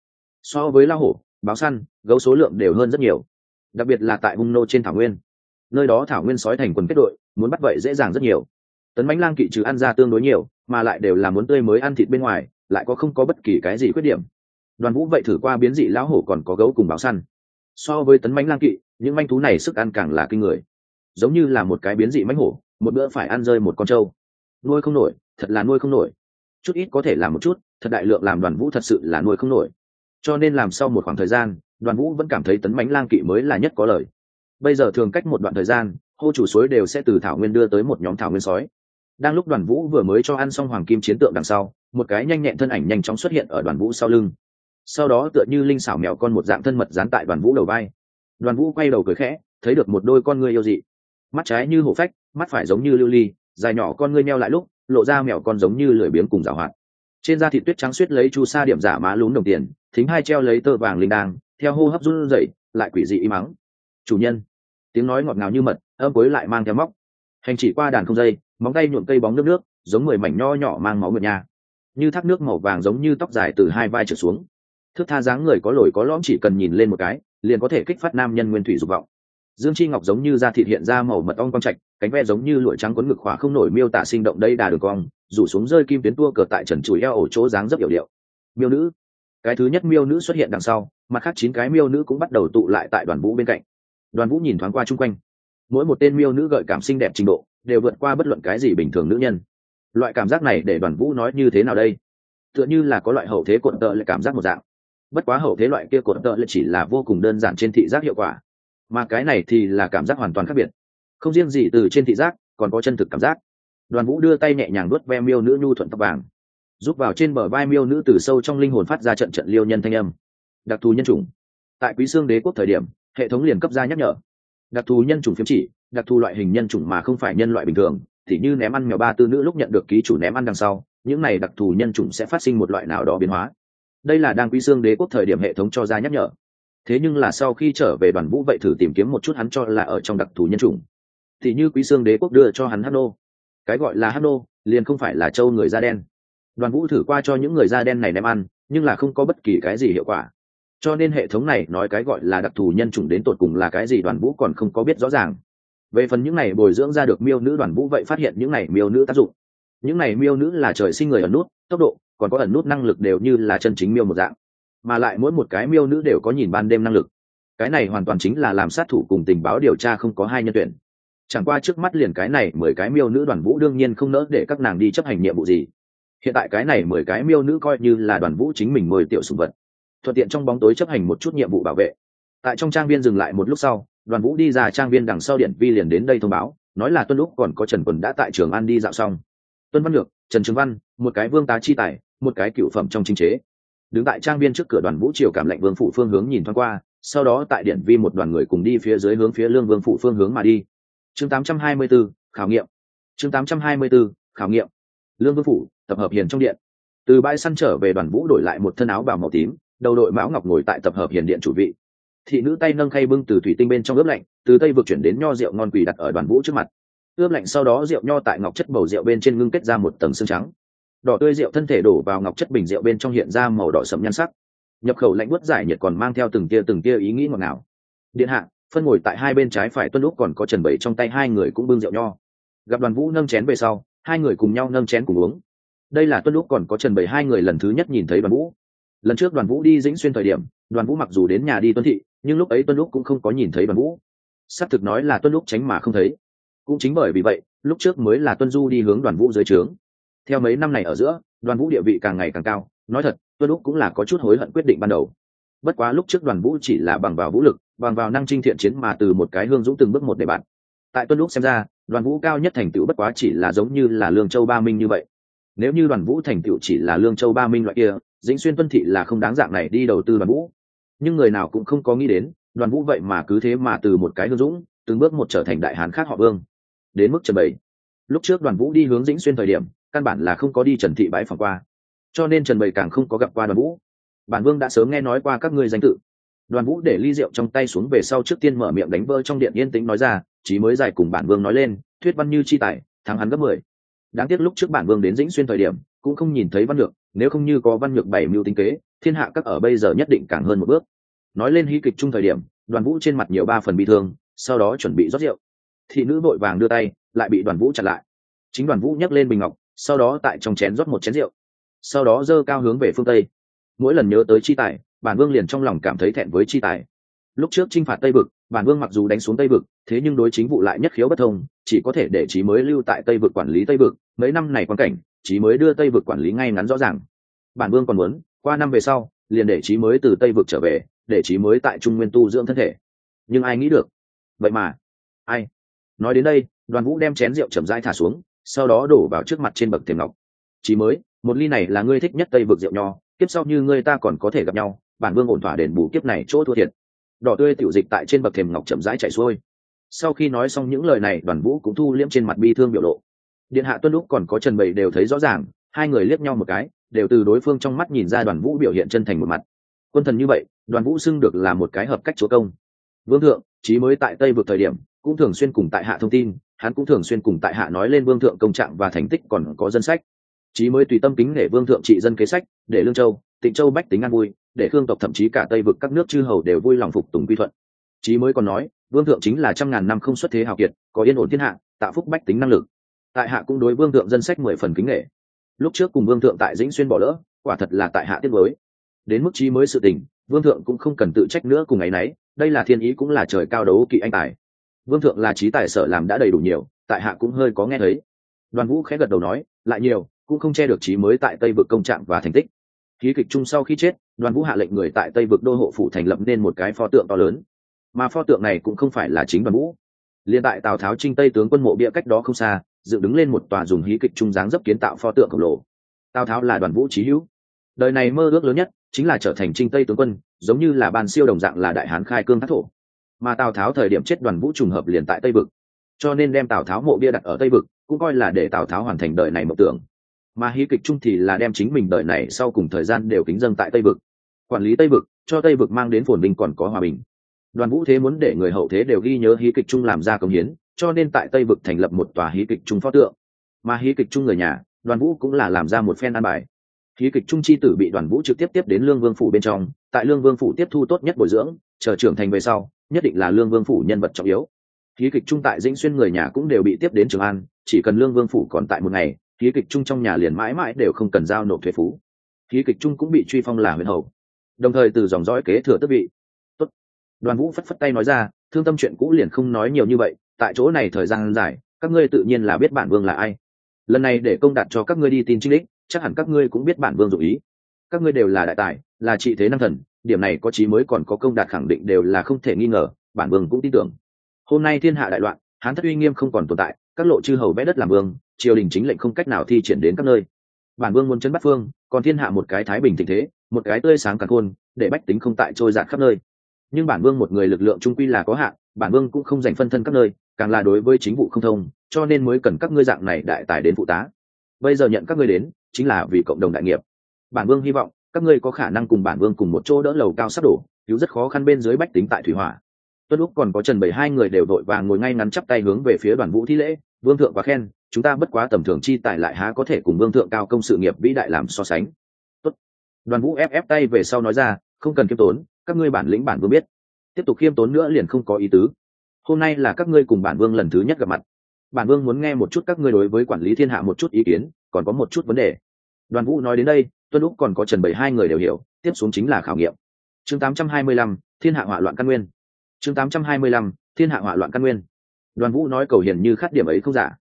So với lao hổ, báo săn, gấu số lượng đều hơn rất nhiều. Đặc biệt là tại hung nô trên thảo nguyên. Nơi đó thảo nguyên sói thành quần kết đội, muốn bắt vậy dễ dàng rất nhiều. Tấn bánh lang kỵ trừ ăn ra tương đối nhiều, mà lại đều là muốn tươi mới ăn thịt bên ngoài, lại có không có bất kỳ cái gì khuyết điểm. Đoàn vũ vậy thử qua biến dị lão hổ còn có gấu cùng báo săn. So với tấn bánh lang kỵ, những manh thú này sức ăn càng là kinh người. Giống như là một cái biến dị mánh hổ, một bữa phải ăn rơi một con trâu. Nuôi không nổi thật là nuôi không nổi. Chút ít có thể làm một chút, thật đại lượng làm đoàn vũ thật sự là nuôi không nổi. Cho nên làm sau một khoảng thời gian, đoàn vũ vẫn cảm thấy tấn bánh lang kỵ mới là nhất có lời. Bây giờ thường cách một đoạn thời gian, hô chủ suối đều sẽ từ thảo nguyên đưa tới một nhóm thảo nguyên sói. Đang lúc đoàn vũ vừa mới cho ăn xong hoàng kim chiến tượng đằng sau, một cái nhanh nhẹn thân ảnh nhanh chóng xuất hiện ở đoàn vũ sau lưng. Sau đó tựa như linh xảo mèo con một dạng thân mật dán tại đoàn vũ đầu vai. Đoàn vũ quay đầu cười khẽ, thấy được một đôi con ngươi yêu dị. Mắt trái như hổ phách, mắt phải giống như lưu ly, dài nhỏ con ngươi neo lại lúc lộ ra mèo con giống như lười biếng cùng giảo hoạt. Trên da thịt tuyết trắng suýt lấy chu sa điểm giả má lún đồng tiền, thính hai treo lấy tơ vàng linh đang theo hô hấp run rẩy, lại quỷ dị y mắng chủ nhân. Tiếng nói ngọt ngào như mật, âm cuối lại mang theo móc. Hành chỉ qua đàn không dây, móng tay nhuộm cây bóng nước nước, giống mười mảnh nho nhỏ mang máu ngựa nhà. Như thác nước màu vàng giống như tóc dài từ hai vai trở xuống. Thước tha dáng người có lồi có lõm chỉ cần nhìn lên một cái, liền có thể kích phát nam nhân nguyên thủy dục vọng dương chi ngọc giống như da thịt hiện ra màu mật ong quang trạch, cánh ve giống như lụa trắng quấn ngực khỏa không nổi miêu tả sinh động đây đà đường cong, rủ xuống rơi kim tuyến tua cờ tại trần chùi eo ổ chỗ dáng rất hiểu điệu. Miêu nữ. Cái thứ nhất miêu nữ xuất hiện đằng sau, mặt khác chín cái miêu nữ cũng bắt đầu tụ lại tại đoàn vũ bên cạnh. Đoàn vũ nhìn thoáng qua chung quanh. Mỗi một tên miêu nữ gợi cảm xinh đẹp trình độ, đều vượt qua bất luận cái gì bình thường nữ nhân. Loại cảm giác này để đoàn vũ nói như thế nào đây? Tựa như là có loại hậu thế cuộn tợ lại cảm giác một dạng. Bất quá hậu thế loại kia cuộn tợ lại chỉ là vô cùng đơn giản trên thị giác hiệu quả mà cái này thì là cảm giác hoàn toàn khác biệt. Không riêng gì từ trên thị giác, còn có chân thực cảm giác. Đoàn vũ đưa tay nhẹ nhàng nuốt ve miêu nữ nhu thuận tóc vàng giúp vào trên bờ vai miêu nữ từ sâu trong linh hồn phát ra trận trận liêu nhân thanh âm. Đặc thù nhân chủng. Tại quý xương đế quốc thời điểm, hệ thống liền cấp ra nhắc nhở. Đặc thù nhân chủng phiếm chỉ, đặc thù loại hình nhân chủng mà không phải nhân loại bình thường, thì như ném ăn mèo ba tư nữ lúc nhận được ký chủ ném ăn đằng sau, những này đặc thù nhân chủng sẽ phát sinh một loại nào đó biến hóa. Đây là đang quý xương đế quốc thời điểm hệ thống cho ra nhắc nhở thế nhưng là sau khi trở về đoàn vũ vậy thử tìm kiếm một chút hắn cho là ở trong đặc thù nhân chủng. Thì như quý xương đế quốc đưa cho hắn hano cái gọi là hano liền không phải là châu người da đen. Đoàn vũ thử qua cho những người da đen này ném ăn, nhưng là không có bất kỳ cái gì hiệu quả. Cho nên hệ thống này nói cái gọi là đặc thù nhân chủng đến tột cùng là cái gì đoàn vũ còn không có biết rõ ràng. Về phần những này bồi dưỡng ra được miêu nữ đoàn vũ vậy phát hiện những này miêu nữ tác dụng. Những này miêu nữ là trời sinh người ẩn nút, tốc độ, còn có ẩn nút năng lực đều như là chân chính miêu một dạng mà lại mỗi một cái miêu nữ đều có nhìn ban đêm năng lực. Cái này hoàn toàn chính là làm sát thủ cùng tình báo điều tra không có hai nhân tuyển. Chẳng qua trước mắt liền cái này mười cái miêu nữ đoàn vũ đương nhiên không nỡ để các nàng đi chấp hành nhiệm vụ gì. Hiện tại cái này mười cái miêu nữ coi như là đoàn vũ chính mình mười tiểu sùng vật. Thuận tiện trong bóng tối chấp hành một chút nhiệm vụ bảo vệ. Tại trong trang viên dừng lại một lúc sau, đoàn vũ đi ra trang viên đằng sau điện vi liền đến đây thông báo, nói là tuân lúc còn có trần quần đã tại trường an đi dạo xong. Tuân văn lược, trần trường văn, một cái vương tá chi tài, một cái cựu phẩm trong chính chế đứng tại trang viên trước cửa đoàn vũ triều cảm lệnh vương phủ phương hướng nhìn thoáng qua sau đó tại điện vi một đoàn người cùng đi phía dưới hướng phía lương vương phủ phương hướng mà đi. Chương 824, khảo nghiệm. Chương 824, khảo nghiệm. Lương vương phủ tập hợp hiền trong điện. Từ bãi săn trở về đoàn vũ đổi lại một thân áo bào màu tím đầu đội mão ngọc ngồi tại tập hợp hiền điện chủ vị. Thị nữ tay nâng khay bưng từ thủy tinh bên trong ướp lạnh từ tây vực chuyển đến nho rượu ngon quỳ đặt ở đoàn vũ trước mặt. Ướp lạnh sau đó rượu nho tại ngọc chất bầu rượu bên trên ngưng kết ra một tầng xương trắng đỏ tươi rượu thân thể đổ vào ngọc chất bình rượu bên trong hiện ra màu đỏ sẫm nhan sắc. Nhập khẩu lạnh bớt giải nhiệt còn mang theo từng tia từng tia ý nghĩ ngọt ngào. Điện hạ, phân ngồi tại hai bên trái phải tuân lúc còn có trần bảy trong tay hai người cũng bưng rượu nho. Gặp đoàn vũ nâng chén về sau, hai người cùng nhau nâng chén cùng uống. Đây là tuân lúc còn có trần bảy hai người lần thứ nhất nhìn thấy đoàn vũ. Lần trước đoàn vũ đi dĩnh xuyên thời điểm, đoàn vũ mặc dù đến nhà đi tuân thị, nhưng lúc ấy tuân lúc cũng không có nhìn thấy đoàn vũ. S c thực nói là tuân lúc tránh mà không thấy. Cũng chính bởi vì vậy, lúc trước mới là tuân du đi hướng đoàn vũ dưới trướng theo mấy năm này ở giữa, đoàn vũ địa vị càng ngày càng cao. Nói thật, tuân lúc cũng là có chút hối hận quyết định ban đầu. Bất quá lúc trước đoàn vũ chỉ là bằng vào vũ lực, bằng vào năng trinh thiện chiến mà từ một cái hương dũng từng bước một để bạn. Tại tuân lúc xem ra, đoàn vũ cao nhất thành tựu bất quá chỉ là giống như là lương châu ba minh như vậy. Nếu như đoàn vũ thành tựu chỉ là lương châu ba minh loại kia, dĩnh xuyên tuân thị là không đáng dạng này đi đầu tư đoàn vũ. Nhưng người nào cũng không có nghĩ đến, đoàn vũ vậy mà cứ thế mà từ một cái hương dũng, từng bước một trở thành đại hán khác họ vương. Đến mức trần bảy lúc trước đoàn vũ đi hướng dĩnh xuyên thời điểm căn bản là không có đi trần thị bãi phòng qua. Cho nên trần bảy càng không có gặp qua đoàn vũ. Bản vương đã sớm nghe nói qua các ngươi danh tự. Đoàn vũ để ly rượu trong tay xuống về sau trước tiên mở miệng đánh vỡ trong điện yên tĩnh nói ra chí mới dài cùng bản vương nói lên thuyết văn như chi tài thắng hắn gấp mười. Đáng tiếc lúc trước bản vương đến dĩnh xuyên thời điểm cũng không nhìn thấy văn lược, nếu không như có văn lược bảy mưu tính kế thiên hạ các ở bây giờ nhất định càng hơn một bước. Nói lên hí kịch chung thời điểm đoàn vũ trên mặt nhiều ba phần bị thương sau đó chuẩn bị rót rượu. Thị nữ vội vàng đưa tay lại bị đoàn vũ chặn lại. Chính đoàn vũ nhắc lên bình ngọc sau đó tại trong chén rót một chén rượu. Sau đó dơ cao hướng về phương tây. Mỗi lần nhớ tới chi tài, bản vương liền trong lòng cảm thấy thẹn với chi tài. Lúc trước t r i n h phạt tây vực, bản vương mặc dù đánh xuống tây vực, thế nhưng đối chính vụ lại nhất khiếu bất thông, chỉ có thể để trí mới lưu tại tây vực quản lý tây vực, mấy năm này quan cảnh, trí mới đưa tây vực quản lý ngay ngắn rõ ràng. Bản vương còn muốn, qua năm về sau, liền để trí mới từ tây vực trở về, để trí mới tại trung nguyên tu dưỡng thân thể. Nhưng ai nghĩ được? Vậy mà, ai? Nói đến đây, đoàn vũ đem chén rượu chậm rãi thả xuống sau đó đổ vào trước mặt trên bậc thềm ngọc. Chí mới, một ly này là ngươi thích nhất tây vực rượu nho, kiếp sau như ngươi ta còn có thể gặp nhau, bản vương ổn thỏa đền bù kiếp này chỗ thua thiệt. Đỏ tươi tiểu dịch tại trên bậc thềm ngọc chậm rãi chạy xuôi. Sau khi nói xong những lời này, đoàn vũ cũng thu liễm trên mặt bi thương biểu lộ. Điện hạ tuân lúc còn có trần bày đều thấy rõ ràng, hai người liếc nhau một cái, đều từ đối phương trong mắt nhìn ra đoàn vũ biểu hiện chân thành một mặt. Quân thần như vậy, đoàn vũ xưng được là một cái hợp cách chúa công. Vương thượng, chí mới tại tây vượt thời điểm, cũng thường xuyên cùng tại hạ thông tin hắn cũng thường xuyên cùng tại hạ nói lên vương thượng công trạng và thành tích còn có dân sách. Chí mới tùy tâm kính để vương thượng trị dân kế sách, để lương châu, tịnh châu bách tính an vui, để khương tộc thậm chí cả tây vực các nước chư hầu đều vui lòng phục tùng quy thuận. Chí mới còn nói, vương thượng chính là trăm ngàn năm không xuất thế hào kiệt, có yên ổn thiên hạ tạo phúc bách tính năng lực. Tại hạ cũng đối vương thượng dân sách mười phần kính nghệ lúc trước cùng vương thượng tại dĩnh xuyên bỏ lỡ, quả thật là tại hạ tiết mới đến mức chí mới sự tình, vương thượng cũng không cần tự trách nữa cùng ngày nấy, đây là thiên ý cũng là trời cao đấu kỵ anh tài vương thượng là trí tài sở làm đã đầy đủ nhiều, tại hạ cũng hơi có nghe thấy. Đoàn vũ khẽ gật đầu nói, lại nhiều, cũng không che được trí mới tại tây vực công trạng và thành tích. Ký kịch chung sau khi chết, đoàn vũ hạ lệnh người tại tây vực đô hộ phủ thành lập nên một cái pho tượng to lớn. Mà pho tượng này cũng không phải là chính đoàn vũ. Liền tại tào tháo trinh tây tướng quân mộ bia cách đó không xa, dựng đứng lên một tòa dùng hí kịch trung dáng dấp kiến tạo pho tượng khổng lồ. Tào tháo là đoàn vũ trí hữu. Đời này mơ ước lớn nhất chính là trở thành trinh tây tướng quân, giống như là ban siêu đồng dạng là đại hán khai cương thác thổ mà tào tháo thời điểm chết đoàn vũ trùng hợp liền tại tây vực cho nên đem tào tháo mộ bia đặt ở tây vực cũng coi là để tào tháo hoàn thành đời này mộng tưởng mà hí kịch trung thì là đem chính mình đời này sau cùng thời gian đều kính dâng tại tây vực quản lý tây vực cho tây vực mang đến phồn vinh còn có hòa bình đoàn vũ thế muốn để người hậu thế đều ghi nhớ hí kịch trung làm ra công hiến cho nên tại tây vực thành lập một tòa hí kịch trung pho tượng mà hí kịch trung người nhà đoàn vũ cũng là làm ra một phen an bài hí kịch trung chi tử bị đoàn vũ trực tiếp tiếp đến lương vương phủ bên trong tại lương vương phủ tiếp thu tốt nhất bồi dưỡng chờ trưởng thành về sau nhất định là lương vương phủ nhân vật trọng yếu. Hí kịch trung tại dĩnh xuyên người nhà cũng đều bị tiếp đến trường an, chỉ cần lương vương phủ còn tại một ngày hí kịch trung trong nhà liền mãi mãi đều không cần giao nộp thuế phú. Hí kịch trung cũng bị truy phong là huyền hầu. Đồng thời từ dòng dõi kế thừa tước vị. Tốt. đoàn vũ phất phất tay nói ra, thương tâm chuyện cũ liền không nói nhiều như vậy, tại chỗ này thời gian dài, các ngươi tự nhiên là biết bản vương là ai. Lần này để công đạt cho các ngươi đi tin trinh đích, chắc hẳn các ngươi cũng biết bản vương dụ ý. Các ngươi đều là đại tài, là trị thế năng thần điểm này có chí mới còn có công đạt khẳng định đều là không thể nghi ngờ, bản vương cũng tin tưởng. Hôm nay thiên hạ đại loạn, hán thất uy nghiêm không còn tồn tại, các lộ chư hầu vẽ đất làm vương, triều đình chính lệnh không cách nào thi triển đến các nơi. Bản vương muốn chấn bắt phương, còn thiên hạ một cái thái bình tình thế, một cái tươi sáng cả khôn, để bách tính không tại trôi dạt khắp nơi. Nhưng bản vương một người lực lượng trung quy là có hạn, bản vương cũng không dành phân thân các nơi, càng là đối với chính vụ không thông, cho nên mới cần các ngươi dạng này đại tài đến phụ tá. Bây giờ nhận các ngươi đến, chính là vì cộng đồng đại nghiệp. Bản vương hy vọng các ngươi có khả năng cùng bản vương cùng một chỗ đỡ lầu cao sắp đổ, cứu rất khó khăn bên dưới bách tính tại thủy hỏa. Tuân úc còn có trần bảy hai người đều đội vàng ngồi ngay ngắn chắp tay hướng về phía đoàn vũ thi lễ, vương thượng quá khen, chúng ta bất quá tầm thường chi tại lại há có thể cùng vương thượng cao công sự nghiệp vĩ đại làm so sánh. Tốt. đoàn vũ ép ép tay về sau nói ra, không cần khiêm tốn, các ngươi bản lĩnh bản vương biết. Tiếp tục khiêm tốn nữa liền không có ý tứ. Hôm nay là các ngươi cùng bản vương lần thứ nhất gặp mặt. Bản vương muốn nghe một chút các ngươi đối với quản lý thiên hạ một chút ý kiến, còn có một chút vấn đề. Đoàn vũ nói đến đây tuân lúc còn có trần bảy hai người đều hiểu tiếp xuống chính là khảo nghiệm. Chương 825, thiên hạ hỏa loạn căn nguyên. Chương 825, thiên hạ hỏa loạn căn nguyên. Đoàn vũ nói cầu hiền như khát điểm ấy không giả.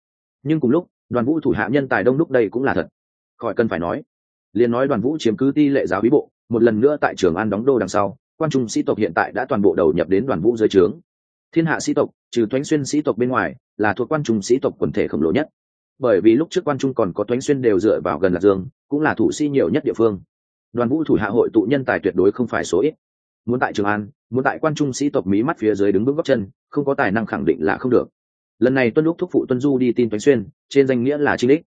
Nhưng cùng lúc đoàn vũ thủ hạ nhân tài đông lúc đây cũng là thật. Khỏi cần phải nói. Liền nói đoàn vũ chiếm cứ ti lệ giáo bí bộ một lần nữa tại trường an đóng đô đằng sau quan trung sĩ tộc hiện tại đã toàn bộ đầu nhập đến đoàn vũ dưới trướng. Thiên hạ sĩ tộc trừ thoánh xuyên sĩ tộc bên ngoài là thuộc quan trung sĩ tộc quần thể khổng lồ nhất bởi vì lúc trước quan trung còn có toánh xuyên đều dựa vào gần lạc dương, cũng là thủ sĩ nhiều nhất địa phương. Đoàn vũ thủ hạ hội tụ nhân tài tuyệt đối không phải số ít. Muốn tại trường an, muốn tại quan trung sĩ tộc mí mắt phía dưới đứng bước góc chân, không có tài năng khẳng định là không được. Lần này tuân lúc thúc phụ tuân du đi tin toánh xuyên, trên danh nghĩa là trinh đích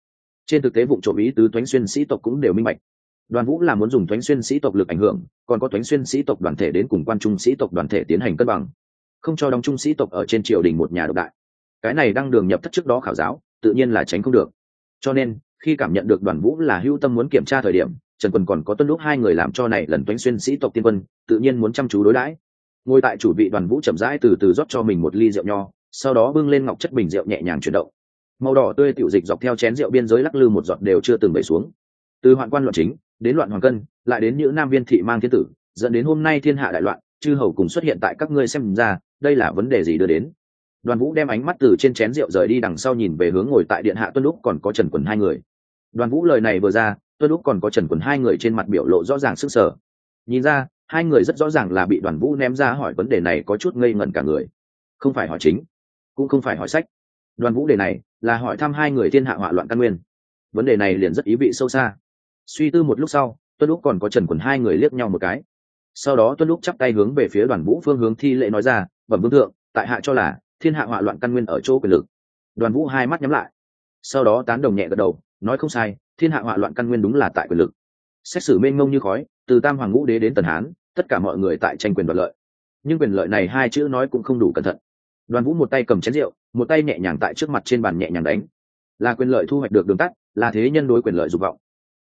trên thực tế vụ trộm ý tứ toánh xuyên sĩ tộc cũng đều minh bạch. Đoàn vũ là muốn dùng toánh xuyên sĩ tộc lực ảnh hưởng, còn có toánh xuyên sĩ tộc đoàn thể đến cùng quan trung sĩ tộc đoàn thể tiến hành cân bằng. Không cho đóng trung sĩ tộc ở trên triều đình một nhà độc đại. Cái này đang đường nhập thất trước đó khảo giáo tự nhiên là tránh không được. Cho nên, khi cảm nhận được đoàn vũ là hữu tâm muốn kiểm tra thời điểm, trần quân còn có tuân lúc hai người làm cho này lần toánh xuyên sĩ tộc tiên quân, tự nhiên muốn chăm chú đối đãi. Ngồi tại chủ vị, đoàn vũ chậm rãi từ từ rót cho mình một ly rượu nho, sau đó bưng lên ngọc chất bình rượu nhẹ nhàng chuyển động. Màu đỏ tươi tiểu dịch dọc theo chén rượu biên giới lắc lư một giọt đều chưa từng bể xuống. Từ hoạn quan loạn chính, đến loạn hoàng cân, lại đến những nam viên thị mang thiên tử, dẫn đến hôm nay thiên hạ đại loạn, chư hầu cùng xuất hiện tại các ngươi xem ra, đây là vấn đề gì đưa đến? Đoàn vũ đem ánh mắt từ trên chén rượu rời đi đằng sau nhìn về hướng ngồi tại điện hạ tuân lúc còn có trần quần hai người. Đoàn vũ lời này vừa ra, tuân lúc còn có trần quần hai người trên mặt biểu lộ rõ ràng sức sở nhìn ra, hai người rất rõ ràng là bị đoàn vũ ném ra hỏi vấn đề này có chút ngây ngẩn cả người. Không phải hỏi chính, cũng không phải hỏi sách. Đoàn vũ đề này là hỏi thăm hai người thiên hạ hỏa loạn căn nguyên. Vấn đề này liền rất ý vị sâu xa. Suy tư một lúc sau, tuân lúc còn có trần quần hai người liếc nhau một cái. Sau đó tuân lúc chắp tay hướng về phía đoàn vũ phương hướng thi lệ nói ra, bẩm vương thượng, tại hạ cho là thiên hạ họa loạn căn nguyên ở chỗ quyền lực. Đoàn vũ hai mắt nhắm lại. Sau đó tán đồng nhẹ gật đầu, nói không sai, thiên hạ họa loạn căn nguyên đúng là tại quyền lực. Xét xử mênh ngông như khói, từ tam hoàng ngũ đế đến tần hán, tất cả mọi người tại tranh quyền đoạt lợi. Nhưng quyền lợi này hai chữ nói cũng không đủ cẩn thận. Đoàn vũ một tay cầm chén rượu, một tay nhẹ nhàng tại trước mặt trên bàn nhẹ nhàng đánh. Là quyền lợi thu hoạch được đường tắt, là thế nhân đối quyền lợi dục vọng.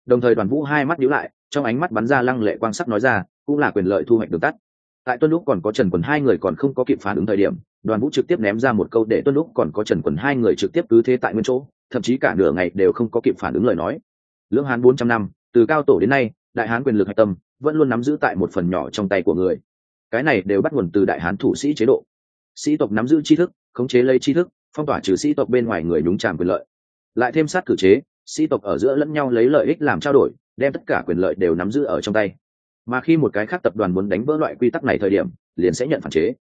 Đồng thời đoàn vũ hai mắt nhíu lại, trong ánh mắt bắn ra lăng lệ quang sắc nói ra, cũng là quyền lợi thu hoạch đường tắt tại tuân lúc còn có trần quần hai người còn không có kịp phản ứng thời điểm, đoàn vũ trực tiếp ném ra một câu để tuân lúc còn có trần quần hai người trực tiếp cứ thế tại nguyên chỗ, thậm chí cả nửa ngày đều không có kịp phản ứng lời nói. Lưỡng hán bốn trăm năm, từ cao tổ đến nay, đại hán quyền lực hạch tâm vẫn luôn nắm giữ tại một phần nhỏ trong tay của người. Cái này đều bắt nguồn từ đại hán thủ sĩ chế độ. Sĩ tộc nắm giữ tri thức, khống chế lấy tri thức, phong tỏa trừ sĩ tộc bên ngoài người nhúng tràm quyền lợi. Lại thêm sát cử chế, sĩ tộc ở giữa lẫn nhau lấy lợi ích làm trao đổi, đem tất cả quyền lợi đều nắm giữ ở trong tay mà khi một cái khác tập đoàn muốn đánh vỡ loại quy tắc này thời điểm, liền sẽ nhận phản chế.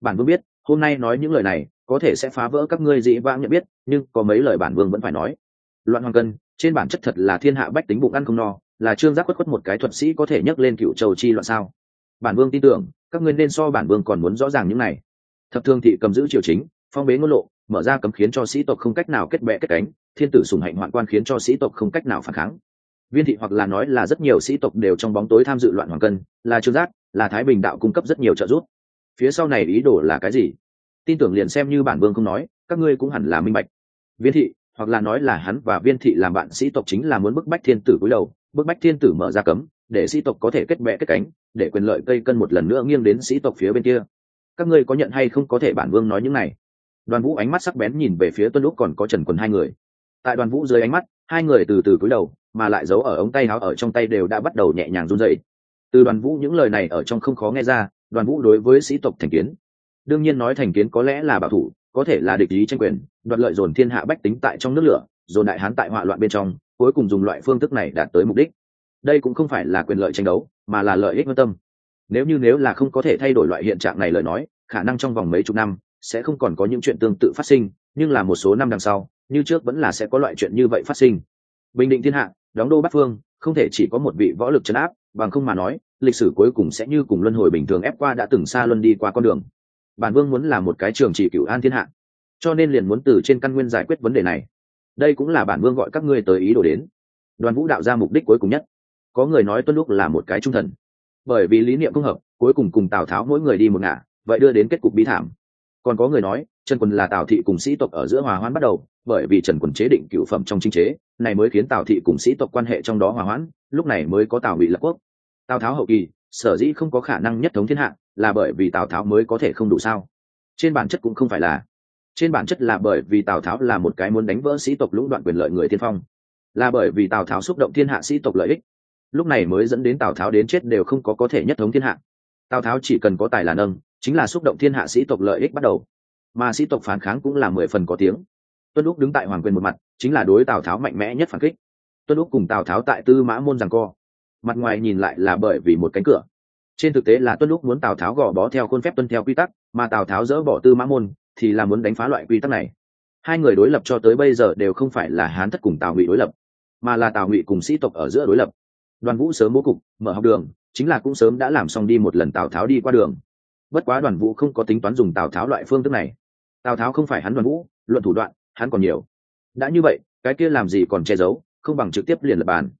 Bản vương biết, hôm nay nói những lời này, có thể sẽ phá vỡ các ngươi dị vãng nhận biết, nhưng có mấy lời bản vương vẫn phải nói. Loạn hoàng cân, trên bản chất thật là thiên hạ bách tính bụng ăn không no, là trương giác khuất khuất một cái thuật sĩ có thể nhấc lên cựu châu chi loạn sao? Bản vương tin tưởng, các ngươi nên so bản vương còn muốn rõ ràng những này. Thập thương thị cầm giữ triều chính, phong bế ngôn lộ, mở ra cấm khiến cho sĩ tộc không cách nào kết bệ kết cánh, thiên tử sùng hạnh hoạn quan khiến cho sĩ tộc không cách nào phản kháng viên thị hoặc là nói là rất nhiều sĩ tộc đều trong bóng tối tham dự loạn hoàng cân, là trương giác, là thái bình đạo cung cấp rất nhiều trợ giúp. Phía sau này ý đồ là cái gì? Tin tưởng liền xem như bản vương không nói, các ngươi cũng hẳn là minh bạch. Viên thị, hoặc là nói là hắn và viên thị làm bạn sĩ tộc chính là muốn bức bách thiên tử cúi đầu, bức bách thiên tử mở ra cấm, để sĩ tộc có thể kết bẹ kết cánh, để quyền lợi cây cân một lần nữa nghiêng đến sĩ tộc phía bên kia. Các ngươi có nhận hay không có thể bản vương nói những này? Đoàn vũ ánh mắt sắc bén nhìn về phía tuân lúc còn có trần quần hai người. Tại đoàn vũ dưới ánh mắt, hai người từ từ cúi đầu mà lại giấu ở ống tay áo ở trong tay đều đã bắt đầu nhẹ nhàng run dậy từ đoàn vũ những lời này ở trong không khó nghe ra, đoàn vũ đối với sĩ tộc thành kiến. Đương nhiên nói thành kiến có lẽ là bảo thủ, có thể là địch ý tranh quyền, đoạt lợi dồn thiên hạ bách tính tại trong nước lửa, dồn đại hán tại họa loạn bên trong, cuối cùng dùng loại phương thức này đạt tới mục đích. Đây cũng không phải là quyền lợi tranh đấu, mà là lợi ích quan tâm. Nếu như nếu là không có thể thay đổi loại hiện trạng này lời nói, khả năng trong vòng mấy chục năm sẽ không còn có những chuyện tương tự phát sinh, nhưng là một số năm đằng sau, như trước vẫn là sẽ có loại chuyện như vậy phát sinh. Bình định thiên hạ đóng đô bắc phương, không thể chỉ có một vị võ lực chấn áp, bằng không mà nói, lịch sử cuối cùng sẽ như cùng luân hồi bình thường ép qua đã từng xa luân đi qua con đường. Bản vương muốn là một cái trường chỉ cựu an thiên hạ, cho nên liền muốn từ trên căn nguyên giải quyết vấn đề này. Đây cũng là bản vương gọi các ngươi tới ý đồ đến. Đoàn vũ đạo ra mục đích cuối cùng nhất. Có người nói tuân lúc là một cái trung thần. Bởi vì lý niệm không hợp, cuối cùng cùng tào tháo mỗi người đi một ngả, vậy đưa đến kết cục bi thảm. Còn có người nói, trần quân là tào thị cùng sĩ tộc ở giữa hòa hoãn bắt đầu, bởi vì trần quân chế định cựu phẩm trong chính chế này mới khiến tào thị cùng sĩ tộc quan hệ trong đó hòa hoãn, lúc này mới có tào bị lập quốc. Tào tháo hậu kỳ, sở dĩ không có khả năng nhất thống thiên hạ, là bởi vì tào tháo mới có thể không đủ sao? Trên bản chất cũng không phải là. Trên bản chất là bởi vì tào tháo là một cái muốn đánh vỡ sĩ tộc lũng đoạn quyền lợi người tiên phong. Là bởi vì tào tháo xúc động thiên hạ sĩ tộc lợi ích. Lúc này mới dẫn đến tào tháo đến chết đều không có có thể nhất thống thiên hạ. Tào tháo chỉ cần có tài là nâng, chính là xúc động thiên hạ sĩ tộc lợi ích bắt đầu. Mà sĩ tộc phản kháng cũng là mười phần có tiếng tuân lúc đứng tại hoàng quyền một mặt, chính là đối tào tháo mạnh mẽ nhất phản kích. Tuân lúc cùng tào tháo tại tư mã môn rằng co. Mặt ngoài nhìn lại là bởi vì một cánh cửa. Trên thực tế là tuân lúc muốn tào tháo gò bó theo khuôn phép tuân theo quy tắc, mà tào tháo dỡ bỏ tư mã môn, thì là muốn đánh phá loại quy tắc này. Hai người đối lập cho tới bây giờ đều không phải là hán thất cùng tào ngụy đối lập, mà là tào ngụy cùng sĩ tộc ở giữa đối lập. Đoàn vũ sớm bố cục, mở học đường, chính là cũng sớm đã làm xong đi một lần tào tháo đi qua đường. Bất quá đoàn vũ không có tính toán dùng tào tháo loại phương thức này. Tào tháo không phải hắn đoàn vũ, luận thủ đoạn hắn còn nhiều. Đã như vậy, cái kia làm gì còn che giấu, không bằng trực tiếp liền lập bàn.